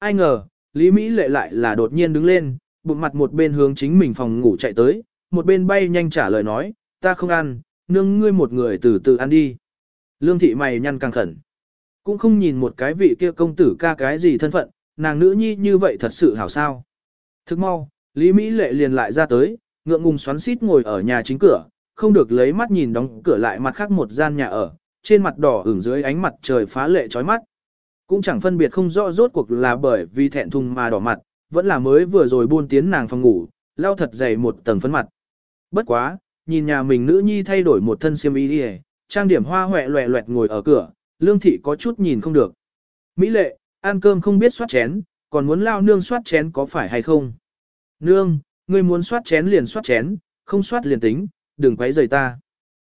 ai ngờ, Lý Mỹ lệ lại là đột nhiên đứng lên, bụng mặt một bên hướng chính mình phòng ngủ chạy tới, một bên bay nhanh trả lời nói, ta không ăn, nương ngươi một người từ từ ăn đi. Lương thị mày nhăn càng khẩn. Cũng không nhìn một cái vị kia công tử ca cái gì thân phận, nàng nữ nhi như vậy thật sự hảo sao. Thức mau, Lý Mỹ lệ liền lại ra tới, ngượng ngùng xoắn xít ngồi ở nhà chính cửa, không được lấy mắt nhìn đóng cửa lại mặt khác một gian nhà ở, trên mặt đỏ ửng dưới ánh mặt trời phá lệ chói mắt. Cũng chẳng phân biệt không rõ rốt cuộc là bởi vì thẹn thùng mà đỏ mặt, vẫn là mới vừa rồi buôn tiến nàng phòng ngủ, lau thật dày một tầng phấn mặt. Bất quá, nhìn nhà mình nữ nhi thay đổi một thân xiêm y đi trang điểm hoa hoẹ loẹ loẹt ngồi ở cửa, lương thị có chút nhìn không được. Mỹ lệ, ăn cơm không biết soát chén, còn muốn lao nương soát chén có phải hay không? Nương, ngươi muốn soát chén liền soát chén, không soát liền tính, đừng quấy rầy ta.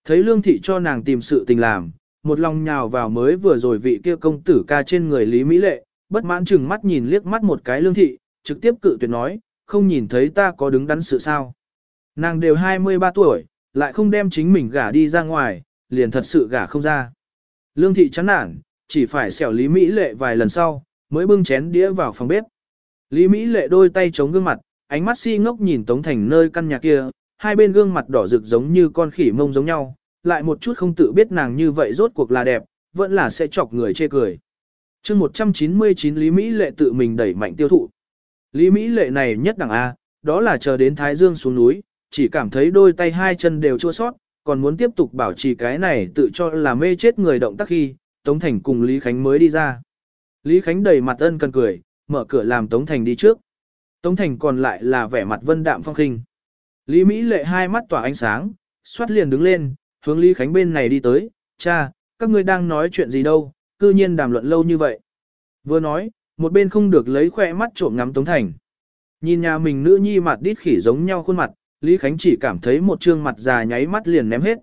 Thấy lương thị cho nàng tìm sự tình làm, một lòng nhào vào mới vừa rồi vị kia công tử ca trên người Lý Mỹ Lệ, bất mãn chừng mắt nhìn liếc mắt một cái lương thị, trực tiếp cự tuyệt nói, không nhìn thấy ta có đứng đắn sự sao. Nàng đều 23 tuổi, lại không đem chính mình gả đi ra ngoài, liền thật sự gả không ra. Lương thị chán nản, chỉ phải xẻo Lý Mỹ Lệ vài lần sau, mới bưng chén đĩa vào phòng bếp. Lý Mỹ Lệ đôi tay chống gương mặt, ánh mắt si ngốc nhìn Tống Thành nơi căn nhà kia, hai bên gương mặt đỏ rực giống như con khỉ mông giống nhau, lại một chút không tự biết nàng như vậy rốt cuộc là đẹp, vẫn là sẽ chọc người chê cười. chương 199 Lý Mỹ Lệ tự mình đẩy mạnh tiêu thụ. Lý Mỹ Lệ này nhất đẳng A, đó là chờ đến Thái Dương xuống núi, chỉ cảm thấy đôi tay hai chân đều chua sót, còn muốn tiếp tục bảo trì cái này tự cho là mê chết người động tác khi, Tống Thành cùng Lý Khánh mới đi ra. Lý Khánh đầy mặt ân cần cười, mở cửa làm Tống Thành đi trước. Tống Thành còn lại là vẻ mặt vân đạm phong khinh. Lý Mỹ lệ hai mắt tỏa ánh sáng, xoát liền đứng lên, hướng Lý Khánh bên này đi tới, cha, các ngươi đang nói chuyện gì đâu, cư nhiên đàm luận lâu như vậy. Vừa nói, một bên không được lấy khoe mắt trộm ngắm Tống Thành. Nhìn nhà mình nữ nhi mặt đít khỉ giống nhau khuôn mặt, Lý Khánh chỉ cảm thấy một trương mặt già nháy mắt liền ném hết.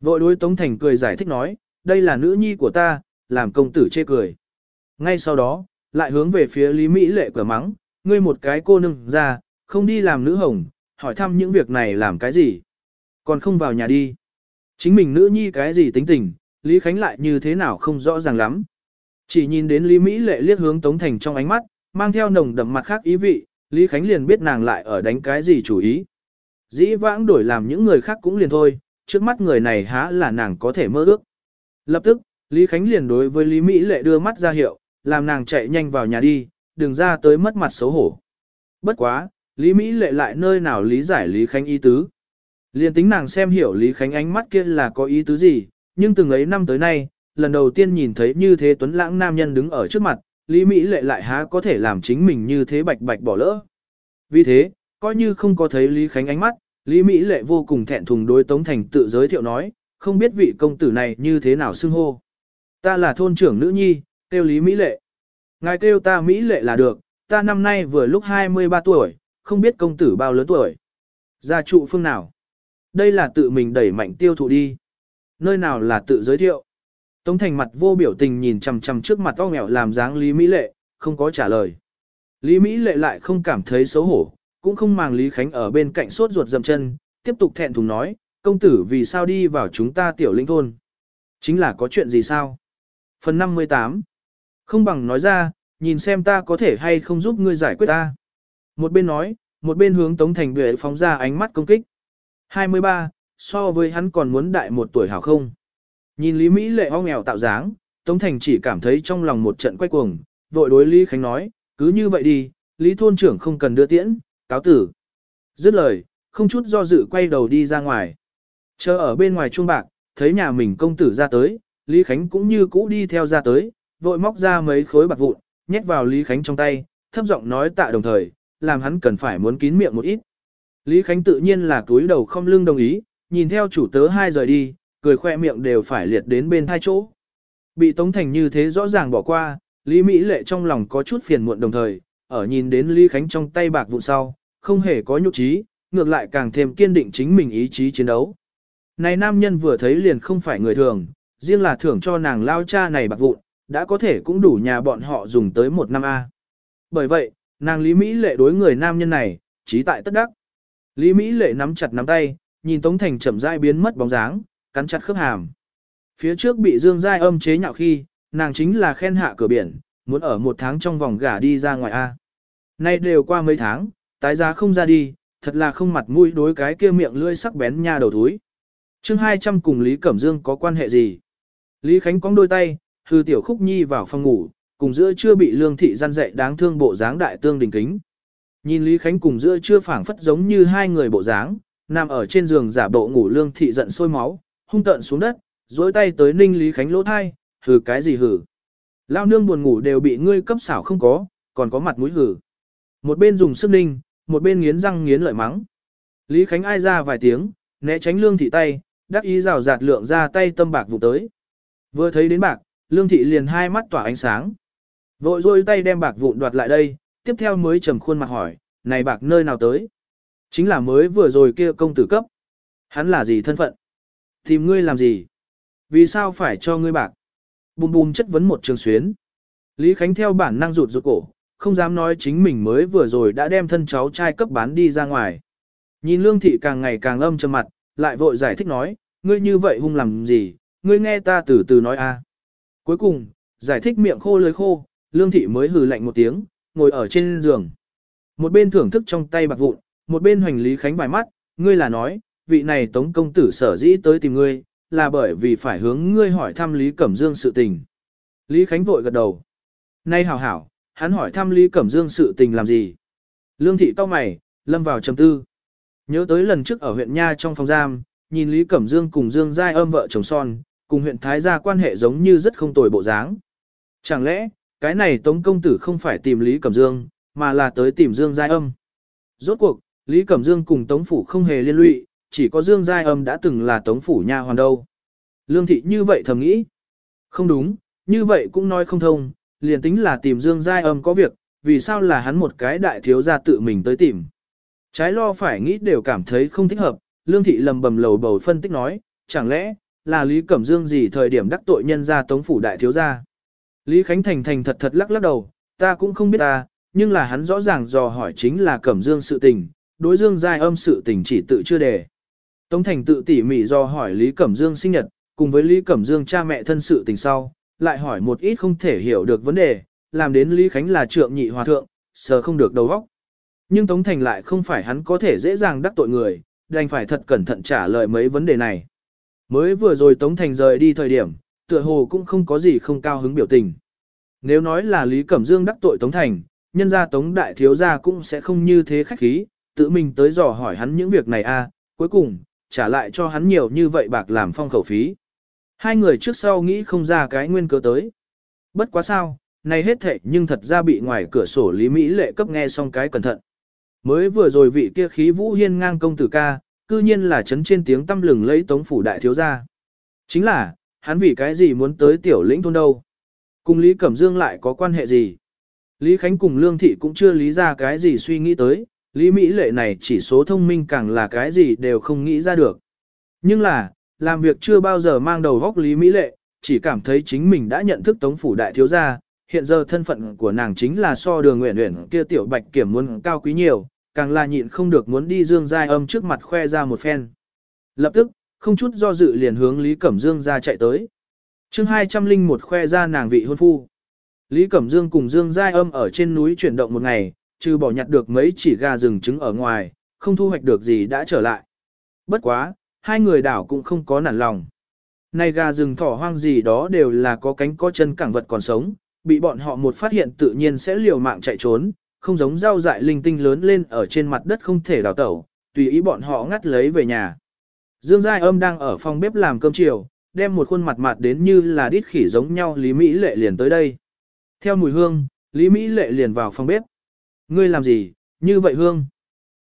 Vội đối Tống Thành cười giải thích nói, đây là nữ nhi của ta, làm công tử chê cười. Ngay sau đó, lại hướng về phía Lý Mỹ lệ cửa mắng, ngươi một cái cô nương ra, không đi làm nữ hồng, hỏi thăm những việc này làm cái gì. Còn không vào nhà đi. Chính mình nữ nhi cái gì tính tình, Lý Khánh lại như thế nào không rõ ràng lắm. Chỉ nhìn đến Lý Mỹ lệ liếc hướng Tống Thành trong ánh mắt, mang theo nồng đậm mặt khác ý vị, Lý Khánh liền biết nàng lại ở đánh cái gì chủ ý. Dĩ vãng đổi làm những người khác cũng liền thôi, trước mắt người này há là nàng có thể mơ ước. Lập tức, Lý Khánh liền đối với Lý Mỹ lệ đưa mắt ra hiệu, làm nàng chạy nhanh vào nhà đi, đừng ra tới mất mặt xấu hổ. Bất quá, Lý Mỹ lệ lại nơi nào lý giải Lý Khánh ý tứ. Liên tính nàng xem hiểu Lý Khánh ánh mắt kia là có ý tứ gì, nhưng từng ấy năm tới nay, lần đầu tiên nhìn thấy như thế tuấn lãng nam nhân đứng ở trước mặt, Lý Mỹ lệ lại há có thể làm chính mình như thế bạch bạch bỏ lỡ. Vì thế, coi như không có thấy Lý Khánh ánh mắt, Lý Mỹ lệ vô cùng thẹn thùng đối Tống Thành tự giới thiệu nói, không biết vị công tử này như thế nào xưng hô. Ta là thôn trưởng nữ nhi, kêu Lý Mỹ lệ. Ngài kêu ta Mỹ lệ là được, ta năm nay vừa lúc 23 tuổi, không biết công tử bao lớn tuổi. Gia trụ phương nào? Đây là tự mình đẩy mạnh tiêu thụ đi. Nơi nào là tự giới thiệu? Tống thành mặt vô biểu tình nhìn chằm chằm trước mặt to nghèo làm dáng Lý Mỹ Lệ, không có trả lời. Lý Mỹ Lệ lại không cảm thấy xấu hổ, cũng không màng Lý Khánh ở bên cạnh sốt ruột dầm chân, tiếp tục thẹn thùng nói, công tử vì sao đi vào chúng ta tiểu linh thôn? Chính là có chuyện gì sao? Phần 58 Không bằng nói ra, nhìn xem ta có thể hay không giúp ngươi giải quyết ta. Một bên nói, một bên hướng Tống Thành Duệ phóng ra ánh mắt công kích. 23, so với hắn còn muốn đại một tuổi hảo không. Nhìn Lý Mỹ lệ ho nghèo tạo dáng, Tống Thành chỉ cảm thấy trong lòng một trận quay cuồng, vội đối Lý Khánh nói, cứ như vậy đi, Lý thôn trưởng không cần đưa tiễn, cáo tử. Dứt lời, không chút do dự quay đầu đi ra ngoài. Chờ ở bên ngoài chuông bạc, thấy nhà mình công tử ra tới, Lý Khánh cũng như cũ đi theo ra tới, vội móc ra mấy khối bạc vụn, nhét vào Lý Khánh trong tay, thấp giọng nói tạ đồng thời, làm hắn cần phải muốn kín miệng một ít. Lý Khánh tự nhiên là túi đầu không lưng đồng ý, nhìn theo chủ tớ hai rời đi, cười khoe miệng đều phải liệt đến bên hai chỗ. Bị Tống Thành như thế rõ ràng bỏ qua, Lý Mỹ Lệ trong lòng có chút phiền muộn đồng thời, ở nhìn đến Lý Khánh trong tay bạc vụ sau, không hề có nhục trí, ngược lại càng thêm kiên định chính mình ý chí chiến đấu. Này nam nhân vừa thấy liền không phải người thường, riêng là thưởng cho nàng lao cha này bạc vụn, đã có thể cũng đủ nhà bọn họ dùng tới một năm A. Bởi vậy, nàng Lý Mỹ lệ đối người nam nhân này, trí tại tất đắc. Lý Mỹ lệ nắm chặt nắm tay, nhìn Tống Thành chậm rãi biến mất bóng dáng, cắn chặt khớp hàm. Phía trước bị Dương Giai âm chế nhạo khi, nàng chính là khen hạ cửa biển, muốn ở một tháng trong vòng gả đi ra ngoài A. Nay đều qua mấy tháng, tái giá không ra đi, thật là không mặt mũi đối cái kia miệng lưỡi sắc bén nha đầu thúi. chương 200 cùng Lý Cẩm Dương có quan hệ gì? Lý Khánh cong đôi tay, hư tiểu khúc nhi vào phòng ngủ, cùng giữa chưa bị lương thị gian dạy đáng thương bộ dáng đại tương đình kính. Nhìn Lý Khánh cùng giữa chưa phảng phất giống như hai người bộ dáng, nằm ở trên giường giả bộ ngủ lương thị giận sôi máu, hung tợn xuống đất, dối tay tới ninh Lý Khánh lỗ thai, hừ cái gì hừ. Lao nương buồn ngủ đều bị ngươi cấp xảo không có, còn có mặt mũi hừ. Một bên dùng sức ninh, một bên nghiến răng nghiến lợi mắng. Lý Khánh ai ra vài tiếng, né tránh lương thị tay, đắc ý rào rạt lượng ra tay tâm bạc vụ tới. Vừa thấy đến bạc, lương thị liền hai mắt tỏa ánh sáng. Vội rôi tay đem bạc vụn đoạt lại đây, tiếp theo mới trầm khuôn mặt hỏi, này bạc nơi nào tới? Chính là mới vừa rồi kia công tử cấp. Hắn là gì thân phận? Tìm ngươi làm gì? Vì sao phải cho ngươi bạc? Bùm bùm chất vấn một trường xuyến. Lý Khánh theo bản năng rụt rụt cổ, không dám nói chính mình mới vừa rồi đã đem thân cháu trai cấp bán đi ra ngoài. Nhìn lương thị càng ngày càng âm trầm mặt, lại vội giải thích nói, ngươi như vậy hung làm gì, ngươi nghe ta từ từ nói a. Cuối cùng, giải thích miệng khô lưới khô, lương thị mới hừ lạnh một tiếng, ngồi ở trên giường. Một bên thưởng thức trong tay bạc vụn, một bên hoành Lý Khánh vài mắt, ngươi là nói, vị này tống công tử sở dĩ tới tìm ngươi, là bởi vì phải hướng ngươi hỏi thăm Lý Cẩm Dương sự tình. Lý Khánh vội gật đầu. Nay hảo hảo, hắn hỏi thăm Lý Cẩm Dương sự tình làm gì. Lương thị to mày, lâm vào trầm tư. Nhớ tới lần trước ở huyện Nha trong phòng giam, nhìn Lý Cẩm Dương cùng Dương Giai âm vợ chồng son, cùng huyện Thái gia quan hệ giống như rất không tồi bộ dáng. Chẳng lẽ, cái này Tống công tử không phải tìm Lý Cẩm Dương, mà là tới tìm Dương Giai âm. Rốt cuộc, Lý Cẩm Dương cùng Tống Phủ không hề liên lụy, chỉ có Dương Giai âm đã từng là Tống Phủ nha hoàn đâu. Lương thị như vậy thầm nghĩ. Không đúng, như vậy cũng nói không thông, liền tính là tìm Dương Giai âm có việc, vì sao là hắn một cái đại thiếu gia tự mình tới tìm. Trái lo phải nghĩ đều cảm thấy không thích hợp, Lương thị lầm bầm lầu bầu phân tích nói, chẳng lẽ, là Lý Cẩm Dương gì thời điểm đắc tội nhân ra Tống Phủ đại thiếu gia. Lý Khánh Thành thành thật thật lắc lắc đầu, ta cũng không biết ta, nhưng là hắn rõ ràng dò hỏi chính là Cẩm Dương sự tình, đối Dương Giai âm sự tình chỉ tự chưa đề. Tống Thành tự tỉ mỉ dò hỏi Lý Cẩm Dương sinh nhật, cùng với Lý Cẩm Dương cha mẹ thân sự tình sau, lại hỏi một ít không thể hiểu được vấn đề, làm đến Lý Khánh là trượng nhị hòa thượng, sờ không được đầu óc. Nhưng Tống Thành lại không phải hắn có thể dễ dàng đắc tội người, đành phải thật cẩn thận trả lời mấy vấn đề này. Mới vừa rồi Tống Thành rời đi thời điểm, tựa hồ cũng không có gì không cao hứng biểu tình. Nếu nói là Lý Cẩm Dương đắc tội Tống Thành, nhân gia Tống Đại Thiếu Gia cũng sẽ không như thế khách khí, tự mình tới dò hỏi hắn những việc này a à, cuối cùng, trả lại cho hắn nhiều như vậy bạc làm phong khẩu phí. Hai người trước sau nghĩ không ra cái nguyên cớ tới. Bất quá sao, này hết thệ nhưng thật ra bị ngoài cửa sổ Lý Mỹ lệ cấp nghe xong cái cẩn thận. Mới vừa rồi vị kia khí vũ hiên ngang công tử ca, cư nhiên là chấn trên tiếng tâm lừng lấy tống phủ đại thiếu gia. Chính là, hắn vì cái gì muốn tới tiểu lĩnh thôn đâu. Cùng Lý Cẩm Dương lại có quan hệ gì? Lý Khánh cùng Lương Thị cũng chưa lý ra cái gì suy nghĩ tới, Lý Mỹ lệ này chỉ số thông minh càng là cái gì đều không nghĩ ra được. Nhưng là, làm việc chưa bao giờ mang đầu góc Lý Mỹ lệ, chỉ cảm thấy chính mình đã nhận thức tống phủ đại thiếu gia, hiện giờ thân phận của nàng chính là so đường nguyện nguyện kia tiểu bạch kiểm muốn cao quý nhiều, càng là nhịn không được muốn đi dương giai âm trước mặt khoe ra một phen. Lập tức, không chút do dự liền hướng Lý Cẩm Dương ra chạy tới. chương 201 khoe ra nàng vị hôn phu. Lý Cẩm Dương cùng Dương Giai âm ở trên núi chuyển động một ngày, trừ bỏ nhặt được mấy chỉ gà rừng trứng ở ngoài, không thu hoạch được gì đã trở lại. Bất quá, hai người đảo cũng không có nản lòng. Này gà rừng thỏ hoang gì đó đều là có cánh có chân cẳng vật còn sống, bị bọn họ một phát hiện tự nhiên sẽ liều mạng chạy trốn, không giống rau dại linh tinh lớn lên ở trên mặt đất không thể đào tẩu, tùy ý bọn họ ngắt lấy về nhà. Dương Giai âm đang ở phòng bếp làm cơm chiều, đem một khuôn mặt mặt đến như là đít khỉ giống nhau Lý Mỹ Lệ liền tới đây. Theo mùi hương, Lý Mỹ Lệ liền vào phòng bếp. Ngươi làm gì, như vậy hương?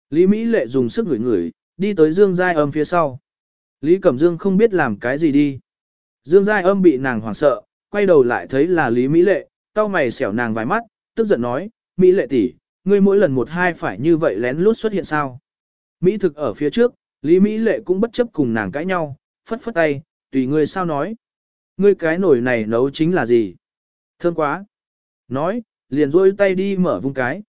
Lý Mỹ Lệ dùng sức ngửi ngửi, đi tới Dương Giai âm phía sau. Lý Cẩm Dương không biết làm cái gì đi. Dương Giai âm bị nàng hoảng sợ, quay đầu lại thấy là Lý Mỹ Lệ, tao mày xẻo nàng vài mắt, tức giận nói, Mỹ Lệ tỷ, ngươi mỗi lần một hai phải như vậy lén lút xuất hiện sao? Mỹ thực ở phía trước, Lý Mỹ Lệ cũng bất chấp cùng nàng cãi nhau, phất phất tay, tùy ngươi sao nói. Ngươi cái nổi này nấu chính là gì? Thơm quá. Nói, liền rôi tay đi mở vung cái.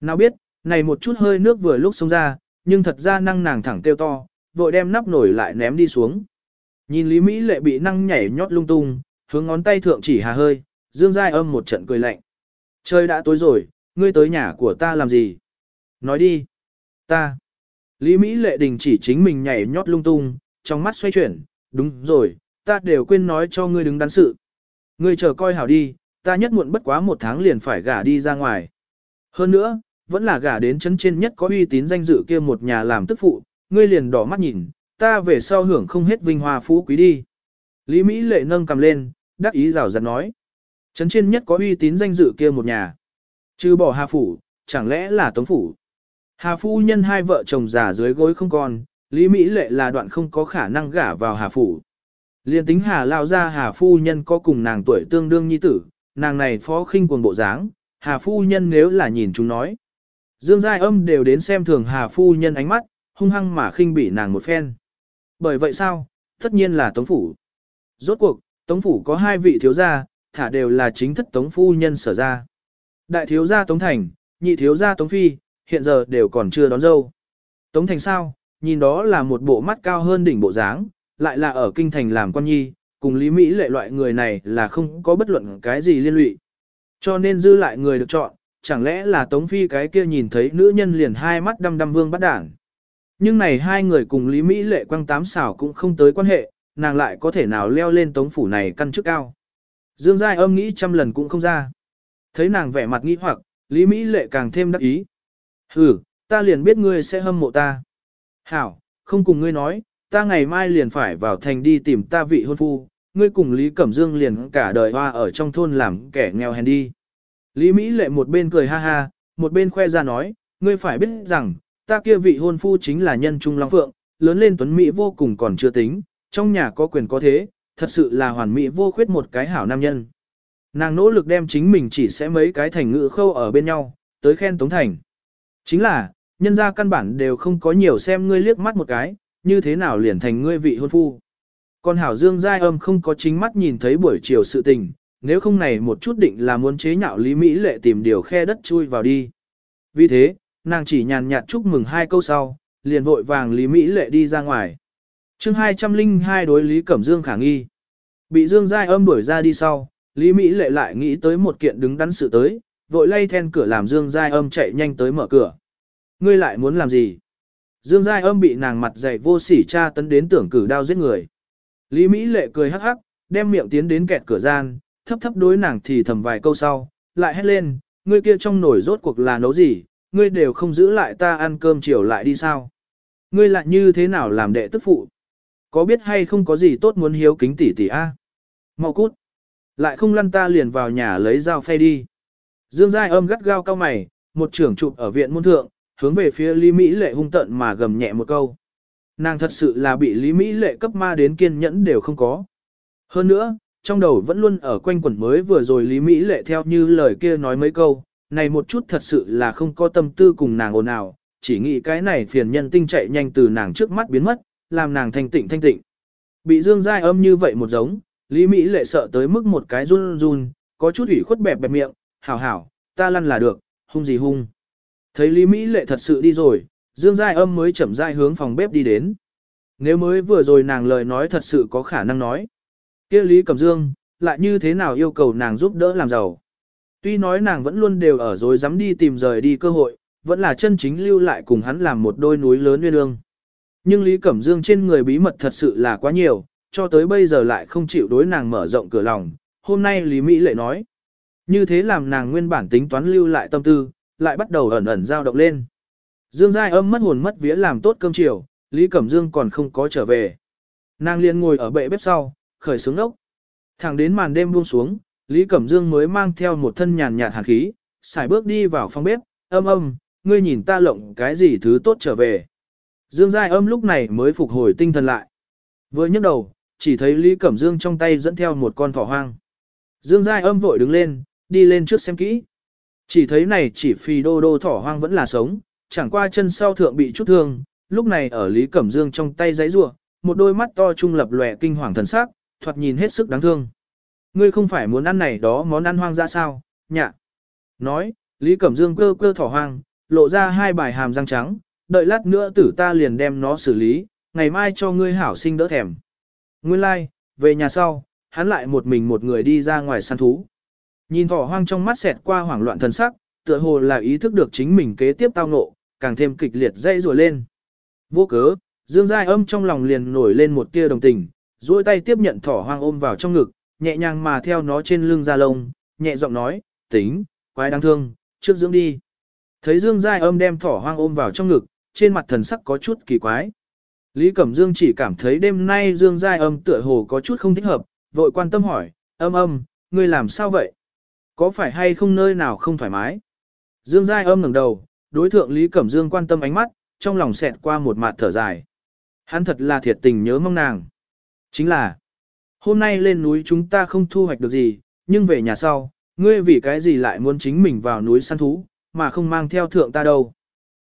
Nào biết, này một chút hơi nước vừa lúc xông ra, nhưng thật ra năng nàng thẳng tiêu to, vội đem nắp nổi lại ném đi xuống. Nhìn Lý Mỹ lệ bị năng nhảy nhót lung tung, hướng ngón tay thượng chỉ hà hơi, dương dai âm một trận cười lạnh, Trời đã tối rồi, ngươi tới nhà của ta làm gì? Nói đi. Ta. Lý Mỹ lệ đình chỉ chính mình nhảy nhót lung tung, trong mắt xoay chuyển, đúng rồi, ta đều quên nói cho ngươi đứng đắn sự. Ngươi chờ coi hảo đi, ta nhất muộn bất quá một tháng liền phải gả đi ra ngoài. Hơn nữa, vẫn là gả đến chấn trên nhất có uy tín danh dự kia một nhà làm tức phụ, ngươi liền đỏ mắt nhìn, ta về sau hưởng không hết vinh hoa phú quý đi. Lý Mỹ lệ nâng cầm lên, đắc ý rào rạt nói. Chấn trên nhất có uy tín danh dự kia một nhà. Chứ bỏ Hà Phủ, chẳng lẽ là Tống Phủ. Hà Phu nhân hai vợ chồng già dưới gối không còn, Lý Mỹ lệ là đoạn không có khả năng gả vào Hà Phủ. Liên tính Hà lao ra Hà Phu nhân có cùng nàng tuổi tương đương nhi tử, nàng này phó khinh quần bộ dáng, Hà Phu nhân nếu là nhìn chúng nói. Dương Giai âm đều đến xem thường Hà Phu nhân ánh mắt, hung hăng mà khinh bỉ nàng một phen. Bởi vậy sao? Tất nhiên là Tống Phủ. Rốt cuộc, Tống Phủ có hai vị thiếu gia, thả đều là chính thất Tống Phu nhân sở ra. Đại thiếu gia Tống Thành, nhị thiếu gia Tống Phi, hiện giờ đều còn chưa đón dâu. Tống Thành sao? Nhìn đó là một bộ mắt cao hơn đỉnh bộ dáng, lại là ở kinh thành làm quan nhi, cùng Lý Mỹ lệ loại người này là không có bất luận cái gì liên lụy. Cho nên dư lại người được chọn, chẳng lẽ là Tống Phi cái kia nhìn thấy nữ nhân liền hai mắt đăm đăm vương bắt đảng. Nhưng này hai người cùng Lý Mỹ lệ quăng tám xảo cũng không tới quan hệ, nàng lại có thể nào leo lên tống phủ này căn chức cao. Dương Giai âm nghĩ trăm lần cũng không ra. Thấy nàng vẻ mặt nghi hoặc, Lý Mỹ lệ càng thêm đắc ý. Ừ, ta liền biết ngươi sẽ hâm mộ ta. Hảo, không cùng ngươi nói, ta ngày mai liền phải vào thành đi tìm ta vị hôn phu, ngươi cùng Lý Cẩm Dương liền cả đời hoa ở trong thôn làm kẻ nghèo hèn đi. Lý Mỹ lệ một bên cười ha ha, một bên khoe ra nói, ngươi phải biết rằng, ta kia vị hôn phu chính là nhân trung long phượng, lớn lên tuấn Mỹ vô cùng còn chưa tính, trong nhà có quyền có thế, thật sự là hoàn mỹ vô khuyết một cái hảo nam nhân. Nàng nỗ lực đem chính mình chỉ sẽ mấy cái thành ngữ khâu ở bên nhau, tới khen Tống Thành. Chính là, nhân gia căn bản đều không có nhiều xem ngươi liếc mắt một cái, như thế nào liền thành ngươi vị hôn phu. Còn Hảo Dương Giai âm không có chính mắt nhìn thấy buổi chiều sự tình, nếu không này một chút định là muốn chế nhạo Lý Mỹ lệ tìm điều khe đất chui vào đi. Vì thế, nàng chỉ nhàn nhạt chúc mừng hai câu sau, liền vội vàng Lý Mỹ lệ đi ra ngoài. chương 202 đối Lý Cẩm Dương khả nghi. Bị Dương Giai âm đuổi ra đi sau, Lý Mỹ lệ lại nghĩ tới một kiện đứng đắn sự tới, vội lay then cửa làm Dương Giai âm chạy nhanh tới mở cửa. Ngươi lại muốn làm gì? Dương Giai âm bị nàng mặt dày vô sỉ tra tấn đến tưởng cử đao giết người. Lý Mỹ lệ cười hắc hắc, đem miệng tiến đến kẹt cửa gian, thấp thấp đối nàng thì thầm vài câu sau, lại hét lên, ngươi kia trong nồi rốt cuộc là nấu gì, ngươi đều không giữ lại ta ăn cơm chiều lại đi sao? Ngươi lại như thế nào làm đệ tức phụ? Có biết hay không có gì tốt muốn hiếu kính tỷ tỷ a? Mau cút. Lại không lăn ta liền vào nhà lấy dao phay đi. Dương Giai âm gắt gao cao mày, một trưởng chụp ở viện môn thượng, hướng về phía Lý Mỹ lệ hung tận mà gầm nhẹ một câu. Nàng thật sự là bị Lý Mỹ lệ cấp ma đến kiên nhẫn đều không có. Hơn nữa, trong đầu vẫn luôn ở quanh quẩn mới vừa rồi Lý Mỹ lệ theo như lời kia nói mấy câu, này một chút thật sự là không có tâm tư cùng nàng ồn ào, chỉ nghĩ cái này phiền nhân tinh chạy nhanh từ nàng trước mắt biến mất, làm nàng thanh tịnh thanh tịnh. Bị Dương Giai âm như vậy một giống, Lý Mỹ lệ sợ tới mức một cái run run, có chút ủy khuất bẹp bẹp miệng, hảo hảo, ta lăn là được, hung gì hung. Thấy Lý Mỹ lệ thật sự đi rồi, Dương Giai âm mới chậm rãi hướng phòng bếp đi đến. Nếu mới vừa rồi nàng lời nói thật sự có khả năng nói. kia Lý Cẩm Dương, lại như thế nào yêu cầu nàng giúp đỡ làm giàu. Tuy nói nàng vẫn luôn đều ở rồi dám đi tìm rời đi cơ hội, vẫn là chân chính lưu lại cùng hắn làm một đôi núi lớn nguyên ương. Nhưng Lý Cẩm Dương trên người bí mật thật sự là quá nhiều, cho tới bây giờ lại không chịu đối nàng mở rộng cửa lòng. Hôm nay Lý Mỹ lệ nói, như thế làm nàng nguyên bản tính toán lưu lại tâm tư, lại bắt đầu ẩn ẩn dao động lên. Dương Giai âm mất hồn mất vía làm tốt cơm chiều, Lý Cẩm Dương còn không có trở về. Nàng liền ngồi ở bệ bếp sau, khởi sướng ốc. Thẳng đến màn đêm buông xuống, Lý Cẩm Dương mới mang theo một thân nhàn nhạt hàn khí, xài bước đi vào phòng bếp, âm âm, ngươi nhìn ta lộng cái gì thứ tốt trở về. Dương Giai âm lúc này mới phục hồi tinh thần lại. Vừa nhấc đầu, chỉ thấy Lý Cẩm Dương trong tay dẫn theo một con thỏ hoang. Dương Giai âm vội đứng lên, đi lên trước xem kỹ. Chỉ thấy này chỉ phi đô đô thỏ hoang vẫn là sống, chẳng qua chân sau thượng bị chút thương, lúc này ở Lý Cẩm Dương trong tay giấy rua, một đôi mắt to trung lập lòe kinh hoàng thần sắc, thoạt nhìn hết sức đáng thương. Ngươi không phải muốn ăn này đó món ăn hoang ra sao, nhạ. Nói, Lý Cẩm Dương cơ cơ thỏ hoang, lộ ra hai bài hàm răng trắng, đợi lát nữa tử ta liền đem nó xử lý, ngày mai cho ngươi hảo sinh đỡ thèm. Nguyên lai, like, về nhà sau, hắn lại một mình một người đi ra ngoài săn thú. Nhìn thỏ hoang trong mắt xẹt qua hoảng loạn thần sắc, tựa hồ là ý thức được chính mình kế tiếp tao ngộ, càng thêm kịch liệt dây rùa lên. Vô cớ, Dương Giai âm trong lòng liền nổi lên một tia đồng tình, duỗi tay tiếp nhận thỏ hoang ôm vào trong ngực, nhẹ nhàng mà theo nó trên lưng ra lông, nhẹ giọng nói, tính, quái đáng thương, trước dưỡng đi. Thấy Dương Giai âm đem thỏ hoang ôm vào trong ngực, trên mặt thần sắc có chút kỳ quái. Lý Cẩm Dương chỉ cảm thấy đêm nay Dương Giai âm tựa hồ có chút không thích hợp, vội quan tâm hỏi, âm âm, ngươi làm sao vậy? Có phải hay không nơi nào không thoải mái? Dương Giai âm ngẩng đầu, đối thượng Lý Cẩm Dương quan tâm ánh mắt, trong lòng xẹt qua một mạt thở dài. Hắn thật là thiệt tình nhớ mong nàng. Chính là, hôm nay lên núi chúng ta không thu hoạch được gì, nhưng về nhà sau, ngươi vì cái gì lại muốn chính mình vào núi săn thú, mà không mang theo thượng ta đâu.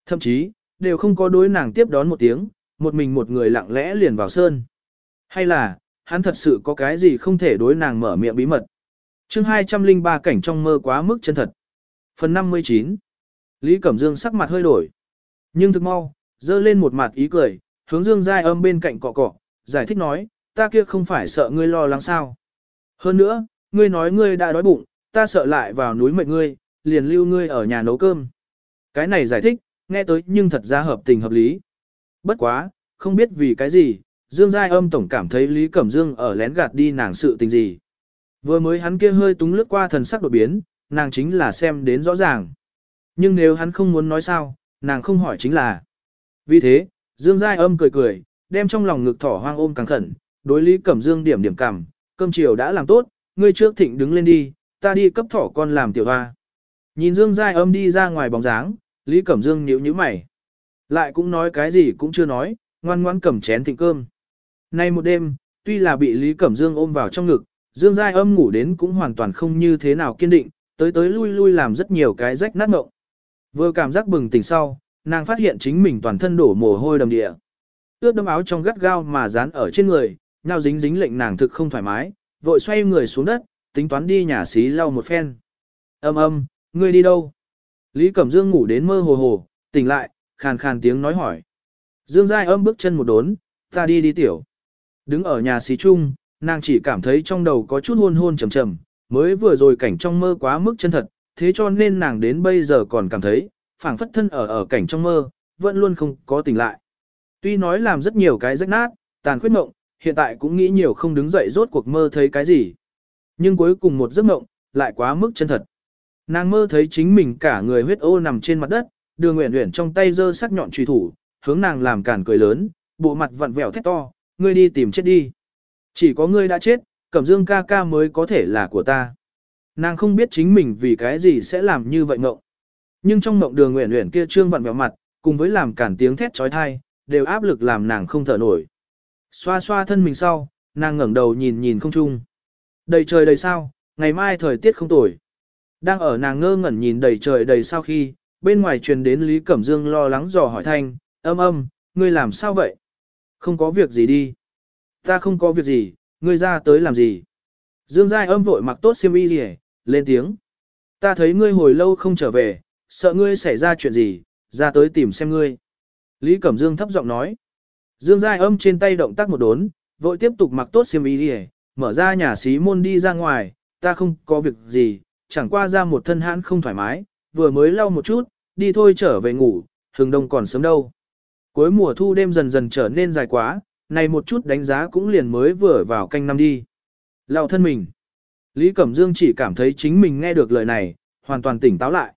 Thậm chí, đều không có đối nàng tiếp đón một tiếng, một mình một người lặng lẽ liền vào sơn. Hay là, hắn thật sự có cái gì không thể đối nàng mở miệng bí mật chương 203 cảnh trong mơ quá mức chân thật. Phần 59 Lý Cẩm Dương sắc mặt hơi đổi. Nhưng thực mau, dơ lên một mặt ý cười, hướng Dương Giai âm bên cạnh cọ cọ, giải thích nói, ta kia không phải sợ ngươi lo lắng sao. Hơn nữa, ngươi nói ngươi đã đói bụng, ta sợ lại vào núi mệt ngươi, liền lưu ngươi ở nhà nấu cơm. Cái này giải thích, nghe tới nhưng thật ra hợp tình hợp lý. Bất quá, không biết vì cái gì, Dương Giai âm tổng cảm thấy Lý Cẩm Dương ở lén gạt đi nàng sự tình gì. Vừa mới hắn kia hơi túng lướt qua thần sắc đột biến, nàng chính là xem đến rõ ràng. Nhưng nếu hắn không muốn nói sao, nàng không hỏi chính là. Vì thế, Dương Giai âm cười cười, đem trong lòng ngực thỏ hoang ôm càng khẩn, đối Lý Cẩm Dương điểm điểm cảm, cơm chiều đã làm tốt, ngươi trước thịnh đứng lên đi, ta đi cấp thỏ con làm tiểu hoa. Nhìn Dương Giai âm đi ra ngoài bóng dáng, Lý Cẩm Dương nhíu nhíu mày. Lại cũng nói cái gì cũng chưa nói, ngoan ngoan cầm chén thịnh cơm. Nay một đêm, tuy là bị Lý Cẩm Dương ôm vào trong ngực, Dương Giai âm ngủ đến cũng hoàn toàn không như thế nào kiên định, tới tới lui lui làm rất nhiều cái rách nát ngộng. Vừa cảm giác bừng tỉnh sau, nàng phát hiện chính mình toàn thân đổ mồ hôi đầm địa. Ướt đâm áo trong gắt gao mà dán ở trên người, nhau dính dính lệnh nàng thực không thoải mái, vội xoay người xuống đất, tính toán đi nhà xí lau một phen. Âm âm, ngươi đi đâu? Lý Cẩm Dương ngủ đến mơ hồ hồ, tỉnh lại, khàn khàn tiếng nói hỏi. Dương Giai âm bước chân một đốn, ta đi đi tiểu. Đứng ở nhà xí chung, nàng chỉ cảm thấy trong đầu có chút hôn hôn trầm trầm, mới vừa rồi cảnh trong mơ quá mức chân thật, thế cho nên nàng đến bây giờ còn cảm thấy, phảng phất thân ở ở cảnh trong mơ, vẫn luôn không có tỉnh lại. Tuy nói làm rất nhiều cái rách nát, tàn khuyết mộng, hiện tại cũng nghĩ nhiều không đứng dậy rốt cuộc mơ thấy cái gì. Nhưng cuối cùng một giấc mộng, lại quá mức chân thật. Nàng mơ thấy chính mình cả người huyết ô nằm trên mặt đất, đường nguyện nguyện trong tay giơ sắc nhọn trùy thủ, hướng nàng làm cản cười lớn, bộ mặt vặn vẹo thét to, ngươi đi tìm chết đi. Chỉ có ngươi đã chết, Cẩm Dương ca ca mới có thể là của ta. Nàng không biết chính mình vì cái gì sẽ làm như vậy ngộng. Nhưng trong ngộng đường nguyện nguyện kia trương vặn vẹo mặt, cùng với làm cản tiếng thét trói thai, đều áp lực làm nàng không thở nổi. Xoa xoa thân mình sau, nàng ngẩng đầu nhìn nhìn không trung. Đầy trời đầy sao, ngày mai thời tiết không tồi. Đang ở nàng ngơ ngẩn nhìn đầy trời đầy sao khi, bên ngoài truyền đến Lý Cẩm Dương lo lắng dò hỏi thanh, âm âm, ngươi làm sao vậy? Không có việc gì đi. Ta không có việc gì, ngươi ra tới làm gì? Dương Giai âm vội mặc tốt xiêm y gì lên tiếng. Ta thấy ngươi hồi lâu không trở về, sợ ngươi xảy ra chuyện gì, ra tới tìm xem ngươi. Lý Cẩm Dương thấp giọng nói. Dương Giai âm trên tay động tác một đốn, vội tiếp tục mặc tốt xiêm y gì mở ra nhà xí môn đi ra ngoài, ta không có việc gì, chẳng qua ra một thân hãn không thoải mái, vừa mới lau một chút, đi thôi trở về ngủ, hừng đông còn sớm đâu. Cuối mùa thu đêm dần dần trở nên dài quá, này một chút đánh giá cũng liền mới vừa vào canh năm đi. Lão thân mình. Lý Cẩm Dương chỉ cảm thấy chính mình nghe được lời này, hoàn toàn tỉnh táo lại.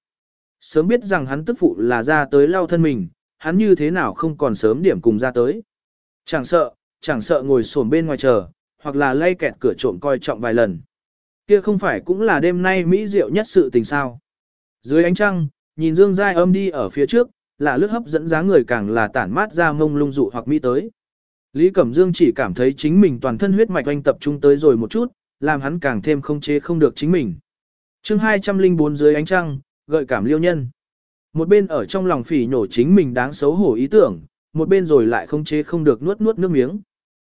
Sớm biết rằng hắn tức phụ là ra tới lao thân mình, hắn như thế nào không còn sớm điểm cùng ra tới. Chẳng sợ, chẳng sợ ngồi xổm bên ngoài chờ, hoặc là lay kẹt cửa trộm coi trọng vài lần. Kia không phải cũng là đêm nay mỹ diệu nhất sự tình sao. Dưới ánh trăng, nhìn Dương Giai âm đi ở phía trước, là lướt hấp dẫn dáng người càng là tản mát ra mông lung dụ hoặc mỹ tới. Lý Cẩm Dương chỉ cảm thấy chính mình toàn thân huyết mạch oanh tập trung tới rồi một chút, làm hắn càng thêm không chế không được chính mình. chương 204 dưới ánh trăng, gợi cảm liêu nhân. Một bên ở trong lòng phỉ nhổ chính mình đáng xấu hổ ý tưởng, một bên rồi lại không chế không được nuốt nuốt nước miếng.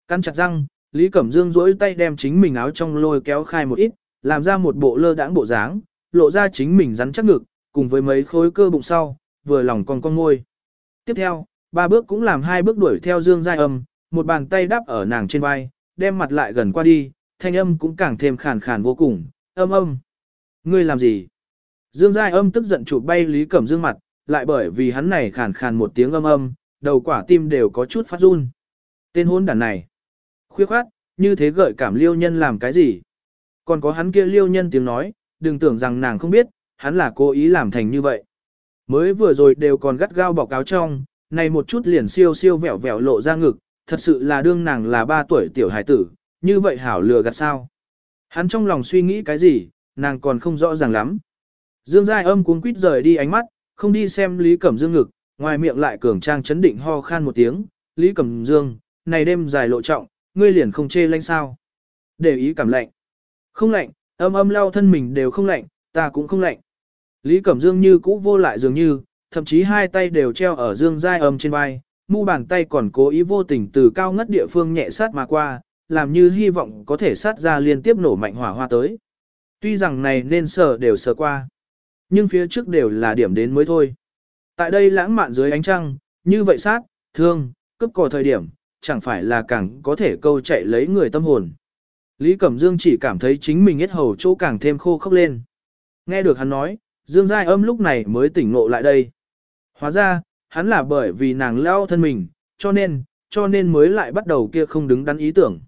Căn chặt răng, Lý Cẩm Dương duỗi tay đem chính mình áo trong lôi kéo khai một ít, làm ra một bộ lơ đãng bộ dáng, lộ ra chính mình rắn chắc ngực, cùng với mấy khối cơ bụng sau, vừa lòng con con ngôi. Tiếp theo, ba bước cũng làm hai bước đuổi theo Dương Giai Âm, một bàn tay đắp ở nàng trên vai, đem mặt lại gần qua đi, thanh âm cũng càng thêm khàn khàn vô cùng, âm âm. Ngươi làm gì? Dương Giai âm tức giận chụp bay Lý Cẩm Dương mặt, lại bởi vì hắn này khàn khàn một tiếng âm âm, đầu quả tim đều có chút phát run. Tên hôn đàn này. Khuyết khoát, như thế gợi cảm liêu nhân làm cái gì? Còn có hắn kia liêu nhân tiếng nói, đừng tưởng rằng nàng không biết, hắn là cố ý làm thành như vậy. Mới vừa rồi đều còn gắt gao bọc áo trong, này một chút liền siêu siêu vẹo vẹo lộ ra ngực, thật sự là đương nàng là ba tuổi tiểu hải tử, như vậy hảo lừa gạt sao. Hắn trong lòng suy nghĩ cái gì, nàng còn không rõ ràng lắm. Dương Giai âm cuốn quýt rời đi ánh mắt, không đi xem Lý Cẩm Dương ngực, ngoài miệng lại cường trang chấn định ho khan một tiếng, Lý Cẩm Dương, này đêm dài lộ trọng, ngươi liền không chê lanh sao. Để ý cảm lạnh. Không lạnh, âm âm lau thân mình đều không lạnh, ta cũng không lạnh. Lý Cẩm Dương như cũ vô lại dường như, thậm chí hai tay đều treo ở Dương Giai âm trên vai, mu bàn tay còn cố ý vô tình từ cao ngất địa phương nhẹ sát mà qua, làm như hy vọng có thể sát ra liên tiếp nổ mạnh hỏa hoa tới. Tuy rằng này nên sờ đều sờ qua, nhưng phía trước đều là điểm đến mới thôi. Tại đây lãng mạn dưới ánh trăng, như vậy sát, thương, cấp cò thời điểm, chẳng phải là càng có thể câu chạy lấy người tâm hồn. Lý Cẩm Dương chỉ cảm thấy chính mình hết hầu chỗ càng thêm khô khốc lên. Nghe được hắn nói, Dương Giai âm lúc này mới tỉnh ngộ lại đây. Hóa ra, hắn là bởi vì nàng leo thân mình, cho nên, cho nên mới lại bắt đầu kia không đứng đắn ý tưởng.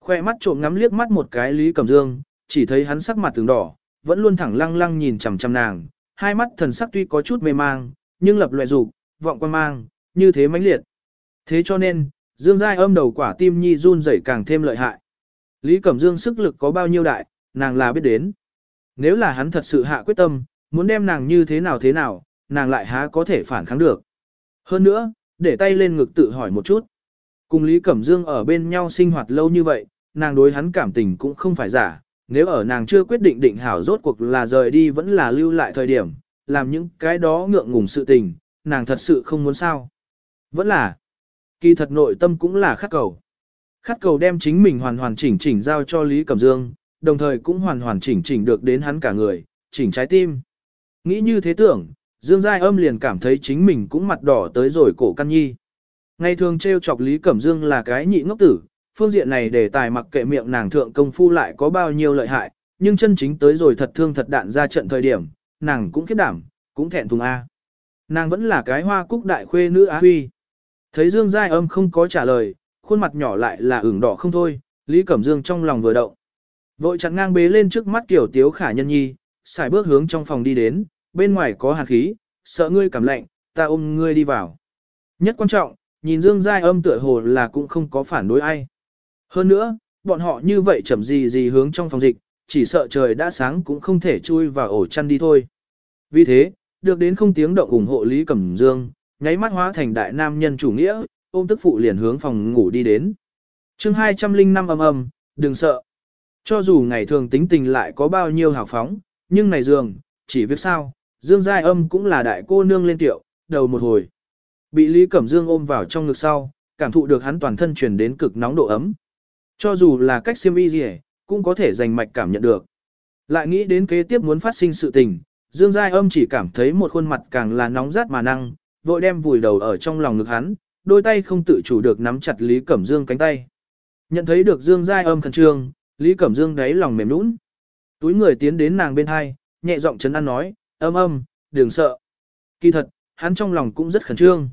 Khoe mắt trộm ngắm liếc mắt một cái Lý Cẩm Dương, chỉ thấy hắn sắc mặt từng đỏ, vẫn luôn thẳng lăng lăng nhìn chằm chằm nàng, hai mắt thần sắc tuy có chút mê mang, nhưng lập loại dục, vọng quan mang, như thế mãnh liệt. Thế cho nên, Dương Giai âm đầu quả tim nhi run rẩy càng thêm lợi hại. Lý Cẩm Dương sức lực có bao nhiêu đại, nàng là biết đến. Nếu là hắn thật sự hạ quyết tâm, muốn đem nàng như thế nào thế nào, nàng lại há có thể phản kháng được. Hơn nữa, để tay lên ngực tự hỏi một chút. Cùng Lý Cẩm Dương ở bên nhau sinh hoạt lâu như vậy, nàng đối hắn cảm tình cũng không phải giả. Nếu ở nàng chưa quyết định định hảo rốt cuộc là rời đi vẫn là lưu lại thời điểm, làm những cái đó ngượng ngùng sự tình, nàng thật sự không muốn sao. Vẫn là, kỳ thật nội tâm cũng là khát cầu. Khát cầu đem chính mình hoàn hoàn chỉnh chỉnh giao cho Lý Cẩm Dương, đồng thời cũng hoàn hoàn chỉnh chỉnh được đến hắn cả người, chỉnh trái tim. Nghĩ như thế tưởng, Dương Giai âm liền cảm thấy chính mình cũng mặt đỏ tới rồi cổ căn nhi. Ngày thường trêu chọc Lý Cẩm Dương là cái nhị ngốc tử, phương diện này để tài mặc kệ miệng nàng thượng công phu lại có bao nhiêu lợi hại, nhưng chân chính tới rồi thật thương thật đạn ra trận thời điểm, nàng cũng kiếp đảm, cũng thẹn thùng A. Nàng vẫn là cái hoa cúc đại khuê nữ Á Huy. Thấy Dương Giai âm không có trả lời, khuôn mặt nhỏ lại là ửng đỏ không thôi, Lý Cẩm Dương trong lòng vừa động. Vội chặn ngang bế lên trước mắt kiểu tiếu khả nhân nhi, xài bước hướng trong phòng đi đến, bên ngoài có hàn khí, sợ ngươi cảm lạnh, ta ôm ngươi đi vào. Nhất quan trọng, nhìn Dương Giai âm tựa hồ là cũng không có phản đối ai. Hơn nữa, bọn họ như vậy chậm gì gì hướng trong phòng dịch, chỉ sợ trời đã sáng cũng không thể chui vào ổ chăn đi thôi. Vì thế, được đến không tiếng động ủng hộ Lý Cẩm Dương, nháy mắt hóa thành đại nam nhân chủ nghĩa, ôm tức phụ liền hướng phòng ngủ đi đến. chương 205 âm âm, đừng sợ. Cho dù ngày thường tính tình lại có bao nhiêu hào phóng, nhưng này giường, chỉ việc sao, Dương Giai âm cũng là đại cô nương lên tiệu, đầu một hồi. Bị Lý Cẩm Dương ôm vào trong ngực sau, cảm thụ được hắn toàn thân truyền đến cực nóng độ ấm. Cho dù là cách siêm y gì cũng có thể dành mạch cảm nhận được. Lại nghĩ đến kế tiếp muốn phát sinh sự tình, Dương Giai âm chỉ cảm thấy một khuôn mặt càng là nóng rát mà năng, vội đem vùi đầu ở trong lòng ngực hắn, đôi tay không tự chủ được nắm chặt Lý Cẩm Dương cánh tay. Nhận thấy được Dương Giai âm khẩn trương, Lý Cẩm Dương đáy lòng mềm nũng. Túi người tiến đến nàng bên hai, nhẹ giọng chấn an nói, âm âm, đừng sợ. Kỳ thật, hắn trong lòng cũng rất khẩn trương.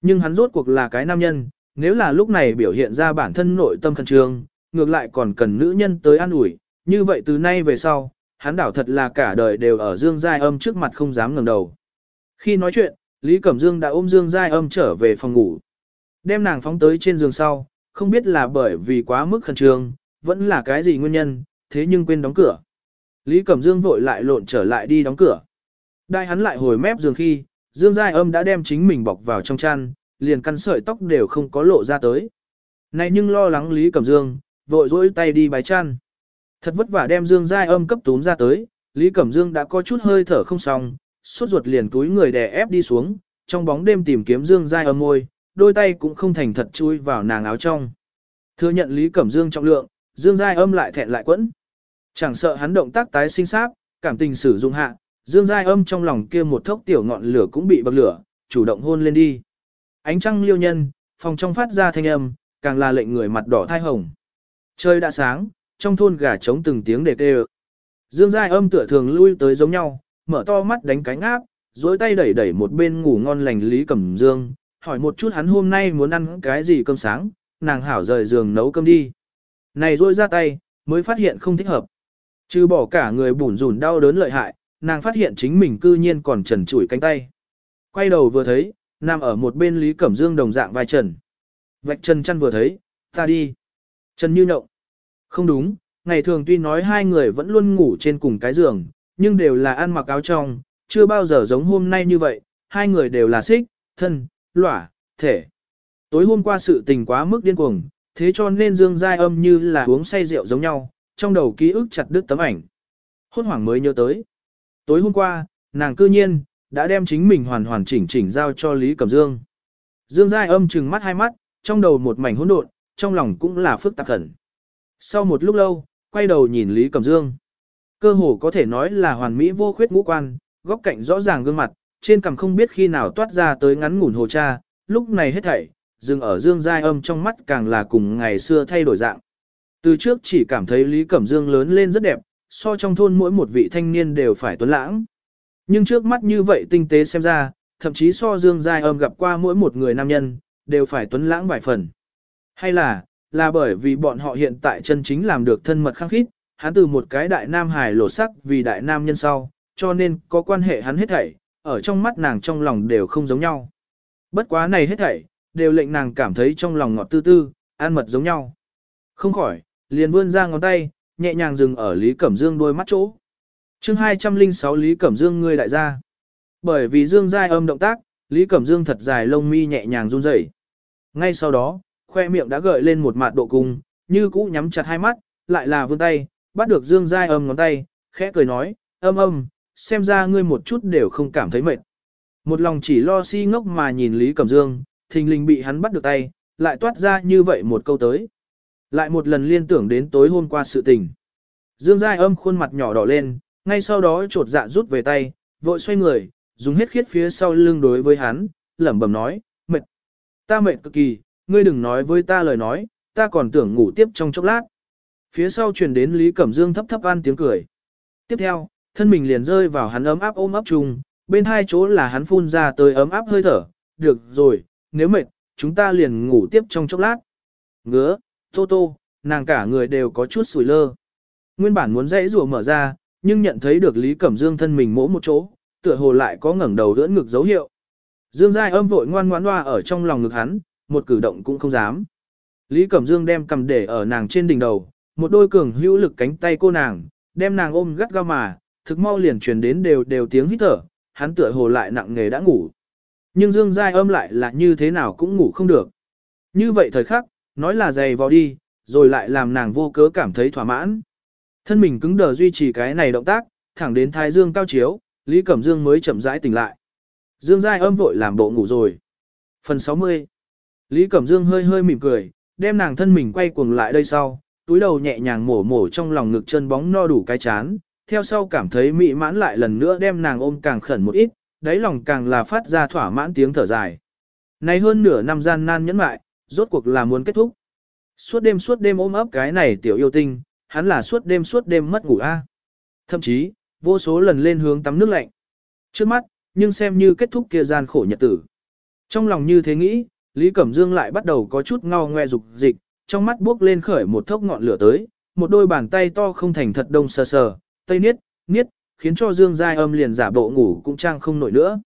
Nhưng hắn rốt cuộc là cái nam nhân, nếu là lúc này biểu hiện ra bản thân nội tâm khẩn trương, ngược lại còn cần nữ nhân tới an ủi, như vậy từ nay về sau, hắn đảo thật là cả đời đều ở Dương Giai Âm trước mặt không dám ngẩng đầu. Khi nói chuyện, Lý Cẩm Dương đã ôm Dương Giai Âm trở về phòng ngủ. Đem nàng phóng tới trên giường sau, không biết là bởi vì quá mức khẩn trương, vẫn là cái gì nguyên nhân, thế nhưng quên đóng cửa. Lý Cẩm Dương vội lại lộn trở lại đi đóng cửa. Đại hắn lại hồi mép giường khi, Dương Giai Âm đã đem chính mình bọc vào trong chăn, liền căn sợi tóc đều không có lộ ra tới. Này nhưng lo lắng Lý Cẩm Dương, vội dỗi tay đi bái chăn. Thật vất vả đem Dương Giai Âm cấp túm ra tới, Lý Cẩm Dương đã có chút hơi thở không xong, suốt ruột liền túi người đè ép đi xuống, trong bóng đêm tìm kiếm Dương Giai Âm môi, đôi tay cũng không thành thật chui vào nàng áo trong. Thừa nhận Lý Cẩm Dương trọng lượng, Dương Giai Âm lại thẹn lại quẫn. Chẳng sợ hắn động tác tái sinh sáp, cảm tình sử dụng hạ, Dương Giai Âm trong lòng kia một thốc tiểu ngọn lửa cũng bị bậc lửa, chủ động hôn lên đi. Ánh trăng liêu nhân, phòng trong phát ra thanh âm, càng là lệnh người mặt đỏ thai hồng. Trời đã sáng, trong thôn gà trống từng tiếng đề kêu. Dương Giai âm tựa thường lui tới giống nhau, mở to mắt đánh cánh áp, dối tay đẩy đẩy một bên ngủ ngon lành Lý Cẩm Dương, hỏi một chút hắn hôm nay muốn ăn cái gì cơm sáng, nàng hảo rời giường nấu cơm đi. Này rôi ra tay, mới phát hiện không thích hợp. Trừ bỏ cả người bủn rủn đau đớn lợi hại, nàng phát hiện chính mình cư nhiên còn trần trụi cánh tay. Quay đầu vừa thấy, nằm ở một bên Lý Cẩm Dương đồng dạng vai trần. Vạch trần chăn vừa thấy, ta đi. Trần như nhộng. Không đúng, ngày thường tuy nói hai người vẫn luôn ngủ trên cùng cái giường, nhưng đều là ăn mặc áo trong, chưa bao giờ giống hôm nay như vậy, hai người đều là xích, thân, lỏa, thể. Tối hôm qua sự tình quá mức điên cuồng, thế cho nên Dương Giai âm như là uống say rượu giống nhau, trong đầu ký ức chặt đứt tấm ảnh. Hôn hoảng mới nhớ tới. Tối hôm qua, nàng cư nhiên, đã đem chính mình hoàn hoàn chỉnh chỉnh giao cho Lý Cẩm Dương. Dương Giai âm trừng mắt hai mắt, trong đầu một mảnh hỗn độn, trong lòng cũng là phức tạp khẩn. Sau một lúc lâu, quay đầu nhìn Lý Cẩm Dương. Cơ hồ có thể nói là hoàn mỹ vô khuyết ngũ quan, góc cạnh rõ ràng gương mặt, trên cằm không biết khi nào toát ra tới ngắn ngủn hồ cha, lúc này hết thảy, dừng ở Dương Giai âm trong mắt càng là cùng ngày xưa thay đổi dạng. Từ trước chỉ cảm thấy Lý Cẩm Dương lớn lên rất đẹp, so trong thôn mỗi một vị thanh niên đều phải tuấn lãng. Nhưng trước mắt như vậy tinh tế xem ra, thậm chí so Dương Giai âm gặp qua mỗi một người nam nhân, đều phải tuấn lãng vài phần. Hay là, là bởi vì bọn họ hiện tại chân chính làm được thân mật khăng khít, hắn từ một cái đại nam hài lột sắc vì đại nam nhân sau, cho nên có quan hệ hắn hết thảy, ở trong mắt nàng trong lòng đều không giống nhau. Bất quá này hết thảy, đều lệnh nàng cảm thấy trong lòng ngọt tư tư, an mật giống nhau. Không khỏi, liền vươn ra ngón tay, nhẹ nhàng dừng ở Lý Cẩm Dương đôi mắt chỗ. chương 206 Lý Cẩm Dương ngươi đại gia. Bởi vì Dương giai âm động tác, Lý Cẩm Dương thật dài lông mi nhẹ nhàng run rẩy. Ngay sau đó, khoe miệng đã gợi lên một mạt độ cung, như cũ nhắm chặt hai mắt, lại là vươn tay, bắt được Dương giai âm ngón tay, khẽ cười nói, âm âm, xem ra ngươi một chút đều không cảm thấy mệt. Một lòng chỉ lo si ngốc mà nhìn Lý Cẩm Dương, thình lình bị hắn bắt được tay, lại toát ra như vậy một câu tới. Lại một lần liên tưởng đến tối hôm qua sự tình. Dương Giai âm khuôn mặt nhỏ đỏ lên, ngay sau đó trột dạ rút về tay, vội xoay người, dùng hết khiết phía sau lưng đối với hắn, lẩm bẩm nói, mệt. Ta mệt cực kỳ, ngươi đừng nói với ta lời nói, ta còn tưởng ngủ tiếp trong chốc lát. Phía sau truyền đến Lý Cẩm Dương thấp thấp an tiếng cười. Tiếp theo, thân mình liền rơi vào hắn ấm áp ôm ấp chung, bên hai chỗ là hắn phun ra tới ấm áp hơi thở. Được rồi, nếu mệt, chúng ta liền ngủ tiếp trong chốc lát. Ngứa, tô tô, nàng cả người đều có chút sủi lơ. Nguyên bản muốn dãy rùa mở ra, nhưng nhận thấy được Lý Cẩm Dương thân mình mỗ một chỗ, tựa hồ lại có ngẩng đầu đỡ ngực dấu hiệu. Dương Giai âm vội ngoan ngoãn loa ở trong lòng ngực hắn, một cử động cũng không dám. Lý Cẩm Dương đem cầm để ở nàng trên đỉnh đầu, một đôi cường hữu lực cánh tay cô nàng, đem nàng ôm gắt gao mà, thực mau liền truyền đến đều đều tiếng hít thở, hắn tựa hồ lại nặng nghề đã ngủ. Nhưng Dương Giai âm lại là như thế nào cũng ngủ không được. Như vậy thời khắc, nói là dày vào đi, rồi lại làm nàng vô cớ cảm thấy thỏa mãn. Thân mình cứng đờ duy trì cái này động tác, thẳng đến thái dương cao chiếu, Lý Cẩm Dương mới chậm rãi tỉnh lại. Dương Giai âm vội làm bộ ngủ rồi. Phần 60 Lý Cẩm Dương hơi hơi mỉm cười, đem nàng thân mình quay cuồng lại đây sau, túi đầu nhẹ nhàng mổ mổ trong lòng ngực chân bóng no đủ cái chán, theo sau cảm thấy mị mãn lại lần nữa đem nàng ôm càng khẩn một ít, đáy lòng càng là phát ra thỏa mãn tiếng thở dài. Này hơn nửa năm gian nan nhẫn mại, rốt cuộc là muốn kết thúc. Suốt đêm suốt đêm ôm ấp cái này tiểu yêu tinh, hắn là suốt đêm suốt đêm mất ngủ a. Thậm chí, vô số lần lên hướng tắm nước lạnh. Trước mắt, nhưng xem như kết thúc kia gian khổ nhật tử. Trong lòng như thế nghĩ, Lý Cẩm Dương lại bắt đầu có chút ngao ngoe dục dịch, trong mắt bước lên khởi một thốc ngọn lửa tới, một đôi bàn tay to không thành thật đông sờ sờ, tây niết, niết, khiến cho Dương Giai âm liền giả bộ ngủ cũng trang không nổi nữa.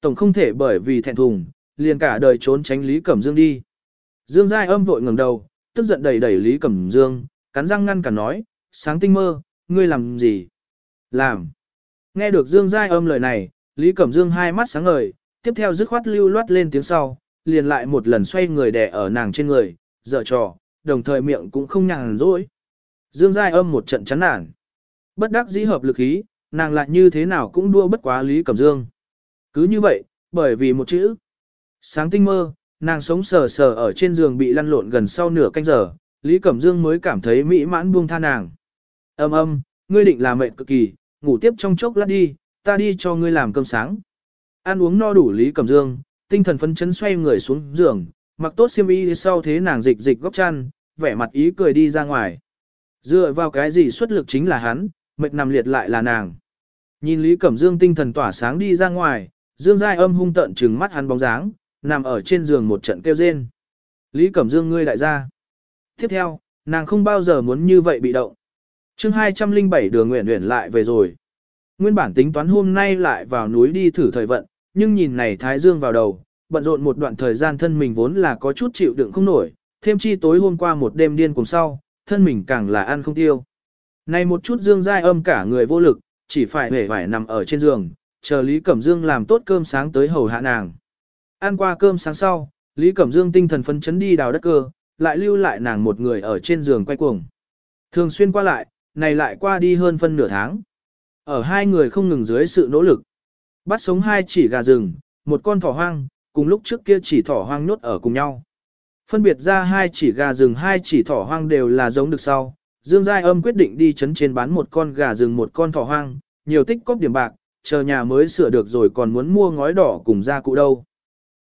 Tổng không thể bởi vì thẹn thùng, liền cả đời trốn tránh Lý Cẩm Dương đi. Dương Giai âm vội ngẩng đầu, tức giận đẩy đẩy Lý Cẩm Dương, cắn răng ngăn cả nói, sáng tinh mơ, ngươi làm gì? Làm. Nghe được Dương Giai âm lời này, Lý Cẩm Dương hai mắt sáng ngời, tiếp theo dứt khoát lưu loát lên tiếng sau, liền lại một lần xoay người đè ở nàng trên người, dở trò, đồng thời miệng cũng không nhàn rỗi. Dương Giai âm một trận chán nản. Bất đắc dĩ hợp lực ý, nàng lại như thế nào cũng đua bất quá Lý Cẩm Dương. Cứ như vậy, bởi vì một chữ. Sáng tinh mơ, nàng sống sờ sờ ở trên giường bị lăn lộn gần sau nửa canh giờ, Lý Cẩm Dương mới cảm thấy mỹ mãn buông tha nàng. Âm âm, ngươi định là mệnh cực kỳ, ngủ tiếp trong chốc lát đi, ta đi cho ngươi làm cơm sáng. Ăn uống no đủ Lý Cẩm Dương, tinh thần phấn chấn xoay người xuống giường, mặc tốt xiêm y sau thế nàng dịch dịch góc chăn, vẻ mặt ý cười đi ra ngoài. Dựa vào cái gì xuất lực chính là hắn, mệt nằm liệt lại là nàng. Nhìn Lý Cẩm Dương tinh thần tỏa sáng đi ra ngoài, Dương Giai âm hung tận trừng mắt hắn bóng dáng, nằm ở trên giường một trận kêu rên. Lý Cẩm Dương ngươi đại gia. Tiếp theo, nàng không bao giờ muốn như vậy bị động. chương 207 đường nguyện nguyện lại về rồi. Nguyên bản tính toán hôm nay lại vào núi đi thử thời vận, nhưng nhìn này Thái Dương vào đầu, bận rộn một đoạn thời gian thân mình vốn là có chút chịu đựng không nổi, thêm chi tối hôm qua một đêm điên cùng sau, thân mình càng là ăn không tiêu. Này một chút Dương dai âm cả người vô lực, chỉ phải hề phải nằm ở trên giường, chờ Lý Cẩm Dương làm tốt cơm sáng tới hầu hạ nàng. Ăn qua cơm sáng sau, Lý Cẩm Dương tinh thần phấn chấn đi đào đất cơ, lại lưu lại nàng một người ở trên giường quay cuồng. Thường xuyên qua lại, này lại qua đi hơn phân nửa tháng. Ở hai người không ngừng dưới sự nỗ lực. Bắt sống hai chỉ gà rừng, một con thỏ hoang, cùng lúc trước kia chỉ thỏ hoang nhốt ở cùng nhau. Phân biệt ra hai chỉ gà rừng hai chỉ thỏ hoang đều là giống được sau. Dương Giai Âm quyết định đi chấn trên bán một con gà rừng một con thỏ hoang, nhiều tích cóp điểm bạc, chờ nhà mới sửa được rồi còn muốn mua ngói đỏ cùng gia cụ đâu.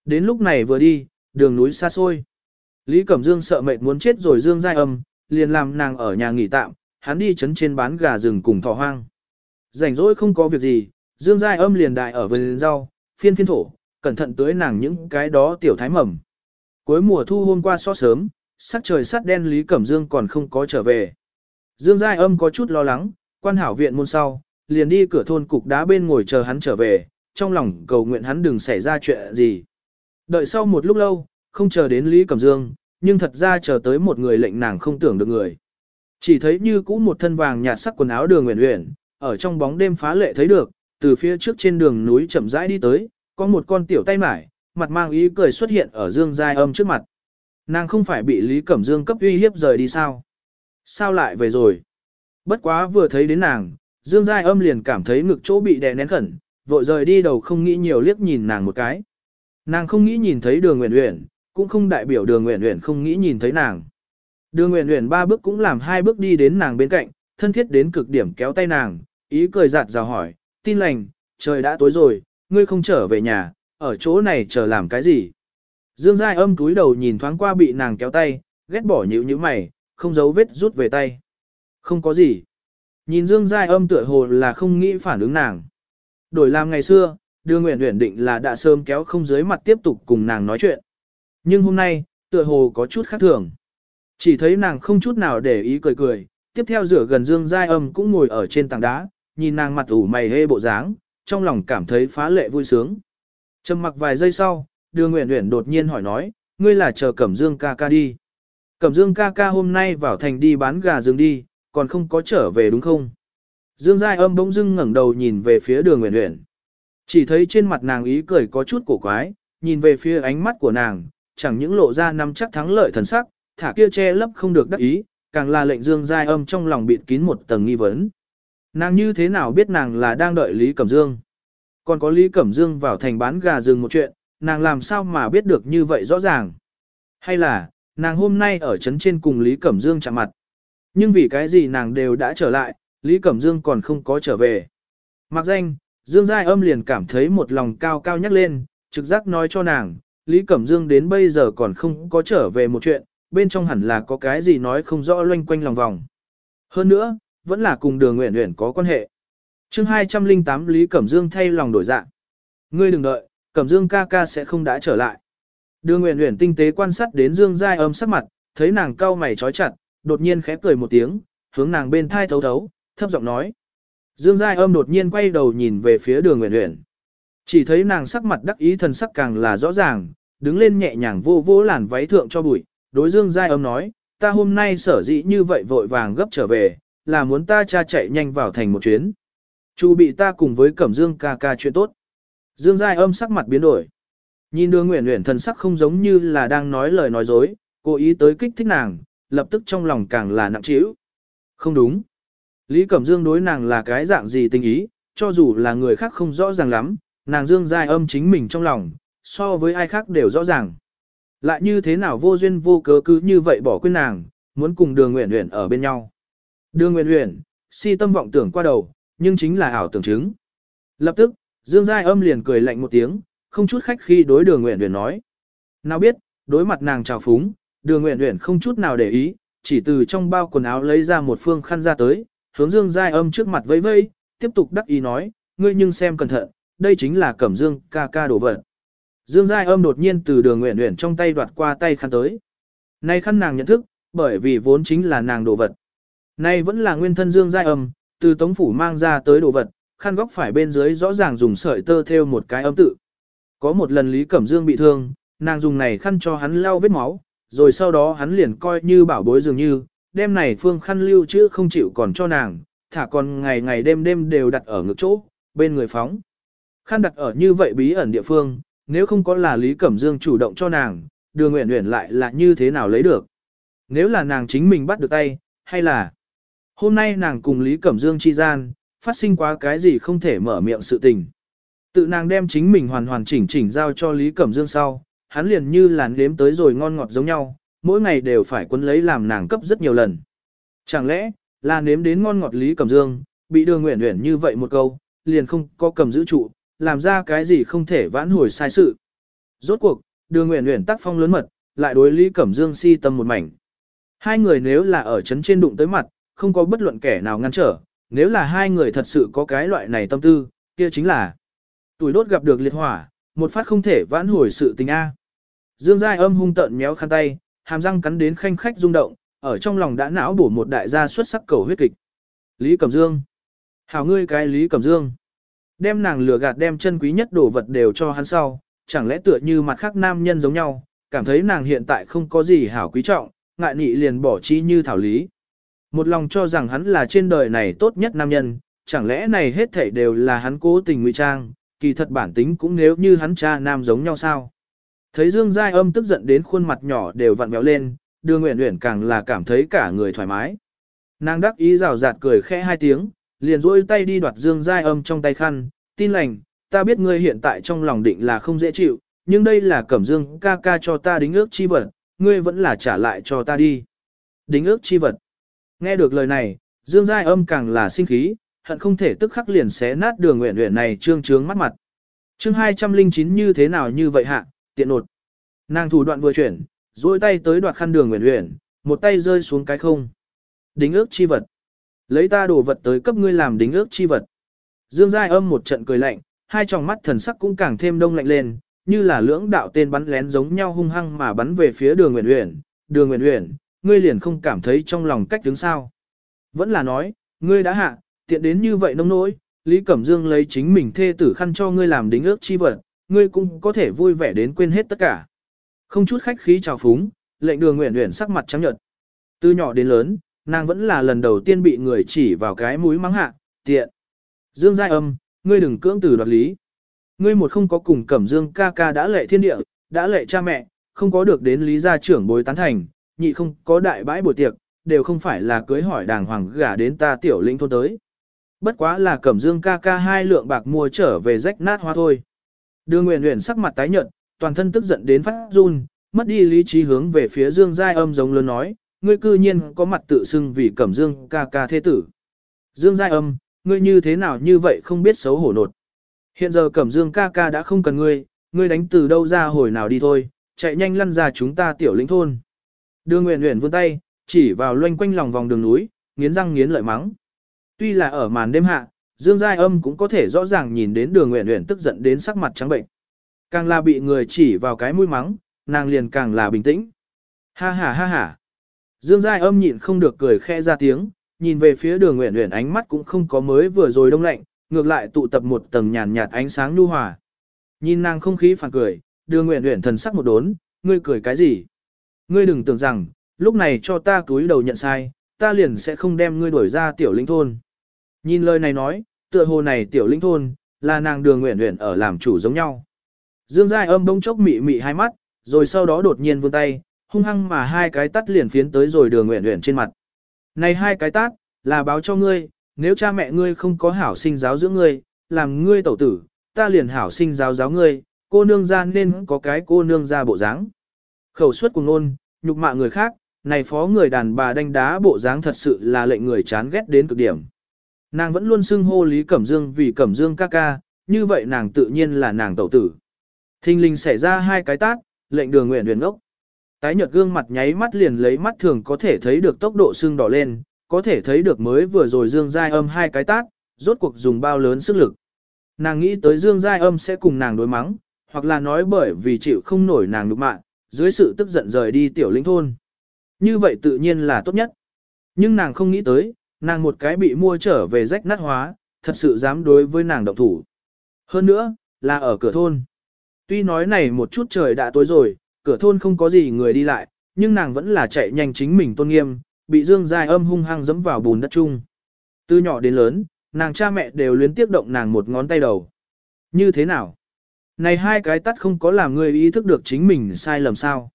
Đến lúc này vừa đi, đường núi xa xôi. Lý Cẩm Dương sợ mệt muốn chết rồi Dương Giai Âm, liền làm nàng ở nhà nghỉ tạm, hắn đi chấn trên bán gà rừng cùng thỏ hoang. Rảnh rỗi không có việc gì, Dương Giai Âm liền đại ở vườn rau, phiên phiên thổ, cẩn thận tưới nàng những cái đó tiểu thái mầm. Cuối mùa thu hôm qua so sớm, sắc trời sắt đen Lý Cẩm Dương còn không có trở về. Dương Giai Âm có chút lo lắng, quan hảo viện môn sau, liền đi cửa thôn cục đá bên ngồi chờ hắn trở về, trong lòng cầu nguyện hắn đừng xảy ra chuyện gì. Đợi sau một lúc lâu, không chờ đến Lý Cẩm Dương, nhưng thật ra chờ tới một người lệnh nàng không tưởng được người. Chỉ thấy như cũ một thân vàng nhạt sắc quần áo đường nguyện nguyện, ở trong bóng đêm phá lệ thấy được, từ phía trước trên đường núi chậm rãi đi tới, có một con tiểu tay mải, mặt mang ý cười xuất hiện ở Dương Giai Âm trước mặt. Nàng không phải bị Lý Cẩm Dương cấp uy hiếp rời đi sao? Sao lại về rồi? Bất quá vừa thấy đến nàng, Dương Giai Âm liền cảm thấy ngực chỗ bị đè nén khẩn, vội rời đi đầu không nghĩ nhiều liếc nhìn nàng một cái. Nàng không nghĩ nhìn thấy đường nguyện Uyển, cũng không đại biểu đường nguyện Uyển không nghĩ nhìn thấy nàng. Đường nguyện Uyển ba bước cũng làm hai bước đi đến nàng bên cạnh, thân thiết đến cực điểm kéo tay nàng, ý cười giạt rào hỏi, tin lành, trời đã tối rồi, ngươi không trở về nhà, ở chỗ này chờ làm cái gì? Dương Giai âm túi đầu nhìn thoáng qua bị nàng kéo tay, ghét bỏ nhữ như mày, không giấu vết rút về tay. Không có gì. Nhìn Dương Giai âm tựa hồ là không nghĩ phản ứng nàng. Đổi làm ngày xưa, đưa nguyện nguyện định là đã sớm kéo không dưới mặt tiếp tục cùng nàng nói chuyện. Nhưng hôm nay, tựa hồ có chút khác thường. Chỉ thấy nàng không chút nào để ý cười cười, tiếp theo rửa gần Dương Giai âm cũng ngồi ở trên tảng đá, nhìn nàng mặt ủ mày hê bộ dáng, trong lòng cảm thấy phá lệ vui sướng. Trầm mặc vài giây sau, Đường nguyện Uyển đột nhiên hỏi nói, ngươi là chờ Cẩm Dương ca ca đi. Cẩm Dương ca ca hôm nay vào thành đi bán gà rừng đi, còn không có trở về đúng không? Dương Giai Âm bỗng dưng ngẩng đầu nhìn về phía Đường Uyển Uyển. Chỉ thấy trên mặt nàng ý cười có chút cổ quái, nhìn về phía ánh mắt của nàng, chẳng những lộ ra năm chắc thắng lợi thần sắc, thả kia che lấp không được đắc ý, càng là lệnh Dương Giai Âm trong lòng bịt kín một tầng nghi vấn. Nàng như thế nào biết nàng là đang đợi Lý Cẩm Dương? Còn có Lý Cẩm Dương vào thành bán gà rừng một chuyện, nàng làm sao mà biết được như vậy rõ ràng? Hay là, nàng hôm nay ở trấn trên cùng Lý Cẩm Dương chạm mặt? Nhưng vì cái gì nàng đều đã trở lại, Lý Cẩm Dương còn không có trở về. Mặc danh, Dương Giai âm liền cảm thấy một lòng cao cao nhắc lên, trực giác nói cho nàng, Lý Cẩm Dương đến bây giờ còn không có trở về một chuyện, bên trong hẳn là có cái gì nói không rõ loanh quanh lòng vòng. Hơn nữa, vẫn là cùng đường nguyện nguyện có quan hệ. chương 208 Lý Cẩm Dương thay lòng đổi dạng. Ngươi đừng đợi, Cẩm Dương ca ca sẽ không đã trở lại. Đường nguyện nguyện tinh tế quan sát đến Dương Giai âm sắc mặt, thấy nàng cau mày trói chặt, đột nhiên khẽ cười một tiếng, hướng nàng bên thai thấu thấu, thấp giọng nói. Dương Giai âm đột nhiên quay đầu nhìn về phía đường Nguyễn nguyện. Chỉ thấy nàng sắc mặt đắc ý thần sắc càng là rõ ràng, đứng lên nhẹ nhàng vô vô làn váy thượng cho bụi, đối Dương Giai âm nói, ta hôm nay sở dĩ như vậy vội vàng gấp trở về, là muốn ta cha chạy nhanh vào thành một chuyến. Chu bị ta cùng với Cẩm Dương ca ca chuyện tốt. Dương Giai âm sắc mặt biến đổi. Nhìn đường Nguyễn nguyện thần sắc không giống như là đang nói lời nói dối, cố ý tới kích thích nàng, lập tức trong lòng càng là nặng trĩu. Không đúng. Lý Cẩm Dương đối nàng là cái dạng gì tình ý, cho dù là người khác không rõ ràng lắm, nàng Dương Giai âm chính mình trong lòng, so với ai khác đều rõ ràng. Lại như thế nào vô duyên vô cớ cứ như vậy bỏ quên nàng, muốn cùng đường nguyện nguyện ở bên nhau. Đường Nguyên Uyển, si tâm vọng tưởng qua đầu, nhưng chính là ảo tưởng chứng. Lập tức, Dương Giai Âm liền cười lạnh một tiếng, không chút khách khi đối Đường Uyển Uyển nói. Nào biết, đối mặt nàng trào phúng, Đường Uyển Uyển không chút nào để ý, chỉ từ trong bao quần áo lấy ra một phương khăn ra tới, hướng Dương Giai Âm trước mặt vẫy vẫy, tiếp tục đắc ý nói, ngươi nhưng xem cẩn thận, đây chính là Cẩm Dương ca ca đổ vật. Dương Giai Âm đột nhiên từ đường nguyện nguyện trong tay đoạt qua tay khăn tới. Nay khăn nàng nhận thức, bởi vì vốn chính là nàng đồ vật. Nay vẫn là nguyên thân Dương Giai Âm, từ tống phủ mang ra tới đồ vật, khăn góc phải bên dưới rõ ràng dùng sợi tơ theo một cái âm tự. Có một lần Lý Cẩm Dương bị thương, nàng dùng này khăn cho hắn lau vết máu, rồi sau đó hắn liền coi như bảo bối dường như, đêm này phương khăn lưu chữ không chịu còn cho nàng, thả còn ngày ngày đêm đêm đều đặt ở ngược chỗ, bên người phóng. Khăn đặt ở như vậy bí ẩn địa phương, nếu không có là Lý Cẩm Dương chủ động cho nàng, đường nguyện nguyện lại là như thế nào lấy được. Nếu là nàng chính mình bắt được tay, hay là hôm nay nàng cùng Lý Cẩm Dương chi gian, phát sinh quá cái gì không thể mở miệng sự tình. Tự nàng đem chính mình hoàn hoàn chỉnh chỉnh giao cho Lý Cẩm Dương sau, hắn liền như làn nếm tới rồi ngon ngọt giống nhau, mỗi ngày đều phải quấn lấy làm nàng cấp rất nhiều lần. Chẳng lẽ, là nếm đến ngon ngọt Lý Cẩm Dương, bị đường nguyện nguyện như vậy một câu, liền không có cầm giữ trụ, làm ra cái gì không thể vãn hồi sai sự. Rốt cuộc, đường nguyện nguyện tác phong lớn mật, lại đối Lý Cẩm Dương si tâm một mảnh. Hai người nếu là ở chấn trên đụng tới mặt, không có bất luận kẻ nào ngăn trở, nếu là hai người thật sự có cái loại này tâm tư, kia chính là tuổi đốt gặp được liệt hỏa, một phát không thể vãn hồi sự tình A. Dương Giai âm hung tận méo khăn tay, hàm răng cắn đến khanh khách rung động, ở trong lòng đã não bổ một đại gia xuất sắc cầu huyết kịch. Lý Cẩm Dương. Hảo ngươi cái Lý Cẩm Dương. Đem nàng lừa gạt đem chân quý nhất đồ vật đều cho hắn sau, chẳng lẽ tựa như mặt khác nam nhân giống nhau, cảm thấy nàng hiện tại không có gì hảo quý trọng, ngại nị liền bỏ chi như thảo lý. Một lòng cho rằng hắn là trên đời này tốt nhất nam nhân, chẳng lẽ này hết thảy đều là hắn cố tình ngụy trang, kỳ thật bản tính cũng nếu như hắn cha nam giống nhau sao. Thấy Dương Giai âm tức giận đến khuôn mặt nhỏ đều vặn béo lên, Đường Uyển Uyển càng là cảm thấy cả người thoải mái. Nàng đắc ý rào rạt cười khẽ hai tiếng, liền duỗi tay đi đoạt Dương Giai âm trong tay khăn, tin lành, ta biết ngươi hiện tại trong lòng định là không dễ chịu, nhưng đây là cẩm dương ca ca cho ta đính ước chi vật, ngươi vẫn là trả lại cho ta đi. Đính ước chi vật. Nghe được lời này, Dương Giai âm càng là sinh khí, hận không thể tức khắc liền xé nát đường Uyển Uyển này trương trướng mắt mặt. chương 209 như thế nào như vậy hạ, tiện nột. Nàng thủ đoạn vừa chuyển, duỗi tay tới đoạt khăn đường nguyện huyền, một tay rơi xuống cái không. Đính ước chi vật. Lấy ta đồ vật tới cấp ngươi làm đính ước chi vật. Dương Giai âm một trận cười lạnh, hai tròng mắt thần sắc cũng càng thêm đông lạnh lên, như là lưỡng đạo tên bắn lén giống nhau hung hăng mà bắn về phía đường nguyện huyền. Đường nguyện huyền, ngươi liền không cảm thấy trong lòng cách đứng sao. Vẫn là nói, ngươi đã hạ, tiện đến như vậy nông nỗi, Lý Cẩm Dương lấy chính mình thê tử khăn cho ngươi làm đính ước chi vật, ngươi cũng có thể vui vẻ đến quên hết tất cả. Không chút khách khí chào phúng, lệnh đường nguyện nguyện sắc mặt trắng nhợt. Từ nhỏ đến lớn, nàng vẫn là lần đầu tiên bị người chỉ vào cái mũi mắng hạ, tiện. Dương Giai Âm, ngươi đừng cưỡng từ đoạt lý. Ngươi một không có cùng Cẩm Dương ca ca đã lệ thiên địa, đã lệ cha mẹ, không có được đến lý gia trưởng bối tán thành, nhị không có đại bãi buổi tiệc, đều không phải là cưới hỏi đàng hoàng gả đến ta tiểu linh thôn tới. Bất quá là Cẩm Dương ca ca hai lượng bạc mua trở về rách nát hoa thôi. Đường Nguyễn Nguyễn sắc mặt tái nhợt, toàn thân tức giận đến phát run, mất đi lý trí hướng về phía Dương Giai Âm giống lớn nói, ngươi cư nhiên có mặt tự xưng vì Cẩm Dương ca ca thế tử. Dương Giai Âm, ngươi như thế nào như vậy không biết xấu hổ nột. Hiện giờ Cẩm Dương ca ca đã không cần ngươi, ngươi đánh từ đâu ra hồi nào đi thôi, chạy nhanh lăn ra chúng ta tiểu lĩnh thôn. Đường Nguyễn Nguyễn vươn tay, chỉ vào loanh quanh lòng vòng đường núi, nghiến răng nghiến lợi mắng. Tuy là ở màn đêm hạ, Dương Giai Âm cũng có thể rõ ràng nhìn đến đường Nguyễn Nguyễn tức giận đến sắc mặt trắng bệnh. Càng là bị người chỉ vào cái mũi mắng, nàng liền càng là bình tĩnh. Ha ha ha ha. Dương Giai Âm nhịn không được cười khẽ ra tiếng, nhìn về phía đường Nguyễn Nguyễn ánh mắt cũng không có mới vừa rồi đông lạnh, ngược lại tụ tập một tầng nhàn nhạt ánh sáng nhu hòa. Nhìn nàng không khí phản cười, đường Nguyễn Nguyễn thần sắc một đốn, ngươi cười cái gì? Ngươi đừng tưởng rằng, lúc này cho ta túi đầu nhận sai, ta liền sẽ không đem ngươi đuổi ra tiểu linh thôn. Nhìn lời này nói, tựa hồ này tiểu linh thôn, là nàng đường nguyện nguyện ở làm chủ giống nhau. Dương Giai âm bông chốc mị mị hai mắt, rồi sau đó đột nhiên vươn tay, hung hăng mà hai cái tắt liền phiến tới rồi đường nguyện nguyện trên mặt. Này hai cái tát, là báo cho ngươi, nếu cha mẹ ngươi không có hảo sinh giáo dưỡng ngươi, làm ngươi tẩu tử, ta liền hảo sinh giáo giáo ngươi, cô nương ra nên có cái cô nương ra bộ dáng. Khẩu suất cùng ngôn nhục mạ người khác, này phó người đàn bà đánh đá bộ dáng thật sự là lệnh người chán ghét đến cực điểm. Nàng vẫn luôn xưng hô Lý Cẩm Dương vì Cẩm Dương ca ca, như vậy nàng tự nhiên là nàng tẩu tử. Thinh linh xảy ra hai cái tát, lệnh đường nguyện huyền ốc. Tái nhợt gương mặt nháy mắt liền lấy mắt thường có thể thấy được tốc độ xương đỏ lên, có thể thấy được mới vừa rồi Dương Giai âm hai cái tát, rốt cuộc dùng bao lớn sức lực. Nàng nghĩ tới Dương Giai âm sẽ cùng nàng đối mắng, hoặc là nói bởi vì chịu không nổi nàng nục mạng, dưới sự tức giận rời đi tiểu linh thôn. Như vậy tự nhiên là tốt nhất. Nhưng nàng không nghĩ tới, nàng một cái bị mua trở về rách nát hóa, thật sự dám đối với nàng động thủ. Hơn nữa, là ở cửa thôn. Tuy nói này một chút trời đã tối rồi, cửa thôn không có gì người đi lại, nhưng nàng vẫn là chạy nhanh chính mình tôn nghiêm, bị Dương Giai âm hung hăng dẫm vào bùn đất chung. Từ nhỏ đến lớn, nàng cha mẹ đều luyến tiếp động nàng một ngón tay đầu. Như thế nào? Này hai cái tắt không có làm người ý thức được chính mình sai lầm sao.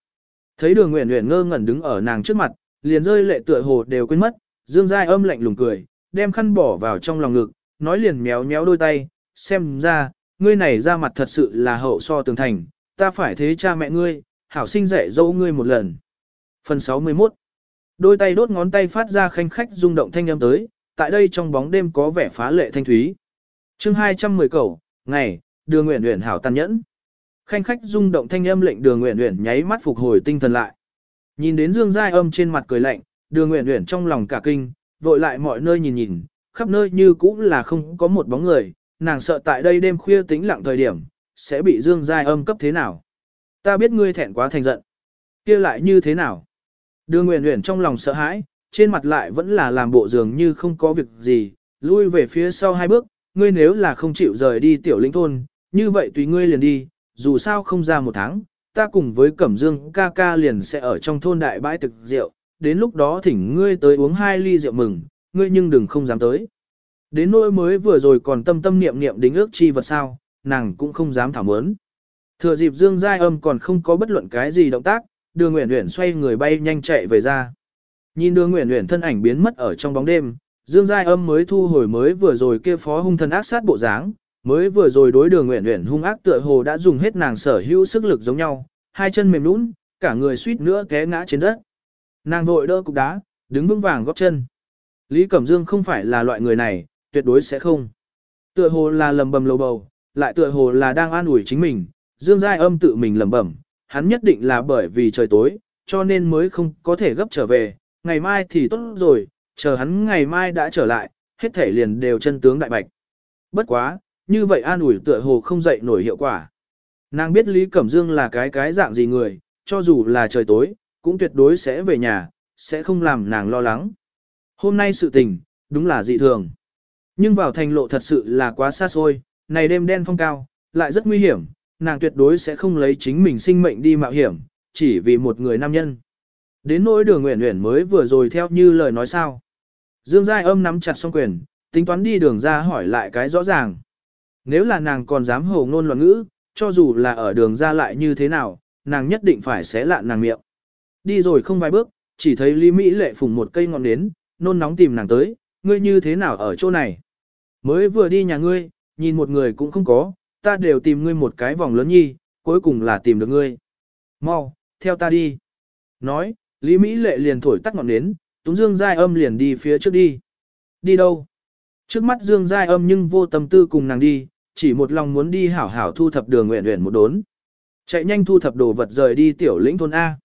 Thấy đường nguyện nguyện ngơ ngẩn đứng ở nàng trước mặt, liền rơi lệ tựa hồ đều quên mất, Dương Giai âm lạnh lùng cười, đem khăn bỏ vào trong lòng ngực, nói liền méo méo đôi tay, xem ra, ngươi này ra mặt thật sự là hậu so tường thành, ta phải thế cha mẹ ngươi, hảo sinh dạy dỗ ngươi một lần. Phần 61 Đôi tay đốt ngón tay phát ra khanh khách rung động thanh âm tới, tại đây trong bóng đêm có vẻ phá lệ thanh thúy. chương 210 cầu, ngày, đường nguyện nguyện hảo tàn nhẫn. Khanh khách rung động thanh âm lệnh đường nguyện nguyện nháy mắt phục hồi tinh thần lại. Nhìn đến dương giai âm trên mặt cười lạnh, đường nguyện nguyện trong lòng cả kinh, vội lại mọi nơi nhìn nhìn, khắp nơi như cũng là không có một bóng người, nàng sợ tại đây đêm khuya tĩnh lặng thời điểm, sẽ bị dương giai âm cấp thế nào. Ta biết ngươi thẹn quá thành giận. kia lại như thế nào? Đường nguyện nguyện trong lòng sợ hãi, trên mặt lại vẫn là làm bộ dường như không có việc gì, lui về phía sau hai bước, ngươi nếu là không chịu rời đi tiểu lĩnh thôn, như vậy tùy ngươi liền đi, dù sao không ra một tháng, ta cùng với Cẩm Dương ca ca liền sẽ ở trong thôn đại bãi thực rượu, đến lúc đó thỉnh ngươi tới uống hai ly rượu mừng, ngươi nhưng đừng không dám tới. Đến nỗi mới vừa rồi còn tâm tâm niệm niệm đính ước chi vật sao, nàng cũng không dám thảo mớn. Thừa dịp Dương Giai Âm còn không có bất luận cái gì động tác, Đường Uyển Uyển xoay người bay nhanh chạy về ra. Nhìn Đường Uyển Uyển thân ảnh biến mất ở trong bóng đêm, Dương Giai Âm mới thu hồi mới vừa rồi kia phó hung thần ác sát bộ dáng, mới vừa rồi đối Đường Uyển Uyển hung ác tựa hồ đã dùng hết nàng sở hữu sức lực giống nhau, hai chân mềm nhũn, cả người suýt nữa té ngã trên đất. Nàng vội đỡ cục đá, đứng vững vàng góp chân. Lý Cẩm Dương không phải là loại người này, tuyệt đối sẽ không. Tựa hồ là lầm bầm lầu bầu, lại tựa hồ là đang an ủi chính mình, Dương Giai âm tự mình lẩm bẩm, hắn nhất định là bởi vì trời tối, cho nên mới không có thể gấp trở về, ngày mai thì tốt rồi, chờ hắn ngày mai đã trở lại, hết thể liền đều chân tướng đại bạch. Bất quá, như vậy an ủi tựa hồ không dậy nổi hiệu quả. Nàng biết Lý Cẩm Dương là cái cái dạng gì người, cho dù là trời tối, cũng tuyệt đối sẽ về nhà, sẽ không làm nàng lo lắng. Hôm nay sự tình, đúng là dị thường. Nhưng vào thành lộ thật sự là quá xa xôi, này đêm đen phong cao, lại rất nguy hiểm, nàng tuyệt đối sẽ không lấy chính mình sinh mệnh đi mạo hiểm, chỉ vì một người nam nhân. Đến nỗi đường nguyện nguyện mới vừa rồi theo như lời nói sao. Dương Giai âm nắm chặt song quyền, tính toán đi đường ra hỏi lại cái rõ ràng. Nếu là nàng còn dám hồ ngôn loạn ngữ, cho dù là ở đường ra lại như thế nào, nàng nhất định phải xé lạn nàng miệng. Đi rồi không vài bước, chỉ thấy Lý Mỹ lệ phùng một cây ngọn nến, nôn nóng tìm nàng tới, ngươi như thế nào ở chỗ này. Mới vừa đi nhà ngươi, nhìn một người cũng không có, ta đều tìm ngươi một cái vòng lớn nhi, cuối cùng là tìm được ngươi. Mau, theo ta đi. Nói, Lý Mỹ lệ liền thổi tắt ngọn nến, Túng Dương Giai âm liền đi phía trước đi. Đi đâu? Trước mắt Dương Giai âm nhưng vô tâm tư cùng nàng đi, chỉ một lòng muốn đi hảo hảo thu thập đường nguyện nguyện một đốn. Chạy nhanh thu thập đồ vật rời đi tiểu lĩnh thôn A.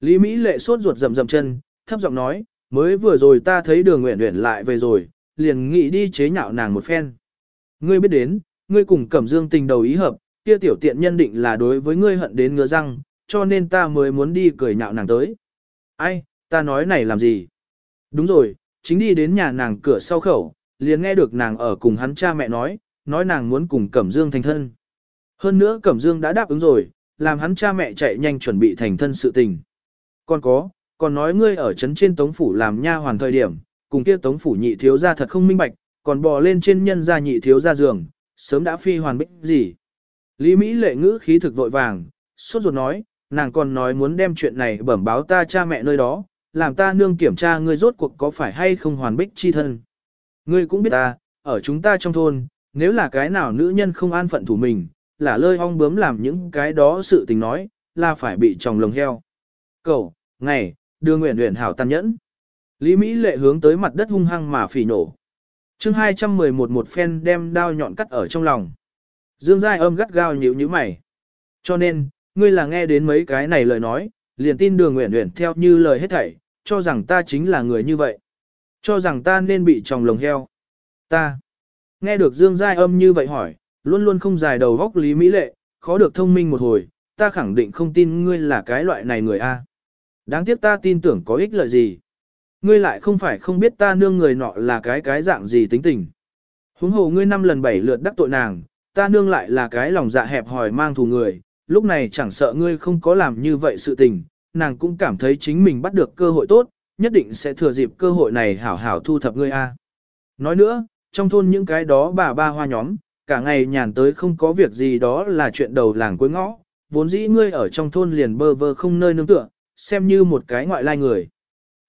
Lý Mỹ lệ sốt ruột rầm rầm chân, thấp giọng nói, mới vừa rồi ta thấy đường nguyện nguyện lại về rồi, liền nghĩ đi chế nhạo nàng một phen. Ngươi biết đến, ngươi cùng Cẩm Dương tình đầu ý hợp, kia tiểu tiện nhân định là đối với ngươi hận đến ngứa răng, cho nên ta mới muốn đi cười nhạo nàng tới. Ai, ta nói này làm gì? Đúng rồi, chính đi đến nhà nàng cửa sau khẩu, liền nghe được nàng ở cùng hắn cha mẹ nói, nói nàng muốn cùng Cẩm Dương thành thân. Hơn nữa Cẩm Dương đã đáp ứng rồi, làm hắn cha mẹ chạy nhanh chuẩn bị thành thân sự tình. Còn có, còn nói ngươi ở trấn trên tống phủ làm nha hoàn thời điểm, cùng kia tống phủ nhị thiếu gia thật không minh bạch, còn bò lên trên nhân gia nhị thiếu gia giường, sớm đã phi hoàn bích gì. Lý Mỹ lệ ngữ khí thực vội vàng, sốt ruột nói, nàng còn nói muốn đem chuyện này bẩm báo ta cha mẹ nơi đó, làm ta nương kiểm tra ngươi rốt cuộc có phải hay không hoàn bích chi thân. Ngươi cũng biết ta, ở chúng ta trong thôn, nếu là cái nào nữ nhân không an phận thủ mình, là lơi ong bướm làm những cái đó sự tình nói, là phải bị tròng lồng heo. Cậu, ngày, đưa nguyện nguyện hảo tàn nhẫn. Lý Mỹ lệ hướng tới mặt đất hung hăng mà phỉ nổ. chương 211 một phen đem đao nhọn cắt ở trong lòng. Dương Giai âm gắt gao nhíu nhíu mày. Cho nên, ngươi là nghe đến mấy cái này lời nói, liền tin đường nguyện nguyện theo như lời hết thảy, cho rằng ta chính là người như vậy. Cho rằng ta nên bị tròng lồng heo. Ta. Nghe được Dương Giai âm như vậy hỏi, luôn luôn không dài đầu góc Lý Mỹ Lệ, khó được thông minh một hồi, ta khẳng định không tin ngươi là cái loại này người A. Đáng tiếc ta tin tưởng có ích lợi gì. Ngươi lại không phải không biết ta nương người nọ là cái cái dạng gì tính tình. Huống hồ ngươi năm lần bảy lượt đắc tội nàng, ta nương lại là cái lòng dạ hẹp hòi mang thù người, lúc này chẳng sợ ngươi không có làm như vậy sự tình, nàng cũng cảm thấy chính mình bắt được cơ hội tốt, nhất định sẽ thừa dịp cơ hội này hảo hảo thu thập ngươi a. Nói nữa, trong thôn những cái đó bà ba hoa nhóm, cả ngày nhàn tới không có việc gì đó là chuyện đầu làng cuối ngõ, vốn dĩ ngươi ở trong thôn liền bơ vơ không nơi nương tựa, xem như một cái ngoại lai người.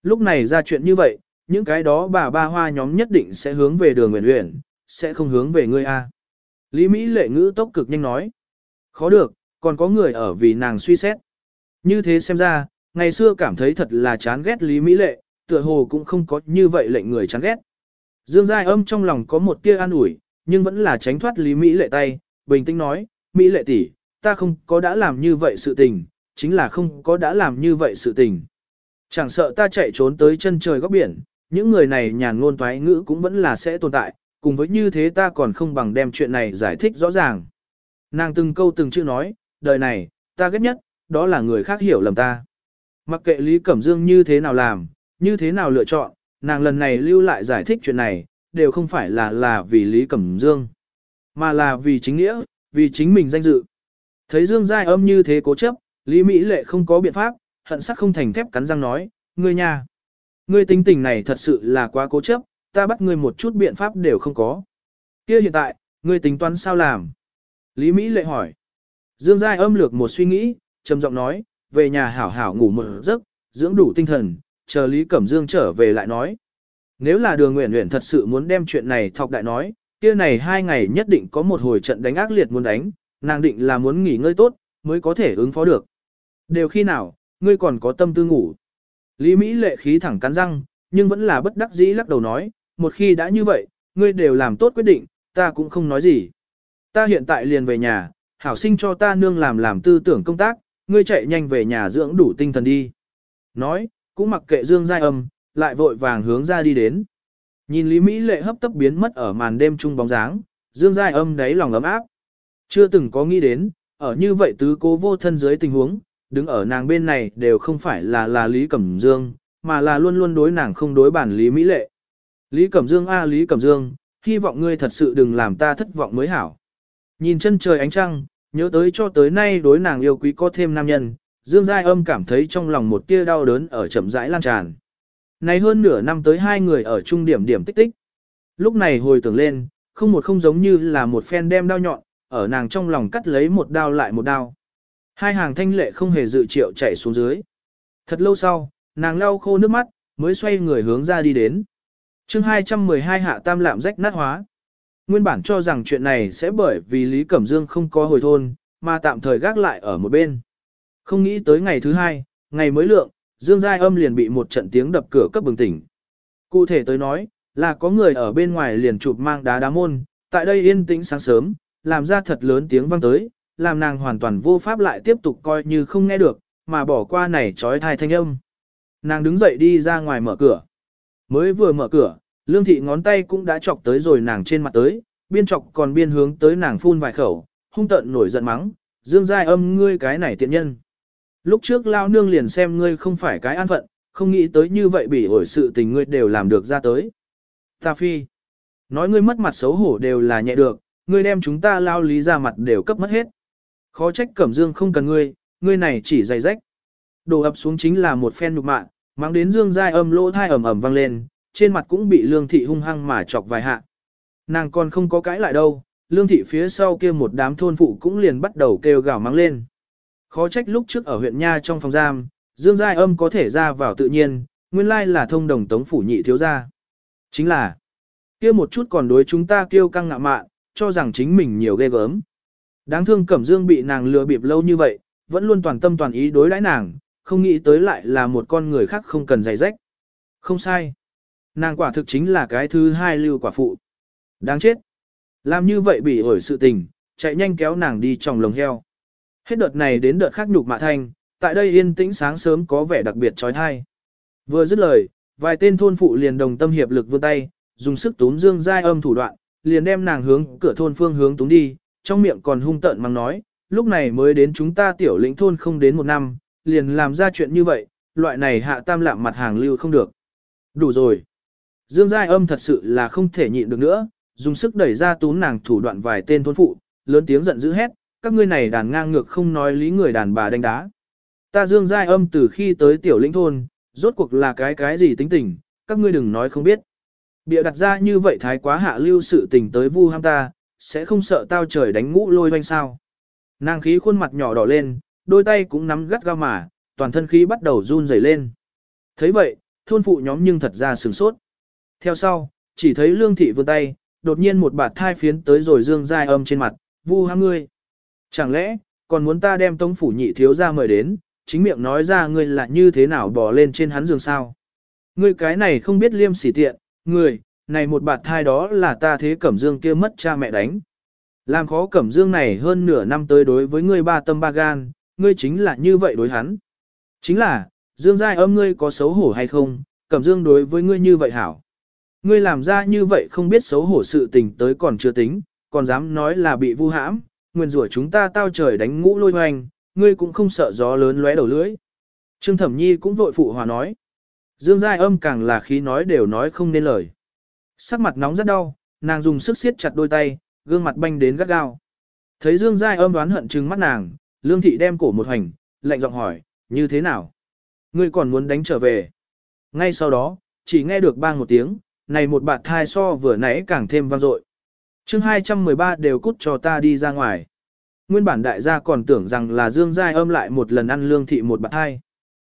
Lúc này ra chuyện như vậy, những cái đó bà ba hoa nhóm nhất định sẽ hướng về đường nguyện nguyện, sẽ không hướng về ngươi a. Lý Mỹ lệ ngữ tốc cực nhanh nói. Khó được, còn có người ở vì nàng suy xét. Như thế xem ra, ngày xưa cảm thấy thật là chán ghét Lý Mỹ lệ, tựa hồ cũng không có như vậy lệnh người chán ghét. Dương Giai âm trong lòng có một tia an ủi, nhưng vẫn là tránh thoát Lý Mỹ lệ tay, bình tĩnh nói, Mỹ lệ tỷ, ta không có đã làm như vậy sự tình, chính là không có đã làm như vậy sự tình. Chẳng sợ ta chạy trốn tới chân trời góc biển, những người này nhàn ngôn toái ngữ cũng vẫn là sẽ tồn tại, cùng với như thế ta còn không bằng đem chuyện này giải thích rõ ràng. Nàng từng câu từng chữ nói, đời này, ta ghét nhất, đó là người khác hiểu lầm ta. Mặc kệ Lý Cẩm Dương như thế nào làm, như thế nào lựa chọn, nàng lần này lưu lại giải thích chuyện này, đều không phải là là vì Lý Cẩm Dương, mà là vì chính nghĩa, vì chính mình danh dự. Thấy Dương Giai âm như thế cố chấp, Lý Mỹ Lệ không có biện pháp, hận sắc không thành thép cắn răng nói, ngươi nha. Ngươi tính tình này thật sự là quá cố chấp, ta bắt ngươi một chút biện pháp đều không có. Kia hiện tại, ngươi tính toán sao làm? Lý Mỹ Lệ hỏi. Dương Giai âm lược một suy nghĩ, trầm giọng nói, về nhà hảo hảo ngủ một giấc, dưỡng đủ tinh thần, chờ Lý Cẩm Dương trở về lại nói. Nếu là đường nguyện nguyện thật sự muốn đem chuyện này thọc đại nói, kia này hai ngày nhất định có một hồi trận đánh ác liệt muốn đánh, nàng định là muốn nghỉ ngơi tốt, mới có thể ứng phó được. Đều khi nào, ngươi còn có tâm tư ngủ. Lý Mỹ lệ khí thẳng cắn răng, nhưng vẫn là bất đắc dĩ lắc đầu nói, một khi đã như vậy, ngươi đều làm tốt quyết định, ta cũng không nói gì. Ta hiện tại liền về nhà, hảo sinh cho ta nương làm làm tư tưởng công tác, ngươi chạy nhanh về nhà dưỡng đủ tinh thần đi. Nói, cũng mặc kệ Dương Giai âm, lại vội vàng hướng ra đi đến. Nhìn Lý Mỹ lệ hấp tấp biến mất ở màn đêm trung bóng dáng, Dương Giai âm đáy lòng ấm áp. Chưa từng có nghĩ đến, ở như vậy tứ cố vô thân dưới tình huống, đứng ở nàng bên này đều không phải là là Lý Cẩm Dương, mà là luôn luôn đối nàng không đối bản Lý Mỹ lệ. Lý Cẩm Dương a Lý Cẩm Dương, hy vọng ngươi thật sự đừng làm ta thất vọng mới hảo. Nhìn chân trời ánh trăng, nhớ tới cho tới nay đối nàng yêu quý có thêm nam nhân, Dương Giai âm cảm thấy trong lòng một tia đau đớn ở chậm rãi lan tràn. Này hơn nửa năm tới hai người ở trung điểm điểm tích tích. Lúc này hồi tưởng lên, không một không giống như là một phen đem đao nhọn, ở nàng trong lòng cắt lấy một đao lại một đao. Hai hàng thanh lệ không hề dự triệu chảy xuống dưới. Thật lâu sau, nàng lau khô nước mắt, mới xoay người hướng ra đi đến. chương 212 hạ tam lạm rách nát hóa. Nguyên bản cho rằng chuyện này sẽ bởi vì Lý Cẩm Dương không có hồi thôn, mà tạm thời gác lại ở một bên. Không nghĩ tới ngày thứ hai, ngày mới lượng, Dương Giai âm liền bị một trận tiếng đập cửa cấp bừng tỉnh. Cụ thể tới nói, là có người ở bên ngoài liền chụp mang đá đá môn, tại đây yên tĩnh sáng sớm, làm ra thật lớn tiếng vang tới, làm nàng hoàn toàn vô pháp lại tiếp tục coi như không nghe được, mà bỏ qua này trói thai thanh âm. Nàng đứng dậy đi ra ngoài mở cửa. Mới vừa mở cửa, lương thị ngón tay cũng đã chọc tới rồi nàng trên mặt tới, biên chọc còn biên hướng tới nàng phun vài khẩu, hung tận nổi giận mắng, dương giai âm ngươi cái này tiện nhân. Lúc trước lao nương liền xem ngươi không phải cái an phận, không nghĩ tới như vậy bị ổi sự tình ngươi đều làm được ra tới. Ta phi, nói ngươi mất mặt xấu hổ đều là nhẹ được, ngươi đem chúng ta lao lý ra mặt đều cấp mất hết. Khó trách Cẩm Dương không cần ngươi, ngươi này chỉ dày rách. Đổ ập xuống chính là một phen nhục mạ, mang đến Dương Giai âm lỗ thai ầm ầm vang lên, trên mặt cũng bị Lương Thị hung hăng mà chọc vài hạ. Nàng còn không có cãi lại đâu, Lương Thị phía sau kia một đám thôn phụ cũng liền bắt đầu kêu gào mang lên. Khó trách lúc trước ở huyện Nha trong phòng giam, Dương Giai âm có thể ra vào tự nhiên, nguyên lai là thông đồng tống phủ nhị thiếu gia. Chính là, kia một chút còn đối chúng ta kêu căng ngạ mạn, cho rằng chính mình nhiều ghê gớm. Đáng thương Cẩm Dương bị nàng lừa bịp lâu như vậy, vẫn luôn toàn tâm toàn ý đối đãi nàng, không nghĩ tới lại là một con người khác không cần giày rách. Không sai. Nàng quả thực chính là cái thứ hai lưu quả phụ. Đáng chết. Làm như vậy bị ổi sự tình, chạy nhanh kéo nàng đi trong lồng heo. Hết đợt này đến đợt khác nhục mạ thanh, tại đây yên tĩnh sáng sớm có vẻ đặc biệt trói thai. Vừa dứt lời, Vài tên thôn phụ liền đồng tâm hiệp lực vươn tay, dùng sức túm Dương Giai Âm thủ đoạn, liền đem nàng hướng cửa thôn phương hướng túm đi, trong miệng còn hung tợn mang nói, lúc này mới đến chúng ta tiểu lĩnh thôn không đến một năm, liền làm ra chuyện như vậy, loại này hạ tam lạm mặt hàng lưu không được. Đủ rồi. Dương Giai Âm thật sự là không thể nhịn được nữa, dùng sức đẩy ra tún nàng thủ đoạn vài tên thôn phụ, lớn tiếng giận dữ hét, các ngươi này đàn ngang ngược không nói lý người đàn bà đánh đá. Ta Dương Giai Âm từ khi tới tiểu lĩnh thôn, rốt cuộc là cái cái gì tính tình, các ngươi đừng nói không biết. Bịa đặt ra như vậy thái quá hạ lưu sự tình tới vu ham ta, sẽ không sợ tao trời đánh ngũ lôi doanh sao. Nàng khí khuôn mặt nhỏ đỏ lên, đôi tay cũng nắm gắt gao mà, toàn thân khí bắt đầu run rẩy lên. thấy vậy, thôn phụ nhóm nhưng thật ra sửng sốt. Theo sau, chỉ thấy lương thị vươn tay, đột nhiên một bạt thai phiến tới rồi dương dai âm trên mặt, vu ham ngươi. Chẳng lẽ, còn muốn ta đem tống phủ nhị thiếu ra mời đến, chính miệng nói ra ngươi là như thế nào bỏ lên trên hắn giường sao. Ngươi cái này không biết liêm sỉ tiện, ngươi, này một bạt thai đó là ta thế cẩm dương kia mất cha mẹ đánh. Làm khó cẩm dương này hơn nửa năm tới đối với ngươi ba tâm ba gan, ngươi chính là như vậy đối hắn. Chính là, dương giai âm ngươi có xấu hổ hay không, cẩm dương đối với ngươi như vậy hảo. Ngươi làm ra như vậy không biết xấu hổ sự tình tới còn chưa tính, còn dám nói là bị vu hãm, nguyên rủa chúng ta tao trời đánh ngũ lôi hoành, ngươi cũng không sợ gió lớn lóe đầu lưỡi. Trương Thẩm Nhi cũng vội phụ hòa nói. Dương Giai âm càng là khí nói đều nói không nên lời. Sắc mặt nóng rất đau, nàng dùng sức siết chặt đôi tay, gương mặt banh đến gắt gao. Thấy Dương Giai âm đoán hận trừng mắt nàng, Lương Thị đem cổ một hành, lạnh giọng hỏi, như thế nào? Ngươi còn muốn đánh trở về? Ngay sau đó, chỉ nghe được bang một tiếng, này một bạt thai so vừa nãy càng thêm vang dội. chương 213 đều cút cho ta đi ra ngoài. Nguyên bản đại gia còn tưởng rằng là Dương Giai âm lại một lần ăn lương thị một bạt thai.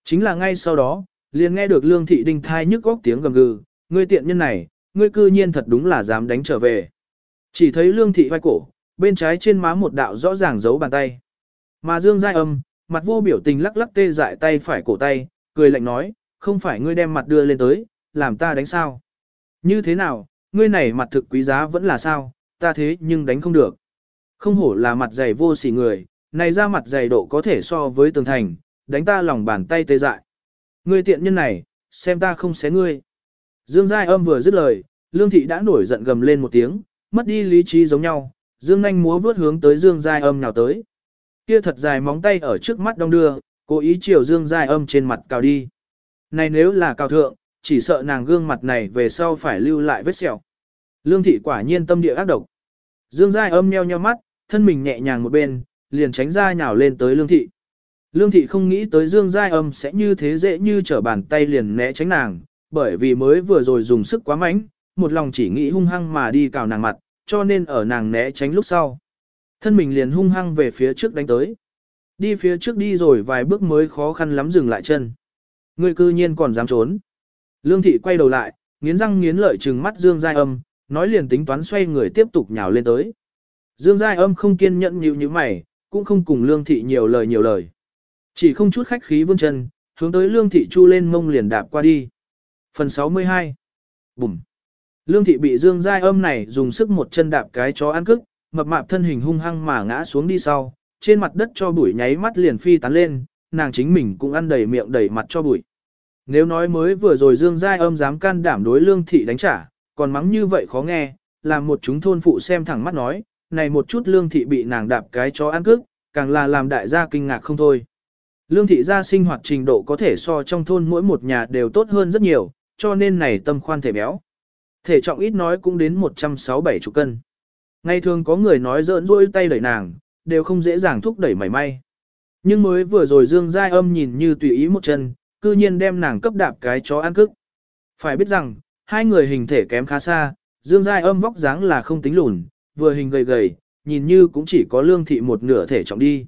Chính là ngay sau đó, liền nghe được lương thị đinh thai nhức góc tiếng gầm gừ, ngươi tiện nhân này, ngươi cư nhiên thật đúng là dám đánh trở về. Chỉ thấy lương thị vai cổ, bên trái trên má một đạo rõ ràng giấu bàn tay. Mà Dương Giai âm, mặt vô biểu tình lắc lắc tê dại tay phải cổ tay, cười lạnh nói, không phải ngươi đem mặt đưa lên tới, làm ta đánh sao. Như thế nào, ngươi này mặt thực quý giá vẫn là sao, ta thế nhưng đánh không được. Không hổ là mặt dày vô sỉ người, này ra mặt dày độ có thể so với tường thành, đánh ta lòng bàn tay tê dại. Ngươi tiện nhân này, xem ta không xé ngươi. Dương Giai âm vừa dứt lời, Lương Thị đã nổi giận gầm lên một tiếng, mất đi lý trí giống nhau, Dương Anh múa vướt hướng tới Dương Giai âm nào tới. Kia thật dài móng tay ở trước mắt đông đưa, cố ý chiều Dương Giai âm trên mặt cào đi. Này nếu là cào thượng, chỉ sợ nàng gương mặt này về sau phải lưu lại vết sẹo. Lương Thị quả nhiên tâm địa ác độc. Dương Giai âm nheo nheo mắt, thân mình nhẹ nhàng một bên, liền tránh ra nhào lên tới Lương Thị. Lương Thị không nghĩ tới Dương Giai âm sẽ như thế dễ như trở bàn tay liền né tránh nàng, bởi vì mới vừa rồi dùng sức quá mạnh, một lòng chỉ nghĩ hung hăng mà đi cào nàng mặt, cho nên ở nàng né tránh lúc sau. Thân mình liền hung hăng về phía trước đánh tới. Đi phía trước đi rồi vài bước mới khó khăn lắm dừng lại chân. Người cư nhiên còn dám trốn. Lương Thị quay đầu lại, nghiến răng nghiến lợi trừng mắt Dương Giai âm, nói liền tính toán xoay người tiếp tục nhào lên tới. Dương Giai âm không kiên nhẫn nhíu như mày, cũng không cùng Lương Thị nhiều lời nhiều lời. Chỉ không chút khách khí vươn chân, hướng tới Lương Thị chu lên mông liền đạp qua đi. Phần 62 Bùm Lương Thị bị Dương Giai âm này dùng sức một chân đạp cái chó ăn cức, mập mạp thân hình hung hăng mà ngã xuống đi sau, trên mặt đất cho bụi nháy mắt liền phi tán lên, nàng chính mình cũng ăn đầy miệng đầy mặt cho bụi. Nếu nói mới vừa rồi Dương Giai âm dám can đảm đối Lương Thị đánh trả, còn mắng như vậy khó nghe, làm một chúng thôn phụ xem thẳng mắt nói, này một chút lương thị bị nàng đạp cái chó ăn cước, càng là làm đại gia kinh ngạc không thôi. Lương thị gia sinh hoạt trình độ có thể so trong thôn mỗi một nhà đều tốt hơn rất nhiều, cho nên này tâm khoan thể béo. Thể trọng ít nói cũng đến 167 chục cân. Ngày thường có người nói giỡn rôi tay đẩy nàng, đều không dễ dàng thúc đẩy mảy may. Nhưng mới vừa rồi Dương Giai âm nhìn như tùy ý một chân, cư nhiên đem nàng cấp đạp cái chó ăn cức. Phải biết rằng, Hai người hình thể kém khá xa, Dương Giai âm vóc dáng là không tính lùn, vừa hình gầy gầy, nhìn như cũng chỉ có lương thị một nửa thể trọng đi.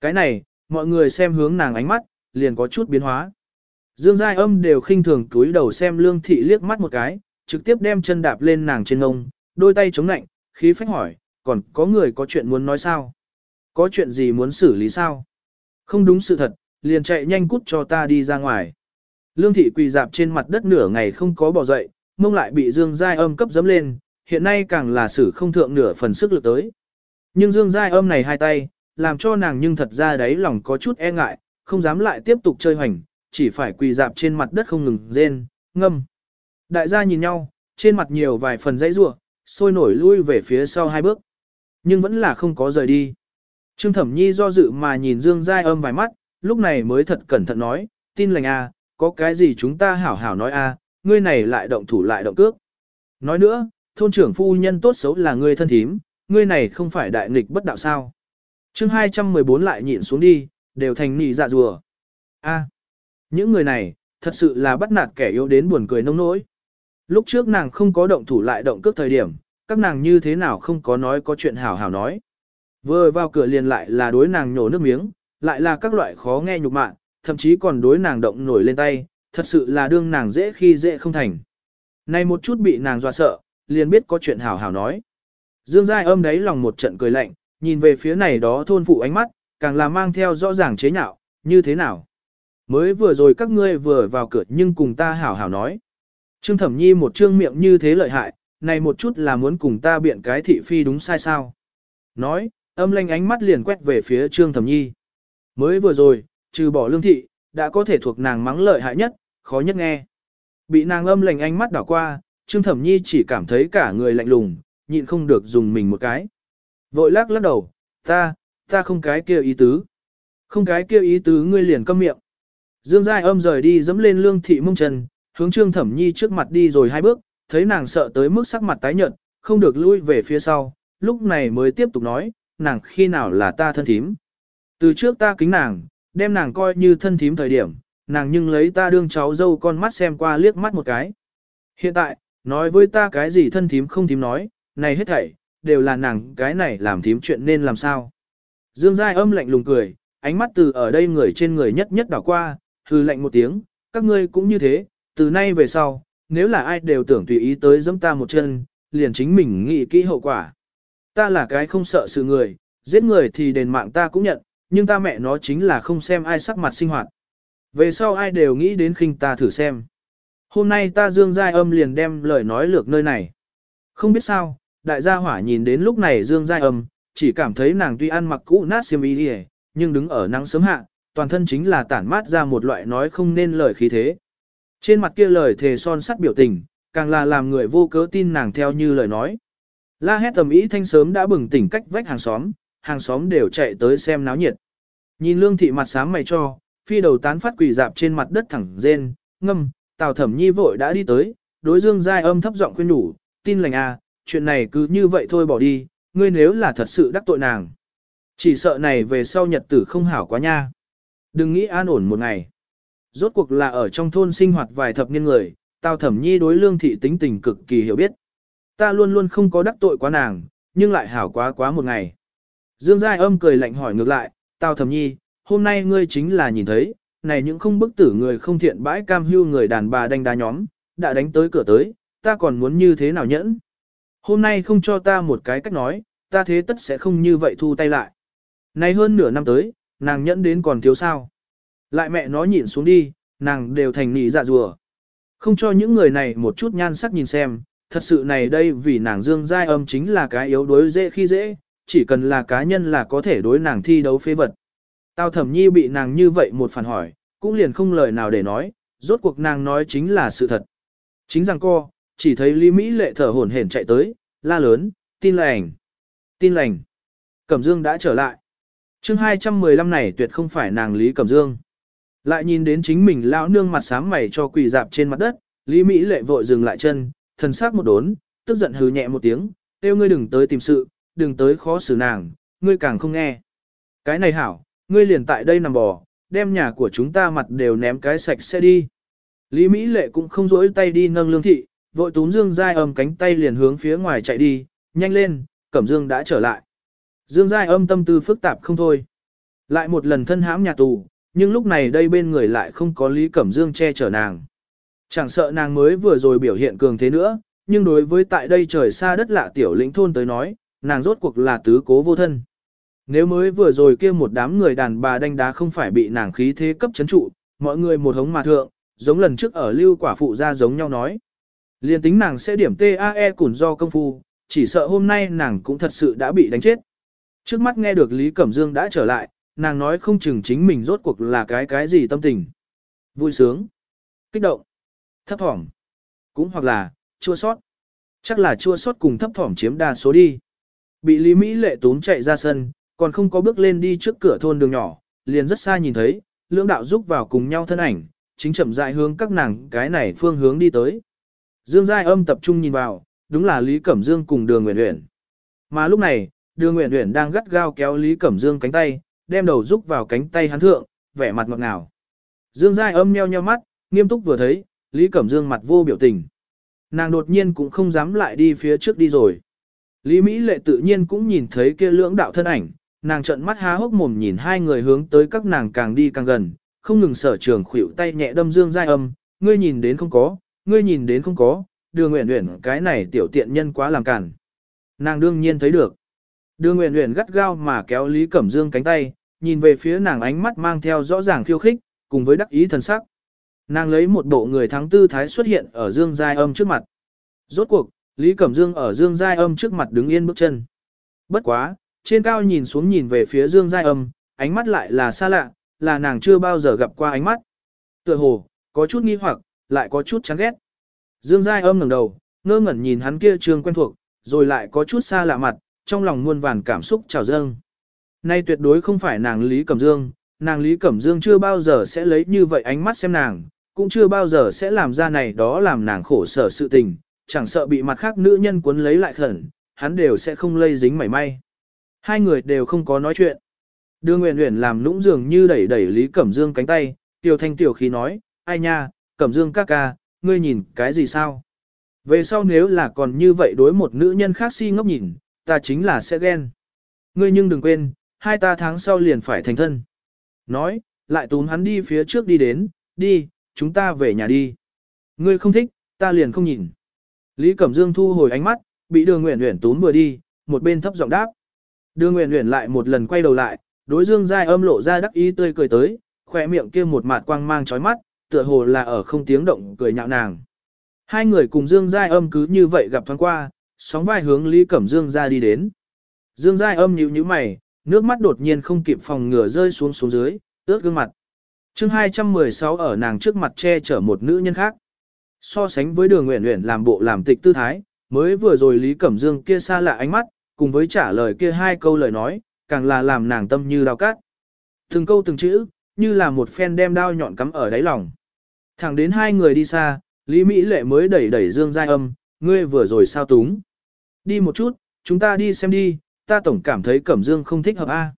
Cái này, mọi người xem hướng nàng ánh mắt, liền có chút biến hóa. Dương Giai âm đều khinh thường túi đầu xem lương thị liếc mắt một cái, trực tiếp đem chân đạp lên nàng trên ngông, đôi tay chống nạnh, khí phách hỏi, còn có người có chuyện muốn nói sao? Có chuyện gì muốn xử lý sao? Không đúng sự thật, liền chạy nhanh cút cho ta đi ra ngoài. Lương thị quỳ dạp trên mặt đất nửa ngày không có bỏ dậy, mông lại bị Dương Giai âm cấp dấm lên, hiện nay càng là xử không thượng nửa phần sức lực tới. Nhưng Dương Giai âm này hai tay, làm cho nàng nhưng thật ra đấy lòng có chút e ngại, không dám lại tiếp tục chơi hoành, chỉ phải quỳ dạp trên mặt đất không ngừng rên, ngâm. Đại gia nhìn nhau, trên mặt nhiều vài phần dãy rủa, sôi nổi lui về phía sau hai bước. Nhưng vẫn là không có rời đi. Trương Thẩm Nhi do dự mà nhìn Dương Giai âm vài mắt, lúc này mới thật cẩn thận nói, tin lành a, à, có cái gì chúng ta hảo hảo nói a, à, ngươi này lại động thủ lại động cước. Nói nữa, thôn trưởng phu nhân tốt xấu là ngươi thân thím, ngươi này không phải đại nghịch bất đạo sao. chương 214 lại nhịn xuống đi, đều thành nị dạ rùa. a những người này, thật sự là bắt nạt kẻ yếu đến buồn cười nông nỗi. Lúc trước nàng không có động thủ lại động cước thời điểm, các nàng như thế nào không có nói có chuyện hảo hảo nói. Vừa vào cửa liền lại là đối nàng nhổ nước miếng, lại là các loại khó nghe nhục mạ, thậm chí còn đối nàng động nổi lên tay, thật sự là đương nàng dễ khi dễ không thành. Này một chút bị nàng dọa sợ, liền biết có chuyện hảo hảo nói. Dương Giai âm đấy lòng một trận cười lạnh, nhìn về phía này đó thôn phụ ánh mắt, càng là mang theo rõ ràng chế nhạo, như thế nào. Mới vừa rồi các ngươi vừa vào cửa nhưng cùng ta hảo hảo nói. Trương Thẩm Nhi một trương miệng như thế lợi hại, này một chút là muốn cùng ta biện cái thị phi đúng sai sao. Nói, âm lanh ánh mắt liền quét về phía Trương Thẩm Nhi. Mới vừa rồi, trừ bỏ lương thị, đã có thể thuộc nàng mắng lợi hại nhất, khó nhất nghe. Bị nàng âm lành ánh mắt đảo qua, Trương Thẩm Nhi chỉ cảm thấy cả người lạnh lùng, nhịn không được dùng mình một cái. Vội lắc lắc đầu, ta, ta không cái kia ý tứ. Không cái kia ý tứ ngươi liền câm miệng. Dương Giai âm rời đi dẫm lên lương thị mông chân, hướng Trương Thẩm Nhi trước mặt đi rồi hai bước, thấy nàng sợ tới mức sắc mặt tái nhợt, không được lui về phía sau, lúc này mới tiếp tục nói, nàng khi nào là ta thân thím. Từ trước ta kính nàng, đem nàng coi như thân thím thời điểm, nàng nhưng lấy ta đương cháu dâu con mắt xem qua liếc mắt một cái. Hiện tại, nói với ta cái gì thân thím không thím nói, này hết thảy, đều là nàng cái này làm thím chuyện nên làm sao. Dương Giai âm lạnh lùng cười, ánh mắt từ ở đây người trên người nhất nhất đảo qua, hư lạnh một tiếng, các ngươi cũng như thế, từ nay về sau, nếu là ai đều tưởng tùy ý tới dẫm ta một chân, liền chính mình nghĩ kỹ hậu quả. Ta là cái không sợ sự người, giết người thì đền mạng ta cũng nhận, nhưng ta mẹ nó chính là không xem ai sắc mặt sinh hoạt. Về sau ai đều nghĩ đến khinh ta thử xem. Hôm nay ta Dương Giai âm liền đem lời nói lược nơi này. Không biết sao, đại gia hỏa nhìn đến lúc này Dương Giai âm, chỉ cảm thấy nàng tuy ăn mặc cũ nát xiêm y đi nhưng đứng ở nắng sớm hạ, toàn thân chính là tản mát ra một loại nói không nên lời khí thế. Trên mặt kia lời thề son sắt biểu tình, càng là làm người vô cớ tin nàng theo như lời nói. La hét tầm ý thanh sớm đã bừng tỉnh cách vách hàng xóm, hàng xóm đều chạy tới xem náo nhiệt. Nhìn lương thị mặt sáng mày cho, phi đầu tán phát quỳ dạp trên mặt đất thẳng rên, ngâm, tào thẩm nhi vội đã đi tới, đối dương giai âm thấp giọng khuyên nhủ, tin lành à, chuyện này cứ như vậy thôi bỏ đi, ngươi nếu là thật sự đắc tội nàng. Chỉ sợ này về sau nhật tử không hảo quá nha. Đừng nghĩ an ổn một ngày. Rốt cuộc là ở trong thôn sinh hoạt vài thập niên người, tào thẩm nhi đối lương thị tính tình cực kỳ hiểu biết. Ta luôn luôn không có đắc tội quá nàng, nhưng lại hảo quá quá một ngày. Dương Giai âm cười lạnh hỏi ngược lại, tào thẩm nhi, hôm nay ngươi chính là nhìn thấy, này những không bức tử người không thiện bãi cam hưu người đàn bà đánh đá nhóm, đã đánh tới cửa tới, ta còn muốn như thế nào nhẫn. Hôm nay không cho ta một cái cách nói, ta thế tất sẽ không như vậy thu tay lại. Này hơn nửa năm tới, nàng nhẫn đến còn thiếu sao. Lại mẹ nó nhìn xuống đi, nàng đều thành nỉ dạ rùa. Không cho những người này một chút nhan sắc nhìn xem, thật sự này đây vì nàng dương giai âm chính là cái yếu đối dễ khi dễ, chỉ cần là cá nhân là có thể đối nàng thi đấu phế vật. Tào thẩm nhi bị nàng như vậy một phản hỏi, cũng liền không lời nào để nói, rốt cuộc nàng nói chính là sự thật. Chính rằng co, chỉ thấy Lý Mỹ lệ thở hổn hển chạy tới, la lớn, tin lành, tin lành. Cẩm Dương đã trở lại chương 215 này tuyệt không phải nàng Lý Cẩm Dương. Lại nhìn đến chính mình lão nương mặt sám mày cho quỳ dạp trên mặt đất, Lý Mỹ lệ vội dừng lại chân, thần sắc một đốn, tức giận hừ nhẹ một tiếng, kêu ngươi đừng tới tìm sự, đừng tới khó xử nàng, ngươi càng không nghe. Cái này hảo, ngươi liền tại đây nằm bò, đem nhà của chúng ta mặt đều ném cái sạch sẽ đi. Lý Mỹ lệ cũng không rỗi tay đi nâng lương thị, vội túm Dương dai âm cánh tay liền hướng phía ngoài chạy đi, nhanh lên, Cẩm Dương đã trở lại. Dương Giai âm tâm tư phức tạp không thôi. Lại một lần thân hãm nhà tù, nhưng lúc này đây bên người lại không có Lý Cẩm Dương che chở nàng. Chẳng sợ nàng mới vừa rồi biểu hiện cường thế nữa, nhưng đối với tại đây trời xa đất lạ tiểu lĩnh thôn tới nói, nàng rốt cuộc là tứ cố vô thân. Nếu mới vừa rồi kia một đám người đàn bà đánh đá không phải bị nàng khí thế cấp chấn trụ, mọi người một hống mà thượng, giống lần trước ở lưu quả phụ ra giống nhau nói. Liên tính nàng sẽ điểm TAE củn do công phu, chỉ sợ hôm nay nàng cũng thật sự đã bị đánh chết. Trước mắt nghe được Lý Cẩm Dương đã trở lại, nàng nói không chừng chính mình rốt cuộc là cái cái gì tâm tình. Vui sướng, kích động, Thấp thỏm. Cũng hoặc là, chua sót. Chắc là chua sót cùng thấp thỏm chiếm đa số đi. Bị Lý Mỹ lệ tốn chạy ra sân, còn không có bước lên đi trước cửa thôn đường nhỏ, liền rất xa nhìn thấy, lưỡng đạo giúp vào cùng nhau thân ảnh, chính chậm rãi hướng các nàng cái này phương hướng đi tới. Dương Giai âm tập trung nhìn vào, đúng là Lý Cẩm Dương cùng đường Nguyễn Nguyễn. Mà lúc này, đường Uyển Uyển đang gắt gao kéo Lý Cẩm Dương cánh tay, đem đầu rúc vào cánh tay hắn thượng, vẻ mặt ngọt ngào. Dương Giai âm nheo nheo mắt, nghiêm túc vừa thấy, Lý Cẩm Dương mặt vô biểu tình. Nàng đột nhiên cũng không dám lại đi phía trước đi rồi. Lý Mỹ lệ tự nhiên cũng nhìn thấy kia lưỡng đạo thân ảnh, nàng trợn mắt há hốc mồm nhìn hai người hướng tới các nàng càng đi càng gần, không ngừng sở trường khuỷu tay nhẹ đâm Dương Giai âm, ngươi nhìn đến không có, ngươi nhìn đến không có, đường Uyển Uyển cái này tiểu tiện nhân quá làm cản. Nàng đương nhiên thấy được. Đưa nguyện Nguyễn gắt gao mà kéo Lý Cẩm Dương cánh tay, nhìn về phía nàng ánh mắt mang theo rõ ràng khiêu khích, cùng với đắc ý thần sắc. Nàng lấy một bộ người thắng tư thái xuất hiện ở Dương Giai âm trước mặt. Rốt cuộc, Lý Cẩm Dương ở Dương Giai âm trước mặt đứng yên bước chân. Bất quá, trên cao nhìn xuống nhìn về phía Dương Giai âm, ánh mắt lại là xa lạ, là nàng chưa bao giờ gặp qua ánh mắt. Tựa hồ, có chút nghi hoặc, lại có chút chán ghét. Dương Giai âm ngẩng đầu, ngơ ngẩn nhìn hắn kia trường quen thuộc, rồi lại có chút xa lạ mặt, trong lòng muôn vàn cảm xúc trào dâng. Nay tuyệt đối không phải nàng Lý Cẩm Dương, nàng Lý Cẩm Dương chưa bao giờ sẽ lấy như vậy ánh mắt xem nàng, cũng chưa bao giờ sẽ làm ra này đó làm nàng khổ sở sự tình, chẳng sợ bị mặt khác nữ nhân cuốn lấy lại khẩn, hắn đều sẽ không lây dính mảy may. Hai người đều không có nói chuyện. Đưa Nguyễn Nguyễn làm nũng dường như đẩy đẩy Lý Cẩm Dương cánh tay, tiểu thanh tiểu khí nói, ai nha, Cẩm Dương ca ca, ngươi nhìn cái gì sao? Về sau nếu là còn như vậy đối một nữ nhân khác si ngốc nhìn, ta chính là sẽ ghen. Ngươi nhưng đừng quên, hai ta tháng sau liền phải thành thân. Nói, lại túm hắn đi phía trước đi đến, đi, chúng ta về nhà đi. Ngươi không thích, ta liền không nhìn. Lý Cẩm Dương thu hồi ánh mắt, bị đường nguyện nguyện túm vừa đi, một bên thấp giọng đáp. Đường nguyện nguyện lại một lần quay đầu lại, đối dương dai âm lộ ra đắc ý tươi cười tới, khỏe miệng kia một mặt quang mang chói mắt, tựa hồ là ở không tiếng động cười nhạo nàng. Hai người cùng dương Giai âm cứ như vậy gặp thoáng qua, sóng vai hướng Lý Cẩm Dương ra đi đến. Dương Giai âm nhíu nhíu mày, nước mắt đột nhiên không kịp phòng ngừa rơi xuống xuống dưới, ướt gương mặt. chương 216 ở nàng trước mặt che chở một nữ nhân khác. So sánh với đường nguyện nguyện làm bộ làm tịch tư thái, mới vừa rồi Lý Cẩm Dương kia xa lạ ánh mắt, cùng với trả lời kia hai câu lời nói, càng là làm nàng tâm như đau cát. Từng câu từng chữ, như là một phen đem đao nhọn cắm ở đáy lòng. Thẳng đến hai người đi xa, Lý Mỹ Lệ mới đẩy đẩy Dương Giai âm, ngươi vừa rồi sao túng. Đi một chút, chúng ta đi xem đi, ta tổng cảm thấy Cẩm Dương không thích hợp a.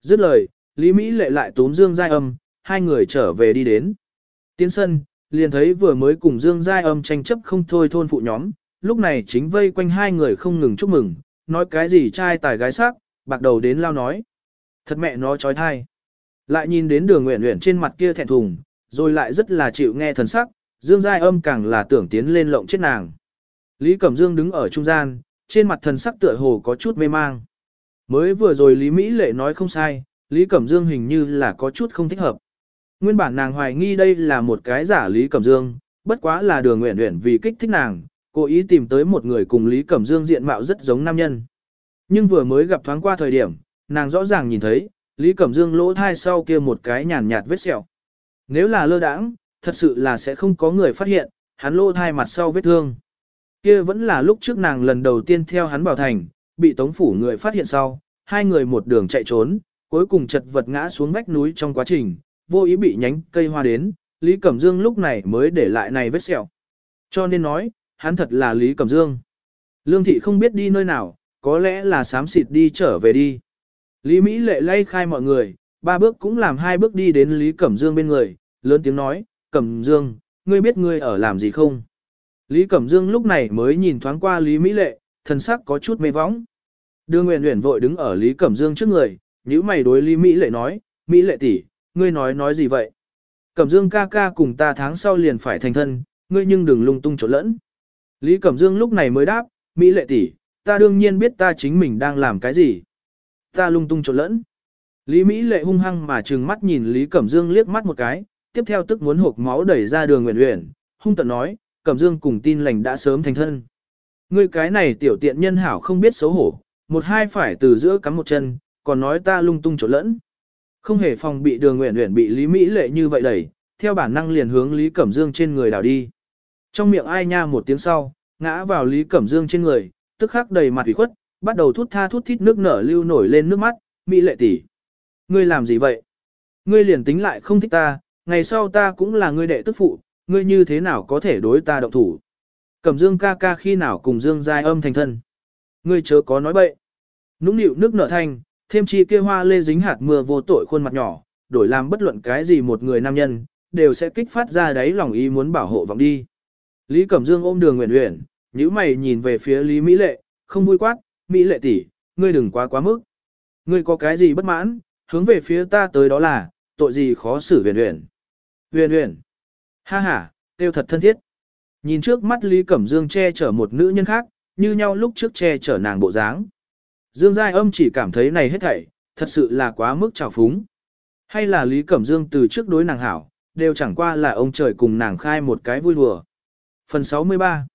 Dứt lời, Lý Mỹ Lệ lại tốn Dương Giai âm, hai người trở về đi đến. Tiến sân, liền thấy vừa mới cùng Dương Giai âm tranh chấp không thôi thôn phụ nhóm, lúc này chính vây quanh hai người không ngừng chúc mừng, nói cái gì trai tài gái sắc, bạc đầu đến lao nói. Thật mẹ nó trói thai. Lại nhìn đến đường nguyện nguyện trên mặt kia thẹn thùng, rồi lại rất là chịu nghe thần sắc, Dương Giai âm càng là tưởng tiến lên lộng chết nàng. Lý Cẩm Dương đứng ở trung gian, trên mặt thần sắc tựa hồ có chút mê mang. Mới vừa rồi Lý Mỹ Lệ nói không sai, Lý Cẩm Dương hình như là có chút không thích hợp. Nguyên bản nàng hoài nghi đây là một cái giả Lý Cẩm Dương, bất quá là đường nguyện nguyện vì kích thích nàng, cố ý tìm tới một người cùng Lý Cẩm Dương diện mạo rất giống nam nhân. Nhưng vừa mới gặp thoáng qua thời điểm, nàng rõ ràng nhìn thấy, Lý Cẩm Dương lỗ thai sau kia một cái nhàn nhạt vết sẹo. Nếu là lơ đãng, thật sự là sẽ không có người phát hiện, hắn lỗ thai mặt sau vết thương. Kia vẫn là lúc trước nàng lần đầu tiên theo hắn vào thành, bị tống phủ người phát hiện sau, hai người một đường chạy trốn, cuối cùng chật vật ngã xuống vách núi trong quá trình, vô ý bị nhánh cây hoa đến, Lý Cẩm Dương lúc này mới để lại này vết sẹo. Cho nên nói, hắn thật là Lý Cẩm Dương. Lương thị không biết đi nơi nào, có lẽ là xám xịt đi trở về đi. Lý Mỹ lệ lay khai mọi người, ba bước cũng làm hai bước đi đến Lý Cẩm Dương bên người, lớn tiếng nói, Cẩm Dương, ngươi biết ngươi ở làm gì không? Lý Cẩm Dương lúc này mới nhìn thoáng qua Lý Mỹ lệ, thần sắc có chút mê võng. Đưa Nguyễn Nguyễn vội đứng ở Lý Cẩm Dương trước người, nhíu mày đối Lý Mỹ lệ nói, Mỹ lệ tỷ, ngươi nói nói gì vậy? Cẩm Dương ca ca cùng ta tháng sau liền phải thành thân, ngươi nhưng đừng lung tung trộn lẫn. Lý Cẩm Dương lúc này mới đáp, Mỹ lệ tỷ, ta đương nhiên biết ta chính mình đang làm cái gì. Ta lung tung trộn lẫn. Lý Mỹ lệ hung hăng mà trừng mắt nhìn Lý Cẩm Dương liếc mắt một cái, tiếp theo tức muốn hộp máu đẩy ra đường nguyện nguyện, hung tận nói, Cẩm Dương cùng tin lành đã sớm thành thân. Ngươi cái này tiểu tiện nhân hảo không biết xấu hổ, một hai phải từ giữa cắm một chân, còn nói ta lung tung trộn lẫn. Không hề phòng bị đường nguyện nguyện bị Lý Mỹ lệ như vậy đẩy, theo bản năng liền hướng Lý Cẩm Dương trên người đảo đi. Trong miệng ai nha một tiếng sau, ngã vào Lý Cẩm Dương trên người, tức khắc đầy mặt ủy khuất, bắt đầu thút tha thút thít nước nở lưu nổi lên nước mắt, mỹ lệ tỷ. Ngươi làm gì vậy? Ngươi liền tính lại không thích ta, ngày sau ta cũng là ngươi đệ tức phụ, ngươi như thế nào có thể đối ta động thủ? Cẩm Dương ca ca khi nào cùng Dương Giai âm thành thân? Ngươi chớ có nói bậy. Nũng nịu nước nở thanh, thêm chi kia hoa lê dính hạt mưa vô tội khuôn mặt nhỏ, đổi làm bất luận cái gì một người nam nhân, đều sẽ kích phát ra đáy lòng ý muốn bảo hộ vọng đi. Lý Cẩm Dương ôm đường nguyện nguyện, nhíu mày nhìn về phía Lý Mỹ Lệ, không vui quát, Mỹ Lệ tỷ, ngươi đừng quá quá mức. Ngươi có cái gì bất mãn, hướng về phía ta tới đó là, tội gì khó xử huyền huyền. Huyền huyền. Ha ha, tiêu thật thân thiết. Nhìn trước mắt Lý Cẩm Dương che chở một nữ nhân khác, như nhau lúc trước che chở nàng bộ dáng. Dương Giai âm chỉ cảm thấy này hết thảy, thật sự là quá mức trào phúng. Hay là Lý Cẩm Dương từ trước đối nàng hảo, đều chẳng qua là ông trời cùng nàng khai một cái vui đùa. Phần 63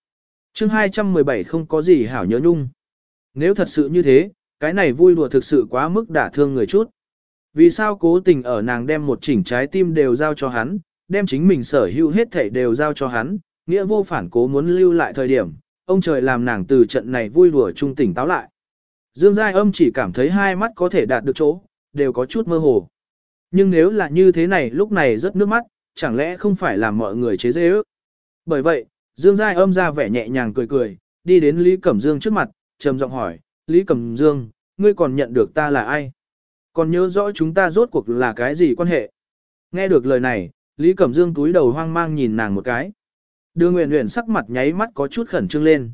chương 217 không có gì hảo nhớ nhung. Nếu thật sự như thế, cái này vui đùa thực sự quá mức đả thương người chút. Vì sao cố tình ở nàng đem một chỉnh trái tim đều giao cho hắn, đem chính mình sở hữu hết thảy đều giao cho hắn, nghĩa vô phản cố muốn lưu lại thời điểm, ông trời làm nàng từ trận này vui đùa trung tỉnh táo lại. Dương Giai âm chỉ cảm thấy hai mắt có thể đạt được chỗ, đều có chút mơ hồ. Nhưng nếu là như thế này lúc này rất nước mắt, chẳng lẽ không phải làm mọi người chế dễ ước. Bởi vậy, Dương Giai âm ra vẻ nhẹ nhàng cười cười, đi đến Lý Cẩm Dương trước mặt, trầm giọng hỏi, Lý Cẩm Dương, ngươi còn nhận được ta là ai? Còn nhớ rõ chúng ta rốt cuộc là cái gì quan hệ? Nghe được lời này, Lý Cẩm Dương túi đầu hoang mang nhìn nàng một cái. Đưa Nguyện Nguyện sắc mặt nháy mắt có chút khẩn trương lên.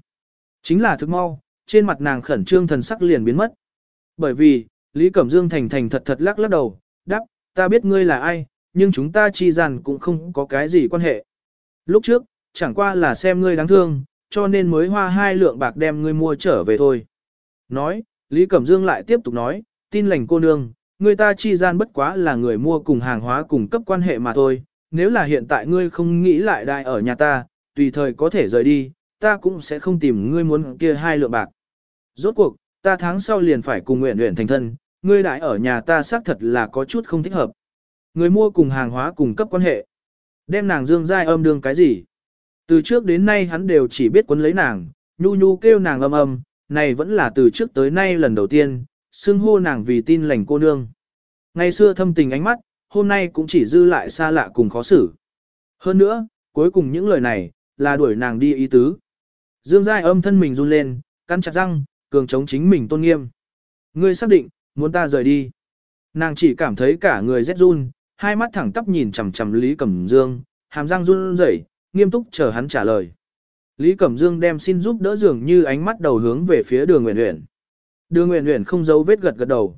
Chính là thức mau, trên mặt nàng khẩn trương thần sắc liền biến mất. Bởi vì, Lý Cẩm Dương thành thành thật thật lắc lắc đầu, đáp, ta biết ngươi là ai, nhưng chúng ta chi rằng cũng không có cái gì quan hệ. Lúc trước, chẳng qua là xem ngươi đáng thương, cho nên mới hoa hai lượng bạc đem ngươi mua trở về thôi. Nói, Lý Cẩm Dương lại tiếp tục nói, tin lành cô nương, người ta chi gian bất quá là người mua cùng hàng hóa cùng cấp quan hệ mà thôi, nếu là hiện tại ngươi không nghĩ lại đại ở nhà ta, tùy thời có thể rời đi, ta cũng sẽ không tìm ngươi muốn kia hai lượng bạc. Rốt cuộc, ta tháng sau liền phải cùng nguyện nguyện thành thân, ngươi đại ở nhà ta xác thật là có chút không thích hợp. Người mua cùng hàng hóa cùng cấp quan hệ. Đem nàng dương dai âm đương cái gì? Từ trước đến nay hắn đều chỉ biết quấn lấy nàng, nhu nhu kêu nàng âm âm, này vẫn là từ trước tới nay lần đầu tiên, xưng hô nàng vì tin lành cô nương. Ngày xưa thâm tình ánh mắt, hôm nay cũng chỉ dư lại xa lạ cùng khó xử. Hơn nữa, cuối cùng những lời này, là đuổi nàng đi ý tứ. Dương Giai âm thân mình run lên, cắn chặt răng, cường chống chính mình tôn nghiêm. Ngươi xác định, muốn ta rời đi. Nàng chỉ cảm thấy cả người rét run, hai mắt thẳng tắp nhìn chằm chằm Lý Cẩm Dương, hàm răng run rẩy, nghiêm túc chờ hắn trả lời. Lý Cẩm Dương đem xin giúp đỡ dường như ánh mắt đầu hướng về phía đường Nguyễn Nguyễn. Đường Nguyễn Nguyễn không giấu vết gật gật đầu.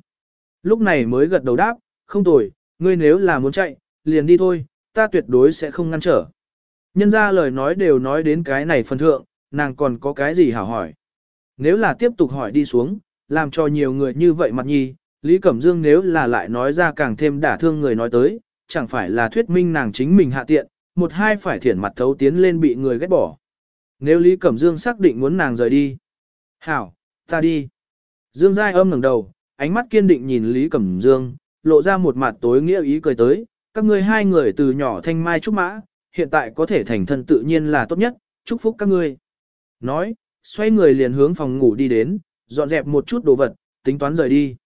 Lúc này mới gật đầu đáp, không tồi, ngươi nếu là muốn chạy, liền đi thôi, ta tuyệt đối sẽ không ngăn trở. Nhân ra lời nói đều nói đến cái này phần thượng, nàng còn có cái gì hảo hỏi. Nếu là tiếp tục hỏi đi xuống, làm cho nhiều người như vậy mặt nhi, Lý Cẩm Dương nếu là lại nói ra càng thêm đả thương người nói tới, chẳng phải là thuyết minh nàng chính mình hạ tiện, một hai phải thiển mặt thấu tiến lên bị người ghét bỏ. Nếu Lý Cẩm Dương xác định muốn nàng rời đi. Hảo, ta đi. Dương Giai âm ngẩng đầu, ánh mắt kiên định nhìn Lý Cẩm Dương, lộ ra một mặt tối nghĩa ý cười tới, các ngươi hai người từ nhỏ thanh mai trúc mã, hiện tại có thể thành thân tự nhiên là tốt nhất, chúc phúc các ngươi. Nói, xoay người liền hướng phòng ngủ đi đến, dọn dẹp một chút đồ vật, tính toán rời đi.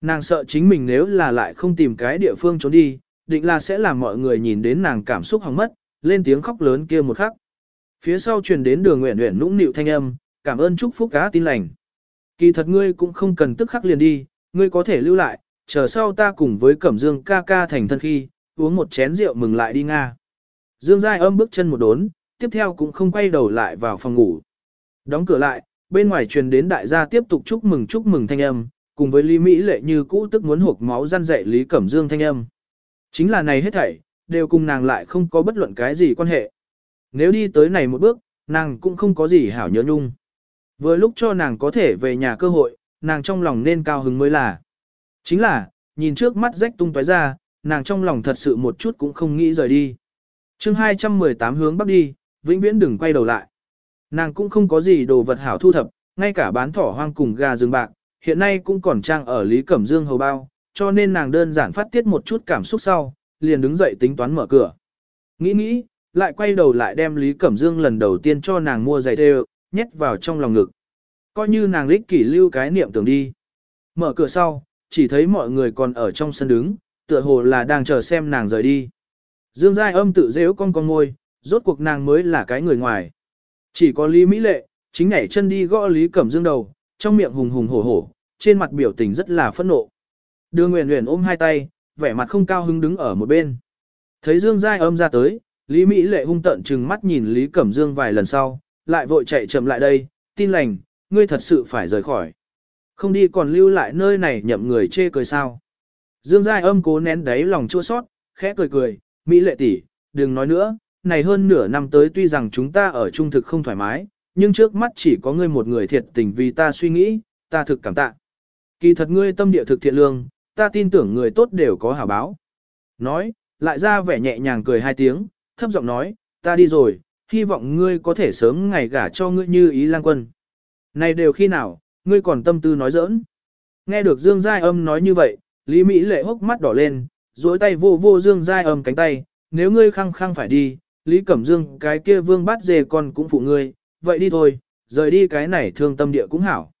Nàng sợ chính mình nếu là lại không tìm cái địa phương trốn đi, định là sẽ làm mọi người nhìn đến nàng cảm xúc hỏng mất, lên tiếng khóc lớn kia một khắc. Phía sau truyền đến đường nguyện nguyện nũng nịu thanh âm, cảm ơn chúc phúc cá tin lành. Kỳ thật ngươi cũng không cần tức khắc liền đi, ngươi có thể lưu lại, chờ sau ta cùng với Cẩm Dương ca ca thành thân khi, uống một chén rượu mừng lại đi Nga. Dương Giai âm bước chân một đốn, tiếp theo cũng không quay đầu lại vào phòng ngủ. Đóng cửa lại, bên ngoài truyền đến đại gia tiếp tục chúc mừng chúc mừng thanh âm, cùng với Lý Mỹ lệ như cũ tức muốn hộp máu răn dạy Lý Cẩm Dương thanh âm. Chính là này hết thảy, đều cùng nàng lại không có bất luận cái gì quan hệ. Nếu đi tới này một bước, nàng cũng không có gì hảo nhớ nhung. Vừa lúc cho nàng có thể về nhà cơ hội, nàng trong lòng nên cao hứng mới là. Chính là, nhìn trước mắt rách tung tói ra, nàng trong lòng thật sự một chút cũng không nghĩ rời đi. chương 218 hướng bắc đi, vĩnh viễn đừng quay đầu lại. Nàng cũng không có gì đồ vật hảo thu thập, ngay cả bán thỏ hoang cùng gà rừng bạc, hiện nay cũng còn trang ở Lý Cẩm Dương hầu bao, cho nên nàng đơn giản phát tiết một chút cảm xúc sau, liền đứng dậy tính toán mở cửa. Nghĩ nghĩ, lại quay đầu lại đem Lý Cẩm Dương lần đầu tiên cho nàng mua giày đều, nhét vào trong lòng ngực. Coi như nàng lích kỷ lưu cái niệm tưởng đi. Mở cửa sau, chỉ thấy mọi người còn ở trong sân đứng, tựa hồ là đang chờ xem nàng rời đi. Dương Giai âm tự dễ con con ngôi, rốt cuộc nàng mới là cái người ngoài. Chỉ có Lý Mỹ Lệ, chính nhảy chân đi gõ Lý Cẩm Dương đầu, trong miệng hùng hùng hổ hổ, trên mặt biểu tình rất là phẫn nộ. Đưa Nguyễn Nguyễn ôm hai tay, vẻ mặt không cao hứng đứng ở một bên. Thấy Dương Giai âm ra tới, Lý Mỹ Lệ hung tận trừng mắt nhìn Lý Cẩm Dương vài lần sau, lại vội chạy chậm lại đây, tin lành, ngươi thật sự phải rời khỏi. Không đi còn lưu lại nơi này nhậm người chê cười sao. Dương Giai âm cố nén đáy lòng chua sót, khẽ cười cười, Mỹ Lệ tỷ, đừng nói nữa, này hơn nửa năm tới tuy rằng chúng ta ở trung thực không thoải mái, nhưng trước mắt chỉ có ngươi một người thiệt tình vì ta suy nghĩ, ta thực cảm tạ. Kỳ thật ngươi tâm địa thực thiện lương, ta tin tưởng người tốt đều có hảo báo. Nói, lại ra vẻ nhẹ nhàng cười hai tiếng, thấp giọng nói, ta đi rồi, hy vọng ngươi có thể sớm ngày gả cho ngươi như ý lang quân. Này đều khi nào, ngươi còn tâm tư nói giỡn. Nghe được Dương Giai Âm nói như vậy, Lý Mỹ lệ hốc mắt đỏ lên, duỗi tay vô vô Dương Giai Âm cánh tay, nếu ngươi khăng khăng phải đi, Lý Cẩm Dương cái kia vương Bát dề con cũng phụ ngươi, vậy đi thôi, rời đi cái này thương tâm địa cũng hảo.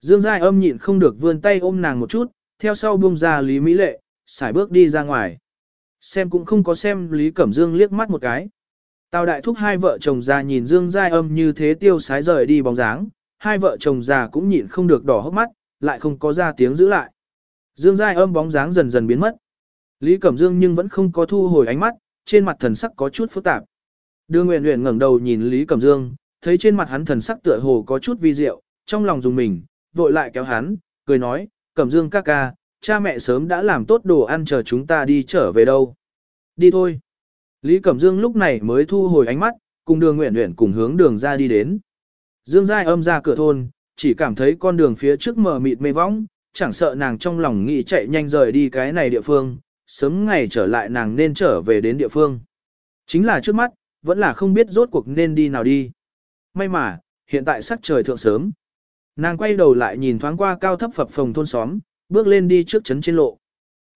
Dương Giai Âm nhịn không được vươn tay ôm nàng một chút, theo sau buông ra Lý Mỹ lệ, xài bước đi ra ngoài. Xem cũng không có xem Lý Cẩm Dương liếc mắt một cái. Tào đại thúc hai vợ chồng ra nhìn Dương Giai Âm như thế tiêu sái rời đi bóng dáng, hai vợ chồng già cũng nhịn không được đỏ hốc mắt, lại không có ra tiếng giữ lại. Dương Giai Âm bóng dáng dần dần biến mất. Lý Cẩm Dương nhưng vẫn không có thu hồi ánh mắt, trên mặt thần sắc có chút phức tạp. Đưa Nguyễn Nguyễn ngẩng đầu nhìn Lý Cẩm Dương, thấy trên mặt hắn thần sắc tựa hồ có chút vi diệu, trong lòng dùng mình, vội lại kéo hắn, cười nói, Cẩm Dương ca ca, cha mẹ sớm đã làm tốt đồ ăn chờ chúng ta đi trở về đâu. Đi thôi. Lý Cẩm Dương lúc này mới thu hồi ánh mắt, cùng đường Nguyễn Nguyễn cùng hướng đường ra đi đến. Dương Giai âm ra cửa thôn, chỉ cảm thấy con đường phía trước mờ mịt mê võng, chẳng sợ nàng trong lòng nghĩ chạy nhanh rời đi cái này địa phương, sớm ngày trở lại nàng nên trở về đến địa phương. Chính là trước mắt, vẫn là không biết rốt cuộc nên đi nào đi. May mà, hiện tại sắc trời thượng sớm. Nàng quay đầu lại nhìn thoáng qua cao thấp phập phồng thôn xóm, bước lên đi trước chấn trên lộ.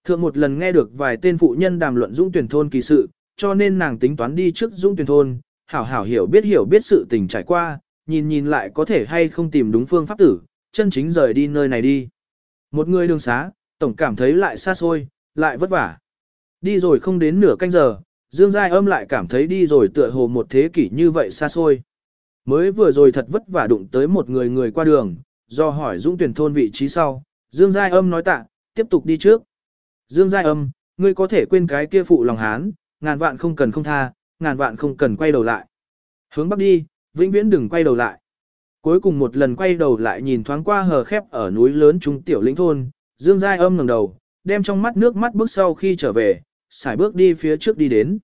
Thượng một lần nghe được vài tên phụ nhân đàm luận dũng tuyển thôn kỳ sự, cho nên nàng tính toán đi trước dũng tuyển thôn, hảo hảo hiểu biết hiểu biết sự tình trải qua, nhìn nhìn lại có thể hay không tìm đúng phương pháp tử, chân chính rời đi nơi này đi. Một người đường xá, tổng cảm thấy lại xa xôi, lại vất vả. Đi rồi không đến nửa canh giờ, Dương Giai âm lại cảm thấy đi rồi tựa hồ một thế kỷ như vậy xa xôi. Mới vừa rồi thật vất vả đụng tới một người người qua đường, do hỏi dũng tuyển thôn vị trí sau, Dương Giai âm nói tạ, tiếp tục đi trước. Dương Giai âm, ngươi có thể quên cái kia phụ lòng hán, ngàn vạn không cần không tha, ngàn vạn không cần quay đầu lại. Hướng bắc đi, vĩnh viễn đừng quay đầu lại. Cuối cùng một lần quay đầu lại nhìn thoáng qua hờ khép ở núi lớn trung tiểu lĩnh thôn, Dương Giai âm ngẩng đầu, đem trong mắt nước mắt bước sau khi trở về, xài bước đi phía trước đi đến.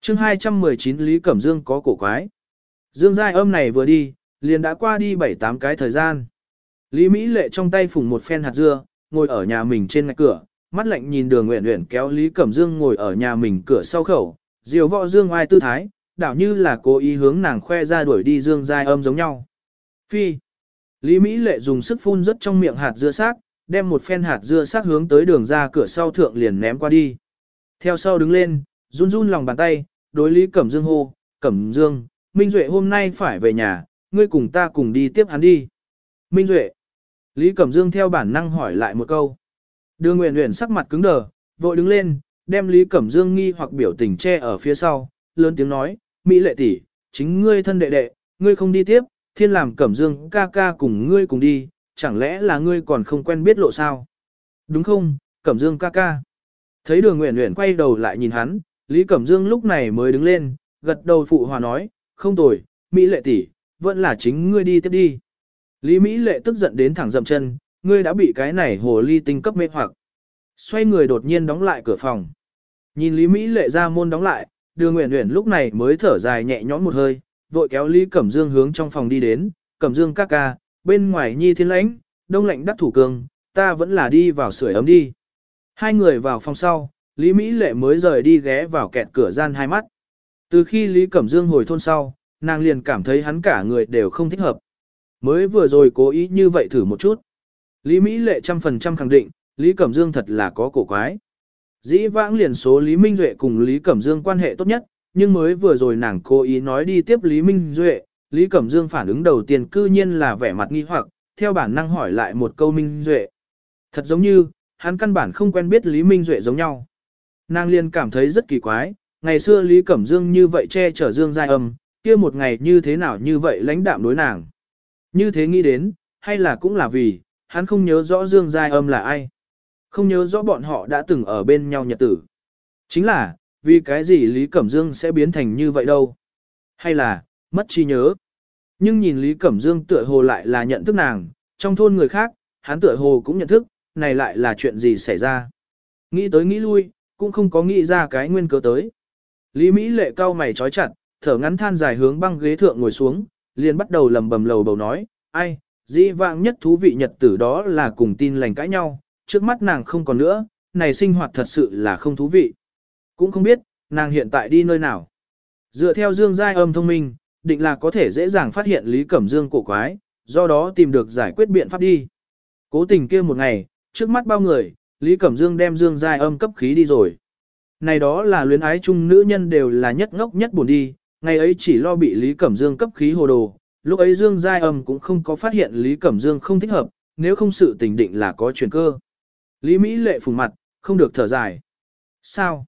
chương 219 Lý Cẩm Dương có cổ quái. Dương Giai âm này vừa đi, liền đã qua đi 7-8 cái thời gian. Lý Mỹ lệ trong tay phủng một phen hạt dưa, ngồi ở nhà mình trên ngạch cửa, mắt lạnh nhìn đường nguyện nguyện kéo Lý Cẩm Dương ngồi ở nhà mình cửa sau khẩu, diều võ Dương ai tư thái, đảo như là cố ý hướng nàng khoe ra đuổi đi Dương Giai âm giống nhau. Phi. Lý Mỹ lệ dùng sức phun rất trong miệng hạt dưa xác, đem một phen hạt dưa xác hướng tới đường ra cửa sau thượng liền ném qua đi. Theo sau đứng lên, run run lòng bàn tay, đối Lý Cẩm Dương hô, Cẩm Dương, Minh Duệ hôm nay phải về nhà, ngươi cùng ta cùng đi tiếp hắn đi. Minh Duệ. Lý Cẩm Dương theo bản năng hỏi lại một câu. Đường Nguyễn Nguyễn sắc mặt cứng đờ, vội đứng lên, đem Lý Cẩm Dương nghi hoặc biểu tình che ở phía sau, lớn tiếng nói, Mỹ lệ tỷ, chính ngươi thân đệ đệ, ngươi không đi tiếp, thiên làm Cẩm Dương ca ca cùng ngươi cùng đi, chẳng lẽ là ngươi còn không quen biết lộ sao? Đúng không, Cẩm Dương ca ca. Thấy đường Nguyễn Nguyễn quay đầu lại nhìn hắn, Lý Cẩm Dương lúc này mới đứng lên, gật đầu phụ hòa nói, không tồi, Mỹ lệ tỷ, vẫn là chính ngươi đi tiếp đi. Lý Mỹ lệ tức giận đến thẳng dậm chân, ngươi đã bị cái này hồ ly tinh cấp mê hoặc. Xoay người đột nhiên đóng lại cửa phòng. Nhìn Lý Mỹ lệ ra môn đóng lại, đường nguyện nguyện lúc này mới thở dài nhẹ nhõm một hơi, vội kéo Lý Cẩm Dương hướng trong phòng đi đến, Cẩm Dương ca ca, bên ngoài nhi thiên lãnh, đông lạnh đắc thủ cường, ta vẫn là đi vào sưởi ấm đi. Hai người vào phòng sau, Lý Mỹ lệ mới rời đi ghé vào kẹt cửa gian hai mắt. Từ khi Lý Cẩm Dương hồi thôn sau, nàng liền cảm thấy hắn cả người đều không thích hợp. Mới vừa rồi cố ý như vậy thử một chút. Lý Mỹ lệ trăm phần trăm khẳng định, Lý Cẩm Dương thật là có cổ quái. Dĩ vãng liền số Lý Minh Duệ cùng Lý Cẩm Dương quan hệ tốt nhất, nhưng mới vừa rồi nàng cố ý nói đi tiếp Lý Minh Duệ, Lý Cẩm Dương phản ứng đầu tiên cư nhiên là vẻ mặt nghi hoặc, theo bản năng hỏi lại một câu Minh Duệ. Thật giống như, hắn căn bản không quen biết Lý Minh Duệ giống nhau. Nàng liền cảm thấy rất kỳ quái, ngày xưa Lý Cẩm Dương như vậy che chở Dương Giai Âm, kia một ngày như thế nào như vậy lãnh đạm đối nàng. Như thế nghĩ đến, hay là cũng là vì, hắn không nhớ rõ Dương Giai Âm là ai. Không nhớ rõ bọn họ đã từng ở bên nhau nhật tử. Chính là, vì cái gì Lý Cẩm Dương sẽ biến thành như vậy đâu? Hay là, mất trí nhớ? Nhưng nhìn Lý Cẩm Dương tựa hồ lại là nhận thức nàng, trong thôn người khác, hắn tựa hồ cũng nhận thức, này lại là chuyện gì xảy ra. Nghĩ tới nghĩ lui, cũng không có nghĩ ra cái nguyên cớ tới. Lý Mỹ lệ cao mày trói chặt, thở ngắn than dài hướng băng ghế thượng ngồi xuống, liền bắt đầu lầm bầm lầu bầu nói, ai, dĩ vãng nhất thú vị nhật tử đó là cùng tin lành cãi nhau, trước mắt nàng không còn nữa, này sinh hoạt thật sự là không thú vị. Cũng không biết, nàng hiện tại đi nơi nào. Dựa theo Dương Giai âm thông minh, định là có thể dễ dàng phát hiện Lý Cẩm Dương cổ quái, do đó tìm được giải quyết biện pháp đi. Cố tình kia một ngày, trước mắt bao người, Lý Cẩm Dương đem Dương Giai âm cấp khí đi rồi. Này đó là luyến ái chung nữ nhân đều là nhất ngốc nhất buồn đi, ngày ấy chỉ lo bị Lý Cẩm Dương cấp khí hồ đồ, lúc ấy Dương Giai âm cũng không có phát hiện Lý Cẩm Dương không thích hợp, nếu không sự tình định là có chuyển cơ. Lý Mỹ lệ phùng mặt, không được thở dài. Sao?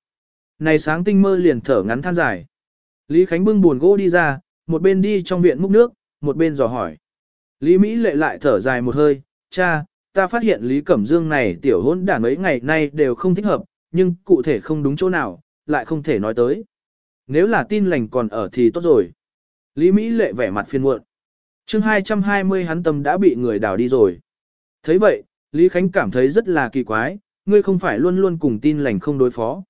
Này sáng tinh mơ liền thở ngắn than dài. Lý Khánh bưng buồn gỗ đi ra, một bên đi trong viện múc nước, một bên dò hỏi. Lý Mỹ lệ lại thở dài một hơi, cha, ta phát hiện Lý Cẩm Dương này tiểu hôn đản mấy ngày nay đều không thích hợp, nhưng cụ thể không đúng chỗ nào, lại không thể nói tới. Nếu là tin lành còn ở thì tốt rồi. Lý Mỹ lệ vẻ mặt phiền muộn. chương 220 hắn tâm đã bị người đào đi rồi. thấy vậy, Lý Khánh cảm thấy rất là kỳ quái, ngươi không phải luôn luôn cùng tin lành không đối phó.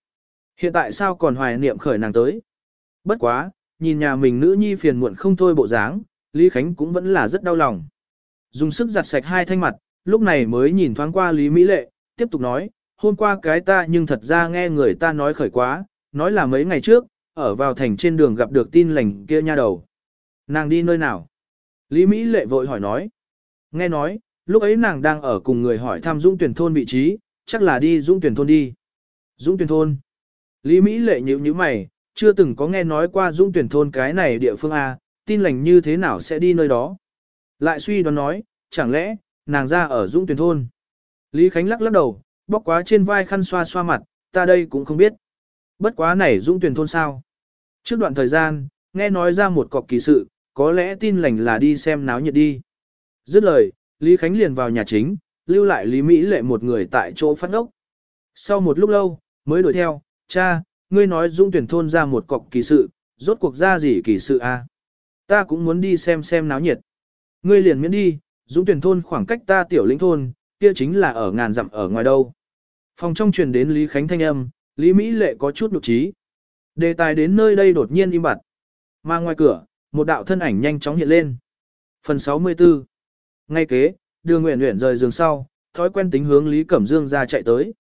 Hiện tại sao còn hoài niệm khởi nàng tới? Bất quá, nhìn nhà mình nữ nhi phiền muộn không thôi bộ dáng, Lý Khánh cũng vẫn là rất đau lòng. Dùng sức giặt sạch hai thanh mặt, lúc này mới nhìn thoáng qua Lý Mỹ Lệ, tiếp tục nói, hôm qua cái ta nhưng thật ra nghe người ta nói khởi quá, nói là mấy ngày trước, ở vào thành trên đường gặp được tin lành kia nha đầu. Nàng đi nơi nào? Lý Mỹ Lệ vội hỏi nói. Nghe nói, lúc ấy nàng đang ở cùng người hỏi thăm Dũng tuyển thôn vị trí, chắc là đi Dũng tuyển thôn đi. Dũng tuyển thôn. Lý Mỹ Lệ nhíu nhíu mày, chưa từng có nghe nói qua Dũng tuyển thôn cái này địa phương A, tin lành như thế nào sẽ đi nơi đó. Lại suy đoán nói, chẳng lẽ, nàng ra ở Dũng tuyển thôn. Lý Khánh lắc lắc đầu, bóc quá trên vai khăn xoa xoa mặt, ta đây cũng không biết. Bất quá này Dũng tuyển thôn sao. Trước đoạn thời gian, nghe nói ra một cọc kỳ sự, có lẽ tin lành là đi xem náo nhiệt đi. Dứt lời, Lý Khánh liền vào nhà chính, lưu lại Lý Mỹ lệ một người tại chỗ phát ốc. Sau một lúc lâu, mới đuổi theo, cha, ngươi nói Dung tuyển thôn ra một cọc kỳ sự, rốt cuộc ra gì kỳ sự a? À? Ta cũng muốn đi xem xem náo nhiệt. Ngươi liền miễn đi, Dung tuyển thôn khoảng cách ta tiểu lĩnh thôn, kia chính là ở ngàn dặm ở ngoài đâu. Phòng trong truyền đến Lý Khánh thanh âm, Lý Mỹ lệ có chút nhục trí. Đề tài đến nơi đây đột nhiên im bặt. Mà ngoài cửa, một đạo thân ảnh nhanh chóng hiện lên. Phần 64 ngay kế, đường nguyện nguyện rời giường sau, thói quen tính hướng Lý Cẩm Dương ra chạy tới.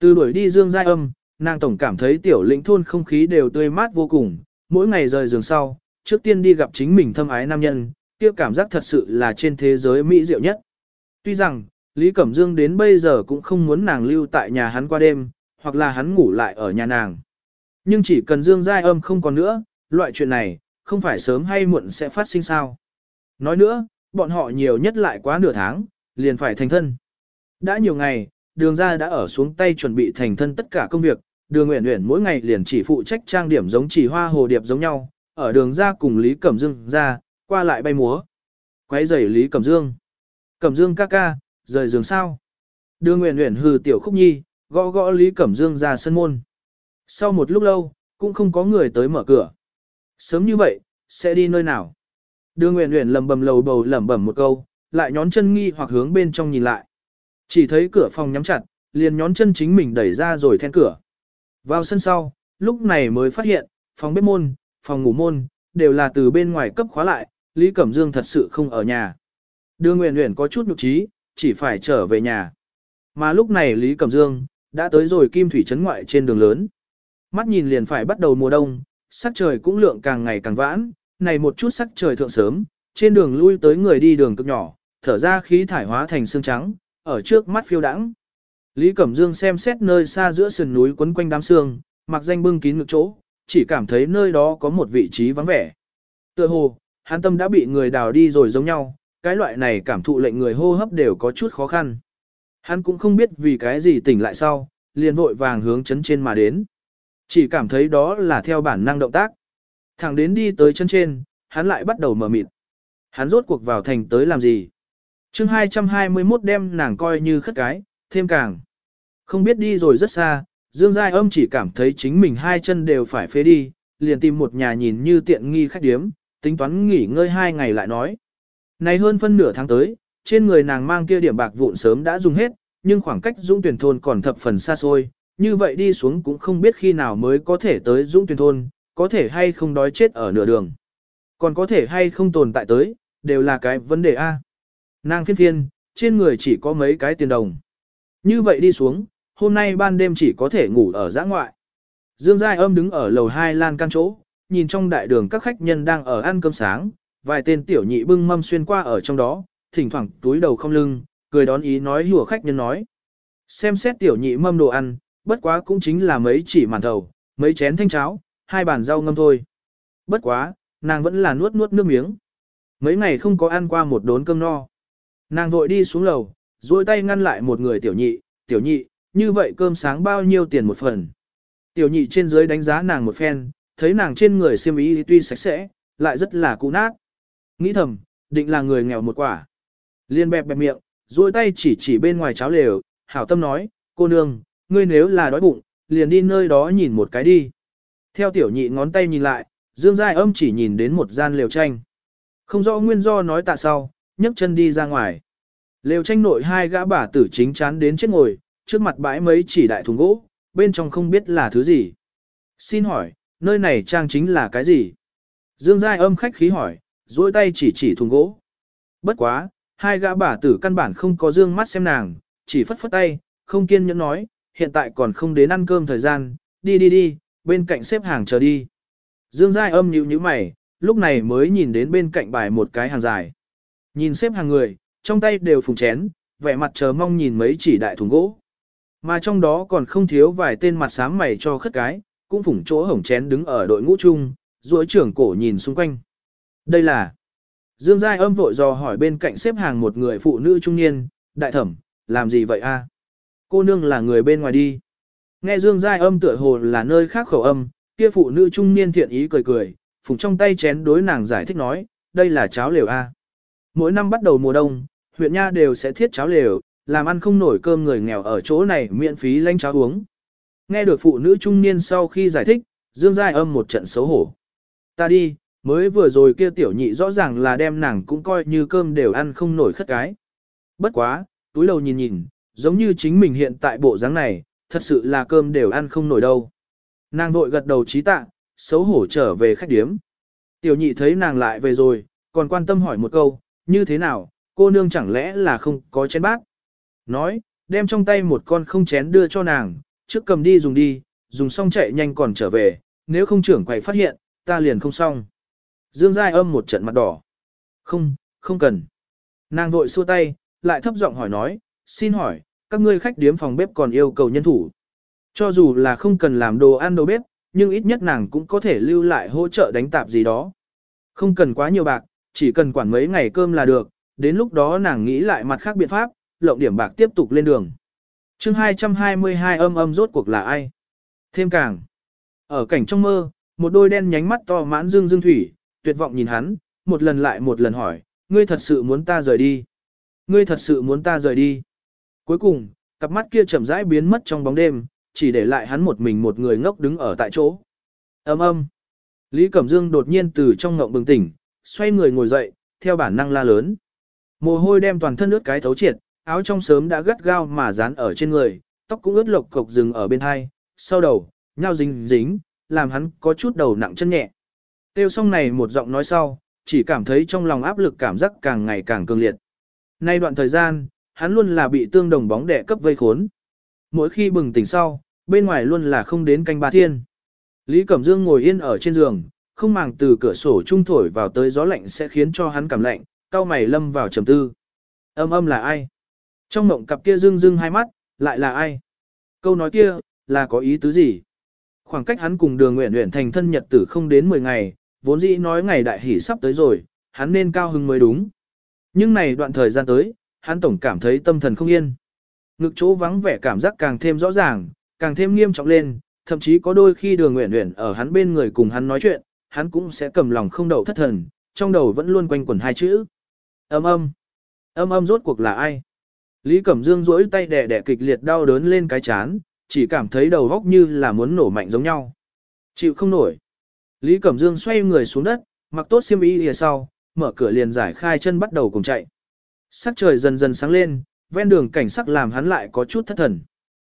Từ đuổi đi Dương Giai âm, nàng tổng cảm thấy tiểu lĩnh thôn không khí đều tươi mát vô cùng, mỗi ngày rời giường sau, trước tiên đi gặp chính mình thâm ái nam nhân, kia cảm giác thật sự là trên thế giới mỹ diệu nhất. Tuy rằng, Lý Cẩm Dương đến bây giờ cũng không muốn nàng lưu tại nhà hắn qua đêm, hoặc là hắn ngủ lại ở nhà nàng. Nhưng chỉ cần Dương Giai âm không còn nữa, loại chuyện này, không phải sớm hay muộn sẽ phát sinh sao. Nói nữa, bọn họ nhiều nhất lại quá nửa tháng, liền phải thành thân. Đã nhiều ngày, đường ra đã ở xuống tay chuẩn bị thành thân tất cả công việc, đường nguyện nguyện mỗi ngày liền chỉ phụ trách trang điểm giống chỉ hoa hồ điệp giống nhau, ở đường ra cùng Lý Cẩm Dương ra, qua lại bay múa. Quấy rầy Lý Cẩm Dương. Cẩm Dương ca ca, rời giường sao. Đường nguyện nguyện hừ tiểu khúc nhi, gõ gõ Lý Cẩm Dương ra sân môn. Sau một lúc lâu, cũng không có người tới mở cửa. Sớm như vậy, sẽ đi nơi nào? Đưa Nguyễn Nguyễn lầm bầm lầu bầu lẩm bẩm một câu, lại nhón chân nghi hoặc hướng bên trong nhìn lại. Chỉ thấy cửa phòng nhắm chặt, liền nhón chân chính mình đẩy ra rồi then cửa. Vào sân sau, lúc này mới phát hiện, phòng bếp môn, phòng ngủ môn, đều là từ bên ngoài cấp khóa lại, Lý Cẩm Dương thật sự không ở nhà. Đưa Nguyễn Nguyễn có chút nhục trí, chỉ phải trở về nhà. Mà lúc này Lý Cẩm Dương, đã tới rồi kim thủy trấn ngoại trên đường lớn. Mắt nhìn liền phải bắt đầu mùa đông, sắc trời cũng lượng càng ngày càng vãn, này một chút sắc trời thượng sớm, trên đường lui tới người đi đường cực nhỏ, thở ra khí thải hóa thành xương trắng, ở trước mắt phiêu đãng. Lý Cẩm Dương xem xét nơi xa giữa sườn núi quấn quanh đám sương, mặc danh bưng kín ngực chỗ, chỉ cảm thấy nơi đó có một vị trí vắng vẻ. Tựa hồ, hắn tâm đã bị người đào đi rồi giống nhau, cái loại này cảm thụ lệnh người hô hấp đều có chút khó khăn. Hắn cũng không biết vì cái gì tỉnh lại sau, liền vội vàng hướng chấn trên mà đến. Chỉ cảm thấy đó là theo bản năng động tác. Thẳng đến đi tới chân trên, hắn lại bắt đầu mở mịt. Hắn rốt cuộc vào thành tới làm gì? chương 221 đem nàng coi như khất cái, thêm càng. Không biết đi rồi rất xa, Dương Giai âm chỉ cảm thấy chính mình hai chân đều phải phế đi, liền tìm một nhà nhìn như tiện nghi khách điếm, tính toán nghỉ ngơi hai ngày lại nói. Này hơn phân nửa tháng tới, trên người nàng mang kia điểm bạc vụn sớm đã dùng hết, nhưng khoảng cách Dũng Tuyển Thôn còn thập phần xa xôi, như vậy đi xuống cũng không biết khi nào mới có thể tới Dũng Tuyển Thôn, có thể hay không đói chết ở nửa đường. Còn có thể hay không tồn tại tới, đều là cái vấn đề A. Nàng phiên phiên, trên người chỉ có mấy cái tiền đồng. Như vậy đi xuống, hôm nay ban đêm chỉ có thể ngủ ở giã ngoại. Dương Giai âm đứng ở lầu hai lan căn chỗ, nhìn trong đại đường các khách nhân đang ở ăn cơm sáng, vài tên tiểu nhị bưng mâm xuyên qua ở trong đó, thỉnh thoảng túi đầu không lưng, cười đón ý nói hùa khách nhân nói. Xem xét tiểu nhị mâm đồ ăn, bất quá cũng chính là mấy chỉ màn thầu, mấy chén thanh cháo, hai bàn rau ngâm thôi. Bất quá, nàng vẫn là nuốt nuốt nước miếng. Mấy ngày không có ăn qua một đốn cơm no. Nàng vội đi xuống lầu, duỗi tay ngăn lại một người tiểu nhị, tiểu nhị, như vậy cơm sáng bao nhiêu tiền một phần. Tiểu nhị trên dưới đánh giá nàng một phen, thấy nàng trên người xiêm y tuy sạch sẽ, lại rất là cũ nát. Nghĩ thầm, định là người nghèo một quả. Liên bẹp bẹp miệng, duỗi tay chỉ chỉ bên ngoài cháo lều, hảo tâm nói, cô nương, ngươi nếu là đói bụng, liền đi nơi đó nhìn một cái đi. Theo tiểu nhị ngón tay nhìn lại, Dương Giai âm chỉ nhìn đến một gian lều tranh. Không rõ nguyên do nói tạ sau, nhấc chân đi ra ngoài. Lều tranh nội hai gã bà tử chính chán đến chết ngồi, trước mặt bãi mấy chỉ đại thùng gỗ, bên trong không biết là thứ gì. Xin hỏi, nơi này trang chính là cái gì? Dương Giai âm khách khí hỏi, duỗi tay chỉ chỉ thùng gỗ. Bất quá, hai gã bà tử căn bản không có dương mắt xem nàng, chỉ phất phất tay, không kiên nhẫn nói, hiện tại còn không đến ăn cơm thời gian, đi đi đi, bên cạnh xếp hàng chờ đi. Dương Giai âm nhíu nhíu mày, lúc này mới nhìn đến bên cạnh bài một cái hàng dài. Nhìn xếp hàng người, trong tay đều phùng chén, vẻ mặt chờ mong nhìn mấy chỉ đại thùng gỗ. Mà trong đó còn không thiếu vài tên mặt sáng mày cho khất cái, cũng phủng chỗ hổng chén đứng ở đội ngũ chung, duỗi trưởng cổ nhìn xung quanh. Đây là... Dương Giai âm vội dò hỏi bên cạnh xếp hàng một người phụ nữ trung niên, đại thẩm, làm gì vậy a? Cô nương là người bên ngoài đi. Nghe Dương Giai âm tựa hồ là nơi khác khẩu âm, kia phụ nữ trung niên thiện ý cười cười, phùng trong tay chén đối nàng giải thích nói, đây là cháo lều A. Mỗi năm bắt đầu mùa đông, huyện Nha đều sẽ thiết cháo lều, làm ăn không nổi cơm người nghèo ở chỗ này miễn phí lanh cháo uống. Nghe được phụ nữ trung niên sau khi giải thích, Dương Giai âm một trận xấu hổ. Ta đi, mới vừa rồi kia tiểu nhị rõ ràng là đem nàng cũng coi như cơm đều ăn không nổi khất cái. Bất quá, túi đầu nhìn nhìn, giống như chính mình hiện tại bộ dáng này, thật sự là cơm đều ăn không nổi đâu. Nàng vội gật đầu trí tạ, xấu hổ trở về khách điếm. Tiểu nhị thấy nàng lại về rồi, còn quan tâm hỏi một câu, như thế nào, cô nương chẳng lẽ là không có chén bát? Nói, đem trong tay một con không chén đưa cho nàng, trước cầm đi dùng đi, dùng xong chạy nhanh còn trở về, nếu không trưởng quầy phát hiện, ta liền không xong. Dương Giai âm một trận mặt đỏ. Không, không cần. Nàng vội xua tay, lại thấp giọng hỏi nói, xin hỏi, các ngươi khách điếm phòng bếp còn yêu cầu nhân thủ. Cho dù là không cần làm đồ ăn đồ bếp, nhưng ít nhất nàng cũng có thể lưu lại hỗ trợ đánh tạp gì đó. Không cần quá nhiều bạc, chỉ cần quản mấy ngày cơm là được, đến lúc đó nàng nghĩ lại mặt khác biện pháp, lộng điểm bạc tiếp tục lên đường. chương 222 âm âm rốt cuộc là ai? Thêm càng. Ở cảnh trong mơ, một đôi đen nhánh mắt to mãn dương dương thủy, tuyệt vọng nhìn hắn, một lần lại một lần hỏi, ngươi thật sự muốn ta rời đi? Ngươi thật sự muốn ta rời đi? Cuối cùng, cặp mắt kia chậm rãi biến mất trong bóng đêm, chỉ để lại hắn một mình một người ngốc đứng ở tại chỗ. ầm ầm, Lý Cẩm Dương đột nhiên từ trong ngộng bừng tỉnh, xoay người ngồi dậy, theo bản năng la lớn. Mồ hôi đem toàn thân ướt cái thấu triệt, áo trong sớm đã gắt gao mà dán ở trên người, tóc cũng ướt lộc cục dừng ở bên hai, sau đầu, nhau dính dính, làm hắn có chút đầu nặng chân nhẹ. Tiêu xong này một giọng nói sau, chỉ cảm thấy trong lòng áp lực cảm giác càng ngày càng cường liệt. Nay đoạn thời gian, hắn luôn là bị tương đồng bóng đẻ cấp vây khốn. Mỗi khi bừng tỉnh sau, bên ngoài luôn là không đến canh ba thiên. Lý Cẩm Dương ngồi yên ở trên giường, không màng từ cửa sổ trung thổi vào tới gió lạnh sẽ khiến cho hắn cảm lạnh, cao mày lâm vào trầm tư. Âm âm là ai? Trong mộng cặp kia dương dương hai mắt, lại là ai? Câu nói kia, là có ý tứ gì? Khoảng cách hắn cùng đường nguyện nguyện thành thân nhật tử không đến 10 ngày, vốn dĩ nói ngày đại hỷ sắp tới rồi, hắn nên cao hứng mới đúng. Nhưng này đoạn thời gian tới, hắn tổng cảm thấy tâm thần không yên. Ngực chỗ vắng vẻ cảm giác càng thêm rõ ràng, càng thêm nghiêm trọng lên, thậm chí có đôi khi đường nguyện nguyện ở hắn bên người cùng hắn nói chuyện, hắn cũng sẽ cầm lòng không đậu thất thần, trong đầu vẫn luôn quanh quẩn hai chữ. Âm âm. Âm âm rốt cuộc là ai? Lý Cẩm Dương duỗi tay đè đè kịch liệt đau đớn lên cái chán, chỉ cảm thấy đầu góc như là muốn nổ mạnh giống nhau. Chịu không nổi. Lý Cẩm Dương xoay người xuống đất, mặc tốt xiêm y lìa sau, mở cửa liền giải khai chân bắt đầu cùng chạy. Sắc trời dần dần sáng lên, ven đường cảnh sắc làm hắn lại có chút thất thần.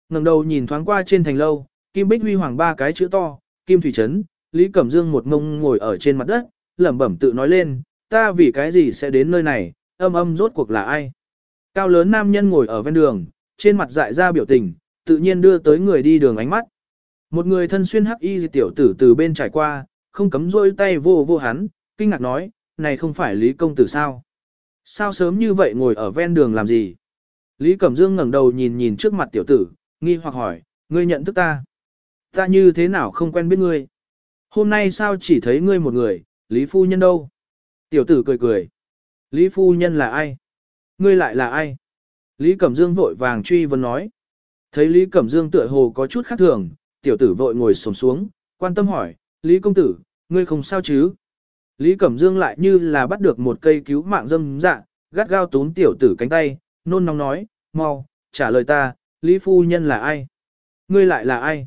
ngẩng đầu nhìn thoáng qua trên thành lâu, Kim Bích Huy Hoàng ba cái chữ to, Kim Thủy Trấn, Lý Cẩm Dương một ngông ngồi ở trên mặt đất, lẩm bẩm tự nói lên, ta vì cái gì sẽ đến nơi này, âm âm rốt cuộc là ai. Cao lớn nam nhân ngồi ở ven đường, trên mặt dại ra biểu tình, tự nhiên đưa tới người đi đường ánh mắt. Một người thân xuyên hắc y tiểu tử từ bên trải qua, không cấm rôi tay vô vô hắn, kinh ngạc nói, này không phải Lý Công Tử sao? Sao sớm như vậy ngồi ở ven đường làm gì? Lý Cẩm Dương ngẩng đầu nhìn nhìn trước mặt tiểu tử, nghi hoặc hỏi, ngươi nhận thức ta? Ta như thế nào không quen biết ngươi? Hôm nay sao chỉ thấy ngươi một người, Lý Phu Nhân đâu? Tiểu tử cười cười. Lý Phu Nhân là ai? Ngươi lại là ai? Lý Cẩm Dương vội vàng truy vấn nói. Thấy Lý Cẩm Dương tựa hồ có chút khác thường, tiểu tử vội ngồi xổm xuống, quan tâm hỏi, Lý Công Tử, ngươi không sao chứ? Lý Cẩm Dương lại như là bắt được một cây cứu mạng dâm dạ, gắt gao tún tiểu tử cánh tay, nôn nóng nói, mau, trả lời ta, Lý Phu Nhân là ai? Ngươi lại là ai?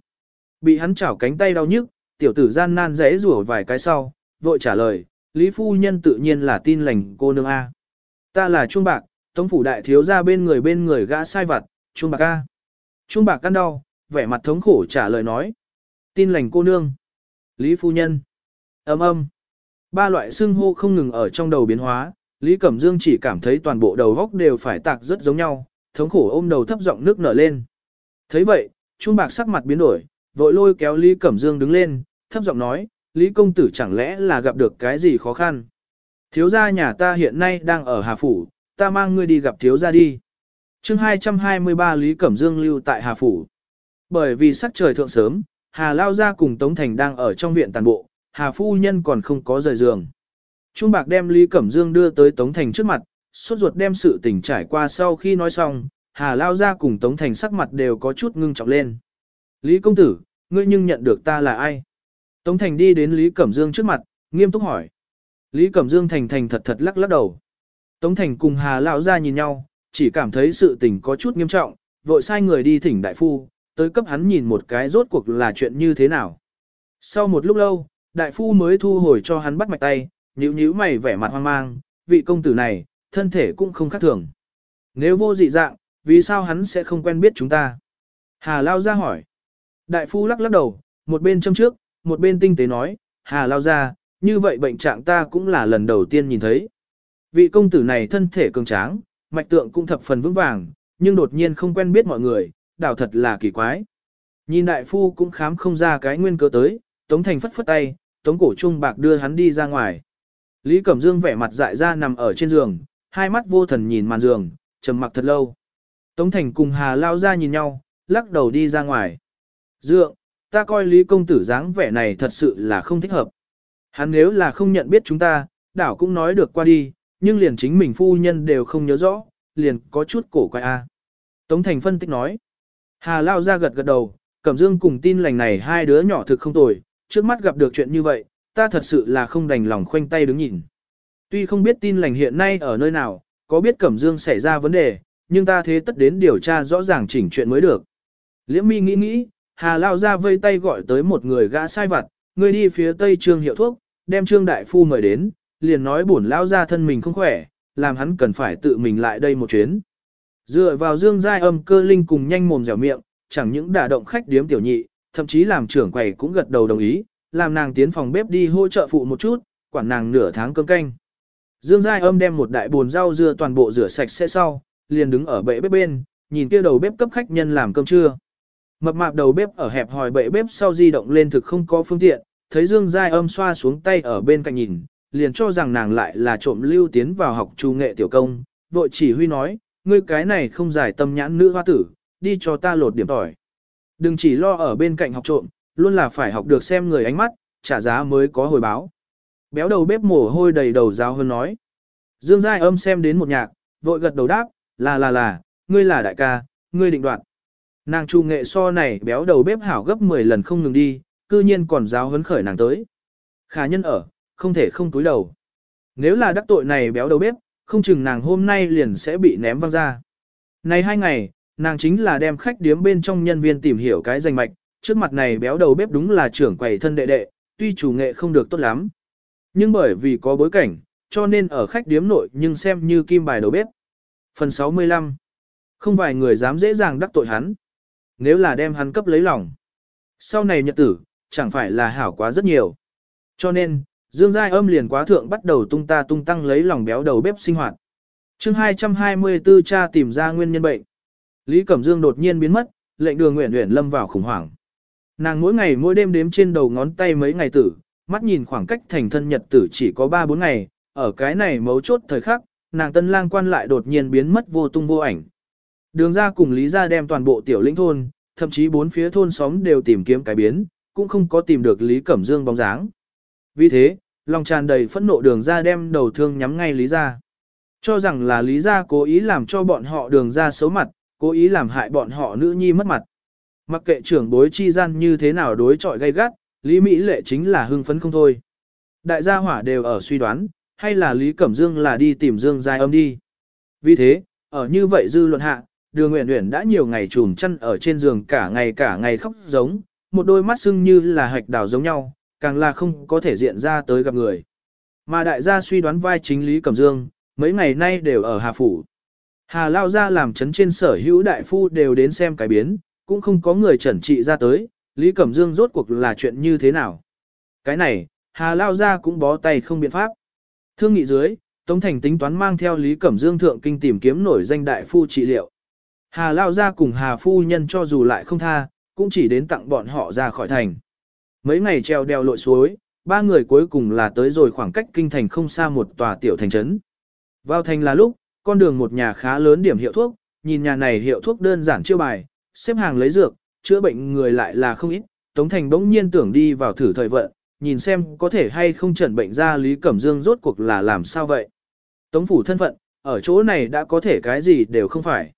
Bị hắn chảo cánh tay đau nhức, tiểu tử gian nan rẽ rủa vài cái sau, vội trả lời, Lý Phu Nhân tự nhiên là tin lành cô nương A. Ta là Trung Bạc, Tống Phủ Đại Thiếu ra bên người bên người gã sai vặt, Trung Bạc A. Trung Bạc căn đau, vẻ mặt thống khổ trả lời nói. Tin lành cô nương. Lý Phu Nhân. ầm ầm Ba loại xưng hô không ngừng ở trong đầu biến hóa, Lý Cẩm Dương chỉ cảm thấy toàn bộ đầu góc đều phải tạc rất giống nhau, thống khổ ôm đầu thấp giọng nước nở lên. thấy vậy, Trung Bạc sắc mặt biến đổi, vội lôi kéo Lý Cẩm Dương đứng lên, thấp giọng nói, Lý Công Tử chẳng lẽ là gặp được cái gì khó khăn. Thiếu gia nhà ta hiện nay đang ở Hà Phủ, ta mang ngươi đi gặp thiếu gia đi. chương 223 Lý Cẩm Dương lưu tại Hà Phủ. Bởi vì sắc trời thượng sớm, Hà Lao Gia cùng Tống Thành đang ở trong viện tàn bộ, Hà Phu Nhân còn không có rời giường. Trung Bạc đem Lý Cẩm Dương đưa tới Tống Thành trước mặt, suốt ruột đem sự tình trải qua sau khi nói xong, Hà Lao Gia cùng Tống Thành sắc mặt đều có chút ngưng trọng lên. Lý Công Tử, ngươi nhưng nhận được ta là ai? Tống Thành đi đến Lý Cẩm Dương trước mặt, nghiêm túc hỏi. Lý Cẩm Dương thành thành thật thật lắc lắc đầu. Tống Thành cùng Hà Lão ra nhìn nhau, chỉ cảm thấy sự tình có chút nghiêm trọng, vội sai người đi thỉnh đại phu, tới cấp hắn nhìn một cái rốt cuộc là chuyện như thế nào. Sau một lúc lâu, đại phu mới thu hồi cho hắn bắt mạch tay, nhíu nhíu mày vẻ mặt hoang mang, vị công tử này, thân thể cũng không khác thường. Nếu vô dị dạng, vì sao hắn sẽ không quen biết chúng ta? Hà Lao ra hỏi. Đại phu lắc lắc đầu, một bên châm trước, một bên tinh tế nói, Hà Lao ra, như vậy bệnh trạng ta cũng là lần đầu tiên nhìn thấy. Vị công tử này thân thể cường tráng, mạch tượng cũng thập phần vững vàng, nhưng đột nhiên không quen biết mọi người, đảo thật là kỳ quái. Nhìn đại phu cũng khám không ra cái nguyên cơ tới, Tống Thành phất phất tay, Tống cổ trung bạc đưa hắn đi ra ngoài. Lý Cẩm Dương vẻ mặt dại ra nằm ở trên giường, hai mắt vô thần nhìn màn giường, trầm mặc thật lâu. Tống Thành cùng Hà Lao ra nhìn nhau, lắc đầu đi ra ngoài. Dượng, ta coi Lý Công Tử dáng vẻ này thật sự là không thích hợp. Hắn nếu là không nhận biết chúng ta, đảo cũng nói được qua đi, nhưng liền chính mình phu nhân đều không nhớ rõ, liền có chút cổ quay a. À. Tống Thành phân tích nói. Hà Lao ra gật gật đầu, Cẩm Dương cùng tin lành này hai đứa nhỏ thực không tồi, trước mắt gặp được chuyện như vậy, ta thật sự là không đành lòng khoanh tay đứng nhìn. Tuy không biết tin lành hiện nay ở nơi nào, có biết Cẩm Dương xảy ra vấn đề, nhưng ta thế tất đến điều tra rõ ràng chỉnh chuyện mới được. Liễm mi nghĩ nghĩ, Hà Lao ra vây tay gọi tới một người gã sai vặt, người đi phía tây trương hiệu thuốc, đem trương đại phu mời đến, liền nói bổn Lao ra thân mình không khỏe, làm hắn cần phải tự mình lại đây một chuyến. Dựa vào dương giai âm cơ linh cùng nhanh mồm dẻo miệng, chẳng những đả động khách điếm tiểu nhị, thậm chí làm trưởng quầy cũng gật đầu đồng ý, làm nàng tiến phòng bếp đi hỗ trợ phụ một chút, quản nàng nửa tháng cơm canh. Dương Giai Âm đem một đại bồn rau dưa toàn bộ rửa sạch sẽ sau, liền đứng ở bệ bếp bên, nhìn kia đầu bếp cấp khách nhân làm cơm trưa. Mập mạp đầu bếp ở hẹp hòi bệ bếp sau di động lên thực không có phương tiện, thấy Dương Giai Âm xoa xuống tay ở bên cạnh nhìn, liền cho rằng nàng lại là trộm lưu tiến vào học trung nghệ tiểu công, vội chỉ huy nói, ngươi cái này không giải tâm nhãn nữ hoa tử, đi cho ta lột điểm tỏi. Đừng chỉ lo ở bên cạnh học trộm, luôn là phải học được xem người ánh mắt, trả giá mới có hồi báo. Béo đầu bếp mồ hôi đầy đầu giáo hơn nói. Dương Giai âm xem đến một nhạc, vội gật đầu đáp, là là là, ngươi là đại ca, ngươi định đoạt. Nàng trung nghệ so này béo đầu bếp hảo gấp 10 lần không ngừng đi, cư nhiên còn giáo hấn khởi nàng tới. Khả nhân ở, không thể không túi đầu. Nếu là đắc tội này béo đầu bếp, không chừng nàng hôm nay liền sẽ bị ném văng ra. Này hai ngày, nàng chính là đem khách điếm bên trong nhân viên tìm hiểu cái danh mạch, trước mặt này béo đầu bếp đúng là trưởng quầy thân đệ đệ, tuy chủ nghệ không được tốt lắm. Nhưng bởi vì có bối cảnh, cho nên ở khách điếm nội nhưng xem như kim bài đầu bếp. Phần 65 Không vài người dám dễ dàng đắc tội hắn. Nếu là đem hắn cấp lấy lòng. Sau này nhật tử, chẳng phải là hảo quá rất nhiều. Cho nên, Dương Giai âm liền quá thượng bắt đầu tung ta tung tăng lấy lòng béo đầu bếp sinh hoạt. chương 224 cha tìm ra nguyên nhân bệnh. Lý Cẩm Dương đột nhiên biến mất, lệnh đường nguyện nguyện lâm vào khủng hoảng. Nàng mỗi ngày mỗi đêm đếm trên đầu ngón tay mấy ngày tử, mắt nhìn khoảng cách thành thân nhật tử chỉ có 3-4 ngày, ở cái này mấu chốt thời khắc, nàng tân lang quan lại đột nhiên biến mất vô tung vô ảnh. Đường ra cùng Lý ra đem toàn bộ tiểu lĩnh thôn, thậm chí bốn phía thôn xóm đều tìm kiếm cái biến, cũng không có tìm được Lý Cẩm Dương bóng dáng. Vì thế, lòng tràn đầy phẫn nộ đường ra đem đầu thương nhắm ngay Lý ra. Cho rằng là Lý ra cố ý làm cho bọn họ đường ra xấu mặt, cố ý làm hại bọn họ nữ nhi mất mặt. Mặc kệ trưởng bối chi gian như thế nào đối chọi gay gắt, Lý Mỹ lệ chính là hưng phấn không thôi. Đại gia hỏa đều ở suy đoán, hay là Lý Cẩm Dương là đi tìm Dương Giai âm đi. Vì thế, ở như vậy dư luận hạ, đường nguyện nguyện đã nhiều ngày trùm chăn ở trên giường cả ngày cả ngày khóc giống, một đôi mắt sưng như là hạch đào giống nhau, càng là không có thể diện ra tới gặp người. Mà đại gia suy đoán vai chính Lý Cẩm Dương, mấy ngày nay đều ở Hà Phủ. Hà Lao ra làm chấn trên sở hữu đại phu đều đến xem cái biến, cũng không có người chẩn trị ra tới, Lý Cẩm Dương rốt cuộc là chuyện như thế nào. Cái này, Hà Lao ra cũng bó tay không biện pháp. Thương nghị dưới, Tống Thành tính toán mang theo Lý Cẩm Dương thượng kinh tìm kiếm nổi danh đại phu trị liệu. Hà Lao ra cùng Hà Phu Nhân cho dù lại không tha, cũng chỉ đến tặng bọn họ ra khỏi thành. Mấy ngày treo đèo lội suối, ba người cuối cùng là tới rồi khoảng cách kinh thành không xa một tòa tiểu thành trấn. Vào thành là lúc, con đường một nhà khá lớn điểm hiệu thuốc, nhìn nhà này hiệu thuốc đơn giản chiêu bài, xếp hàng lấy dược, chữa bệnh người lại là không ít. Tống Thành bỗng nhiên tưởng đi vào thử thời vận, nhìn xem có thể hay không chẩn bệnh ra Lý Cẩm Dương rốt cuộc là làm sao vậy. Tống phủ thân phận, ở chỗ này đã có thể cái gì đều không phải.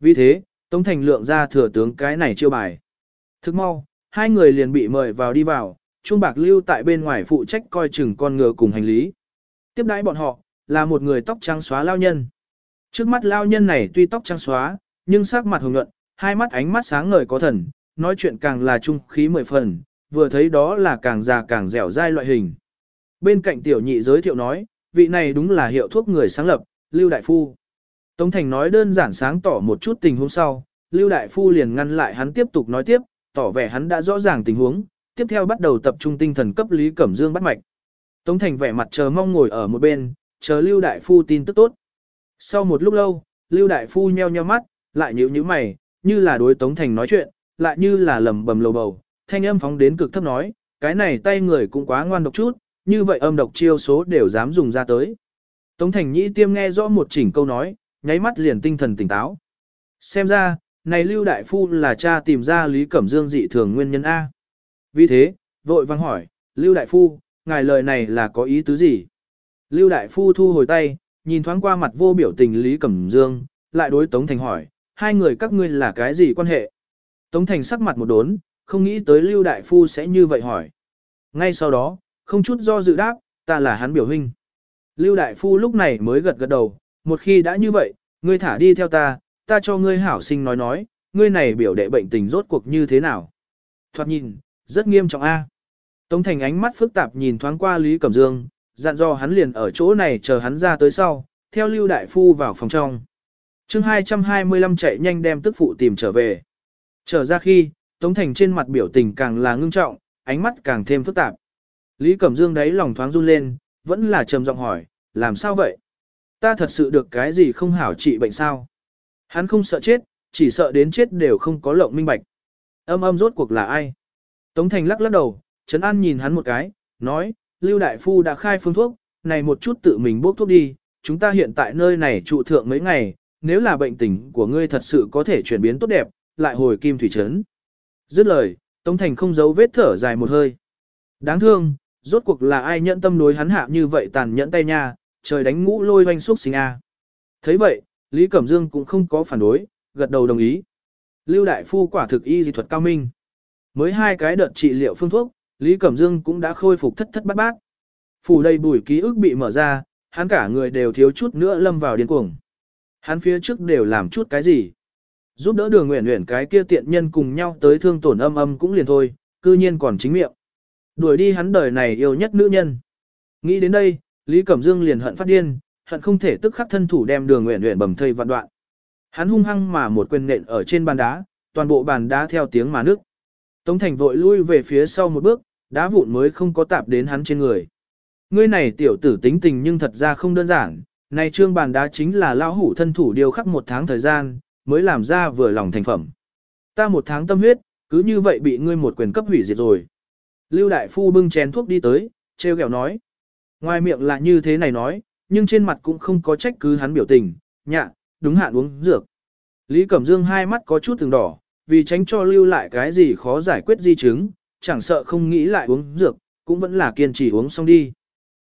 Vì thế, Tống Thành lượng ra thừa tướng cái này chiêu bài. Thức mau, hai người liền bị mời vào đi vào, Trung Bạc lưu tại bên ngoài phụ trách coi chừng con ngựa cùng hành lý. Tiếp đãi bọn họ, là một người tóc trắng xóa lao nhân. Trước mắt lao nhân này tuy tóc trắng xóa, nhưng sắc mặt hồng nhuận, hai mắt ánh mắt sáng ngời có thần, nói chuyện càng là trung khí mười phần, vừa thấy đó là càng già càng dẻo dai loại hình. Bên cạnh tiểu nhị giới thiệu nói, vị này đúng là hiệu thuốc người sáng lập, Lưu Đại Phu. Tống Thành nói đơn giản sáng tỏ một chút tình huống sau, Lưu Đại Phu liền ngăn lại hắn tiếp tục nói tiếp, tỏ vẻ hắn đã rõ ràng tình huống, tiếp theo bắt đầu tập trung tinh thần cấp Lý Cẩm Dương bắt mạch. Tống Thành vẻ mặt chờ mong ngồi ở một bên, chờ Lưu Đại Phu tin tức tốt. Sau một lúc lâu, Lưu Đại Phu nheo nheo mắt, lại nhíu nhíu mày, như là đối Tống Thành nói chuyện, lại như là lầm bầm lầu bầu, thanh âm phóng đến cực thấp nói, cái này tay người cũng quá ngoan độc chút, như vậy âm độc chiêu số đều dám dùng ra tới. Tống Thành Nhĩ tiêm nghe rõ một chỉnh câu nói, nháy mắt liền tinh thần tỉnh táo. Xem ra, này Lưu Đại Phu là cha tìm ra Lý Cẩm Dương dị thường nguyên nhân A. Vì thế, vội vang hỏi, Lưu Đại Phu, ngài lời này là có ý tứ gì? Lưu Đại Phu thu hồi tay, nhìn thoáng qua mặt vô biểu tình Lý Cẩm Dương, lại đối Tống Thành hỏi, hai người các ngươi là cái gì quan hệ? Tống Thành sắc mặt một đốn, không nghĩ tới Lưu Đại Phu sẽ như vậy hỏi. Ngay sau đó, không chút do dự đáp, ta là hắn biểu huynh. Lưu Đại Phu lúc này mới gật gật đầu, một khi đã như vậy, ngươi thả đi theo ta, ta cho ngươi hảo sinh nói nói, ngươi này biểu đệ bệnh tình rốt cuộc như thế nào. Thoạt nhìn, rất nghiêm trọng a. Tống Thành ánh mắt phức tạp nhìn thoáng qua Lý Cẩm Dương, dặn dò hắn liền ở chỗ này chờ hắn ra tới sau, theo Lưu Đại Phu vào phòng trong. chương 225 chạy nhanh đem tức phụ tìm trở về. Trở ra khi, Tống Thành trên mặt biểu tình càng là ngưng trọng, ánh mắt càng thêm phức tạp. Lý Cẩm Dương đấy lòng thoáng run lên, vẫn là trầm giọng hỏi, làm sao vậy? Ta thật sự được cái gì không hảo trị bệnh sao? Hắn không sợ chết, chỉ sợ đến chết đều không có lộng minh bạch. Âm âm rốt cuộc là ai? Tống Thành lắc lắc đầu, Trấn An nhìn hắn một cái, nói, Lưu Đại Phu đã khai phương thuốc, này một chút tự mình bốc thuốc đi, chúng ta hiện tại nơi này trụ thượng mấy ngày, nếu là bệnh tình của ngươi thật sự có thể chuyển biến tốt đẹp, lại hồi kim thủy trấn. Dứt lời, Tống Thành không giấu vết thở dài một hơi. Đáng thương, rốt cuộc là ai nhẫn tâm đối hắn hạ như vậy tàn nhẫn tay nha, trời đánh ngũ lôi oanh xúc sinh a. thấy vậy, Lý Cẩm Dương cũng không có phản đối, gật đầu đồng ý. Lưu Đại Phu quả thực y dị thuật cao minh. Mới hai cái đợt trị liệu phương thuốc, Lý Cẩm Dương cũng đã khôi phục thất thất bát bát. Phủ đầy bùi ký ức bị mở ra, hắn cả người đều thiếu chút nữa lâm vào điên cuồng. Hắn phía trước đều làm chút cái gì? Giúp đỡ đường nguyện nguyện cái kia tiện nhân cùng nhau tới thương tổn âm âm cũng liền thôi, cư nhiên còn chính miệng. Đuổi đi hắn đời này yêu nhất nữ nhân. Nghĩ đến đây, Lý Cẩm Dương liền hận phát điên, hận không thể tức khắc thân thủ đem đường nguyện nguyện bầm thây vạn đoạn. Hắn hung hăng mà một quyền nện ở trên bàn đá, toàn bộ bàn đá theo tiếng mà nước. Tống Thành vội lui về phía sau một bước, đá vụn mới không có tạp đến hắn trên người. Ngươi này tiểu tử tính tình nhưng thật ra không đơn giản, này trương bàn đá chính là lão hủ thân thủ điều khắc một tháng thời gian, mới làm ra vừa lòng thành phẩm. Ta một tháng tâm huyết, cứ như vậy bị ngươi một quyền cấp hủy diệt rồi. Lưu Đại Phu bưng chén thuốc đi tới, treo kẹo nói. Ngoài miệng là như thế này nói, nhưng trên mặt cũng không có trách cứ hắn biểu tình, nhạ, đúng hạn uống dược. Lý Cẩm Dương hai mắt có chút từng đỏ, vì tránh cho lưu lại cái gì khó giải quyết di chứng, chẳng sợ không nghĩ lại uống dược, cũng vẫn là kiên trì uống xong đi.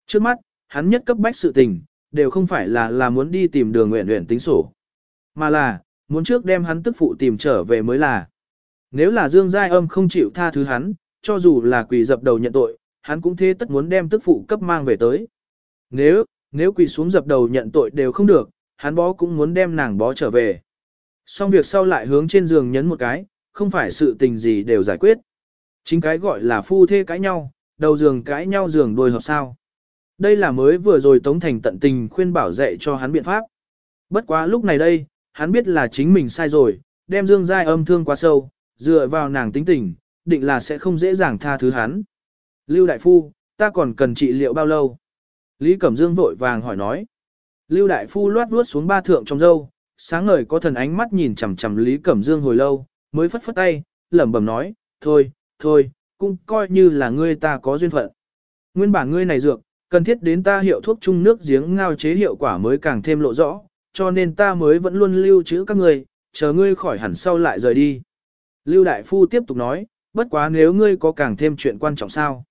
Trước mắt, hắn nhất cấp bách sự tình, đều không phải là là muốn đi tìm đường nguyện nguyện tính sổ, mà là, muốn trước đem hắn tức phụ tìm trở về mới là. Nếu là Dương Giai Âm không chịu tha thứ hắn, cho dù là quỳ dập đầu nhận tội, hắn cũng thế tất muốn đem tức phụ cấp mang về tới. Nếu, nếu quỳ xuống dập đầu nhận tội đều không được, hắn bó cũng muốn đem nàng bó trở về. Xong việc sau lại hướng trên giường nhấn một cái, không phải sự tình gì đều giải quyết. Chính cái gọi là phu thê cãi nhau, đầu giường cãi nhau giường đôi hợp sao. Đây là mới vừa rồi Tống Thành tận tình khuyên bảo dạy cho hắn biện pháp. Bất quá lúc này đây, hắn biết là chính mình sai rồi, đem Dương Giai âm thương quá sâu, dựa vào nàng tính tình, định là sẽ không dễ dàng tha thứ hắn. Lưu Đại Phu, ta còn cần trị liệu bao lâu? Lý Cẩm Dương vội vàng hỏi nói. Lưu Đại Phu loát vuốt xuống ba thượng trong dâu, sáng ngời có thần ánh mắt nhìn chằm chằm Lý Cẩm Dương hồi lâu, mới phất phất tay, lẩm bẩm nói, thôi, thôi, cũng coi như là ngươi ta có duyên phận. Nguyên bản ngươi này dược, cần thiết đến ta hiệu thuốc chung nước giếng ngao chế hiệu quả mới càng thêm lộ rõ, cho nên ta mới vẫn luôn lưu trữ các ngươi, chờ ngươi khỏi hẳn sau lại rời đi. Lưu Đại Phu tiếp tục nói, bất quá nếu ngươi có càng thêm chuyện quan trọng sao.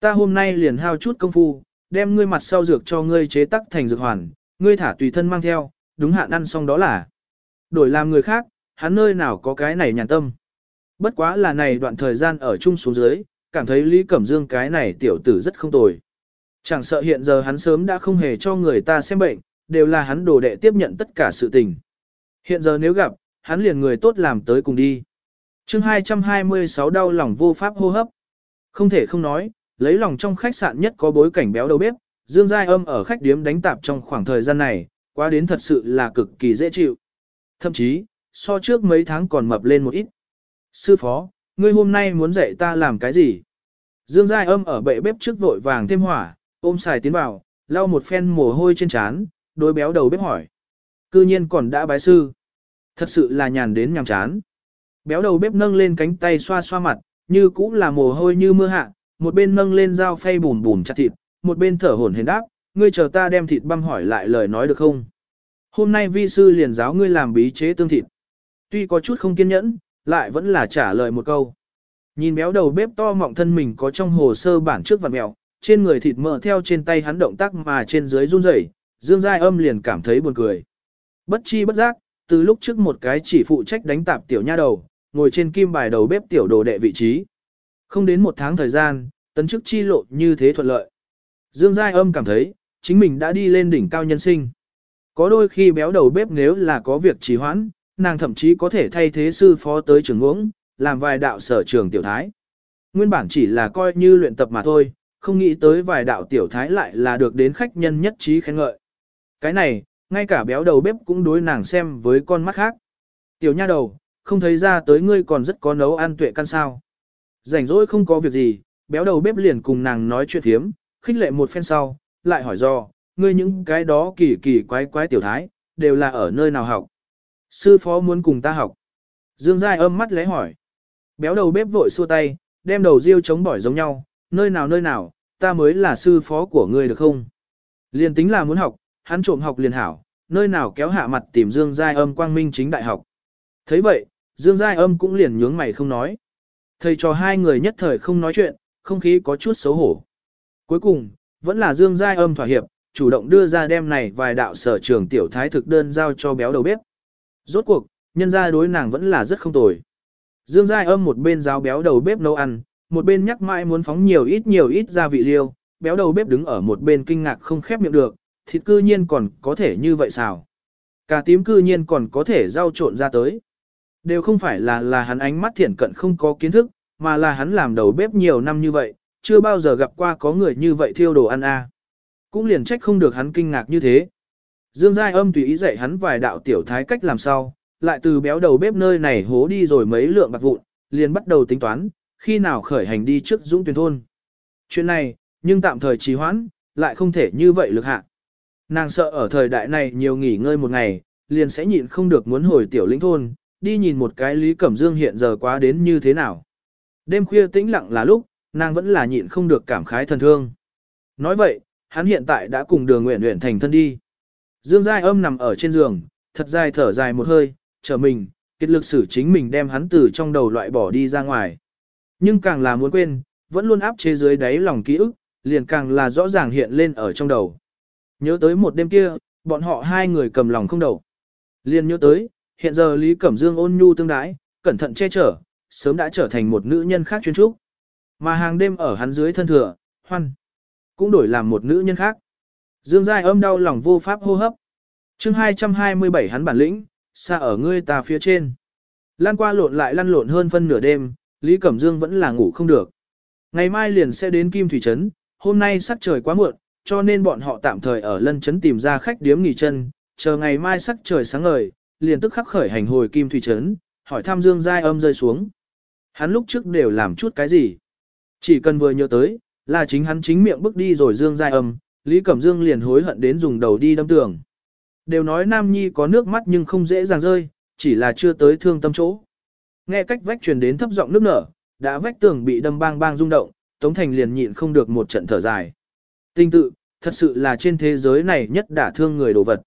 Ta hôm nay liền hao chút công phu, đem ngươi mặt sau dược cho ngươi chế tắc thành dược hoàn, ngươi thả tùy thân mang theo, đúng hạn ăn xong đó là. Đổi làm người khác, hắn nơi nào có cái này nhàn tâm. Bất quá là này đoạn thời gian ở chung xuống dưới, cảm thấy Lý Cẩm Dương cái này tiểu tử rất không tồi. Chẳng sợ hiện giờ hắn sớm đã không hề cho người ta xem bệnh, đều là hắn đồ đệ tiếp nhận tất cả sự tình. Hiện giờ nếu gặp, hắn liền người tốt làm tới cùng đi. chương 226 đau lòng vô pháp hô hấp. Không thể không nói, lấy lòng trong khách sạn nhất có bối cảnh béo đầu bếp, Dương Giai Âm ở khách điếm đánh tạp trong khoảng thời gian này, quá đến thật sự là cực kỳ dễ chịu. Thậm chí, so trước mấy tháng còn mập lên một ít. Sư phó, ngươi hôm nay muốn dạy ta làm cái gì? Dương Giai Âm ở bệ bếp trước vội vàng thêm hỏa, ôm xài tiến vào, lau một phen mồ hôi trên trán, đối béo đầu bếp hỏi. Cư nhiên còn đã bái sư. Thật sự là nhàn đến nhàm chán. Béo đầu bếp nâng lên cánh tay xoa xoa mặt, như cũng là mồ hôi như mưa hạ, một bên nâng lên dao phay bùn bùn chặt thịt, một bên thở hổn hển đáp, ngươi chờ ta đem thịt băm hỏi lại lời nói được không? Hôm nay vi sư liền giáo ngươi làm bí chế tương thịt. Tuy có chút không kiên nhẫn, lại vẫn là trả lời một câu. Nhìn béo đầu bếp to mọng thân mình có trong hồ sơ bản trước vật mèo, trên người thịt mỡ theo trên tay hắn động tác mà trên dưới run rẩy, Dương Giai Âm liền cảm thấy buồn cười. Bất chi bất giác, từ lúc trước một cái chỉ phụ trách đánh tạp tiểu nha đầu, ngồi trên kim bài đầu bếp tiểu đồ đệ vị trí. Không đến một tháng thời gian, tấn chức chi lộ như thế thuận lợi. Dương Giai Âm cảm thấy, chính mình đã đi lên đỉnh cao nhân sinh. Có đôi khi béo đầu bếp nếu là có việc trì hoãn, nàng thậm chí có thể thay thế sư phó tới trường uống, làm vài đạo sở trường tiểu thái. Nguyên bản chỉ là coi như luyện tập mà thôi, không nghĩ tới vài đạo tiểu thái lại là được đến khách nhân nhất trí khen ngợi. Cái này, ngay cả béo đầu bếp cũng đối nàng xem với con mắt khác. Tiểu nha đầu, không thấy ra tới ngươi còn rất có nấu ăn tuệ căn sao. Rảnh rỗi không có việc gì, béo đầu bếp liền cùng nàng nói chuyện thiếm, khích lệ một phen sau, lại hỏi do, ngươi những cái đó kỳ kỳ quái quái tiểu thái, đều là ở nơi nào học. Sư phó muốn cùng ta học. Dương Giai âm mắt lẽ hỏi. Béo đầu bếp vội xua tay, đem đầu riêu chống bỏi giống nhau, nơi nào nơi nào, ta mới là sư phó của ngươi được không? Liền tính là muốn học, hắn trộm học liền hảo, nơi nào kéo hạ mặt tìm Dương Giai âm quang minh chính đại học. thấy vậy, Dương Giai âm cũng liền nhướng mày không nói. Thầy trò hai người nhất thời không nói chuyện, không khí có chút xấu hổ. Cuối cùng, vẫn là Dương Giai âm thỏa hiệp, chủ động đưa ra đem này vài đạo sở trường tiểu thái thực đơn giao cho béo đầu bếp. Rốt cuộc, nhân gia đối nàng vẫn là rất không tồi. Dương Giai âm một bên giáo béo đầu bếp nấu ăn, một bên nhắc mãi muốn phóng nhiều ít nhiều ít gia vị liêu, béo đầu bếp đứng ở một bên kinh ngạc không khép miệng được, thịt cư nhiên còn có thể như vậy sao? Cà tím cư nhiên còn có thể rau trộn ra tới. Đều không phải là là hắn ánh mắt thiển cận không có kiến thức, mà là hắn làm đầu bếp nhiều năm như vậy, chưa bao giờ gặp qua có người như vậy thiêu đồ ăn a. Cũng liền trách không được hắn kinh ngạc như thế. Dương Giai âm tùy ý dạy hắn vài đạo tiểu thái cách làm sao, lại từ béo đầu bếp nơi này hố đi rồi mấy lượng bạc vụn, liền bắt đầu tính toán, khi nào khởi hành đi trước dũng Tuyền thôn. Chuyện này, nhưng tạm thời trì hoãn, lại không thể như vậy lực hạ. Nàng sợ ở thời đại này nhiều nghỉ ngơi một ngày, liền sẽ nhịn không được muốn hồi tiểu lĩnh thôn, đi nhìn một cái Lý Cẩm Dương hiện giờ quá đến như thế nào. Đêm khuya tĩnh lặng là lúc, nàng vẫn là nhịn không được cảm khái thần thương. Nói vậy, hắn hiện tại đã cùng đường nguyện nguyện thành thân đi. Dương Giai âm nằm ở trên giường, thật dài thở dài một hơi, chờ mình, kết lực xử chính mình đem hắn từ trong đầu loại bỏ đi ra ngoài. Nhưng càng là muốn quên, vẫn luôn áp chế dưới đáy lòng ký ức, liền càng là rõ ràng hiện lên ở trong đầu. Nhớ tới một đêm kia, bọn họ hai người cầm lòng không đầu. Liền nhớ tới, hiện giờ Lý Cẩm Dương ôn nhu tương đái, cẩn thận che chở, sớm đã trở thành một nữ nhân khác chuyên trúc. Mà hàng đêm ở hắn dưới thân thừa, hoan, cũng đổi làm một nữ nhân khác. Dương Giai âm đau lòng vô pháp hô hấp. chương 227 hắn bản lĩnh, xa ở ngươi ta phía trên. Lan qua lộn lại lăn lộn hơn phân nửa đêm, Lý Cẩm Dương vẫn là ngủ không được. Ngày mai liền sẽ đến Kim Thủy Trấn, hôm nay sắc trời quá muộn, cho nên bọn họ tạm thời ở lân trấn tìm ra khách điếm nghỉ chân, chờ ngày mai sắc trời sáng ngời, liền tức khắc khởi hành hồi Kim Thủy Trấn, hỏi thăm Dương Giai âm rơi xuống. Hắn lúc trước đều làm chút cái gì? Chỉ cần vừa nhớ tới, là chính hắn chính miệng bước đi rồi Dương Giai âm, Lý Cẩm Dương liền hối hận đến dùng đầu đi đâm tường. Đều nói Nam Nhi có nước mắt nhưng không dễ dàng rơi, chỉ là chưa tới thương tâm chỗ. Nghe cách vách truyền đến thấp giọng nước nở, đã vách tường bị đâm bang bang rung động, Tống Thành liền nhịn không được một trận thở dài. Tinh tự, thật sự là trên thế giới này nhất đả thương người đồ vật.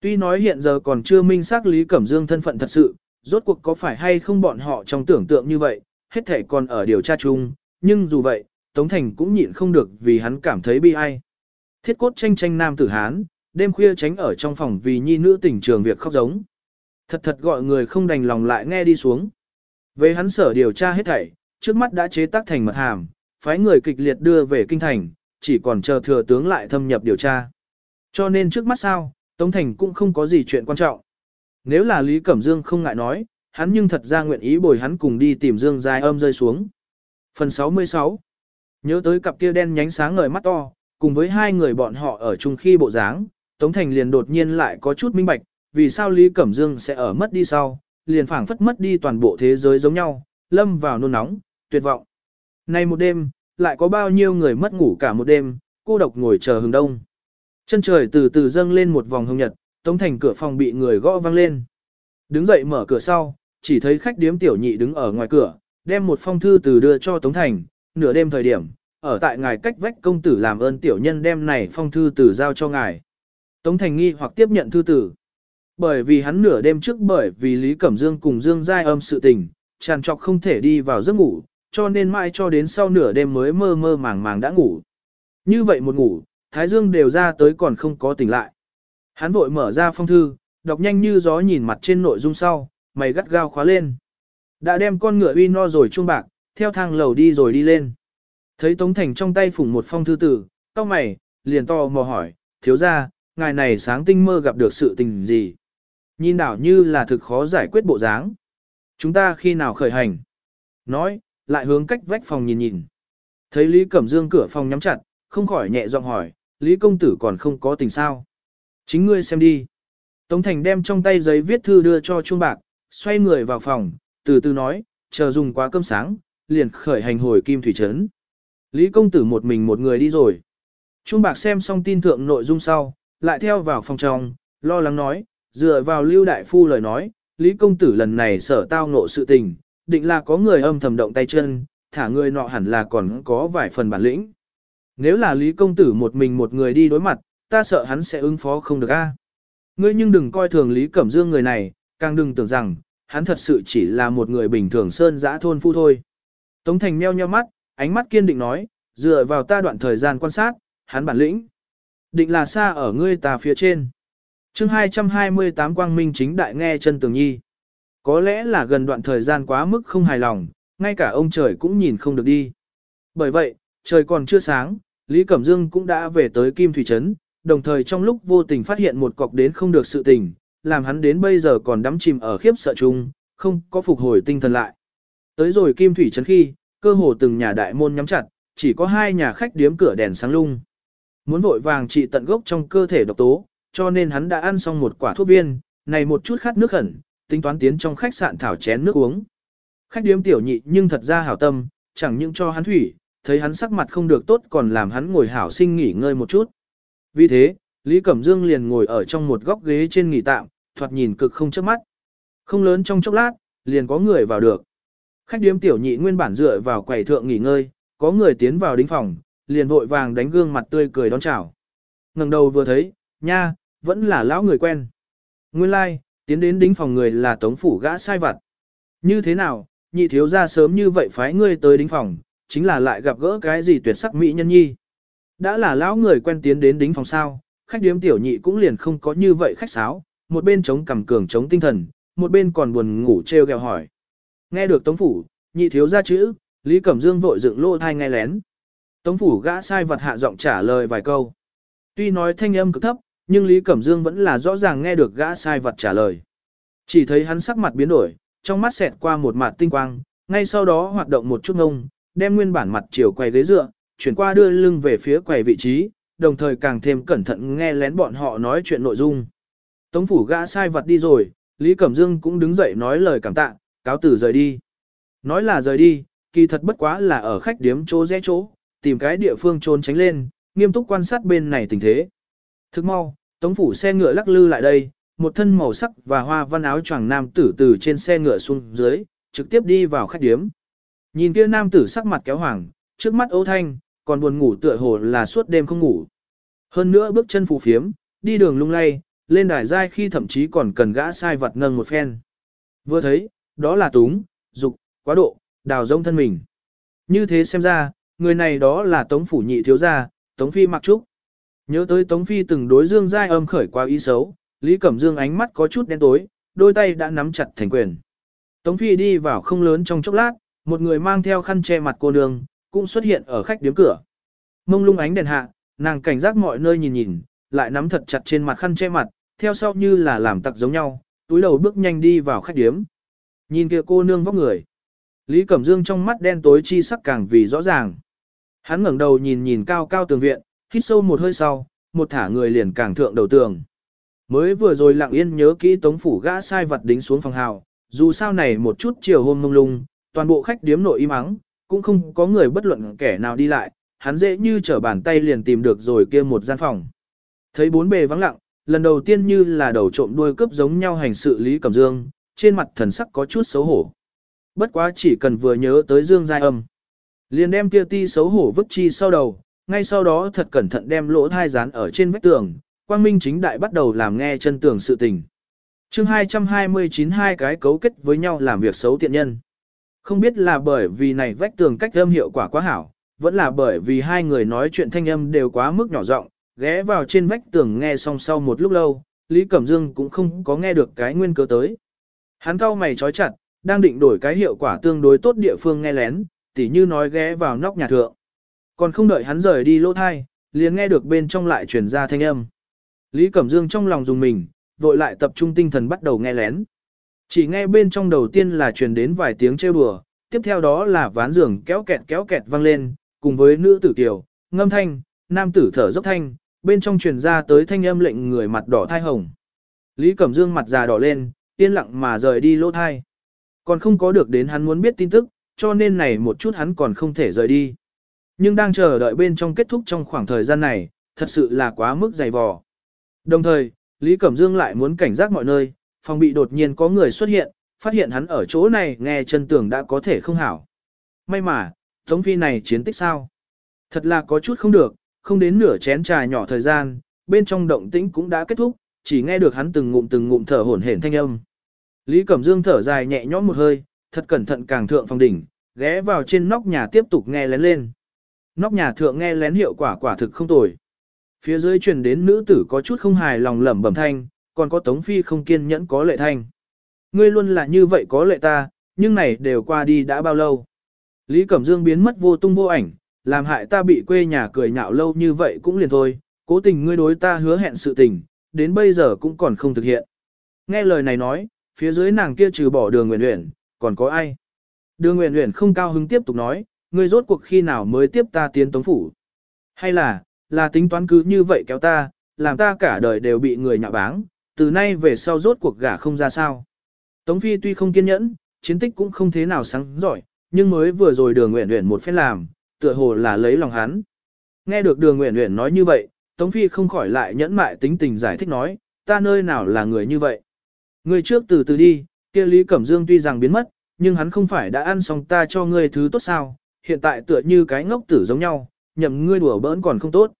Tuy nói hiện giờ còn chưa minh xác Lý Cẩm Dương thân phận thật sự, rốt cuộc có phải hay không bọn họ trong tưởng tượng như vậy, hết thể còn ở điều tra chung, nhưng dù vậy, Tống Thành cũng nhịn không được vì hắn cảm thấy bi ai. Thiết cốt tranh tranh nam tử Hán, đêm khuya tránh ở trong phòng vì nhi nữ tình trường việc khóc giống. Thật thật gọi người không đành lòng lại nghe đi xuống. Về hắn sở điều tra hết thảy, trước mắt đã chế tác thành mật hàm, phái người kịch liệt đưa về kinh thành, chỉ còn chờ thừa tướng lại thâm nhập điều tra. Cho nên trước mắt sao, Tống Thành cũng không có gì chuyện quan trọng. Nếu là Lý Cẩm Dương không ngại nói, hắn nhưng thật ra nguyện ý bồi hắn cùng đi tìm Dương Giai âm rơi xuống. Phần 66 Nhớ tới cặp kia đen nhánh sáng ngời mắt to, cùng với hai người bọn họ ở chung khi bộ dáng, Tống Thành liền đột nhiên lại có chút minh bạch, vì sao Lý Cẩm Dương sẽ ở mất đi sau, liền phảng phất mất đi toàn bộ thế giới giống nhau, lâm vào nôn nóng, tuyệt vọng. Nay một đêm, lại có bao nhiêu người mất ngủ cả một đêm, cô độc ngồi chờ hừng đông. Chân trời từ từ dâng lên một vòng hồng nhật, Tống Thành cửa phòng bị người gõ vang lên. Đứng dậy mở cửa sau, chỉ thấy khách điếm tiểu nhị đứng ở ngoài cửa, đem một phong thư từ đưa cho Tống Thành, nửa đêm thời điểm, ở tại ngài cách vách công tử làm ơn tiểu nhân đem này phong thư từ giao cho ngài. Tống Thành nghi hoặc tiếp nhận thư tử. Bởi vì hắn nửa đêm trước bởi vì Lý Cẩm Dương cùng Dương Giai âm sự tình, tràn trọc không thể đi vào giấc ngủ, cho nên mãi cho đến sau nửa đêm mới mơ mơ màng màng đã ngủ. Như vậy một ngủ, Thái Dương đều ra tới còn không có tỉnh lại. Hắn vội mở ra phong thư, đọc nhanh như gió nhìn mặt trên nội dung sau, mày gắt gao khóa lên. Đã đem con ngựa uy no rồi chuông bạc, theo thang lầu đi rồi đi lên. Thấy Tống Thành trong tay phủng một phong thư tử, tao mày, liền to mò hỏi, thiếu ra, ngài này sáng tinh mơ gặp được sự tình gì? Nhìn đảo như là thực khó giải quyết bộ dáng. Chúng ta khi nào khởi hành? Nói, lại hướng cách vách phòng nhìn nhìn. Thấy Lý Cẩm Dương cửa phòng nhắm chặt, không khỏi nhẹ giọng hỏi, Lý công tử còn không có tình sao? Chính ngươi xem đi. Tống Thành đem trong tay giấy viết thư đưa cho Chuông Bạc, xoay người vào phòng, từ từ nói, chờ dùng quá cơm sáng, liền khởi hành hồi Kim Thủy Trấn. Lý công tử một mình một người đi rồi. Trung Bạc xem xong tin thượng nội dung sau, lại theo vào phòng trong, lo lắng nói, dựa vào Lưu Đại Phu lời nói, Lý công tử lần này sở tao ngộ sự tình, định là có người âm thầm động tay chân, thả người nọ hẳn là còn có vài phần bản lĩnh. Nếu là Lý công tử một mình một người đi đối mặt, ta sợ hắn sẽ ứng phó không được a. Ngươi nhưng đừng coi thường Lý Cẩm Dương người này, càng đừng tưởng rằng, hắn thật sự chỉ là một người bình thường sơn giã thôn phu thôi. Tống Thành meo nheo mắt, ánh mắt kiên định nói, dựa vào ta đoạn thời gian quan sát, hắn bản lĩnh. Định là xa ở ngươi ta phía trên. chương 228 Quang Minh chính đại nghe chân tường nhi. Có lẽ là gần đoạn thời gian quá mức không hài lòng, ngay cả ông trời cũng nhìn không được đi. Bởi vậy, trời còn chưa sáng, Lý Cẩm Dương cũng đã về tới Kim Thủy Trấn, đồng thời trong lúc vô tình phát hiện một cọc đến không được sự tình, làm hắn đến bây giờ còn đắm chìm ở khiếp sợ chung, không có phục hồi tinh thần lại. Tới rồi Kim Thủy Trấn khi, cơ hồ từng nhà đại môn nhắm chặt, chỉ có hai nhà khách điếm cửa đèn sáng lung. Muốn vội vàng trị tận gốc trong cơ thể độc tố, cho nên hắn đã ăn xong một quả thuốc viên, này một chút khát nước khẩn, tính toán tiến trong khách sạn thảo chén nước uống. Khách điếm tiểu nhị nhưng thật ra hảo tâm, chẳng những cho hắn thủy, thấy hắn sắc mặt không được tốt còn làm hắn ngồi hảo sinh nghỉ ngơi một chút. Vì thế, Lý Cẩm Dương liền ngồi ở trong một góc ghế trên nghỉ tạm, thoạt nhìn cực không chớp mắt. Không lớn trong chốc lát, liền có người vào được. Khách điếm tiểu nhị nguyên bản dựa vào quầy thượng nghỉ ngơi, có người tiến vào đính phòng, liền vội vàng đánh gương mặt tươi cười đón chào. Ngẩng đầu vừa thấy, nha, vẫn là lão người quen. Nguyên lai, like, tiến đến đính phòng người là tống phủ gã sai vặt. Như thế nào, nhị thiếu ra sớm như vậy phái ngươi tới đính phòng, chính là lại gặp gỡ cái gì tuyệt sắc mỹ nhân nhi. Đã là lão người quen tiến đến đính phòng sao, khách điếm tiểu nhị cũng liền không có như vậy khách sáo, một bên chống cằm cường chống tinh thần, một bên còn buồn ngủ treo gẹo hỏi. Nghe được tống phủ, nhị thiếu ra chữ, Lý Cẩm Dương vội dựng lô thai nghe lén. Tống phủ gã sai vật hạ giọng trả lời vài câu. Tuy nói thanh âm cực thấp, nhưng Lý Cẩm Dương vẫn là rõ ràng nghe được gã sai vật trả lời. Chỉ thấy hắn sắc mặt biến đổi, trong mắt xẹt qua một mặt tinh quang, ngay sau đó hoạt động một chút ngông, đem nguyên bản mặt chiều quay ghế dựa, chuyển qua đưa lưng về phía quầy vị trí, đồng thời càng thêm cẩn thận nghe lén bọn họ nói chuyện nội dung. Tống phủ gã sai vật đi rồi, Lý Cẩm Dương cũng đứng dậy nói lời cảm tạ, cáo tử rời đi. Nói là rời đi, kỳ thật bất quá là ở khách điếm chỗ rẽ chỗ, tìm cái địa phương trốn tránh lên, nghiêm túc quan sát bên này tình thế. Thức mau, tống phủ xe ngựa lắc lư lại đây, một thân màu sắc và hoa văn áo choàng nam tử từ trên xe ngựa xuống dưới, trực tiếp đi vào khách điếm. Nhìn kia nam tử sắc mặt kéo hoàng, trước mắt ấu thanh, còn buồn ngủ tựa hồ là suốt đêm không ngủ. Hơn nữa bước chân phù phiếm, đi đường lung lay, lên đài dai khi thậm chí còn cần gã sai vật nâng một phen. Vừa thấy, đó là túng, dục, quá độ, đào rông thân mình. Như thế xem ra, người này đó là Tống Phủ Nhị Thiếu Gia, Tống Phi Mặc Trúc. Nhớ tới Tống Phi từng đối Dương Giai âm khởi qua ý xấu, Lý Cẩm Dương ánh mắt có chút đen tối, đôi tay đã nắm chặt thành quyền. Tống Phi đi vào không lớn trong chốc lát, một người mang theo khăn che mặt cô nương, cũng xuất hiện ở khách điếm cửa. Mông lung ánh đèn hạ, nàng cảnh giác mọi nơi nhìn nhìn, lại nắm thật chặt trên mặt khăn che mặt, theo sau như là làm tặc giống nhau, túi đầu bước nhanh đi vào khách điếm. Nhìn kia cô nương vóc người. Lý Cẩm Dương trong mắt đen tối chi sắc càng vì rõ ràng. Hắn ngẩng đầu nhìn nhìn cao cao tường viện, hít sâu một hơi sau, một thả người liền càng thượng đầu tường. Mới vừa rồi lặng yên nhớ kỹ tống phủ gã sai vật đính xuống phòng hào, dù sao này một chút chiều hôm mông lung, toàn bộ khách điếm nội im ắng, cũng không có người bất luận kẻ nào đi lại, hắn dễ như trở bàn tay liền tìm được rồi kia một gian phòng. Thấy bốn bề vắng lặng, lần đầu tiên như là đầu trộm đuôi cướp giống nhau hành sự Lý Cẩm Dương, trên mặt thần sắc có chút xấu hổ. Bất quá chỉ cần vừa nhớ tới Dương Giai Âm. Liền đem kia ti xấu hổ vứt chi sau đầu, ngay sau đó thật cẩn thận đem lỗ thai dán ở trên vách tường, quang minh chính đại bắt đầu làm nghe chân tường sự tình. chương 229 hai cái cấu kết với nhau làm việc xấu tiện nhân. Không biết là bởi vì này vách tường cách âm hiệu quả quá hảo, vẫn là bởi vì hai người nói chuyện thanh âm đều quá mức nhỏ giọng, ghé vào trên vách tường nghe xong sau một lúc lâu, Lý Cẩm Dương cũng không có nghe được cái nguyên cớ tới. Hắn cau mày chói chặt, đang định đổi cái hiệu quả tương đối tốt địa phương nghe lén, tỉ như nói ghé vào nóc nhà thượng. Còn không đợi hắn rời đi lỗ thai, liền nghe được bên trong lại truyền ra thanh âm. Lý Cẩm Dương trong lòng dùng mình, vội lại tập trung tinh thần bắt đầu nghe lén. Chỉ nghe bên trong đầu tiên là truyền đến vài tiếng trêu đùa, tiếp theo đó là ván giường kéo kẹt kéo kẹt vang lên, cùng với nữ tử tiểu, ngâm thanh, nam tử thở dốc thanh, bên trong truyền ra tới thanh âm lệnh người mặt đỏ thai hồng. Lý Cẩm Dương mặt già đỏ lên, yên lặng mà rời đi lỗ thai. Còn không có được đến hắn muốn biết tin tức, cho nên này một chút hắn còn không thể rời đi. Nhưng đang chờ đợi bên trong kết thúc trong khoảng thời gian này, thật sự là quá mức dày vò. Đồng thời, Lý Cẩm Dương lại muốn cảnh giác mọi nơi, phòng bị đột nhiên có người xuất hiện, phát hiện hắn ở chỗ này nghe chân tường đã có thể không hảo. May mà, Tống Phi này chiến tích sao? Thật là có chút không được, không đến nửa chén trà nhỏ thời gian, bên trong động tĩnh cũng đã kết thúc, chỉ nghe được hắn từng ngụm từng ngụm thở hổn hển thanh âm. Lý Cẩm Dương thở dài nhẹ nhõm một hơi, thật cẩn thận càng thượng phòng đỉnh, ghé vào trên nóc nhà tiếp tục nghe lén lên. Nóc nhà thượng nghe lén hiệu quả quả thực không tồi. Phía dưới truyền đến nữ tử có chút không hài lòng lẩm bẩm thanh, còn có Tống Phi không kiên nhẫn có lệ thanh. Ngươi luôn là như vậy có lệ ta, nhưng này đều qua đi đã bao lâu. Lý Cẩm Dương biến mất vô tung vô ảnh, làm hại ta bị quê nhà cười nhạo lâu như vậy cũng liền thôi, cố tình ngươi đối ta hứa hẹn sự tình, đến bây giờ cũng còn không thực hiện. Nghe lời này nói, phía dưới nàng kia trừ bỏ đường nguyện huyển, còn có ai? Đường nguyện huyển không cao hứng tiếp tục nói, ngươi rốt cuộc khi nào mới tiếp ta tiến tống phủ? Hay là, là tính toán cứ như vậy kéo ta, làm ta cả đời đều bị người nhạo báng, từ nay về sau rốt cuộc gả không ra sao? Tống Phi tuy không kiên nhẫn, chiến tích cũng không thế nào sáng giỏi, nhưng mới vừa rồi đường nguyện nguyện một phen làm, tựa hồ là lấy lòng hắn. Nghe được đường nguyện nguyện nói như vậy, Tống Phi không khỏi lại nhẫn mại tính tình giải thích nói, ta nơi nào là người như vậy. Người trước từ từ đi, kia Lý Cẩm Dương tuy rằng biến mất, nhưng hắn không phải đã ăn xong ta cho ngươi thứ tốt sao, hiện tại tựa như cái ngốc tử giống nhau, nhậm ngươi đùa bỡn còn không tốt.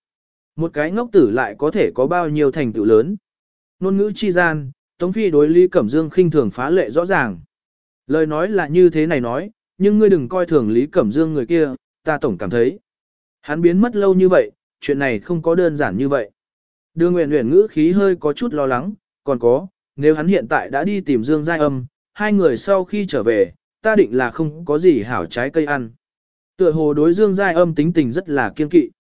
Một cái ngốc tử lại có thể có bao nhiêu thành tựu lớn. Nôn ngữ chi gian, Tống Phi đối Lý Cẩm Dương khinh thường phá lệ rõ ràng. Lời nói là như thế này nói, nhưng ngươi đừng coi thường Lý Cẩm Dương người kia, ta tổng cảm thấy. Hắn biến mất lâu như vậy, chuyện này không có đơn giản như vậy. Đưa nguyện nguyện ngữ khí hơi có chút lo lắng, còn có, nếu hắn hiện tại đã đi tìm Dương Giai Âm, hai người sau khi trở về, ta định là không có gì hảo trái cây ăn. Tựa hồ đối Dương Giai Âm tính tình rất là kiên kỵ.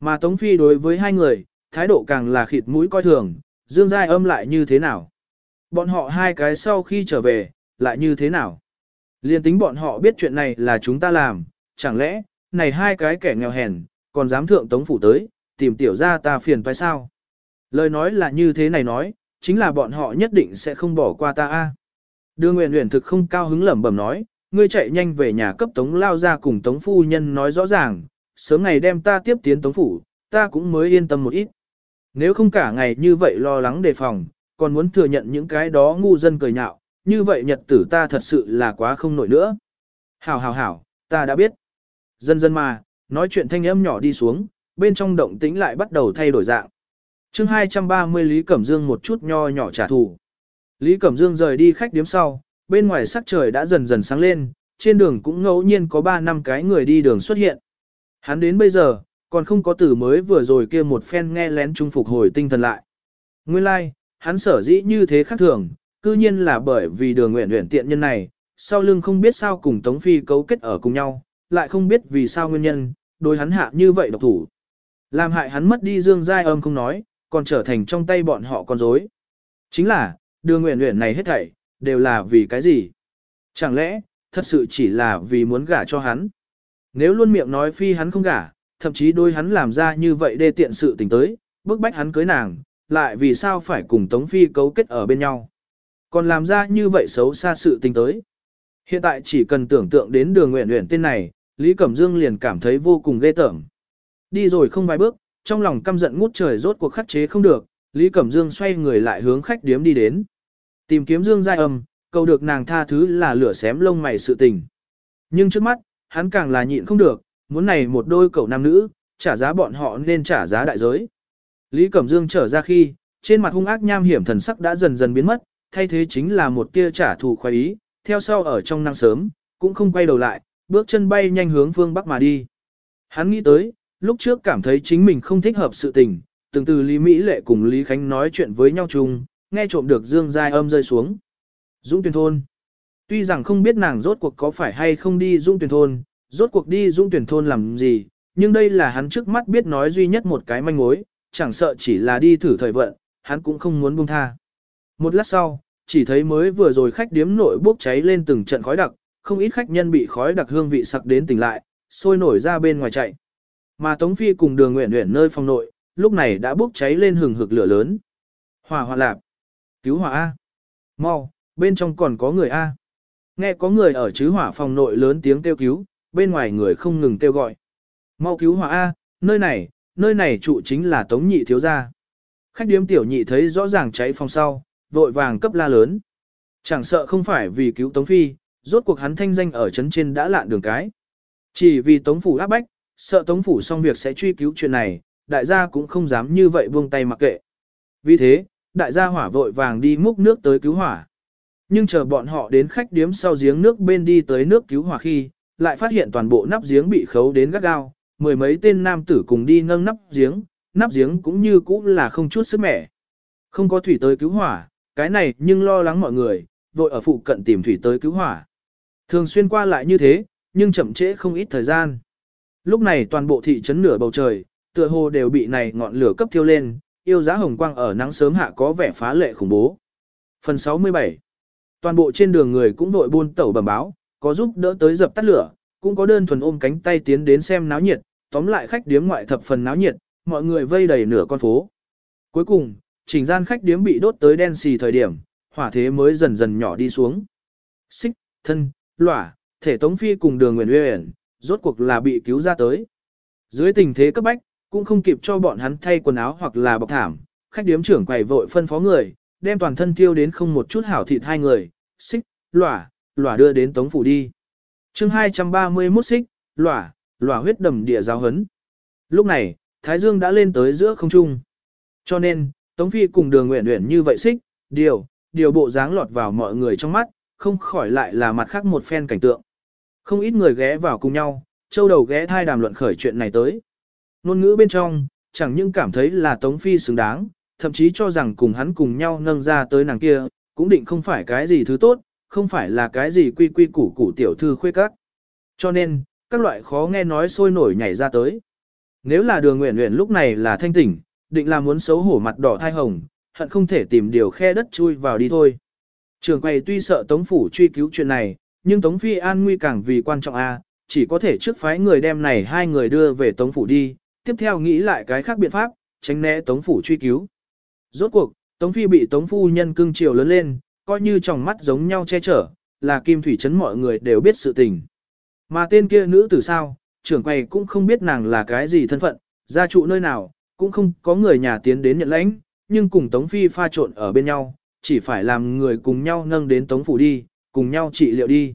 Mà Tống Phi đối với hai người, thái độ càng là khịt mũi coi thường, Dương Giai Âm lại như thế nào? Bọn họ hai cái sau khi trở về, lại như thế nào? Liên tính bọn họ biết chuyện này là chúng ta làm, chẳng lẽ, này hai cái kẻ nghèo hèn, còn dám thượng tống phủ tới, tìm tiểu ra ta phiền phải sao? Lời nói là như thế này nói, chính là bọn họ nhất định sẽ không bỏ qua ta a. Đưa Nguyện huyền thực không cao hứng lẩm bẩm nói, ngươi chạy nhanh về nhà cấp tống lao ra cùng tống phu nhân nói rõ ràng, sớm ngày đem ta tiếp tiến tống phủ, ta cũng mới yên tâm một ít. Nếu không cả ngày như vậy lo lắng đề phòng, còn muốn thừa nhận những cái đó ngu dân cười nhạo, như vậy nhật tử ta thật sự là quá không nổi nữa. Hảo hảo hảo, ta đã biết. Dân dân mà, nói chuyện thanh âm nhỏ đi xuống, bên trong động tĩnh lại bắt đầu thay đổi dạng. chương 230 Lý Cẩm Dương một chút nho nhỏ trả thù. Lý Cẩm Dương rời đi khách điếm sau, bên ngoài sắc trời đã dần dần sáng lên, trên đường cũng ngẫu nhiên có 3 năm cái người đi đường xuất hiện. Hắn đến bây giờ, còn không có từ mới vừa rồi kia một phen nghe lén trung phục hồi tinh thần lại. Nguyên lai, like, hắn sở dĩ như thế khác thường, cư nhiên là bởi vì đường nguyện nguyện tiện nhân này, sau lưng không biết sao cùng Tống Phi cấu kết ở cùng nhau, lại không biết vì sao nguyên nhân, đối hắn hạ như vậy độc thủ. Làm hại hắn mất đi dương giai âm không nói, còn trở thành trong tay bọn họ con rối. Chính là, đường nguyện nguyện này hết thảy, đều là vì cái gì? Chẳng lẽ, thật sự chỉ là vì muốn gả cho hắn? Nếu luôn miệng nói phi hắn không gả, thậm chí đôi hắn làm ra như vậy đê tiện sự tình tới, bức bách hắn cưới nàng, lại vì sao phải cùng Tống Phi cấu kết ở bên nhau? Còn làm ra như vậy xấu xa sự tình tới. Hiện tại chỉ cần tưởng tượng đến đường nguyện nguyện tên này, Lý Cẩm Dương liền cảm thấy vô cùng ghê tởm. Đi rồi không vài bước, trong lòng căm giận ngút trời rốt cuộc khắc chế không được, Lý Cẩm Dương xoay người lại hướng khách điếm đi đến. Tìm kiếm Dương Giai Âm, cầu được nàng tha thứ là lửa xém lông mày sự tình. Nhưng trước mắt, hắn càng là nhịn không được, muốn này một đôi cậu nam nữ, trả giá bọn họ nên trả giá đại giới. Lý Cẩm Dương trở ra khi, trên mặt hung ác nham hiểm thần sắc đã dần dần biến mất, thay thế chính là một tia trả thù khoái ý, theo sau ở trong năng sớm, cũng không quay đầu lại, bước chân bay nhanh hướng phương Bắc mà đi. Hắn nghĩ tới, lúc trước cảm thấy chính mình không thích hợp sự tình, từng từ Lý Mỹ Lệ cùng Lý Khánh nói chuyện với nhau chung, nghe trộm được Dương Giai âm rơi xuống. Dũng Tuyền thôn. Tuy rằng không biết nàng rốt cuộc có phải hay không đi Dũng Tuyền thôn, rốt cuộc đi dung tuyển thôn làm gì, nhưng đây là hắn trước mắt biết nói duy nhất một cái manh mối, chẳng sợ chỉ là đi thử thời vận, hắn cũng không muốn buông tha. Một lát sau, chỉ thấy mới vừa rồi khách điếm nội bốc cháy lên từng trận khói đặc, không ít khách nhân bị khói đặc hương vị sặc đến tỉnh lại, sôi nổi ra bên ngoài chạy. Mà Tống Phi cùng đường nguyện nguyện nơi phòng nội, lúc này đã bốc cháy lên hừng hực lửa lớn. Hỏa hoạn lạp. Cứu hỏa A. Mau, bên trong còn có người A. Nghe có người ở chứ hỏa phòng nội lớn tiếng kêu cứu, bên ngoài người không ngừng kêu gọi. Mau cứu hỏa A, nơi này, nơi này trụ chính là Tống Nhị thiếu gia. Khách điếm tiểu nhị thấy rõ ràng cháy phòng sau, vội vàng cấp la lớn. Chẳng sợ không phải vì cứu Tống Phi, rốt cuộc hắn thanh danh ở chấn trên đã lạn đường cái. Chỉ vì Tống Phủ áp bách, sợ Tống Phủ xong việc sẽ truy cứu chuyện này, đại gia cũng không dám như vậy buông tay mặc kệ. Vì thế, đại gia hỏa vội vàng đi múc nước tới cứu hỏa. Nhưng chờ bọn họ đến khách điếm sau giếng nước bên đi tới nước cứu hỏa khi, lại phát hiện toàn bộ nắp giếng bị khấu đến gắt gao, mười mấy tên nam tử cùng đi nâng nắp giếng, nắp giếng cũng như cũ là không chút sức mẻ. Không có thủy tới cứu hỏa, cái này nhưng lo lắng mọi người, vội ở phụ cận tìm thủy tới cứu hỏa. Thường xuyên qua lại như thế, nhưng chậm trễ không ít thời gian. Lúc này toàn bộ thị trấn nửa bầu trời, tựa hồ đều bị này ngọn lửa cấp thiêu lên, yêu giá hồng quang ở nắng sớm hạ có vẻ phá lệ khủng bố. Phần 67 Toàn bộ trên đường người cũng vội buôn tẩu bẩm báo, có giúp đỡ tới dập tắt lửa, cũng có đơn thuần ôm cánh tay tiến đến xem náo nhiệt, tóm lại khách điếm ngoại thập phần náo nhiệt, mọi người vây đầy nửa con phố. Cuối cùng, trình gian khách điếm bị đốt tới đen xì thời điểm, hỏa thế mới dần dần nhỏ đi xuống. Xích, thân, lỏa, thể tống phi cùng đường nguyện uyển, rốt cuộc là bị cứu ra tới. Dưới tình thế cấp bách, cũng không kịp cho bọn hắn thay quần áo hoặc là bọc thảm, khách điếm trưởng quầy vội phân phó người, đem toàn thân tiêu đến không một chút hảo thịt hai người, xích, lỏa, lỏa đưa đến tống phủ đi. chương 231 xích, lỏa, lỏa huyết đầm địa giáo hấn. Lúc này, Thái Dương đã lên tới giữa không trung. Cho nên, Tống Phi cùng đường nguyện nguyện như vậy xích, điều, điều bộ dáng lọt vào mọi người trong mắt, không khỏi lại là mặt khác một phen cảnh tượng. Không ít người ghé vào cùng nhau, châu đầu ghé thai đàm luận khởi chuyện này tới. Nôn ngữ bên trong, chẳng những cảm thấy là Tống Phi xứng đáng, thậm chí cho rằng cùng hắn cùng nhau nâng ra tới nàng kia, cũng định không phải cái gì thứ tốt, không phải là cái gì quy quy củ củ tiểu thư khuê các. Cho nên, các loại khó nghe nói sôi nổi nhảy ra tới. Nếu là đường nguyện nguyện lúc này là thanh tỉnh, định là muốn xấu hổ mặt đỏ thai hồng, hận không thể tìm điều khe đất chui vào đi thôi. Trường quầy tuy sợ Tống Phủ truy cứu chuyện này, nhưng Tống Phi an nguy càng vì quan trọng a, chỉ có thể trước phái người đem này hai người đưa về Tống Phủ đi, tiếp theo nghĩ lại cái khác biện pháp, tránh né Tống Phủ truy cứu. Rốt cuộc, Tống Phi bị Tống Phu nhân cưng chiều lớn lên, coi như trong mắt giống nhau che chở, là kim thủy chấn mọi người đều biết sự tình. Mà tên kia nữ tử sao, trưởng quầy cũng không biết nàng là cái gì thân phận, gia trụ nơi nào, cũng không có người nhà tiến đến nhận lãnh, nhưng cùng Tống Phi pha trộn ở bên nhau, chỉ phải làm người cùng nhau nâng đến Tống Phủ đi, cùng nhau trị liệu đi.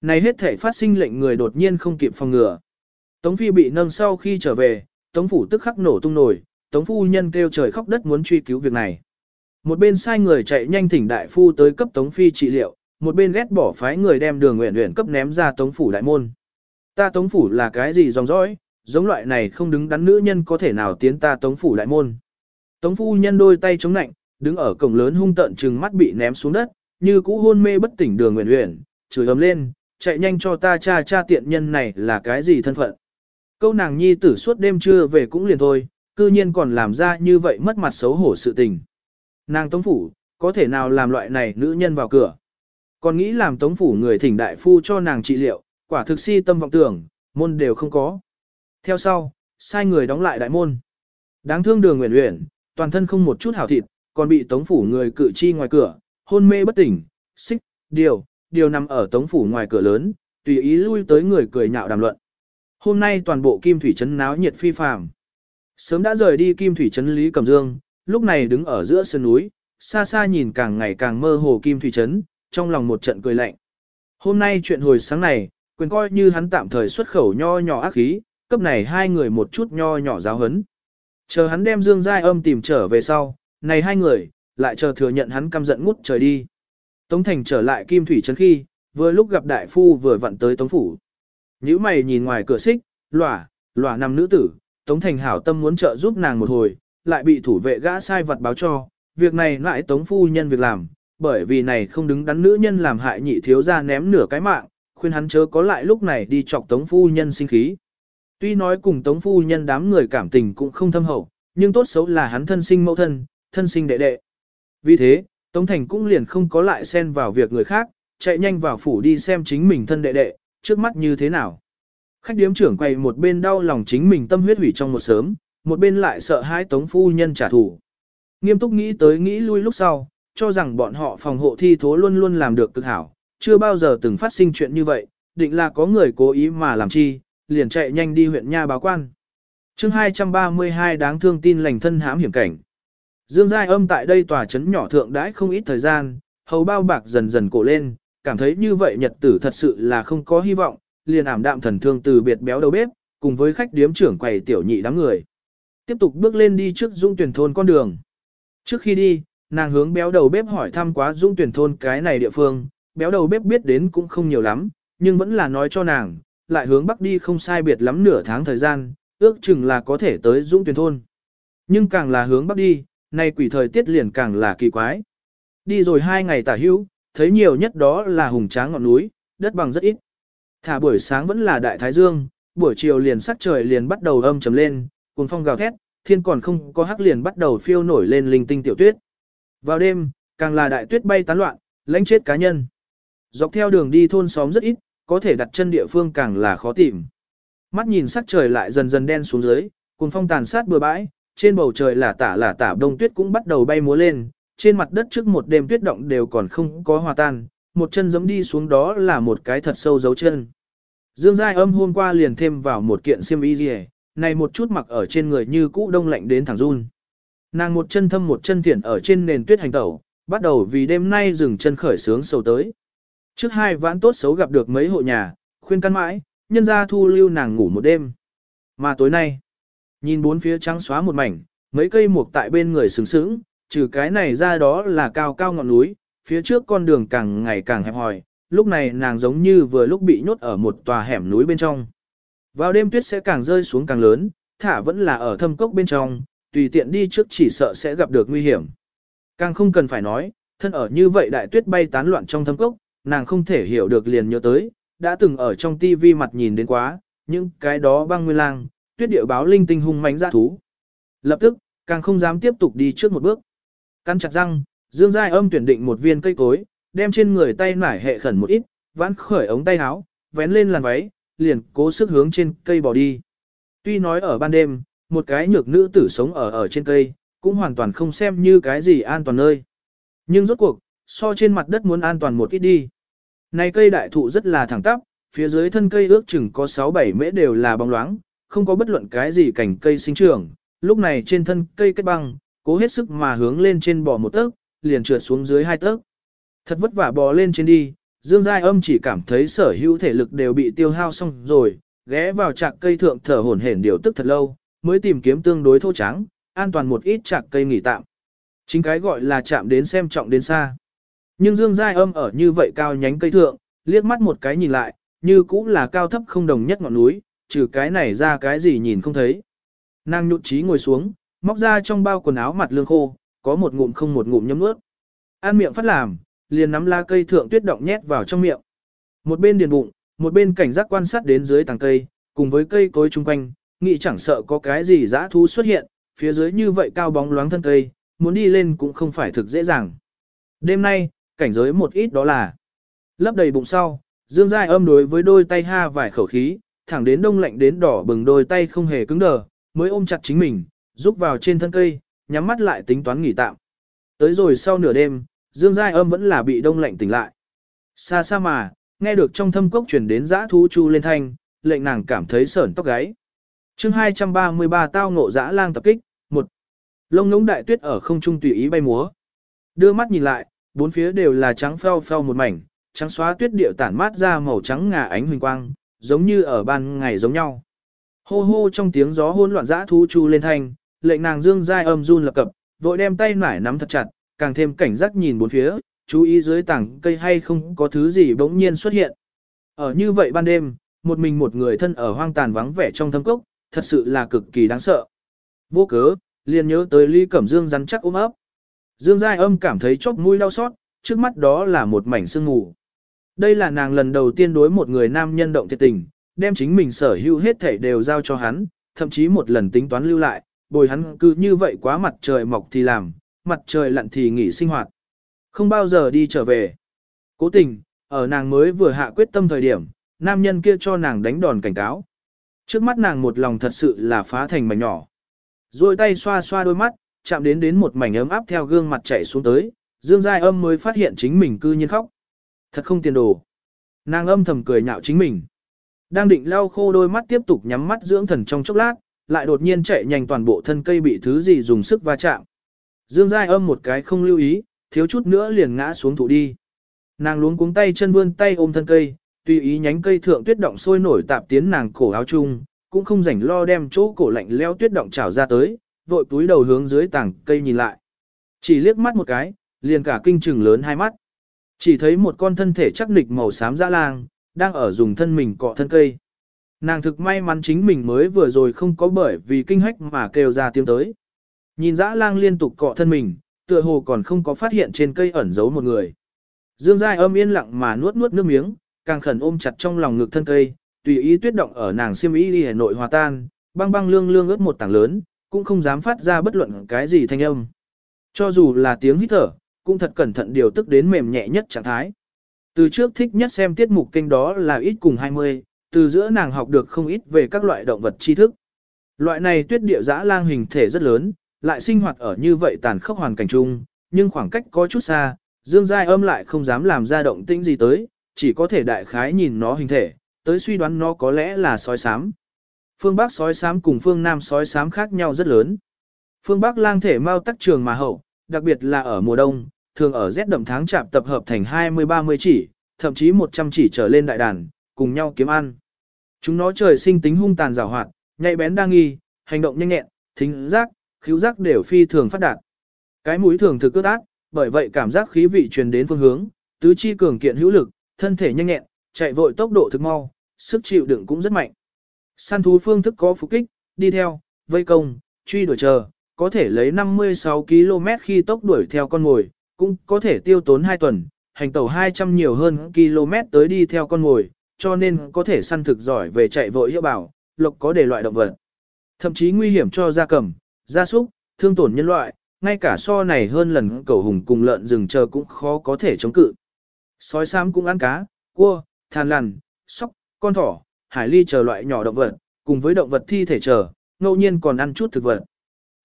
Này hết thể phát sinh lệnh người đột nhiên không kịp phòng ngừa. Tống Phi bị nâng sau khi trở về, Tống Phủ tức khắc nổ tung nổi, Tống Phu Nhân kêu trời khóc đất muốn truy cứu việc này. Một bên sai người chạy nhanh thỉnh đại phu tới cấp Tống Phi trị liệu, một bên ghét bỏ phái người đem đường nguyện nguyện cấp ném ra Tống Phủ đại môn. Ta Tống Phủ là cái gì dòng dõi, giống loại này không đứng đắn nữ nhân có thể nào tiến ta Tống Phủ đại môn. Tống Phu Nhân đôi tay chống nạnh, đứng ở cổng lớn hung tợn trừng mắt bị ném xuống đất, như cũ hôn mê bất tỉnh đường nguyện nguyện, chửi ấm lên, chạy nhanh cho ta cha cha tiện nhân này là cái gì thân phận. Câu nàng nhi tử suốt đêm trưa về cũng liền thôi, cư nhiên còn làm ra như vậy mất mặt xấu hổ sự tình. Nàng tống phủ, có thể nào làm loại này nữ nhân vào cửa. Còn nghĩ làm tống phủ người thỉnh đại phu cho nàng trị liệu, quả thực si tâm vọng tưởng, môn đều không có. Theo sau, sai người đóng lại đại môn. Đáng thương đường nguyện nguyện, toàn thân không một chút hảo thịt, còn bị tống phủ người cự chi ngoài cửa, hôn mê bất tỉnh, xích, điều, điều nằm ở tống phủ ngoài cửa lớn, tùy ý lui tới người cười nhạo đàm luận. Hôm nay toàn bộ kim thủy trấn náo nhiệt phi phàm. Sớm đã rời đi kim thủy trấn Lý Cẩm Dương, lúc này đứng ở giữa sơn núi, xa xa nhìn càng ngày càng mơ hồ kim thủy trấn, trong lòng một trận cười lạnh. Hôm nay chuyện hồi sáng này, quyền coi như hắn tạm thời xuất khẩu nho nhỏ ác khí, cấp này hai người một chút nho nhỏ giáo hấn. Chờ hắn đem Dương Giai âm tìm trở về sau, này hai người, lại chờ thừa nhận hắn căm giận ngút trời đi. Tống Thành trở lại Kim Thủy Trấn khi, vừa lúc gặp đại phu vừa vặn tới Tống Phủ. Nhữ mày nhìn ngoài cửa xích, lỏa, lỏa nằm nữ tử, Tống Thành hảo tâm muốn trợ giúp nàng một hồi, lại bị thủ vệ gã sai vật báo cho, việc này lại Tống Phu nhân việc làm, bởi vì này không đứng đắn nữ nhân làm hại nhị thiếu ra ném nửa cái mạng, khuyên hắn chớ có lại lúc này đi chọc Tống Phu nhân sinh khí. Tuy nói cùng Tống Phu nhân đám người cảm tình cũng không thâm hậu, nhưng tốt xấu là hắn thân sinh mẫu thân, thân sinh đệ đệ. Vì thế, Tống Thành cũng liền không có lại xen vào việc người khác, chạy nhanh vào phủ đi xem chính mình thân đệ đệ, trước mắt như thế nào. Khách điếm trưởng quay một bên đau lòng chính mình tâm huyết hủy trong một sớm, một bên lại sợ hai Tống Phu Nhân trả thù. Nghiêm túc nghĩ tới nghĩ lui lúc sau, cho rằng bọn họ phòng hộ thi thố luôn luôn làm được cực hảo, chưa bao giờ từng phát sinh chuyện như vậy, định là có người cố ý mà làm chi, liền chạy nhanh đi huyện nha báo quan. chương 232 đáng thương tin lành thân hãm hiểm cảnh. Dương Giai âm tại đây tòa trấn nhỏ thượng đãi không ít thời gian, hầu bao bạc dần dần cổ lên, cảm thấy như vậy nhật tử thật sự là không có hy vọng, liền ảm đạm thần thương từ biệt béo đầu bếp, cùng với khách điếm trưởng quầy tiểu nhị đám người. Tiếp tục bước lên đi trước dung tuyển thôn con đường. Trước khi đi, nàng hướng béo đầu bếp hỏi thăm quá dung tuyển thôn cái này địa phương, béo đầu bếp biết đến cũng không nhiều lắm, nhưng vẫn là nói cho nàng, lại hướng bắc đi không sai biệt lắm nửa tháng thời gian, ước chừng là có thể tới dung tuyển thôn. Nhưng càng là hướng bắc đi, nay quỷ thời tiết liền càng là kỳ quái. Đi rồi hai ngày tả hữu, thấy nhiều nhất đó là hùng tráng ngọn núi, đất bằng rất ít. Thả buổi sáng vẫn là đại thái dương, buổi chiều liền sắc trời liền bắt đầu âm trầm lên, cuồng phong gào thét, thiên còn không có hắc liền bắt đầu phiêu nổi lên linh tinh tiểu tuyết. Vào đêm, càng là đại tuyết bay tán loạn, lãnh chết cá nhân. Dọc theo đường đi thôn xóm rất ít, có thể đặt chân địa phương càng là khó tìm. Mắt nhìn sắc trời lại dần dần đen xuống dưới, cuồng phong tàn sát bừa bãi, trên bầu trời là tả là tả đông tuyết cũng bắt đầu bay múa lên, trên mặt đất trước một đêm tuyết động đều còn không có hòa tan, một chân giẫm đi xuống đó là một cái thật sâu dấu chân. Dương Giai âm hôm qua liền thêm vào một kiện xiêm y rìa, này một chút mặc ở trên người như cũ đông lạnh đến thẳng run. Nàng một chân thâm một chân thiện ở trên nền tuyết hành tẩu, bắt đầu vì đêm nay dừng chân khởi sướng sầu tới. Trước hai vãn tốt xấu gặp được mấy hộ nhà, khuyên căn mãi, nhân ra thu lưu nàng ngủ một đêm. Mà tối nay, nhìn bốn phía trắng xóa một mảnh, mấy cây mục tại bên người sướng sướng, trừ cái này ra đó là cao cao ngọn núi, phía trước con đường càng ngày càng hẹp hòi, lúc này nàng giống như vừa lúc bị nhốt ở một tòa hẻm núi bên trong. Vào đêm tuyết sẽ càng rơi xuống càng lớn, thả vẫn là ở thâm cốc bên trong, tùy tiện đi trước chỉ sợ sẽ gặp được nguy hiểm. Càng không cần phải nói, thân ở như vậy đại tuyết bay tán loạn trong thâm cốc, nàng không thể hiểu được liền nhớ tới, đã từng ở trong tivi mặt nhìn đến quá, những cái đó băng nguyên lang, tuyết điệu báo linh tinh hung mãnh ra thú. Lập tức, càng không dám tiếp tục đi trước một bước. Căn chặt răng, Dương Giai âm tuyển định một viên cây cối, đem trên người tay nải hệ khẩn một ít, vãn khởi ống tay áo, vén lên làn váy, liền cố sức hướng trên cây bỏ đi. Tuy nói ở ban đêm, một cái nhược nữ tử sống ở ở trên cây, cũng hoàn toàn không xem như cái gì an toàn nơi. Nhưng rốt cuộc, so trên mặt đất muốn an toàn một ít đi. Này cây đại thụ rất là thẳng tắp, phía dưới thân cây ước chừng có 6-7 mễ đều là bóng loáng, không có bất luận cái gì cảnh cây sinh trưởng. Lúc này trên thân cây kết băng, cố hết sức mà hướng lên trên bò một tấc, liền trượt xuống dưới hai tấc. Thật vất vả bò lên trên đi, Dương Giai Âm chỉ cảm thấy sở hữu thể lực đều bị tiêu hao xong rồi, ghé vào chạc cây thượng thở hổn hển điều tức thật lâu, mới tìm kiếm tương đối thô trắng, an toàn một ít chạc cây nghỉ tạm. Chính cái gọi là chạm đến xem trọng đến xa. Nhưng Dương Giai Âm ở như vậy cao nhánh cây thượng, liếc mắt một cái nhìn lại, như cũng là cao thấp không đồng nhất ngọn núi, trừ cái này ra cái gì nhìn không thấy. Nàng nhụt chí ngồi xuống, móc ra trong bao quần áo mặt lương khô, có một ngụm không một ngụm nhấm ướt. An miệng phát làm, liền nắm lá cây thượng tuyết động nhét vào trong miệng. Một bên điền bụng, một bên cảnh giác quan sát đến dưới tàng cây, cùng với cây cối chung quanh, nghĩ chẳng sợ có cái gì dã thú xuất hiện, phía dưới như vậy cao bóng loáng thân cây, muốn đi lên cũng không phải thực dễ dàng. Đêm nay, cảnh giới một ít đó là lấp đầy bụng sau, Dương Giai âm đối với đôi tay ha vài khẩu khí, thẳng đến đông lạnh đến đỏ bừng đôi tay không hề cứng đờ, mới ôm chặt chính mình, rúc vào trên thân cây, nhắm mắt lại tính toán nghỉ tạm. Tới rồi sau nửa đêm, Dương Giai âm vẫn là bị đông lạnh tỉnh lại. Xa xa mà, nghe được trong thâm cốc truyền đến dã thú chu lên thanh, lệnh nàng cảm thấy sởn tóc gáy. chương 233 tao ngộ dã lang tập kích, một Lông ngỗng đại tuyết ở không trung tùy ý bay múa. Đưa mắt nhìn lại, bốn phía đều là trắng pheo pheo một mảnh, trắng xóa tuyết điệu tản mát ra màu trắng ngà ánh huỳnh quang, giống như ở ban ngày giống nhau. Hô hô trong tiếng gió hỗn loạn dã thú chu lên thanh, lệnh nàng dương giai âm run lập cập, vội đem tay nải nắm thật chặt, càng thêm cảnh giác nhìn bốn phía, chú ý dưới tảng cây hay không có thứ gì bỗng nhiên xuất hiện. Ở như vậy ban đêm, một mình một người thân ở hoang tàn vắng vẻ trong thâm cốc, thật sự là cực kỳ đáng sợ. Vô cớ, liền nhớ tới ly cẩm dương rắn chắc ôm ấp. Dương Giai âm cảm thấy chóp mũi đau xót, trước mắt đó là một mảnh sương ngủ. Đây là nàng lần đầu tiên đối một người nam nhân động thiệt tình, đem chính mình sở hữu hết thảy đều giao cho hắn, thậm chí một lần tính toán lưu lại, bồi hắn cứ như vậy quá mặt trời mọc thì làm, mặt trời lặn thì nghỉ sinh hoạt. Không bao giờ đi trở về. Cố tình, ở nàng mới vừa hạ quyết tâm thời điểm, nam nhân kia cho nàng đánh đòn cảnh cáo. Trước mắt nàng một lòng thật sự là phá thành mảnh nhỏ. Rồi tay xoa xoa đôi mắt, chạm đến đến một mảnh ấm áp theo gương mặt chảy xuống tới, Dương Giai âm mới phát hiện chính mình cư nhiên khóc. Thật không tiền đồ. Nàng âm thầm cười nhạo chính mình. Đang định lau khô đôi mắt tiếp tục nhắm mắt dưỡng thần trong chốc lát, lại đột nhiên chạy nhanh toàn bộ thân cây bị thứ gì dùng sức va chạm. Dương Giai âm một cái không lưu ý, thiếu chút nữa liền ngã xuống thụ đi. Nàng luống cuống tay chân vươn tay ôm thân cây, tùy ý nhánh cây thượng tuyết động sôi nổi tạp tiến nàng cổ áo chung, cũng không rảnh lo đem chỗ cổ lạnh leo tuyết động trào ra tới, vội túi đầu hướng dưới tảng cây nhìn lại. Chỉ liếc mắt một cái, liền cả kinh trừng lớn hai mắt. Chỉ thấy một con thân thể chắc nịch màu xám dã lang, đang ở dùng thân mình cọ thân cây. Nàng thực may mắn chính mình mới vừa rồi không có bởi vì kinh hách mà kêu ra tiếng tới. Nhìn dã lang liên tục cọ thân mình, tựa hồ còn không có phát hiện trên cây ẩn giấu một người. Dương Giai âm yên lặng mà nuốt nuốt nước miếng, càng khẩn ôm chặt trong lòng ngực thân cây, tùy ý tuyết động ở nàng xiêm y đi hà nội hòa tan, băng băng lương lương ướt một tảng lớn, cũng không dám phát ra bất luận cái gì thanh âm. Cho dù là tiếng hít thở, cũng thật cẩn thận điều tức đến mềm nhẹ nhất trạng thái. Từ trước thích nhất xem tiết mục kênh đó là ít cùng 20, từ giữa nàng học được không ít về các loại động vật tri thức. Loại này tuyết địa dã lang hình thể rất lớn, lại sinh hoạt ở như vậy tàn khốc hoàn cảnh chung, nhưng khoảng cách có chút xa, Dương Giai âm lại không dám làm ra động tĩnh gì tới, chỉ có thể đại khái nhìn nó hình thể, tới suy đoán nó có lẽ là sói sám. Phương Bắc sói sám cùng phương Nam sói sám khác nhau rất lớn. Phương Bắc lang thể mau tắc trường mà hậu, đặc biệt là ở mùa đông, thường ở rét đậm tháng chạm tập hợp thành 20-30 chỉ, thậm chí 100 chỉ trở lên đại đàn, cùng nhau kiếm ăn. Chúng nó trời sinh tính hung tàn rào hoạt, nhạy bén đa nghi, hành động nhanh nhẹn, thính giác, khíu giác đều phi thường phát đạt. Cái mũi thường thực cướp ác, bởi vậy cảm giác khí vị truyền đến phương hướng, tứ chi cường kiện hữu lực, thân thể nhanh nhẹn, chạy vội tốc độ thực mau, sức chịu đựng cũng rất mạnh. Săn thú phương thức có phục kích, đi theo, vây công, truy đuổi chờ, có thể lấy 56 km khi tốc đuổi theo con mồi, cũng có thể tiêu tốn 2 tuần, hành tẩu 200 nhiều hơn km tới đi theo con mồi, cho nên có thể săn thực giỏi về chạy vội hiệu bảo, lộc có để loại động vật. Thậm chí nguy hiểm cho gia cầm, gia súc, thương tổn nhân loại, ngay cả so này hơn lần cầu hùng cùng lợn rừng chờ cũng khó có thể chống cự. Sói xám cũng ăn cá, cua, than lằn, sóc, con thỏ, hải ly chờ loại nhỏ động vật, cùng với động vật thi thể chờ, ngẫu nhiên còn ăn chút thực vật.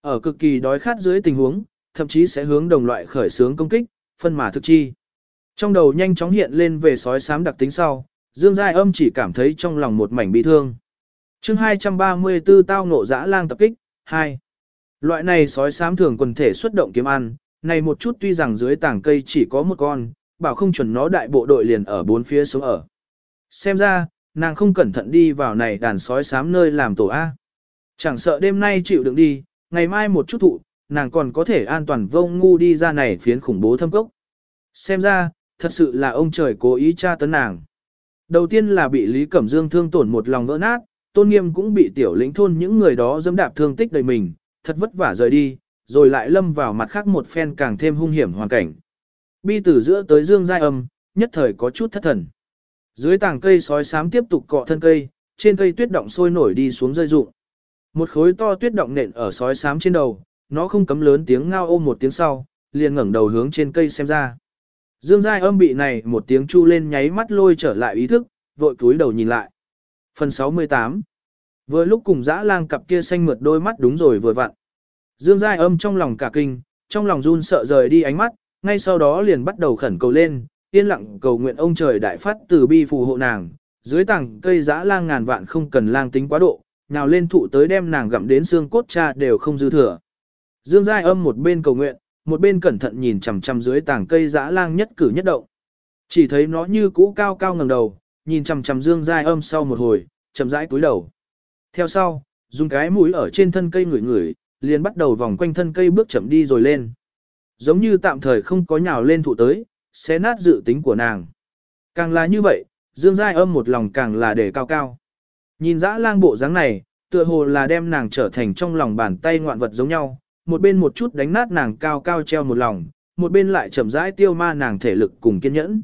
Ở cực kỳ đói khát dưới tình huống, thậm chí sẽ hướng đồng loại khởi xướng công kích, phân mà thực chi. Trong đầu nhanh chóng hiện lên về sói xám đặc tính sau, Dương Giai âm chỉ cảm thấy trong lòng một mảnh bị thương. chương 234 tao ngộ dã lang tập kích, 2. Loại này sói xám thường quần thể xuất động kiếm ăn, này một chút tuy rằng dưới tảng cây chỉ có một con, bảo không chuẩn nó đại bộ đội liền ở bốn phía sống ở. Xem ra, nàng không cẩn thận đi vào này đàn sói xám nơi làm tổ A. Chẳng sợ đêm nay chịu đựng đi, ngày mai một chút thụ, nàng còn có thể an toàn vông ngu đi ra này phiến khủng bố thâm cốc. Xem ra, thật sự là ông trời cố ý tra tấn nàng. Đầu tiên là bị Lý Cẩm Dương thương tổn một lòng vỡ nát, tôn nghiêm cũng bị tiểu lĩnh thôn những người đó dẫm đạp thương tích đầy mình, thật vất vả rời đi, rồi lại lâm vào mặt khác một phen càng thêm hung hiểm hoàn cảnh. Bi từ giữa tới dương giai âm, nhất thời có chút thất thần. Dưới tảng cây sói sám tiếp tục cọ thân cây, trên cây tuyết động sôi nổi đi xuống rơi rụng. Một khối to tuyết động nện ở sói sám trên đầu, nó không cấm lớn tiếng ngao ôm một tiếng sau, liền ngẩng đầu hướng trên cây xem ra. Dương Giai âm bị này một tiếng chu lên nháy mắt lôi trở lại ý thức, vội cúi đầu nhìn lại. Phần 68 Vừa lúc cùng dã lang cặp kia xanh mượt đôi mắt đúng rồi vừa vặn. Dương Giai âm trong lòng cả kinh, trong lòng run sợ rời đi ánh mắt, ngay sau đó liền bắt đầu khẩn cầu lên, yên lặng cầu nguyện ông trời đại phát từ bi phù hộ nàng, dưới tảng cây dã lang ngàn vạn không cần lang tính quá độ, nào lên thụ tới đem nàng gặm đến xương cốt cha đều không dư thừa. Dương Giai âm một bên cầu nguyện, một bên cẩn thận nhìn chằm chằm dưới tảng cây dã lang nhất cử nhất động. Chỉ thấy nó như cũ cao cao ngẩng đầu, nhìn chằm chằm Dương Giai âm sau một hồi, chậm rãi cúi đầu. Theo sau, dùng cái mũi ở trên thân cây ngửi ngửi, liền bắt đầu vòng quanh thân cây bước chậm đi rồi lên. Giống như tạm thời không có nhào lên thụ tới, sẽ nát dự tính của nàng. Càng là như vậy, Dương Giai âm một lòng càng là để cao cao. Nhìn dã lang bộ dáng này, tựa hồ là đem nàng trở thành trong lòng bàn tay ngoạn vật giống nhau, một bên một chút đánh nát nàng cao cao treo một lòng, một bên lại chậm rãi tiêu ma nàng thể lực cùng kiên nhẫn.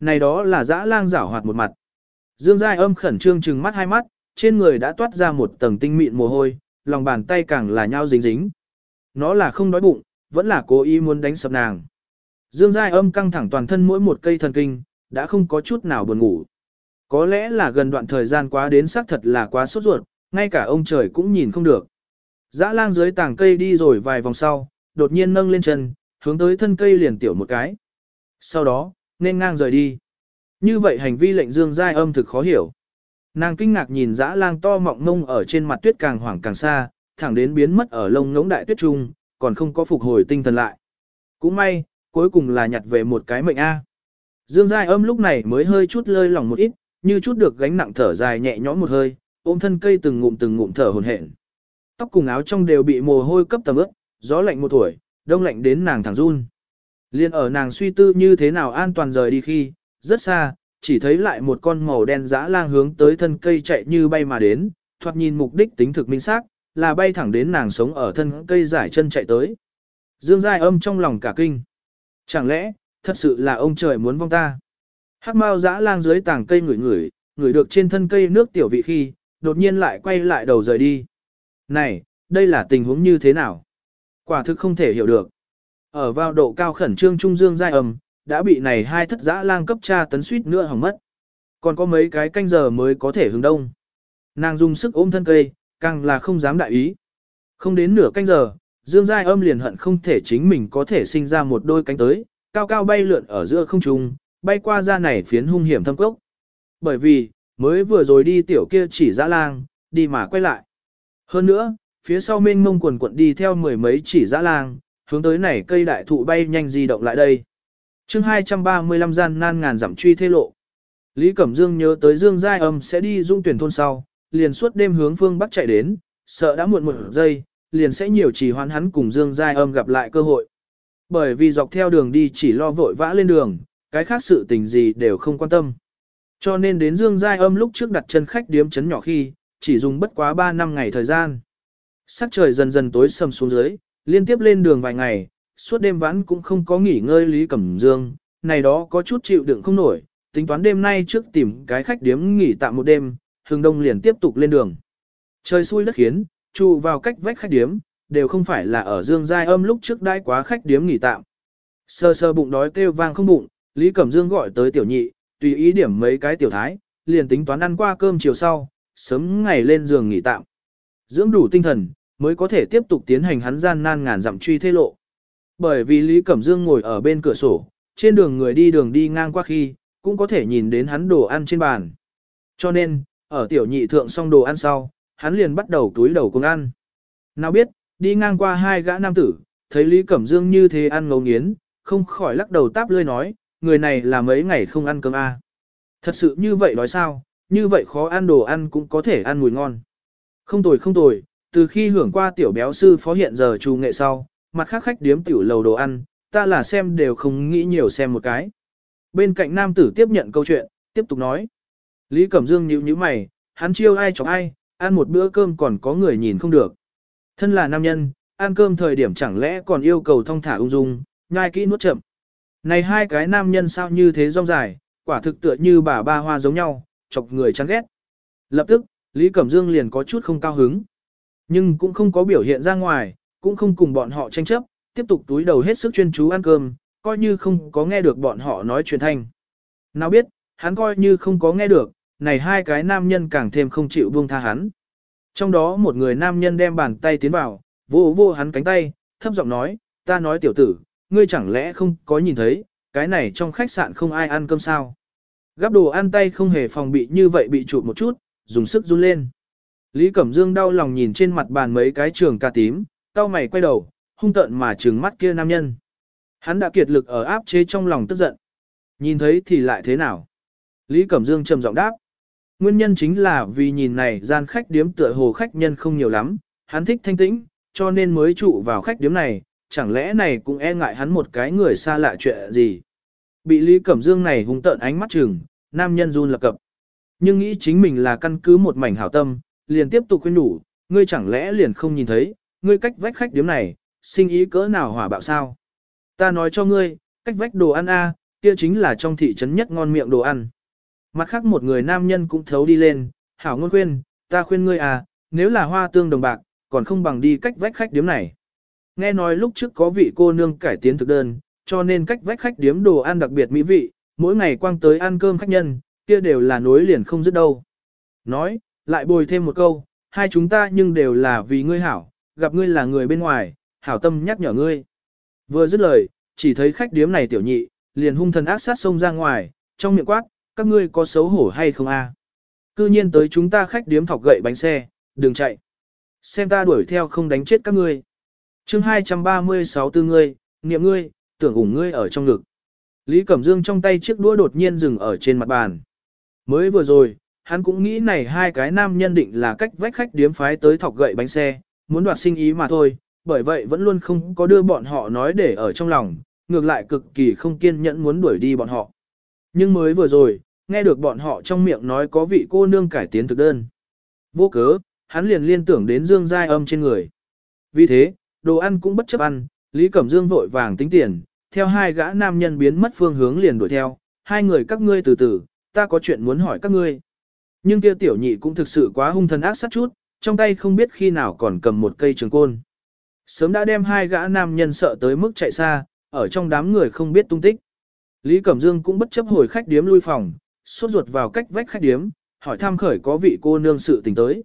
Này đó là dã lang giảo hoạt một mặt. Dương Giai âm khẩn trương trừng mắt hai mắt, trên người đã toát ra một tầng tinh mịn mồ hôi, lòng bàn tay càng là nhau dính dính. Nó là không đói bụng, vẫn là cố ý muốn đánh sập nàng. Dương Giai âm căng thẳng toàn thân mỗi một cây thần kinh, đã không có chút nào buồn ngủ. Có lẽ là gần đoạn thời gian quá đến xác thật là quá sốt ruột, ngay cả ông trời cũng nhìn không được. Dã lang dưới tảng cây đi rồi vài vòng sau, đột nhiên nâng lên chân, hướng tới thân cây liền tiểu một cái. Sau đó, nên ngang rời đi. Như vậy hành vi lệnh Dương Giai âm thực khó hiểu. Nàng kinh ngạc nhìn dã lang to mọng ngông ở trên mặt tuyết càng hoảng càng xa, thẳng đến biến mất ở lông ngỗng đại tuyết trung, còn không có phục hồi tinh thần lại. Cũng may, cuối cùng là nhặt về một cái mệnh A. Dương Giai âm lúc này mới hơi chút lơi lỏng một ít, như chút được gánh nặng thở dài nhẹ nhõm một hơi, ôm thân cây từng ngụm từng ngụm thở hồn hển. Tóc cùng áo trong đều bị mồ hôi cấp tầm ướt, gió lạnh một tuổi, đông lạnh đến nàng thẳng run. Liên ở nàng suy tư như thế nào an toàn rời đi khi, rất xa, chỉ thấy lại một con màu đen dã lang hướng tới thân cây chạy như bay mà đến, thoạt nhìn mục đích tính thực minh xác, là bay thẳng đến nàng sống ở thân cây giải chân chạy tới. Dương Giai âm trong lòng cả kinh. Chẳng lẽ, thật sự là ông trời muốn vong ta? Hắc Mao dã lang dưới tảng cây ngửi ngửi, ngửi được trên thân cây nước tiểu vị khi, đột nhiên lại quay lại đầu rời đi. Này, đây là tình huống như thế nào? Quả thực không thể hiểu được. Ở vào độ cao khẩn trương trung dương giai âm, đã bị này hai thất giã lang cấp tra tấn suýt nữa hỏng mất. Còn có mấy cái canh giờ mới có thể hướng đông. Nàng dùng sức ôm thân cây, càng là không dám đại ý. Không đến nửa canh giờ, Dương Giai âm liền hận không thể chính mình có thể sinh ra một đôi cánh tới, cao cao bay lượn ở giữa không trung, bay qua ra này phiến hung hiểm thâm cốc. Bởi vì, mới vừa rồi đi tiểu kia chỉ dã lang, đi mà quay lại. Hơn nữa, phía sau mênh mông quần quận đi theo mười mấy chỉ dã lang, hướng tới này cây đại thụ bay nhanh di động lại đây chương 235 gian nan ngàn dặm truy thê lộ. Lý Cẩm Dương nhớ tới Dương Giai Âm sẽ đi dung tuyển thôn sau, liền suốt đêm hướng phương Bắc chạy đến, sợ đã muộn một giây, liền sẽ nhiều chỉ hoán hắn cùng Dương Giai Âm gặp lại cơ hội. Bởi vì dọc theo đường đi chỉ lo vội vã lên đường, cái khác sự tình gì đều không quan tâm. Cho nên đến Dương Giai Âm lúc trước đặt chân khách điếm chấn nhỏ khi, chỉ dùng bất quá 3 năm ngày thời gian. Sắc trời dần dần tối sầm xuống dưới, liên tiếp lên đường vài ngày, suốt đêm vãn cũng không có nghỉ ngơi Lý Cẩm Dương, này đó có chút chịu đựng không nổi, tính toán đêm nay trước tìm cái khách điếm nghỉ tạm một đêm, Hưng Đông liền tiếp tục lên đường. Trời xui đất khiến, trụ vào cách vách khách điếm, đều không phải là ở Dương Giai Âm lúc trước đãi quá khách điếm nghỉ tạm. Sơ sơ bụng đói kêu vang không bụng, Lý Cẩm Dương gọi tới tiểu nhị, tùy ý điểm mấy cái tiểu thái, liền tính toán ăn qua cơm chiều sau, sớm ngày lên giường nghỉ tạm. Dưỡng đủ tinh thần, mới có thể tiếp tục tiến hành hắn gian nan ngàn dặm truy thế lộ. Bởi vì Lý Cẩm Dương ngồi ở bên cửa sổ, trên đường người đi đường đi ngang qua khi, cũng có thể nhìn đến hắn đồ ăn trên bàn. Cho nên, ở tiểu nhị thượng xong đồ ăn sau, hắn liền bắt đầu túi đầu cùng ăn. Nào biết, đi ngang qua hai gã nam tử, thấy Lý Cẩm Dương như thế ăn ngấu nghiến, không khỏi lắc đầu táp lươi nói, người này là mấy ngày không ăn cơm a à. Thật sự như vậy nói sao, như vậy khó ăn đồ ăn cũng có thể ăn mùi ngon. Không tồi không tồi, từ khi hưởng qua tiểu béo sư phó hiện giờ trù nghệ sau, mặt khác khách điếm tiểu lầu đồ ăn, ta là xem đều không nghĩ nhiều xem một cái. Bên cạnh nam tử tiếp nhận câu chuyện, tiếp tục nói. Lý Cẩm Dương nhíu nhíu mày, hắn chiêu ai chọc ai, ăn một bữa cơm còn có người nhìn không được. Thân là nam nhân, ăn cơm thời điểm chẳng lẽ còn yêu cầu thong thả ung dung, nhai kỹ nuốt chậm. Này hai cái nam nhân sao như thế rong dài, quả thực tựa như bà ba hoa giống nhau, chọc người chán ghét. Lập tức, Lý Cẩm Dương liền có chút không cao hứng. Nhưng cũng không có biểu hiện ra ngoài, cũng không cùng bọn họ tranh chấp, tiếp tục túi đầu hết sức chuyên chú ăn cơm, coi như không có nghe được bọn họ nói chuyện thanh. Nào biết, hắn coi như không có nghe được, này hai cái nam nhân càng thêm không chịu buông tha hắn. Trong đó một người nam nhân đem bàn tay tiến vào, vô vô hắn cánh tay, thấp giọng nói, ta nói tiểu tử, ngươi chẳng lẽ không có nhìn thấy, cái này trong khách sạn không ai ăn cơm sao. Gắp đồ ăn tay không hề phòng bị như vậy bị chụp một chút, dùng sức run lên. Lý Cẩm Dương đau lòng nhìn trên mặt bàn mấy cái trường ca tím, Cao mày quay đầu, hung tợn mà trừng mắt kia nam nhân. Hắn đã kiệt lực ở áp chế trong lòng tức giận. Nhìn thấy thì lại thế nào? Lý Cẩm Dương trầm giọng đáp. Nguyên nhân chính là vì nhìn này gian khách điếm tựa hồ khách nhân không nhiều lắm, hắn thích thanh tĩnh, cho nên mới trụ vào khách điếm này, chẳng lẽ này cũng e ngại hắn một cái người xa lạ chuyện gì. Bị Lý Cẩm Dương này hung tợn ánh mắt chừng, nam nhân run lập cập. Nhưng nghĩ chính mình là căn cứ một mảnh hảo tâm, liền tiếp tục khuyên nhủ, ngươi chẳng lẽ liền không nhìn thấy, ngươi cách vách khách điếm này, sinh ý cỡ nào hỏa bạo sao? Ta nói cho ngươi, cách vách đồ ăn a, kia chính là trong thị trấn nhất ngon miệng đồ ăn. Mặt khác một người nam nhân cũng thấu đi lên, hảo ngôn khuyên, ta khuyên ngươi à, nếu là hoa tương đồng bạc, còn không bằng đi cách vách khách điếm này. Nghe nói lúc trước có vị cô nương cải tiến thực đơn, cho nên cách vách khách điếm đồ ăn đặc biệt mỹ vị, mỗi ngày quang tới ăn cơm khách nhân, kia đều là nối liền không dứt đâu. Nói, lại bồi thêm một câu, hai chúng ta nhưng đều là vì ngươi hảo, gặp ngươi là người bên ngoài, hảo tâm nhắc nhở ngươi. Vừa dứt lời, chỉ thấy khách điếm này tiểu nhị, liền hung thần ác sát xông ra ngoài, trong miệng quát, các ngươi có xấu hổ hay không a? Cư nhiên tới chúng ta khách điếm thọc gậy bánh xe, đừng chạy. Xem ta đuổi theo không đánh chết các ngươi. chương 236 tư ngươi, niệm ngươi, tưởng ủng ngươi ở trong ngực. Lý Cẩm Dương trong tay chiếc đũa đột nhiên dừng ở trên mặt bàn. Mới vừa rồi, hắn cũng nghĩ này hai cái nam nhân định là cách vách khách điếm phái tới thọc gậy bánh xe, muốn đoạt sinh ý mà thôi, bởi vậy vẫn luôn không có đưa bọn họ nói để ở trong lòng, ngược lại cực kỳ không kiên nhẫn muốn đuổi đi bọn họ. Nhưng mới vừa rồi, nghe được bọn họ trong miệng nói có vị cô nương cải tiến thực đơn. Vô cớ, hắn liền liên tưởng đến Dương Giai âm trên người. Vì thế, đồ ăn cũng bất chấp ăn, Lý Cẩm Dương vội vàng tính tiền, theo hai gã nam nhân biến mất phương hướng liền đuổi theo, hai người các ngươi từ từ, ta có chuyện muốn hỏi các ngươi. Nhưng kia tiểu nhị cũng thực sự quá hung thần ác sát chút, trong tay không biết khi nào còn cầm một cây trường côn. Sớm đã đem hai gã nam nhân sợ tới mức chạy xa, ở trong đám người không biết tung tích. Lý Cẩm Dương cũng bất chấp hồi khách điếm lui phòng, suốt ruột vào cách vách khách điếm, hỏi thăm khởi có vị cô nương sự tình tới.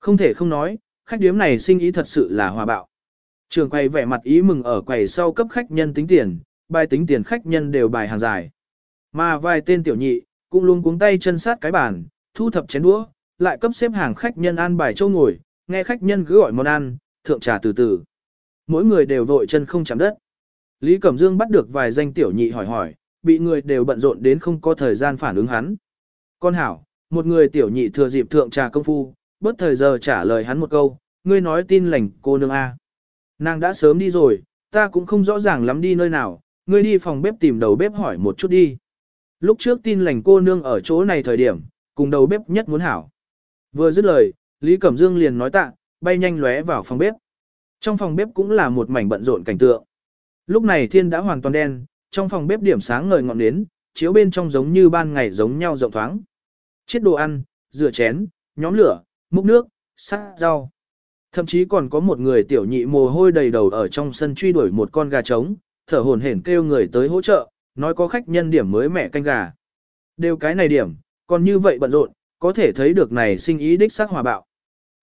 Không thể không nói, khách điếm này sinh ý thật sự là hòa bạo. Trường quầy vẻ mặt ý mừng ở quầy sau cấp khách nhân tính tiền, bài tính tiền khách nhân đều bài hàng dài. Mà vài tên tiểu nhị, cũng luôn cuống tay chân sát cái bàn, thu thập chén đũa, lại cấp xếp hàng khách nhân ăn bài châu ngồi, nghe khách nhân cứ gọi món ăn, thượng trà từ từ. Mỗi người đều vội chân không chạm đất. Lý Cẩm Dương bắt được vài danh tiểu nhị hỏi hỏi, bị người đều bận rộn đến không có thời gian phản ứng hắn. Con hảo, một người tiểu nhị thừa dịp thượng trà công phu, bất thời giờ trả lời hắn một câu, ngươi nói tin lành cô nương A. Nàng đã sớm đi rồi, ta cũng không rõ ràng lắm đi nơi nào, ngươi đi phòng bếp tìm đầu bếp hỏi một chút đi. Lúc trước tin lành cô nương ở chỗ này thời điểm, cùng đầu bếp nhất muốn hảo. Vừa dứt lời, Lý Cẩm Dương liền nói tạ, bay nhanh lóe vào phòng bếp. Trong phòng bếp cũng là một mảnh bận rộn cảnh tượng. Lúc này thiên đã hoàn toàn đen, trong phòng bếp điểm sáng ngời ngọn nến, chiếu bên trong giống như ban ngày giống nhau rộng thoáng. Chiết đồ ăn, rửa chén, nhóm lửa, múc nước, sát rau. Thậm chí còn có một người tiểu nhị mồ hôi đầy đầu ở trong sân truy đuổi một con gà trống, thở hổn hển kêu người tới hỗ trợ, nói có khách nhân điểm mới mẹ canh gà. Đều cái này điểm, còn như vậy bận rộn, có thể thấy được này sinh ý đích xác hòa bạo.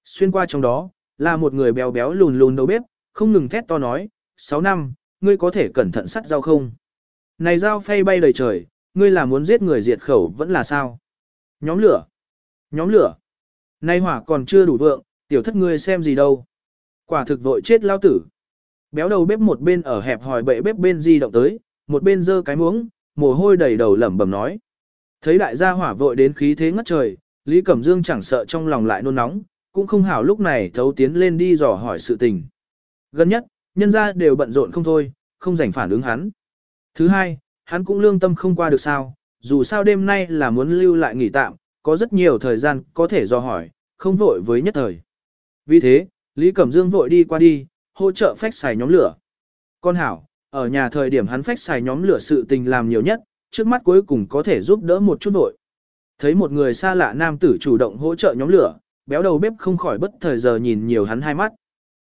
Xuyên qua trong đó, là một người béo béo lùn lùn đầu bếp, không ngừng thét to nói, 6 năm, ngươi có thể cẩn thận sắt dao không? Này dao phay bay đầy trời, ngươi là muốn giết người diệt khẩu vẫn là sao? Nhóm lửa! Nhóm lửa! Nay hỏa còn chưa đủ vượng, tiểu thất ngươi xem gì đâu? Quả thực vội chết lao tử. Béo đầu bếp một bên ở hẹp hỏi bệ bếp bên di động tới, một bên giơ cái muỗng, mồ hôi đầy đầu lẩm bẩm nói. Thấy đại gia hỏa vội đến khí thế ngất trời, Lý Cẩm Dương chẳng sợ trong lòng lại nôn nóng, cũng không hảo lúc này thấu tiến lên đi dò hỏi sự tình. Gần nhất, nhân gia đều bận rộn không thôi, không rảnh phản ứng hắn. Thứ hai, hắn cũng lương tâm không qua được sao, dù sao đêm nay là muốn lưu lại nghỉ tạm, có rất nhiều thời gian có thể dò hỏi, không vội với nhất thời. Vì thế, Lý Cẩm Dương vội đi qua đi, hỗ trợ phách xài nhóm lửa. Con hảo, ở nhà thời điểm hắn phách xài nhóm lửa sự tình làm nhiều nhất, trước mắt cuối cùng có thể giúp đỡ một chút vội. Thấy một người xa lạ nam tử chủ động hỗ trợ nhóm lửa, béo đầu bếp không khỏi bất thời giờ nhìn nhiều hắn hai mắt.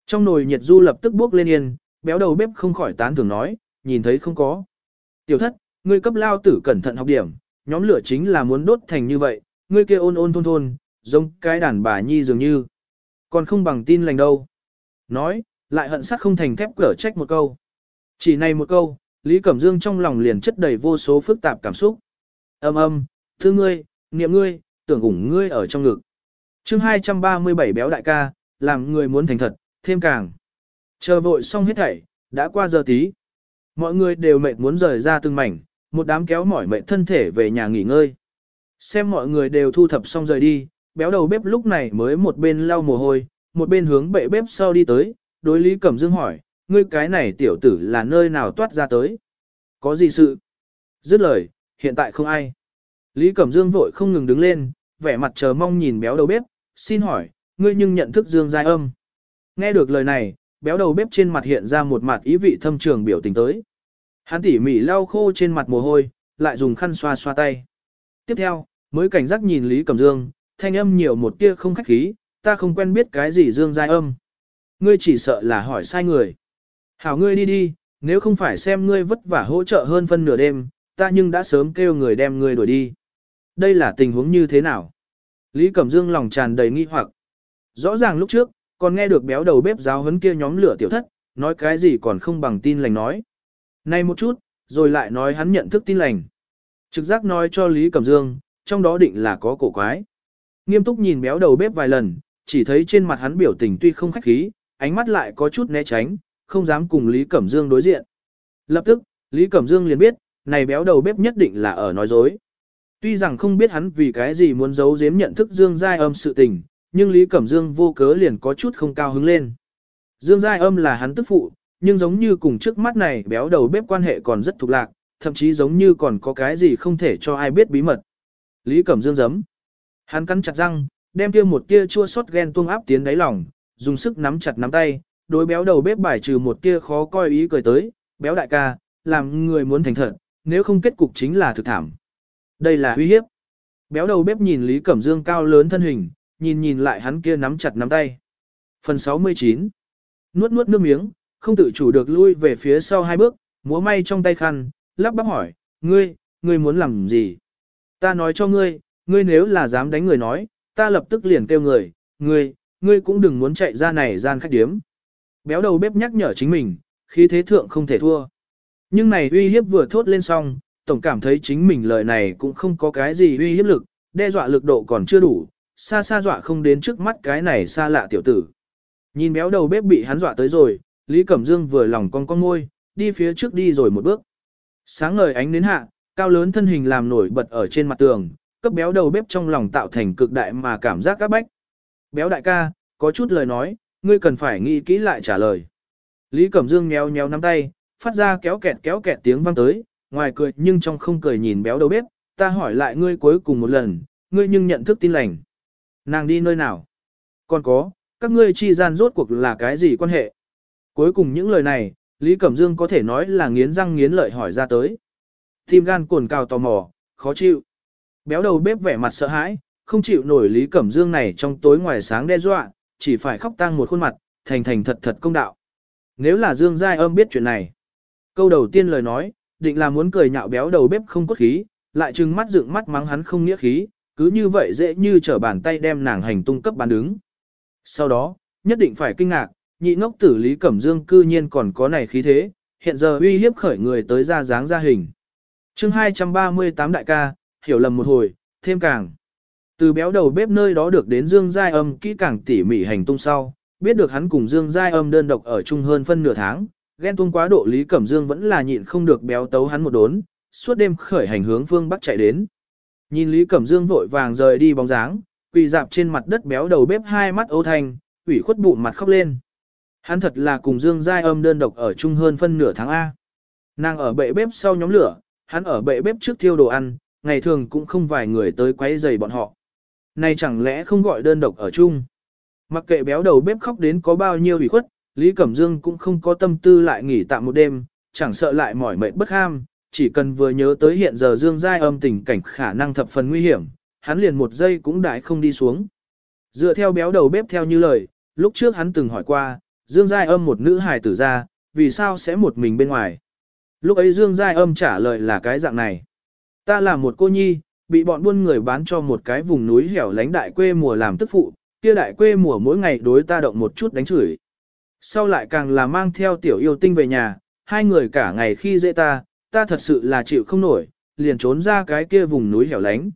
Trong nồi nhiệt du lập tức bước lên yên, béo đầu bếp không khỏi tán thưởng nói, nhìn thấy không có. Tiểu thất, ngươi cấp lao tử cẩn thận học điểm, nhóm lửa chính là muốn đốt thành như vậy, ngươi kia ôn ôn thôn thôn, giống cái đàn bà nhi dường như. Còn không bằng tin lành đâu. Nói, lại hận sắt không thành thép cở trách một câu. Chỉ này một câu, Lý Cẩm Dương trong lòng liền chất đầy vô số phức tạp cảm xúc. Âm âm, thưa ngươi, niệm ngươi, tưởng ủng ngươi ở trong ngực. chương 237 béo đại ca, làm người muốn thành thật, thêm càng. Chờ vội xong hết thảy, đã qua giờ tí. Mọi người đều mệt muốn rời ra từng mảnh, một đám kéo mỏi mệt thân thể về nhà nghỉ ngơi. Xem mọi người đều thu thập xong rời đi, béo đầu bếp lúc này mới một bên lau mồ hôi, một bên hướng bệ bếp sau đi tới, đối Lý Cẩm Dương hỏi, ngươi cái này tiểu tử là nơi nào toát ra tới? Có gì sự? Dứt lời, hiện tại không ai. Lý Cẩm Dương vội không ngừng đứng lên, vẻ mặt chờ mong nhìn béo đầu bếp, xin hỏi, ngươi nhưng nhận thức Dương Giai âm. Nghe được lời này, béo đầu bếp trên mặt hiện ra một mặt ý vị thâm trường biểu tình tới. Hắn tỉ mỉ lau khô trên mặt mồ hôi, lại dùng khăn xoa xoa tay. Tiếp theo, mới cảnh giác nhìn Lý Cẩm Dương, thanh âm nhiều một tia không khách khí, ta không quen biết cái gì Dương Giai âm. Ngươi chỉ sợ là hỏi sai người. Hảo ngươi đi đi, nếu không phải xem ngươi vất vả hỗ trợ hơn phân nửa đêm, ta nhưng đã sớm kêu người đem ngươi đuổi đi. Đây là tình huống như thế nào? Lý Cẩm Dương lòng tràn đầy nghi hoặc. Rõ ràng lúc trước, còn nghe được béo đầu bếp giáo hấn kia nhóm lửa tiểu thất, nói cái gì còn không bằng tin lành nói. Nay một chút, rồi lại nói hắn nhận thức tin lành. Trực giác nói cho Lý Cẩm Dương, trong đó định là có cổ quái. Nghiêm túc nhìn béo đầu bếp vài lần, chỉ thấy trên mặt hắn biểu tình tuy không khách khí, ánh mắt lại có chút né tránh, không dám cùng Lý Cẩm Dương đối diện. Lập tức, Lý Cẩm Dương liền biết, này béo đầu bếp nhất định là ở nói dối. Tuy rằng không biết hắn vì cái gì muốn giấu giếm nhận thức Dương Giai âm sự tình, nhưng Lý Cẩm Dương vô cớ liền có chút không cao hứng lên. Dương Giai âm là hắn tức phụ, nhưng giống như cùng trước mắt này béo đầu bếp quan hệ còn rất thuộc lạc, thậm chí giống như còn có cái gì không thể cho ai biết bí mật. Lý Cẩm Dương giấm. Hắn cắn chặt răng, đem kia một tia chua xót ghen tuông áp tiến đáy lòng, dùng sức nắm chặt nắm tay, đối béo đầu bếp bài trừ một tia khó coi ý cười tới, béo đại ca, làm người muốn thành thật, nếu không kết cục chính là thực thảm. Đây là uy hiếp. Béo đầu bếp nhìn Lý Cẩm Dương cao lớn thân hình, nhìn nhìn lại hắn kia nắm chặt nắm tay. Phần 69 Nuốt nuốt nước miếng, không tự chủ được lui về phía sau hai bước, múa may trong tay khăn, lắp bắp hỏi, ngươi, ngươi muốn làm gì? Ta nói cho ngươi, ngươi nếu là dám đánh người nói, ta lập tức liền kêu người, ngươi, ngươi cũng đừng muốn chạy ra này gian khách điếm. Béo đầu bếp nhắc nhở chính mình, khi thế thượng không thể thua. Nhưng này uy hiếp vừa thốt lên xong, tổng cảm thấy chính mình lời này cũng không có cái gì uy hiếp lực, đe dọa lực độ còn chưa đủ, xa xa dọa không đến trước mắt cái này xa lạ tiểu tử. Nhìn béo đầu bếp bị hắn dọa tới rồi, Lý Cẩm Dương vừa lòng con con ngôi, đi phía trước đi rồi một bước. Sáng ngời ánh đến hạ, cao lớn thân hình làm nổi bật ở trên mặt tường, cấp béo đầu bếp trong lòng tạo thành cực đại mà cảm giác các bách. Béo đại ca, có chút lời nói, ngươi cần phải nghĩ kỹ lại trả lời. Lý Cẩm Dương nhéo nhéo nắm tay, phát ra kéo kẹt kéo kẹt tiếng vang tới, ngoài cười nhưng trong không cười nhìn béo đầu bếp, ta hỏi lại ngươi cuối cùng một lần, ngươi nhưng nhận thức tin lành. Nàng đi nơi nào? Còn có, các ngươi chi gian rốt cuộc là cái gì quan hệ? Cuối cùng những lời này, Lý Cẩm Dương có thể nói là nghiến răng nghiến lợi hỏi ra tới. Tim gan cồn cào tò mò, khó chịu. Béo đầu bếp vẻ mặt sợ hãi, không chịu nổi Lý Cẩm Dương này trong tối ngoài sáng đe dọa, chỉ phải khóc tang một khuôn mặt, thành thành thật thật công đạo. Nếu là Dương Giai âm biết chuyện này. Câu đầu tiên lời nói, định là muốn cười nhạo béo đầu bếp không cốt khí, lại trừng mắt dựng mắt mắng hắn không nghĩa khí, cứ như vậy dễ như trở bàn tay đem nàng hành tung cấp bán đứng. Sau đó, nhất định phải kinh ngạc, nhị ngốc tử Lý Cẩm Dương cư nhiên còn có này khí thế, hiện giờ uy hiếp khởi người tới ra dáng ra hình. chương 238 đại ca, hiểu lầm một hồi, thêm càng. Từ béo đầu bếp nơi đó được đến Dương Giai Âm kỹ càng tỉ mỉ hành tung sau, biết được hắn cùng Dương Giai Âm đơn độc ở chung hơn phân nửa tháng, ghen tuông quá độ Lý Cẩm Dương vẫn là nhịn không được béo tấu hắn một đốn, suốt đêm khởi hành hướng phương bắc chạy đến. Nhìn Lý Cẩm Dương vội vàng rời đi bóng dáng, quỳ dạp trên mặt đất béo đầu bếp hai mắt ấu thành, ủy khuất bụng mặt khóc lên. Hắn thật là cùng Dương Giai Âm đơn độc ở chung hơn phân nửa tháng A. Nàng ở bệ bếp sau nhóm lửa, hắn ở bệ bếp trước thiêu đồ ăn, ngày thường cũng không vài người tới quấy rầy bọn họ. Này chẳng lẽ không gọi đơn độc ở chung. Mặc kệ béo đầu bếp khóc đến có bao nhiêu ủy khuất, Lý Cẩm Dương cũng không có tâm tư lại nghỉ tạm một đêm, chẳng sợ lại mỏi mệt bất ham, chỉ cần vừa nhớ tới hiện giờ Dương Giai âm tình cảnh khả năng thập phần nguy hiểm, hắn liền một giây cũng đại không đi xuống. Dựa theo béo đầu bếp theo như lời, lúc trước hắn từng hỏi qua, Dương Giai âm một nữ hài tử ra, vì sao sẽ một mình bên ngoài. Lúc ấy Dương Giai âm trả lời là cái dạng này. Ta là một cô nhi, bị bọn buôn người bán cho một cái vùng núi hẻo lánh đại quê mùa làm tức phụ, kia đại quê mùa mỗi ngày đối ta động một chút đánh chửi. Sau lại càng là mang theo tiểu yêu tinh về nhà, hai người cả ngày khi dễ ta, ta thật sự là chịu không nổi, liền trốn ra cái kia vùng núi hẻo lánh.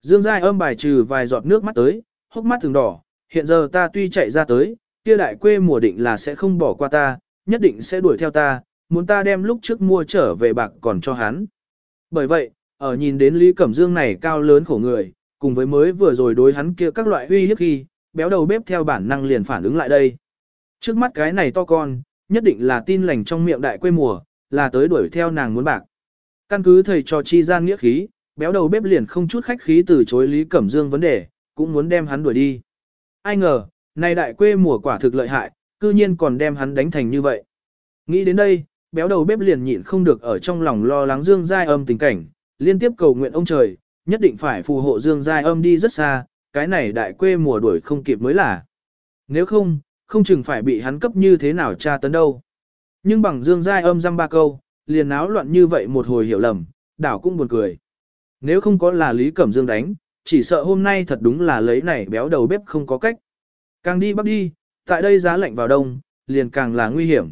Dương Giai âm bài trừ vài giọt nước mắt tới, hốc mắt từng đỏ, hiện giờ ta tuy chạy ra tới, kia đại quê mùa định là sẽ không bỏ qua ta, nhất định sẽ đuổi theo ta, muốn ta đem lúc trước mua trở về bạc còn cho hắn. Bởi vậy, ở nhìn đến Lý Cẩm Dương này cao lớn khổ người, cùng với mới vừa rồi đối hắn kia các loại uy hiếp khi, béo đầu bếp theo bản năng liền phản ứng lại đây. Trước mắt cái này to con, nhất định là tin lành trong miệng đại quê mùa, là tới đuổi theo nàng muốn bạc. Căn cứ thầy cho chi gian nghĩa khí, béo đầu bếp liền không chút khách khí từ chối Lý Cẩm Dương vấn đề, cũng muốn đem hắn đuổi đi. Ai ngờ, này đại quê mùa quả thực lợi hại, cư nhiên còn đem hắn đánh thành như vậy. Nghĩ đến đây, béo đầu bếp liền nhịn không được ở trong lòng lo lắng Dương Giai âm tình cảnh, liên tiếp cầu nguyện ông trời, nhất định phải phù hộ Dương Giai âm đi rất xa, cái này đại quê mùa đuổi không kịp mới là. Nếu không, không chừng phải bị hắn cấp như thế nào tra tấn đâu. Nhưng bằng Dương Giai âm răm ba câu, liền náo loạn như vậy một hồi hiểu lầm, đảo cũng buồn cười. Nếu không có là Lý Cẩm Dương đánh, chỉ sợ hôm nay thật đúng là lấy này béo đầu bếp không có cách. Càng đi bắc đi, tại đây giá lạnh vào đông, liền càng là nguy hiểm.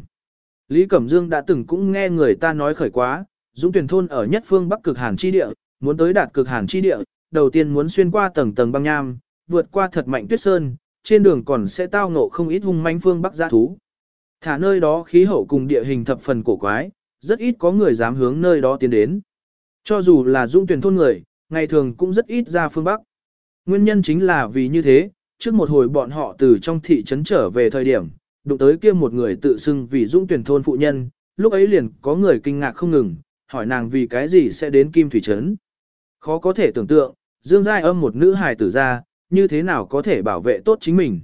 Lý Cẩm Dương đã từng cũng nghe người ta nói khởi quá, Dũng tuyển thôn ở nhất phương bắc cực hàn chi địa, muốn tới đạt cực hàn chi địa, đầu tiên muốn xuyên qua tầng tầng băng nham, vượt qua thật mạnh tuyết sơn, trên đường còn sẽ tao ngộ không ít hung manh phương bắc giã thú. Thả nơi đó khí hậu cùng địa hình thập phần cổ quái, rất ít có người dám hướng nơi đó tiến đến. Cho dù là dung tuyển thôn người, ngày thường cũng rất ít ra phương Bắc. Nguyên nhân chính là vì như thế, trước một hồi bọn họ từ trong thị trấn trở về thời điểm, đụng tới kia một người tự xưng vì dung tuyển thôn phụ nhân, lúc ấy liền có người kinh ngạc không ngừng, hỏi nàng vì cái gì sẽ đến Kim Thủy Trấn. Khó có thể tưởng tượng, Dương Giai âm một nữ hài tử ra, như thế nào có thể bảo vệ tốt chính mình.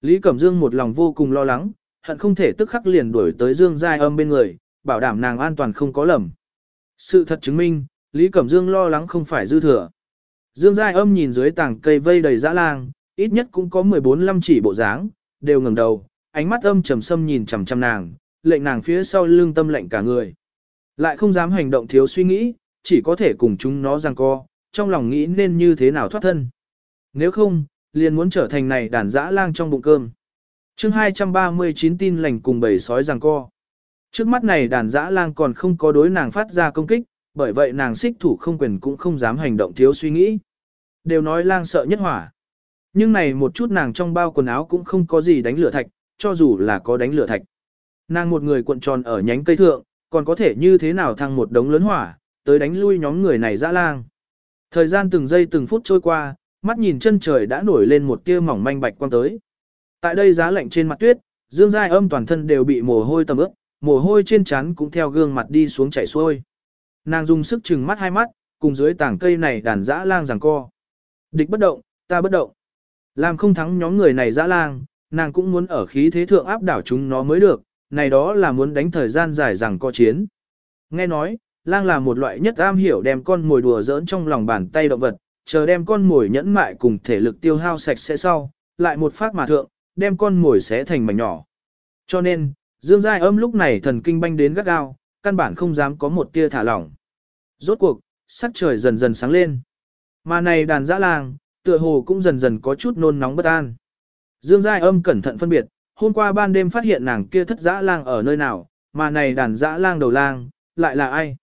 Lý Cẩm Dương một lòng vô cùng lo lắng, hận không thể tức khắc liền đuổi tới Dương Giai âm bên người, bảo đảm nàng an toàn không có lầm. Sự thật chứng minh, Lý Cẩm Dương lo lắng không phải dư thừa. Dương Giai âm nhìn dưới tảng cây vây đầy dã lang, ít nhất cũng có 14-15 chỉ bộ dáng, đều ngẩng đầu, ánh mắt âm trầm sâm nhìn chằm chằm nàng, lệnh nàng phía sau lưng tâm lệnh cả người. Lại không dám hành động thiếu suy nghĩ, chỉ có thể cùng chúng nó giằng co, trong lòng nghĩ nên như thế nào thoát thân. Nếu không, liền muốn trở thành này đàn dã lang trong bụng cơm. chương 239 tin lành cùng bầy sói giằng co. Trước mắt này đàn dã lang còn không có đối nàng phát ra công kích, bởi vậy nàng xích thủ không quyền cũng không dám hành động thiếu suy nghĩ. Đều nói lang sợ nhất hỏa. Nhưng này một chút nàng trong bao quần áo cũng không có gì đánh lửa thạch, cho dù là có đánh lửa thạch. Nàng một người cuộn tròn ở nhánh cây thượng, còn có thể như thế nào thăng một đống lớn hỏa, tới đánh lui nhóm người này dã lang. Thời gian từng giây từng phút trôi qua, mắt nhìn chân trời đã nổi lên một tia mỏng manh bạch quang tới. Tại đây giá lạnh trên mặt tuyết, Dương Giai âm toàn thân đều bị mồ hôi tầm ướt, mồ hôi trên trán cũng theo gương mặt đi xuống chảy xuôi. Nàng dùng sức chừng mắt hai mắt, cùng dưới tảng cây này đàn dã lang giằng co. Địch bất động, ta bất động. Làm không thắng nhóm người này dã lang, nàng cũng muốn ở khí thế thượng áp đảo chúng nó mới được, này đó là muốn đánh thời gian dài rằng co chiến. Nghe nói, lang là một loại nhất am hiểu đem con mồi đùa giỡn trong lòng bàn tay động vật, chờ đem con mồi nhẫn mại cùng thể lực tiêu hao sạch sẽ sau, lại một phát mà thượng, đem con mồi xé thành mảnh nhỏ. Cho nên, Dương Giai âm lúc này thần kinh banh đến gắt gao, căn bản không dám có một tia thả lỏng. Rốt cuộc, sắc trời dần dần sáng lên. Mà này đàn dã lang, tựa hồ cũng dần dần có chút nôn nóng bất an. Dương Giai âm cẩn thận phân biệt, hôm qua ban đêm phát hiện nàng kia thất dã lang ở nơi nào, mà này đàn dã lang đầu lang, lại là ai?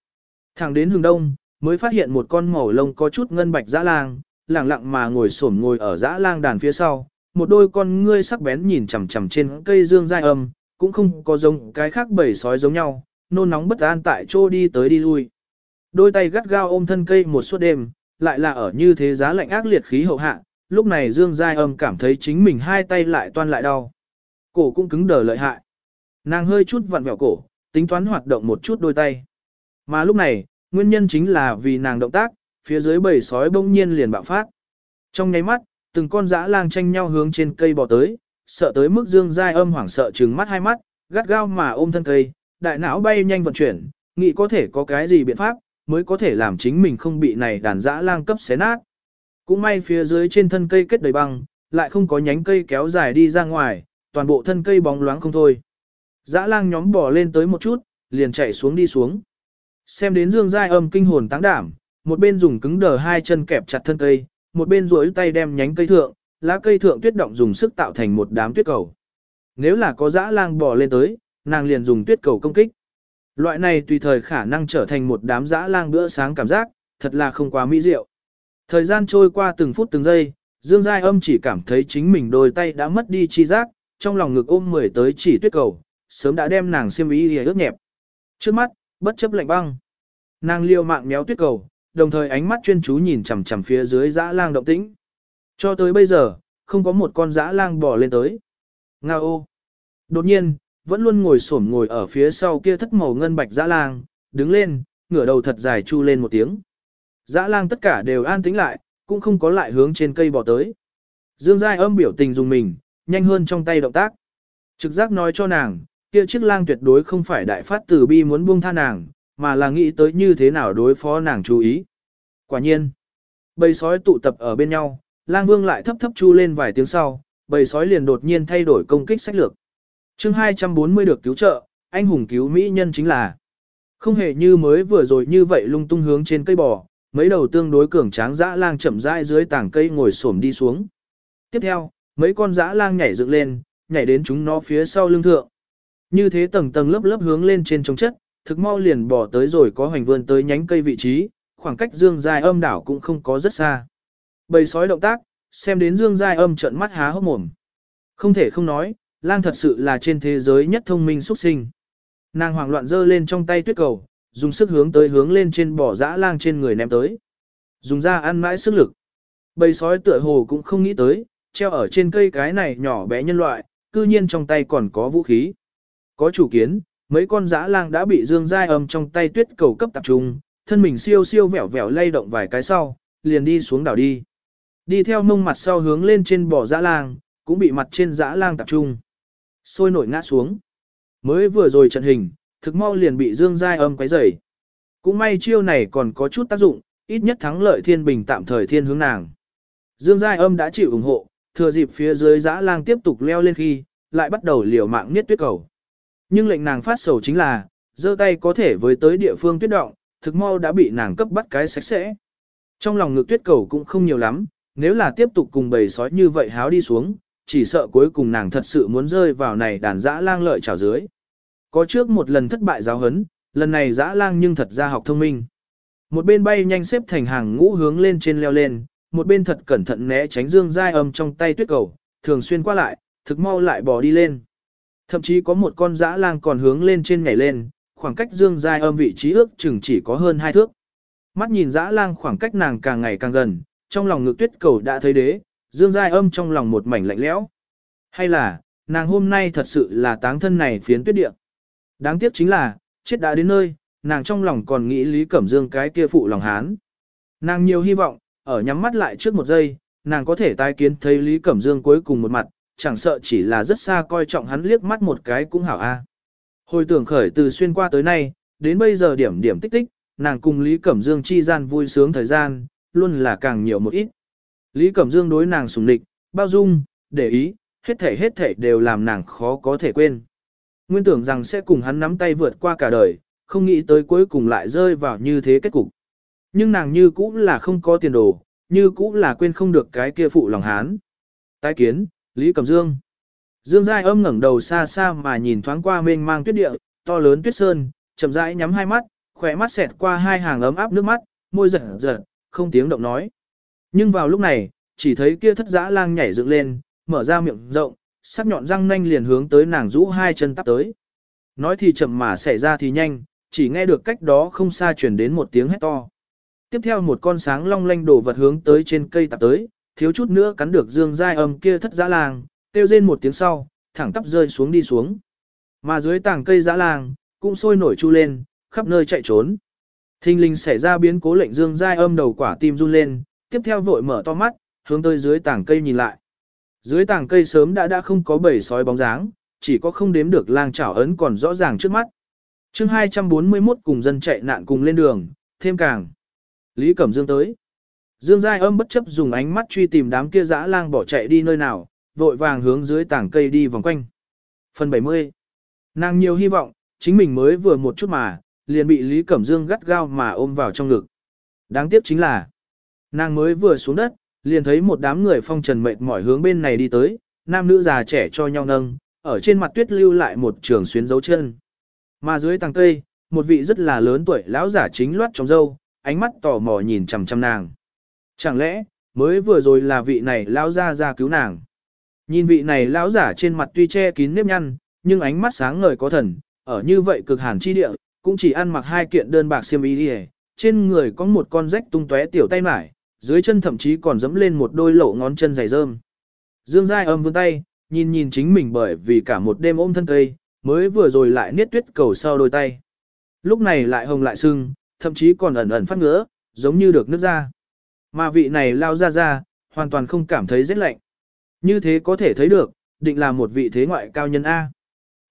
Thẳng đến hướng đông, mới phát hiện một con màu lông có chút ngân bạch dã lang, lặng lặng mà ngồi xổm ngồi ở dã lang đàn phía sau, một đôi con ngươi sắc bén nhìn chằm chằm trên cây dương giai âm, cũng không có giống cái khác bầy sói giống nhau, nôn nóng bất an tại chỗ đi tới đi lui. Đôi tay gắt gao ôm thân cây một suốt đêm, lại là ở như thế giá lạnh ác liệt khí hậu hạ, lúc này Dương Giai Âm cảm thấy chính mình hai tay lại toan lại đau. Cổ cũng cứng đờ lợi hại. Nàng hơi chút vặn vẹo cổ, tính toán hoạt động một chút đôi tay. Mà lúc này, nguyên nhân chính là vì nàng động tác, phía dưới bầy sói bỗng nhiên liền bạo phát. Trong nháy mắt, từng con dã lang tranh nhau hướng trên cây bò tới, sợ tới mức Dương Giai Âm hoảng sợ trừng mắt hai mắt, gắt gao mà ôm thân cây, đại não bay nhanh vận chuyển, nghĩ có thể có cái gì biện pháp, mới có thể làm chính mình không bị này đàn dã lang cấp xé nát. Cũng may phía dưới trên thân cây kết đầy băng, lại không có nhánh cây kéo dài đi ra ngoài, toàn bộ thân cây bóng loáng không thôi. Dã lang nhóm bò lên tới một chút, liền chạy xuống đi xuống. Xem đến Dương Giai âm kinh hồn táng đảm, một bên dùng cứng đờ hai chân kẹp chặt thân cây, một bên duỗi tay đem nhánh cây thượng, lá cây thượng tuyết động dùng sức tạo thành một đám tuyết cầu. Nếu là có dã lang bò lên tới, nàng liền dùng tuyết cầu công kích. Loại này tùy thời khả năng trở thành một đám dã lang bữa sáng cảm giác, thật là không quá mỹ diệu. Thời gian trôi qua từng phút từng giây, Dương Giai âm chỉ cảm thấy chính mình đôi tay đã mất đi chi giác, trong lòng ngực ôm mười tới chỉ tuyết cầu, sớm đã đem nàng xiêm ý ướt nhẹp. Trước mắt, bất chấp lạnh băng. Nàng liều mạng méo tuyết cầu, đồng thời ánh mắt chuyên chú nhìn chằm chằm phía dưới dã lang động tĩnh. Cho tới bây giờ, không có một con dã lang bò lên tới. Nga ô! Đột nhiên, vẫn luôn ngồi xổm ngồi ở phía sau kia thất màu ngân bạch dã lang, đứng lên, ngửa đầu thật dài chu lên một tiếng. Dã lang tất cả đều an tĩnh lại, cũng không có lại hướng trên cây bò tới. Dương Giai âm biểu tình dùng mình, nhanh hơn trong tay động tác. Trực giác nói cho nàng, kia chiếc lang tuyệt đối không phải đại phát tử bi muốn buông tha nàng, mà là nghĩ tới như thế nào đối phó nàng chú ý. Quả nhiên, bầy sói tụ tập ở bên nhau, lang vương lại thấp thấp chu lên vài tiếng sau, bầy sói liền đột nhiên thay đổi công kích sách lược. chương 240 được cứu trợ, anh hùng cứu mỹ nhân chính là không hề như mới vừa rồi như vậy lung tung hướng trên cây bò, mấy đầu tương đối cường tráng dã lang chậm rãi dưới tảng cây ngồi xổm đi xuống. Tiếp theo, mấy con dã lang nhảy dựng lên, nhảy đến chúng nó phía sau lưng thượng. Như thế tầng tầng lớp lớp hướng lên trên trống chất, thực mau liền bỏ tới rồi có hoành vươn tới nhánh cây vị trí, khoảng cách Dương Giai âm đảo cũng không có rất xa. Bầy sói động tác, xem đến Dương Giai âm trợn mắt há hốc mồm. Không thể không nói, lang thật sự là trên thế giới nhất thông minh xuất sinh. Nàng hoảng loạn giơ lên trong tay tuyết cầu, dùng sức hướng tới hướng lên trên bỏ dã lang trên người ném tới. Dùng ra ăn mãi sức lực. Bầy sói tựa hồ cũng không nghĩ tới, treo ở trên cây cái này nhỏ bé nhân loại, cư nhiên trong tay còn có vũ khí. Có chủ kiến, mấy con dã lang đã bị Dương Giai âm trong tay tuyết cầu cấp tập trung, thân mình siêu siêu vẻo vẻo lay động vài cái sau, liền đi xuống đảo đi. Đi theo mông mặt sau hướng lên trên bò dã lang, cũng bị mặt trên dã lang tập trung. Sôi nổi ngã xuống. Mới vừa rồi trận hình, thực mau liền bị Dương Giai âm quấy rầy. Cũng may chiêu này còn có chút tác dụng, ít nhất thắng lợi thiên bình tạm thời thiên hướng nàng. Dương Giai âm đã chịu ủng hộ, thừa dịp phía dưới dã lang tiếp tục leo lên khi, lại bắt đầu liều mạng niết tuyết cầu. Nhưng lệnh nàng phát sầu chính là, giơ tay có thể với tới địa phương tuyết động, thực mau đã bị nàng cấp bắt cái sạch sẽ. Trong lòng ngực tuyết cầu cũng không nhiều lắm, nếu là tiếp tục cùng bầy sói như vậy háo đi xuống, chỉ sợ cuối cùng nàng thật sự muốn rơi vào này đàn dã lang lợi trào dưới. Có trước một lần thất bại giáo hấn, lần này dã lang nhưng thật ra học thông minh. Một bên bay nhanh xếp thành hàng ngũ hướng lên trên leo lên, một bên thật cẩn thận né tránh dương dai âm trong tay tuyết cầu, thường xuyên qua lại, thực mau lại bỏ đi lên. Thậm chí có một con dã lang còn hướng lên trên nhảy lên, khoảng cách dương Giai âm vị trí ước chừng chỉ có hơn hai thước. Mắt nhìn dã lang khoảng cách nàng càng ngày càng gần, trong lòng ngực tuyết cầu đã thấy đế, dương Giai âm trong lòng một mảnh lạnh lẽo. Hay là, nàng hôm nay thật sự là táng thân này phiến tuyết địa. Đáng tiếc chính là, chết đã đến nơi, nàng trong lòng còn nghĩ Lý Cẩm Dương cái kia phụ lòng hán. Nàng nhiều hy vọng, ở nhắm mắt lại trước một giây, nàng có thể tái kiến thấy Lý Cẩm Dương cuối cùng một mặt, chẳng sợ chỉ là rất xa coi trọng hắn liếc mắt một cái cũng hảo a. Hồi tưởng khởi từ xuyên qua tới nay, đến bây giờ điểm điểm tích tích, nàng cùng Lý Cẩm Dương chi gian vui sướng thời gian, luôn là càng nhiều một ít. Lý Cẩm Dương đối nàng sùng lịch, bao dung, để ý, hết thể hết thể đều làm nàng khó có thể quên. Nguyên tưởng rằng sẽ cùng hắn nắm tay vượt qua cả đời, không nghĩ tới cuối cùng lại rơi vào như thế kết cục. Nhưng nàng như cũ là không có tiền đồ, như cũ là quên không được cái kia phụ lòng hán. Tái kiến, Lý Cẩm Dương. Dương Giai âm ngẩng đầu xa xa mà nhìn thoáng qua mênh mang tuyết địa, to lớn tuyết sơn, chậm rãi nhắm hai mắt, khỏe mắt xẹt qua hai hàng ấm áp nước mắt, môi giật giật, không tiếng động nói. Nhưng vào lúc này, chỉ thấy kia thất dã lang nhảy dựng lên, mở ra miệng rộng, sắc nhọn răng nanh liền hướng tới nàng rũ hai chân tắp tới. Nói thì chậm mà xảy ra thì nhanh, chỉ nghe được cách đó không xa truyền đến một tiếng hét to. Tiếp theo một con sáng long lanh đổ vật hướng tới trên cây tạp tới, thiếu chút nữa cắn được dương giai âm kia thất dã lang, kêu rên một tiếng sau, thẳng tắp rơi xuống đi xuống. Mà dưới tảng cây dã lang, cũng sôi nổi chu lên, khắp nơi chạy trốn. Thinh linh xảy ra biến cố lệnh dương giai âm đầu quả tim run lên, tiếp theo vội mở to mắt, hướng tới dưới tảng cây nhìn lại. Dưới tảng cây sớm đã đã không có bầy sói bóng dáng, chỉ có không đếm được lang chảo ấn còn rõ ràng trước mắt. chương 241 cùng dân chạy nạn cùng lên đường, thêm càng. Lý Cẩm Dương tới. Dương Giai âm bất chấp dùng ánh mắt truy tìm đám kia dã lang bỏ chạy đi nơi nào, vội vàng hướng dưới tảng cây đi vòng quanh. Phần 70. Nàng nhiều hy vọng, chính mình mới vừa một chút mà, liền bị Lý Cẩm Dương gắt gao mà ôm vào trong ngực. Đáng tiếc chính là, nàng mới vừa xuống đất, liền thấy một đám người phong trần mệt mỏi hướng bên này đi tới, nam nữ già trẻ cho nhau nâng, ở trên mặt tuyết lưu lại một trường xuyến dấu chân. Mà dưới tàng cây, một vị rất là lớn tuổi lão giả chính loát trong dâu, ánh mắt tò mò nhìn chằm chằm nàng. Chẳng lẽ, mới vừa rồi là vị này lão ra ra cứu nàng. Nhìn vị này lão giả trên mặt tuy che kín nếp nhăn, nhưng ánh mắt sáng ngời có thần, ở như vậy cực hàn chi địa, cũng chỉ ăn mặc hai kiện đơn bạc xiêm y đi trên người có một con rách tung tóe tiểu tay mải, dưới chân thậm chí còn dẫm lên một đôi lộ ngón chân dày rơm. Dương Giai âm vươn tay, nhìn nhìn chính mình bởi vì cả một đêm ôm thân cây, mới vừa rồi lại niết tuyết cầu sau đôi tay. Lúc này lại hồng lại sưng, thậm chí còn ẩn ẩn phát ngứa, giống như được nước ra. Mà vị này lao ra ra, hoàn toàn không cảm thấy rét lạnh. Như thế có thể thấy được, định là một vị thế ngoại cao nhân A.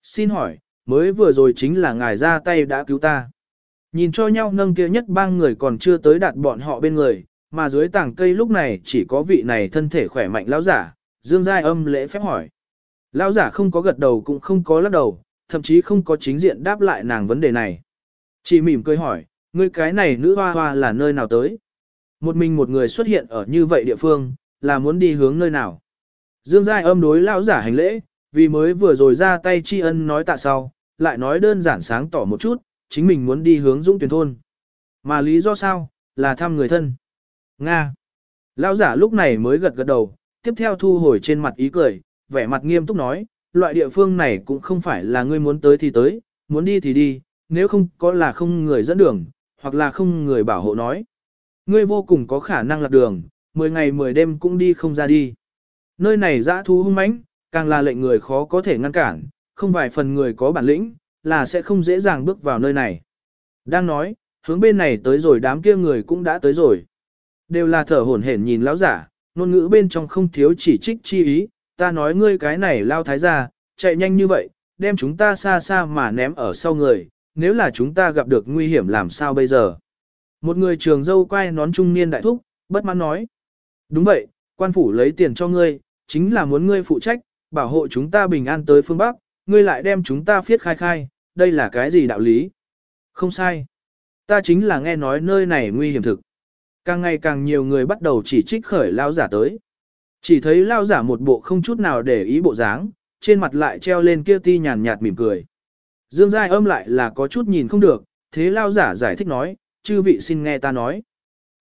Xin hỏi, mới vừa rồi chính là ngài ra tay đã cứu ta. Nhìn cho nhau nâng kia nhất ba người còn chưa tới đạt bọn họ bên người, mà dưới tảng cây lúc này chỉ có vị này thân thể khỏe mạnh lão giả, Dương Giai âm lễ phép hỏi. Lão giả không có gật đầu cũng không có lắc đầu, thậm chí không có chính diện đáp lại nàng vấn đề này. Chỉ mỉm cười hỏi, ngươi cái này nữ hoa hoa là nơi nào tới? Một mình một người xuất hiện ở như vậy địa phương, là muốn đi hướng nơi nào? Dương Giai âm đối lão giả hành lễ, vì mới vừa rồi ra tay tri ân nói tạ sau, lại nói đơn giản sáng tỏ một chút, chính mình muốn đi hướng dũng tuyển thôn. Mà lý do sao, là thăm người thân. Nga. Lão giả lúc này mới gật gật đầu, tiếp theo thu hồi trên mặt ý cười, vẻ mặt nghiêm túc nói, loại địa phương này cũng không phải là ngươi muốn tới thì tới, muốn đi thì đi, nếu không có là không người dẫn đường, hoặc là không người bảo hộ nói. Ngươi vô cùng có khả năng lạc đường, 10 ngày 10 đêm cũng đi không ra đi. Nơi này dã thú hung mãnh, càng là lệnh người khó có thể ngăn cản, không vài phần người có bản lĩnh, là sẽ không dễ dàng bước vào nơi này. Đang nói, hướng bên này tới rồi đám kia người cũng đã tới rồi. Đều là thở hổn hển nhìn lão giả, ngôn ngữ bên trong không thiếu chỉ trích chi ý, ta nói ngươi cái này lao thái gia, chạy nhanh như vậy, đem chúng ta xa xa mà ném ở sau người, nếu là chúng ta gặp được nguy hiểm làm sao bây giờ. Một người trường dâu quay nón trung niên đại thúc, bất mãn nói. Đúng vậy, quan phủ lấy tiền cho ngươi, chính là muốn ngươi phụ trách, bảo hộ chúng ta bình an tới phương Bắc, ngươi lại đem chúng ta phiết khai khai, đây là cái gì đạo lý? Không sai. Ta chính là nghe nói nơi này nguy hiểm thực. Càng ngày càng nhiều người bắt đầu chỉ trích khởi lao giả tới. Chỉ thấy lao giả một bộ không chút nào để ý bộ dáng, trên mặt lại treo lên kia ti nhàn nhạt mỉm cười. Dương Giai âm lại là có chút nhìn không được, thế lao giả giải thích nói, chư vị xin nghe ta nói.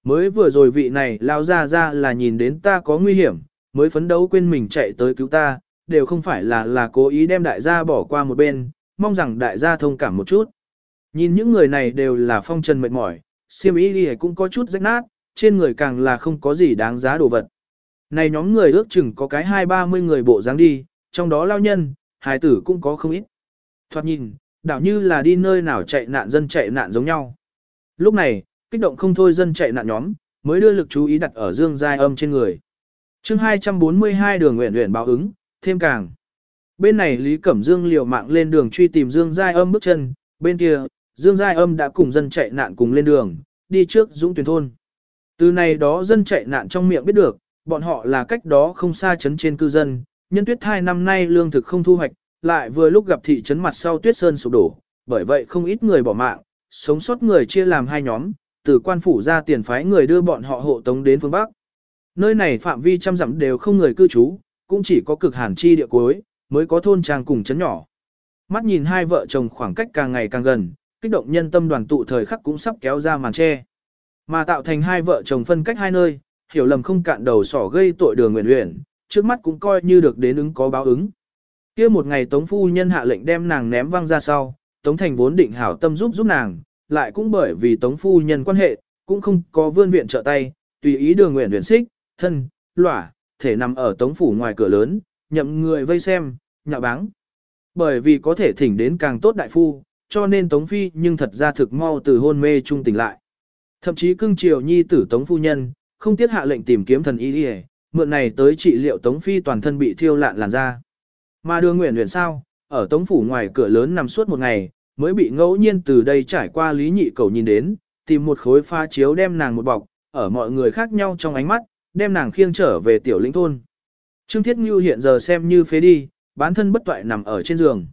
Mới vừa rồi vị này lao ra ra là nhìn đến ta có nguy hiểm, mới phấn đấu quên mình chạy tới cứu ta, đều không phải là là cố ý đem đại gia bỏ qua một bên, mong rằng đại gia thông cảm một chút. Nhìn những người này đều là phong trần mệt mỏi, siêm ý đi cũng có chút rách nát, trên người càng là không có gì đáng giá đồ vật. Này nhóm người ước chừng có cái hai ba mươi người bộ dáng đi, trong đó lao nhân, hài tử cũng có không ít. Thoạt nhìn, đảo như là đi nơi nào chạy nạn dân chạy nạn giống nhau. Lúc này, kích động không thôi dân chạy nạn nhóm, mới đưa lực chú ý đặt ở dương giai âm trên người. chương 242 đường nguyện nguyện báo ứng, thêm càng. Bên này Lý Cẩm Dương liều mạng lên đường truy tìm Dương Giai Âm bước chân, bên kia, Dương Giai Âm đã cùng dân chạy nạn cùng lên đường, đi trước Dũng Tuyền Thôn. Từ này đó dân chạy nạn trong miệng biết được, bọn họ là cách đó không xa chấn trên cư dân, nhân tuyết hai năm nay lương thực không thu hoạch, lại vừa lúc gặp thị trấn mặt sau tuyết sơn sụp đổ, bởi vậy không ít người bỏ mạng, sống sót người chia làm hai nhóm, từ quan phủ ra tiền phái người đưa bọn họ hộ tống đến phương Bắc. Nơi này phạm vi trăm dặm đều không người cư trú, cũng chỉ có cực hàn chi địa cuối, mới có thôn trang cùng chấn nhỏ. Mắt nhìn hai vợ chồng khoảng cách càng ngày càng gần, kích động nhân tâm đoàn tụ thời khắc cũng sắp kéo ra màn che. Mà tạo thành hai vợ chồng phân cách hai nơi, hiểu lầm không cạn đầu sỏ gây tội đường nguyện nguyện, trước mắt cũng coi như được đến ứng có báo ứng. kia một ngày Tống Phu Nhân hạ lệnh đem nàng ném văng ra sau, Tống Thành vốn định hảo tâm giúp giúp nàng, lại cũng bởi vì Tống Phu Nhân quan hệ, cũng không có vươn viện trợ tay, tùy ý đường nguyện nguyện xích, thân, lỏa, thể nằm ở Tống Phủ ngoài cửa lớn, nhậm người vây xem, nhạo báng. Bởi vì có thể thỉnh đến càng tốt đại phu, cho nên Tống Phi nhưng thật ra thực mau từ hôn mê trung tỉnh lại. Thậm chí cưng triều nhi tử Tống Phu Nhân, không tiết hạ lệnh tìm kiếm thần y y, mượn này tới trị liệu Tống Phi toàn thân bị thiêu lạn làn da. Mà đưa nguyện nguyện sao, ở Tống Phủ ngoài cửa lớn nằm suốt một ngày, mới bị ngẫu nhiên từ đây trải qua lý nhị cầu nhìn đến, tìm một khối pha chiếu đem nàng một bọc, ở mọi người khác nhau trong ánh mắt, đem nàng khiêng trở về tiểu lĩnh thôn. Trương Thiết Ngưu hiện giờ xem như phế đi, bán thân bất toại nằm ở trên giường.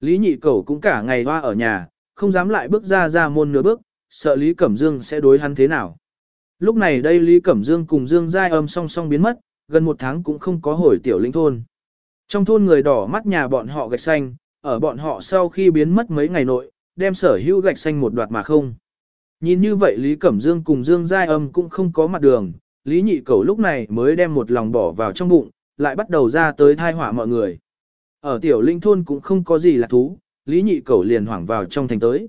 Lý nhị cầu cũng cả ngày hoa ở nhà, không dám lại bước ra ra môn nửa bước, sợ Lý Cẩm Dương sẽ đối hắn thế nào. Lúc này đây Lý Cẩm Dương cùng Dương Giai âm song song biến mất, gần một tháng cũng không có hồi tiểu lĩnh thôn. Trong thôn người đỏ mắt nhà bọn họ gạch xanh, ở bọn họ sau khi biến mất mấy ngày nội, đem sở hữu gạch xanh một đoạt mà không. Nhìn như vậy Lý Cẩm Dương cùng Dương Giai âm cũng không có mặt đường, Lý nhị cẩu lúc này mới đem một lòng bỏ vào trong bụng, lại bắt đầu ra tới thai hỏa mọi người. Ở tiểu linh thôn cũng không có gì là thú, Lý nhị cẩu liền hoảng vào trong thành tới.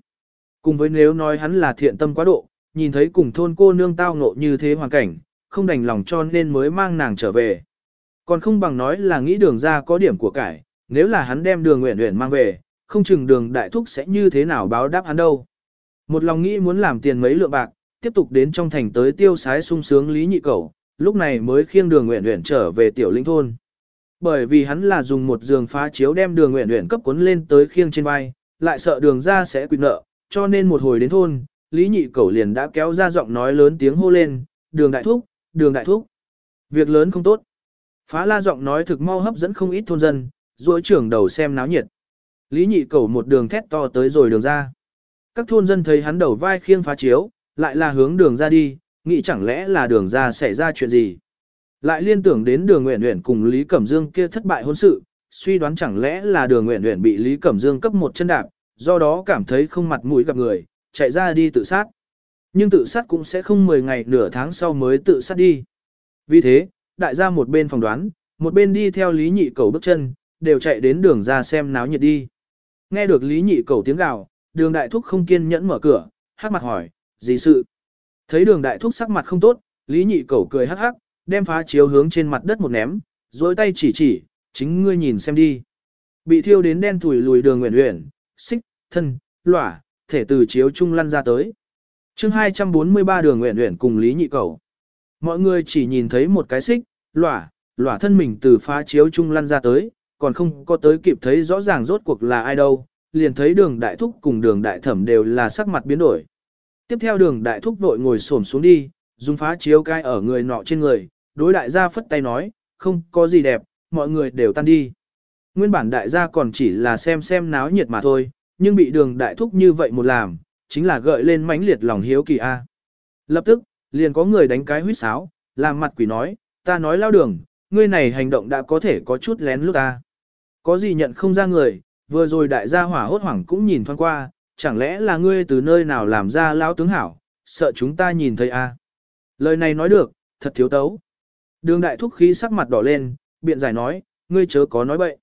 Cùng với nếu nói hắn là thiện tâm quá độ, nhìn thấy cùng thôn cô nương tao ngộ như thế hoàn cảnh, không đành lòng cho nên mới mang nàng trở về. Còn không bằng nói là nghĩ đường ra có điểm của cải, nếu là hắn đem đường nguyện nguyện mang về, không chừng đường đại thúc sẽ như thế nào báo đáp hắn đâu. Một lòng nghĩ muốn làm tiền mấy lượng bạc, tiếp tục đến trong thành tới tiêu sái sung sướng Lý Nhị Cẩu, lúc này mới khiêng đường nguyện nguyện trở về tiểu linh thôn. Bởi vì hắn là dùng một giường phá chiếu đem đường nguyện nguyện cấp cuốn lên tới khiêng trên vai, lại sợ đường ra sẽ quyết nợ, cho nên một hồi đến thôn, Lý Nhị Cẩu liền đã kéo ra giọng nói lớn tiếng hô lên, đường đại thúc, đường đại thúc. Việc lớn không tốt. Phá la giọng nói thực mau hấp dẫn không ít thôn dân, duỗi trưởng đầu xem náo nhiệt. Lý Nhị cầu một đường thét to tới rồi đường ra. Các thôn dân thấy hắn đầu vai khiêng phá chiếu, lại là hướng đường ra đi, nghĩ chẳng lẽ là đường ra xảy ra chuyện gì. Lại liên tưởng đến đường Nguyện Nguyện cùng Lý Cẩm Dương kia thất bại hôn sự, suy đoán chẳng lẽ là đường Nguyện Nguyện bị Lý Cẩm Dương cấp một chân đạp, do đó cảm thấy không mặt mũi gặp người, chạy ra đi tự sát. Nhưng tự sát cũng sẽ không 10 ngày nửa tháng sau mới tự sát đi. Vì thế, đại gia một bên phòng đoán, một bên đi theo Lý Nhị Cầu bước chân, đều chạy đến đường ra xem náo nhiệt đi. Nghe được Lý Nhị Cầu tiếng gào, đường đại thúc không kiên nhẫn mở cửa, hắc mặt hỏi, gì sự? Thấy đường đại thúc sắc mặt không tốt, Lý nhị cẩu cười hắc hắc, đem phá chiếu hướng trên mặt đất một ném, dối tay chỉ chỉ, chính ngươi nhìn xem đi. Bị thiêu đến đen thủi lùi đường nguyện nguyện, xích, thân, lỏa, thể từ chiếu trung lăn ra tới. chương 243 đường nguyện nguyện cùng Lý nhị cẩu. Mọi người chỉ nhìn thấy một cái xích, lỏa, lỏa thân mình từ phá chiếu trung lăn ra tới, còn không có tới kịp thấy rõ ràng rốt cuộc là ai đâu, liền thấy đường đại thúc cùng đường đại thẩm đều là sắc mặt biến đổi. Tiếp theo đường đại thúc vội ngồi xổm xuống đi, dùng phá chiếu cai ở người nọ trên người, đối đại gia phất tay nói, không có gì đẹp, mọi người đều tan đi. Nguyên bản đại gia còn chỉ là xem xem náo nhiệt mà thôi, nhưng bị đường đại thúc như vậy một làm, chính là gợi lên mãnh liệt lòng hiếu kỳ a. Lập tức, liền có người đánh cái huýt sáo, làm mặt quỷ nói, ta nói lao đường, ngươi này hành động đã có thể có chút lén lút ta. Có gì nhận không ra người, vừa rồi đại gia hỏa hốt hoảng cũng nhìn thoáng qua, chẳng lẽ là ngươi từ nơi nào làm ra lao tướng hảo, sợ chúng ta nhìn thấy a. Lời này nói được, thật thiếu tấu. Đường đại thúc khí sắc mặt đỏ lên, biện giải nói, ngươi chớ có nói bậy.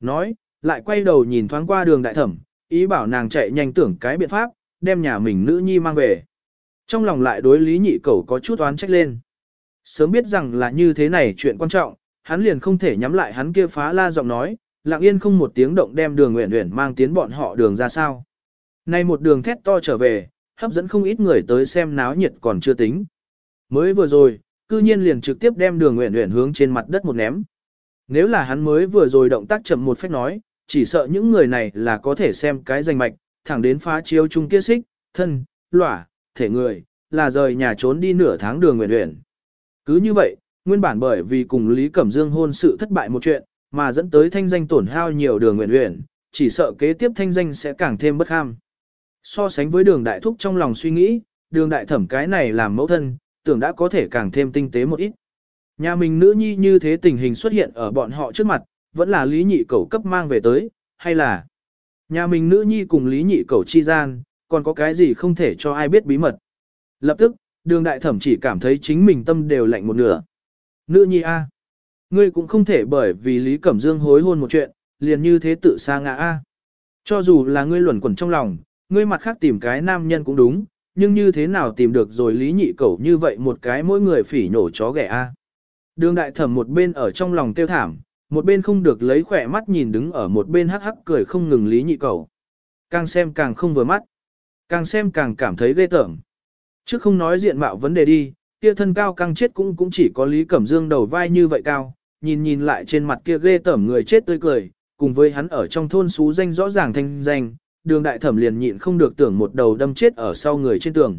Nói, lại quay đầu nhìn thoáng qua đường đại thẩm, ý bảo nàng chạy nhanh tưởng cái biện pháp, đem nhà mình nữ nhi mang về. Trong lòng lại đối lý nhị cẩu có chút oán trách lên. Sớm biết rằng là như thế này chuyện quan trọng, hắn liền không thể nhắm lại hắn kia phá la giọng nói, lặng yên không một tiếng động đem đường nguyện nguyện mang tiến bọn họ đường ra sao. Nay một đường thét to trở về, hấp dẫn không ít người tới xem náo nhiệt còn chưa tính. Mới vừa rồi, cư nhiên liền trực tiếp đem đường nguyện nguyện hướng trên mặt đất một ném. Nếu là hắn mới vừa rồi động tác chậm một phép nói, chỉ sợ những người này là có thể xem cái danh mạch, thẳng đến phá chiếu chung kia xích, thân, lỏa, thể người, là rời nhà trốn đi nửa tháng đường nguyện nguyện. Cứ như vậy, nguyên bản bởi vì cùng Lý Cẩm Dương hôn sự thất bại một chuyện, mà dẫn tới thanh danh tổn hao nhiều đường nguyện nguyện, chỉ sợ kế tiếp thanh danh sẽ càng thêm bất ham. So sánh với đường đại thúc trong lòng suy nghĩ, đường đại thẩm cái này làm mẫu thân, tưởng đã có thể càng thêm tinh tế một ít. Nhà mình nữ nhi như thế tình hình xuất hiện ở bọn họ trước mặt, vẫn là lý nhị cầu cấp mang về tới, hay là nhà mình nữ nhi cùng lý nhị cầu chi gian, còn có cái gì không thể cho ai biết bí mật. Lập tức, đường đại thẩm chỉ cảm thấy chính mình tâm đều lạnh một nửa. Nữ nhi A. Ngươi cũng không thể bởi vì Lý Cẩm Dương hối hôn một chuyện, liền như thế tự sa ngã A. Cho dù là ngươi luẩn quẩn trong lòng, ngươi mặt khác tìm cái nam nhân cũng đúng, nhưng như thế nào tìm được rồi lý nhị cẩu như vậy một cái mỗi người phỉ nhổ chó ghẻ A. Đường đại thẩm một bên ở trong lòng tiêu thảm, một bên không được lấy khỏe mắt nhìn đứng ở một bên hắc hắc cười không ngừng lý nhị cẩu. Càng xem càng không vừa mắt, càng xem càng cảm thấy ghê tởm. Trước không nói diện mạo vấn đề đi, kia thân cao căng chết cũng cũng chỉ có Lý Cẩm Dương đầu vai như vậy cao, nhìn nhìn lại trên mặt kia ghê tởm người chết tươi cười, cùng với hắn ở trong thôn xú danh rõ ràng thanh danh, đường đại thẩm liền nhịn không được tưởng một đầu đâm chết ở sau người trên tường.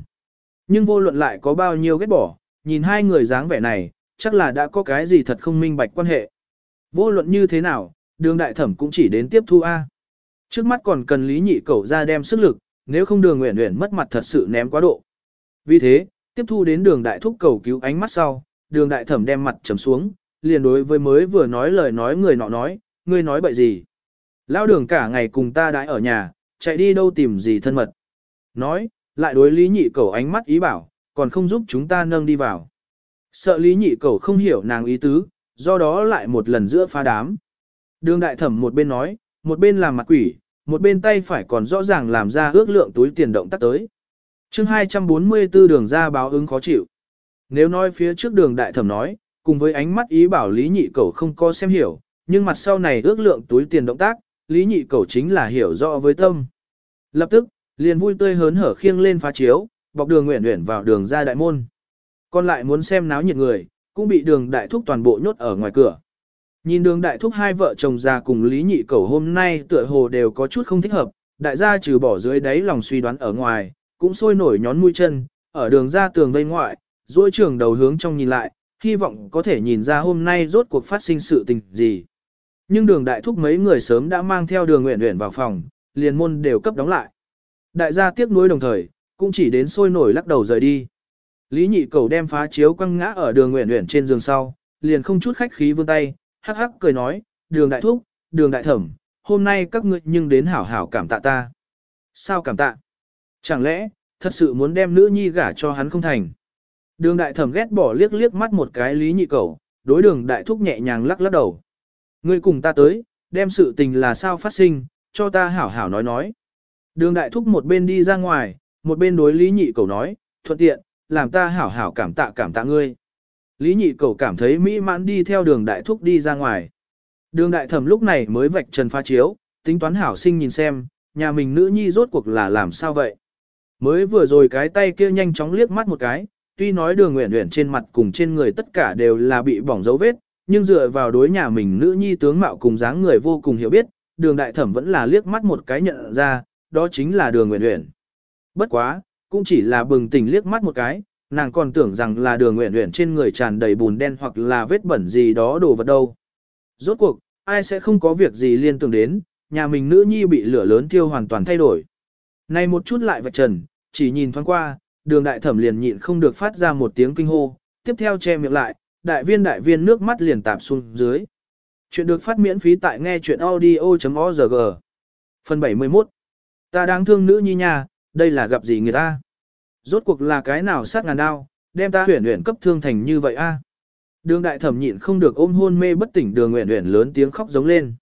Nhưng vô luận lại có bao nhiêu ghét bỏ, nhìn hai người dáng vẻ này, chắc là đã có cái gì thật không minh bạch quan hệ. Vô luận như thế nào, đường đại thẩm cũng chỉ đến tiếp thu A. Trước mắt còn cần lý nhị cẩu ra đem sức lực, nếu không đường nguyện nguyện mất mặt thật sự ném quá độ. Vì thế, tiếp thu đến đường đại thúc cầu cứu ánh mắt sau, đường đại thẩm đem mặt trầm xuống, liền đối với mới vừa nói lời nói người nọ nói, ngươi nói bậy gì. Lao đường cả ngày cùng ta đãi ở nhà, chạy đi đâu tìm gì thân mật. Nói, lại đối lý nhị cầu ánh mắt ý bảo, còn không giúp chúng ta nâng đi vào. Sợ lý nhị cầu không hiểu nàng ý tứ, do đó lại một lần giữa phá đám. Đường đại thẩm một bên nói, một bên làm mặt quỷ, một bên tay phải còn rõ ràng làm ra ước lượng túi tiền động tác tới. chương 244 đường ra báo ứng khó chịu. Nếu nói phía trước đường đại thẩm nói, cùng với ánh mắt ý bảo lý nhị cầu không có xem hiểu, nhưng mặt sau này ước lượng túi tiền động tác, lý nhị cầu chính là hiểu rõ với tâm. Lập tức, liền vui tươi hớn hở khiêng lên phá chiếu, bọc đường nguyện nguyện vào đường ra đại môn. Còn lại muốn xem náo nhiệt người, cũng bị đường đại thúc toàn bộ nhốt ở ngoài cửa. Nhìn đường đại thúc hai vợ chồng già cùng lý nhị cầu hôm nay tựa hồ đều có chút không thích hợp, đại gia trừ bỏ dưới đáy lòng suy đoán ở ngoài, cũng sôi nổi nhón mũi chân, ở đường ra tường vây ngoại, duỗi trường đầu hướng trong nhìn lại, hy vọng có thể nhìn ra hôm nay rốt cuộc phát sinh sự tình gì. Nhưng đường đại thúc mấy người sớm đã mang theo đường nguyện nguyện vào phòng, liền môn đều cấp đóng lại. Đại gia tiếc nuối đồng thời, cũng chỉ đến sôi nổi lắc đầu rời đi. Lý nhị cầu đem phá chiếu quăng ngã ở đường nguyện nguyện trên giường sau, liền không chút khách khí vươn tay, hắc hắc cười nói, đường đại thúc, đường đại thẩm, hôm nay các ngươi nhưng đến hảo hảo cảm tạ ta. Sao cảm tạ? Chẳng lẽ, thật sự muốn đem nữ nhi gả cho hắn không thành? Đường đại thẩm ghét bỏ liếc liếc mắt một cái lý nhị cầu, đối đường đại thúc nhẹ nhàng lắc lắc đầu. Ngươi cùng ta tới, đem sự tình là sao phát sinh, cho ta hảo hảo nói nói. Đường đại thúc một bên đi ra ngoài, một bên đối lý nhị cầu nói, thuận tiện, làm ta hảo hảo cảm tạ cảm tạ ngươi. Lý nhị cầu cảm thấy mỹ mãn đi theo đường đại thúc đi ra ngoài. Đường đại thẩm lúc này mới vạch trần pha chiếu, tính toán hảo sinh nhìn xem, nhà mình nữ nhi rốt cuộc là làm sao vậy. Mới vừa rồi cái tay kia nhanh chóng liếc mắt một cái, tuy nói đường nguyện nguyện trên mặt cùng trên người tất cả đều là bị bỏng dấu vết, nhưng dựa vào đối nhà mình nữ nhi tướng mạo cùng dáng người vô cùng hiểu biết, đường đại thẩm vẫn là liếc mắt một cái nhận ra, đó chính là đường nguyện nguyện. Bất quá, cũng chỉ là bừng tỉnh liếc mắt một cái, nàng còn tưởng rằng là đường nguyện nguyện trên người tràn đầy bùn đen hoặc là vết bẩn gì đó đồ vật đâu. Rốt cuộc, ai sẽ không có việc gì liên tưởng đến, nhà mình nữ nhi bị lửa lớn thiêu hoàn toàn thay đổi. Này một chút lại vạch trần, chỉ nhìn thoáng qua, đường đại thẩm liền nhịn không được phát ra một tiếng kinh hô, tiếp theo che miệng lại, đại viên đại viên nước mắt liền tạp xuống dưới. Chuyện được phát miễn phí tại nghe chuyện audio.org. Phần 71 Ta đáng thương nữ nhi nhà, đây là gặp gì người ta? Rốt cuộc là cái nào sát ngàn đao, đem ta huyền huyền cấp thương thành như vậy a? Đường đại thẩm nhịn không được ôm hôn mê bất tỉnh đường nguyện huyền lớn tiếng khóc giống lên.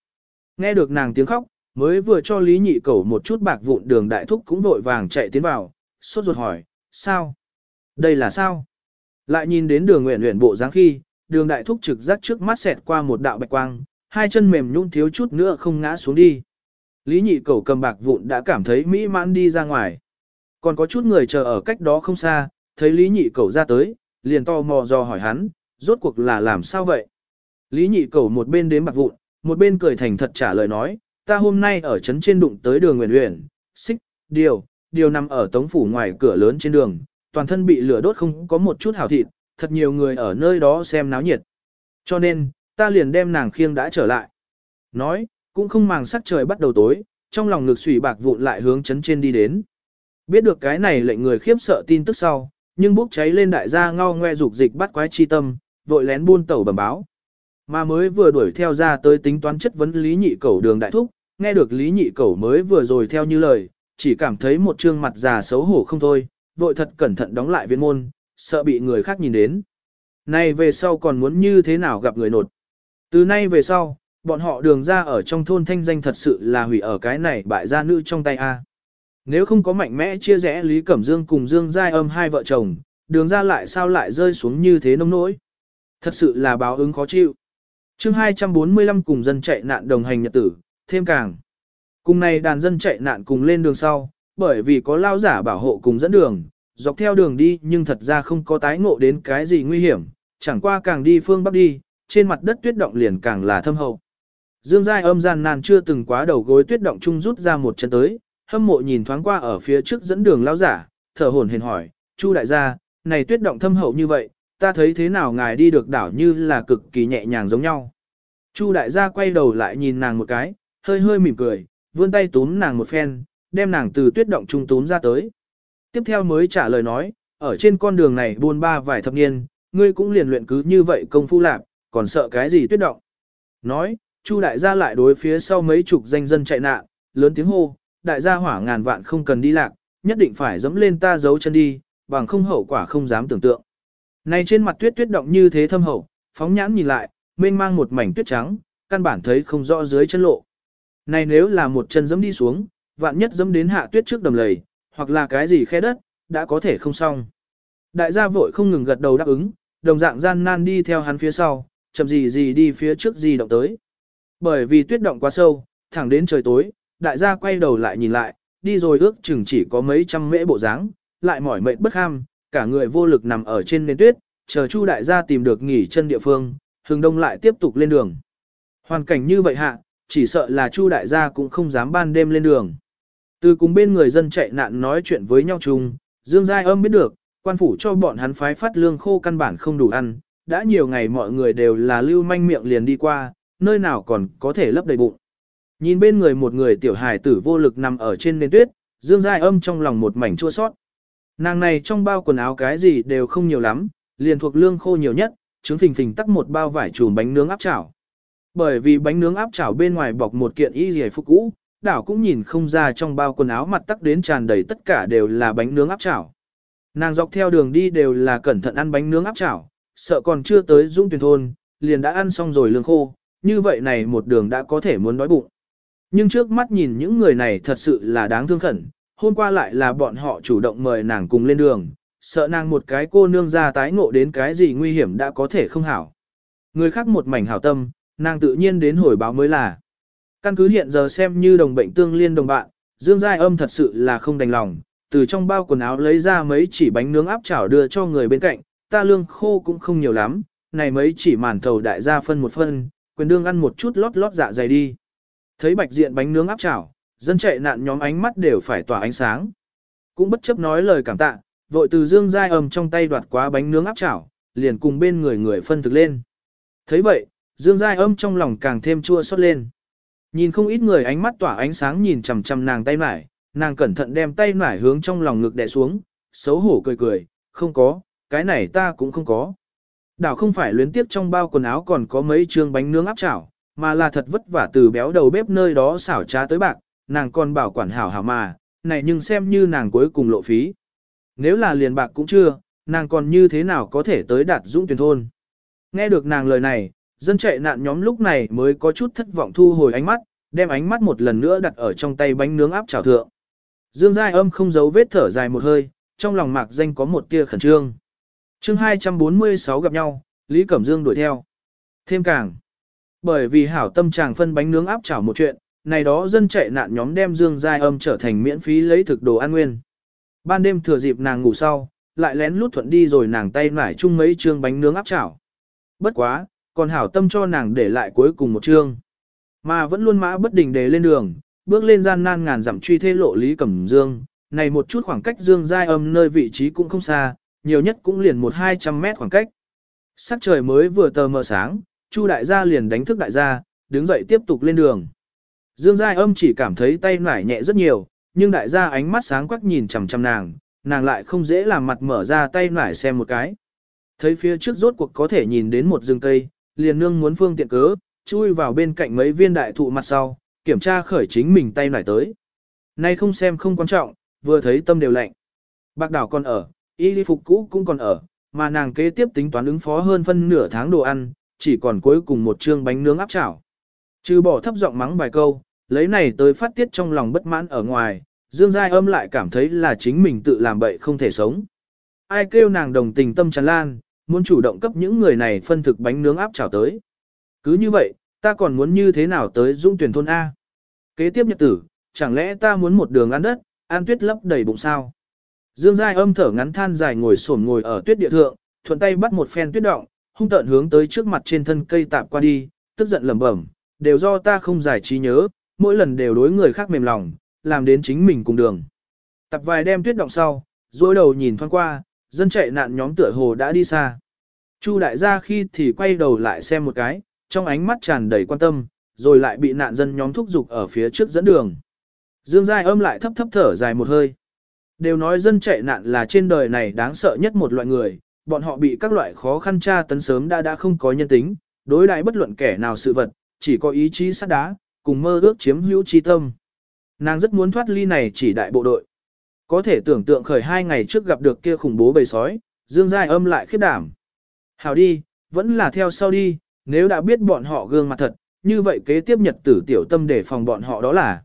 Nghe được nàng tiếng khóc, mới vừa cho Lý Nhị Cẩu một chút bạc vụn đường đại thúc cũng vội vàng chạy tiến vào, sốt ruột hỏi, sao? Đây là sao? Lại nhìn đến đường nguyện nguyện bộ dáng khi, đường đại thúc trực giác trước mắt xẹt qua một đạo bạch quang, hai chân mềm nhũn thiếu chút nữa không ngã xuống đi. Lý Nhị Cẩu cầm bạc vụn đã cảm thấy mỹ mãn đi ra ngoài. Còn có chút người chờ ở cách đó không xa, thấy Lý Nhị Cẩu ra tới, liền to mò do hỏi hắn, rốt cuộc là làm sao vậy? Lý Nhị Cẩu một bên đếm bạc vụn, một bên cười thành thật trả lời nói, ta hôm nay ở trấn trên đụng tới đường Nguyễn Uyển, xích, điều, điều nằm ở tống phủ ngoài cửa lớn trên đường, toàn thân bị lửa đốt không có một chút hảo thịt, thật nhiều người ở nơi đó xem náo nhiệt. Cho nên, ta liền đem nàng khiêng đã trở lại. Nói, cũng không màng sắc trời bắt đầu tối, trong lòng ngực xủy bạc vụn lại hướng trấn trên đi đến. Biết được cái này lệnh người khiếp sợ tin tức sau, nhưng bốc cháy lên đại gia ngao ngoe dục dịch bắt quái chi tâm, vội lén buôn tẩu bẩm báo. Mà mới vừa đuổi theo ra tới tính toán chất vấn Lý Nhị Cẩu đường đại thúc, nghe được Lý Nhị Cẩu mới vừa rồi theo như lời, chỉ cảm thấy một trương mặt già xấu hổ không thôi, vội thật cẩn thận đóng lại viên môn, sợ bị người khác nhìn đến. Nay về sau còn muốn như thế nào gặp người nột. Từ nay về sau, bọn họ đường ra ở trong thôn thanh danh thật sự là hủy ở cái này bại gia nữ trong tay A. Nếu không có mạnh mẽ chia rẽ Lý Cẩm Dương cùng Dương Giai âm hai vợ chồng, đường ra lại sao lại rơi xuống như thế nông nỗi. Thật sự là báo ứng khó chịu chương 245 cùng dân chạy nạn đồng hành nhật tử, thêm càng. Cùng này đàn dân chạy nạn cùng lên đường sau, bởi vì có lao giả bảo hộ cùng dẫn đường, dọc theo đường đi nhưng thật ra không có tái ngộ đến cái gì nguy hiểm, chẳng qua càng đi phương bắc đi, trên mặt đất tuyết động liền càng là thâm hậu. Dương Giai âm gian nan chưa từng quá đầu gối tuyết động chung rút ra một chân tới, hâm mộ nhìn thoáng qua ở phía trước dẫn đường lao giả, thở hổn hển hỏi, Chu đại gia, này tuyết động thâm hậu như vậy, ta thấy thế nào ngài đi được đảo như là cực kỳ nhẹ nhàng giống nhau. Chu đại gia quay đầu lại nhìn nàng một cái, hơi hơi mỉm cười, vươn tay túm nàng một phen, đem nàng từ tuyết động trung túm ra tới. Tiếp theo mới trả lời nói, ở trên con đường này buôn ba vài thập niên, ngươi cũng liền luyện cứ như vậy công phu lạc, còn sợ cái gì tuyết động. Nói, Chu đại gia lại đối phía sau mấy chục danh dân chạy nạn, lớn tiếng hô, đại gia hỏa ngàn vạn không cần đi lạc, nhất định phải dẫm lên ta giấu chân đi, bằng không hậu quả không dám tưởng tượng. Này trên mặt tuyết tuyết động như thế thâm hậu, phóng nhãn nhìn lại, mênh mang một mảnh tuyết trắng, căn bản thấy không rõ dưới chân lộ. Này nếu là một chân dẫm đi xuống, vạn nhất dẫm đến hạ tuyết trước đầm lầy, hoặc là cái gì khe đất, đã có thể không xong. Đại gia vội không ngừng gật đầu đáp ứng, đồng dạng gian nan đi theo hắn phía sau, chậm gì gì đi phía trước gì động tới. Bởi vì tuyết động quá sâu, thẳng đến trời tối, đại gia quay đầu lại nhìn lại, đi rồi ước chừng chỉ có mấy trăm mễ bộ dáng, lại mỏi mệt bất ham, cả người vô lực nằm ở trên nền tuyết, chờ Chu đại gia tìm được nghỉ chân địa phương, Hưng Đông lại tiếp tục lên đường. Hoàn cảnh như vậy hạ, chỉ sợ là Chu đại gia cũng không dám ban đêm lên đường. Từ cùng bên người dân chạy nạn nói chuyện với nhau chung, Dương Giai âm biết được, quan phủ cho bọn hắn phái phát lương khô căn bản không đủ ăn, đã nhiều ngày mọi người đều là lưu manh miệng liền đi qua, nơi nào còn có thể lấp đầy bụng. Nhìn bên người một người tiểu hài tử vô lực nằm ở trên nền tuyết, Dương Giai âm trong lòng một mảnh chua sót. Nàng này trong bao quần áo cái gì đều không nhiều lắm, liền thuộc lương khô nhiều nhất, trứng phình phình tắc một bao vải chùm bánh nướng áp chảo. Bởi vì bánh nướng áp chảo bên ngoài bọc một kiện y dì phục cũ, đảo cũng nhìn không ra trong bao quần áo mặt tắc đến tràn đầy tất cả đều là bánh nướng áp chảo. Nàng dọc theo đường đi đều là cẩn thận ăn bánh nướng áp chảo, sợ còn chưa tới dung tuyển thôn, liền đã ăn xong rồi lương khô, như vậy này một đường đã có thể muốn đói bụng. Nhưng trước mắt nhìn những người này thật sự là đáng thương khẩn, hôm qua lại là bọn họ chủ động mời nàng cùng lên đường, sợ nàng một cái cô nương ra tái ngộ đến cái gì nguy hiểm đã có thể không hảo. Người khác một mảnh hảo tâm, nàng tự nhiên đến hồi báo mới là. Căn cứ hiện giờ xem như đồng bệnh tương liên đồng bạn, Dương Giai âm thật sự là không đành lòng, từ trong bao quần áo lấy ra mấy chỉ bánh nướng áp chảo đưa cho người bên cạnh, ta lương khô cũng không nhiều lắm, này mấy chỉ màn thầu đại gia phân một phân, quyền đương ăn một chút lót lót dạ dày đi. Thấy bạch diện bánh nướng áp chảo, dân chạy nạn nhóm ánh mắt đều phải tỏa ánh sáng. Cũng bất chấp nói lời cảm tạ, vội từ dương dai ầm trong tay đoạt quá bánh nướng áp chảo, liền cùng bên người người phân thực lên. thấy vậy, dương dai âm trong lòng càng thêm chua xót lên. Nhìn không ít người ánh mắt tỏa ánh sáng nhìn chằm chằm nàng tay nải, nàng cẩn thận đem tay nải hướng trong lòng ngực đè xuống, xấu hổ cười cười, không có, cái này ta cũng không có. Đảo không phải luyến tiếp trong bao quần áo còn có mấy trương bánh nướng áp chảo, mà là thật vất vả từ béo đầu bếp nơi đó xảo trá tới bạc, nàng còn bảo quản hảo hảo mà, này nhưng xem như nàng cuối cùng lộ phí. Nếu là liền bạc cũng chưa, nàng còn như thế nào có thể tới đạt dũng tuyển thôn. Nghe được nàng lời này, dân chạy nạn nhóm lúc này mới có chút thất vọng thu hồi ánh mắt, đem ánh mắt một lần nữa đặt ở trong tay bánh nướng áp chảo thượng. Dương Giai âm không giấu vết thở dài một hơi, trong lòng mạc danh có một tia khẩn trương. chương 246 gặp nhau, Lý Cẩm Dương đuổi theo. Thêm càng. Bởi vì hảo tâm chàng phân bánh nướng áp chảo một chuyện, này đó dân chạy nạn nhóm đem Dương Giai âm trở thành miễn phí lấy thực đồ ăn nguyên. Ban đêm thừa dịp nàng ngủ sau, lại lén lút thuận đi rồi nàng tay nải chung mấy trương bánh nướng áp chảo. Bất quá, còn hảo tâm cho nàng để lại cuối cùng một trương. Mà vẫn luôn mã bất đình đề lên đường, bước lên gian nan ngàn dặm truy thế lộ Lý Cẩm Dương, này một chút khoảng cách Dương Giai âm nơi vị trí cũng không xa, nhiều nhất cũng liền một hai trăm mét khoảng cách. Sắc trời mới vừa tờ mờ sáng, Chu đại gia liền đánh thức đại gia, đứng dậy tiếp tục lên đường. Dương Giai âm chỉ cảm thấy tay nải nhẹ rất nhiều, nhưng đại gia ánh mắt sáng quắc nhìn chằm chằm nàng, nàng lại không dễ làm mặt mở ra tay nải xem một cái. Thấy phía trước rốt cuộc có thể nhìn đến một rừng cây, liền nương muốn phương tiện cớ, chui vào bên cạnh mấy viên đại thụ mặt sau, kiểm tra khởi chính mình tay nải tới. Nay không xem không quan trọng, vừa thấy tâm đều lạnh. Bạc đảo còn ở, y phục cũ cũng còn ở, mà nàng kế tiếp tính toán ứng phó hơn phân nửa tháng đồ ăn, chỉ còn cuối cùng một chương bánh nướng áp chảo. Trừ bỏ thấp giọng mắng vài câu, lấy này tới phát tiết trong lòng bất mãn ở ngoài, Dương Giai âm lại cảm thấy là chính mình tự làm bậy không thể sống. Ai kêu nàng đồng tình tâm tràn lan, muốn chủ động cấp những người này phân thực bánh nướng áp chảo tới. Cứ như vậy, ta còn muốn như thế nào tới dung tuyển thôn A? Kế tiếp nhật tử, chẳng lẽ ta muốn một đường ăn đất, ăn tuyết lấp đầy bụng sao? Dương Giai âm thở ngắn than dài ngồi sổn ngồi ở tuyết địa thượng, thuận tay bắt một phen tuyết động, hung tợn hướng tới trước mặt trên thân cây tạp qua đi, tức giận lẩm bẩm, đều do ta không giải trí nhớ, mỗi lần đều đối người khác mềm lòng, làm đến chính mình cùng đường. Tập vài đem tuyết động sau, dối đầu nhìn thoáng qua, dân chạy nạn nhóm tựa hồ đã đi xa. Chu đại gia khi thì quay đầu lại xem một cái, trong ánh mắt tràn đầy quan tâm, rồi lại bị nạn dân nhóm thúc giục ở phía trước dẫn đường. Dương Giai âm lại thấp thấp thở dài một hơi. Đều nói dân chạy nạn là trên đời này đáng sợ nhất một loại người, bọn họ bị các loại khó khăn tra tấn sớm đã đã không có nhân tính, đối đại bất luận kẻ nào sự vật, chỉ có ý chí sắt đá, cùng mơ ước chiếm hữu chi tâm. Nàng rất muốn thoát ly này chỉ đại bộ đội. Có thể tưởng tượng khởi hai ngày trước gặp được kia khủng bố bầy sói, Dương Giai âm lại khiếp đảm. Hào đi, vẫn là theo sau đi, nếu đã biết bọn họ gương mặt thật, như vậy kế tiếp nhật tử tiểu tâm để phòng bọn họ đó là.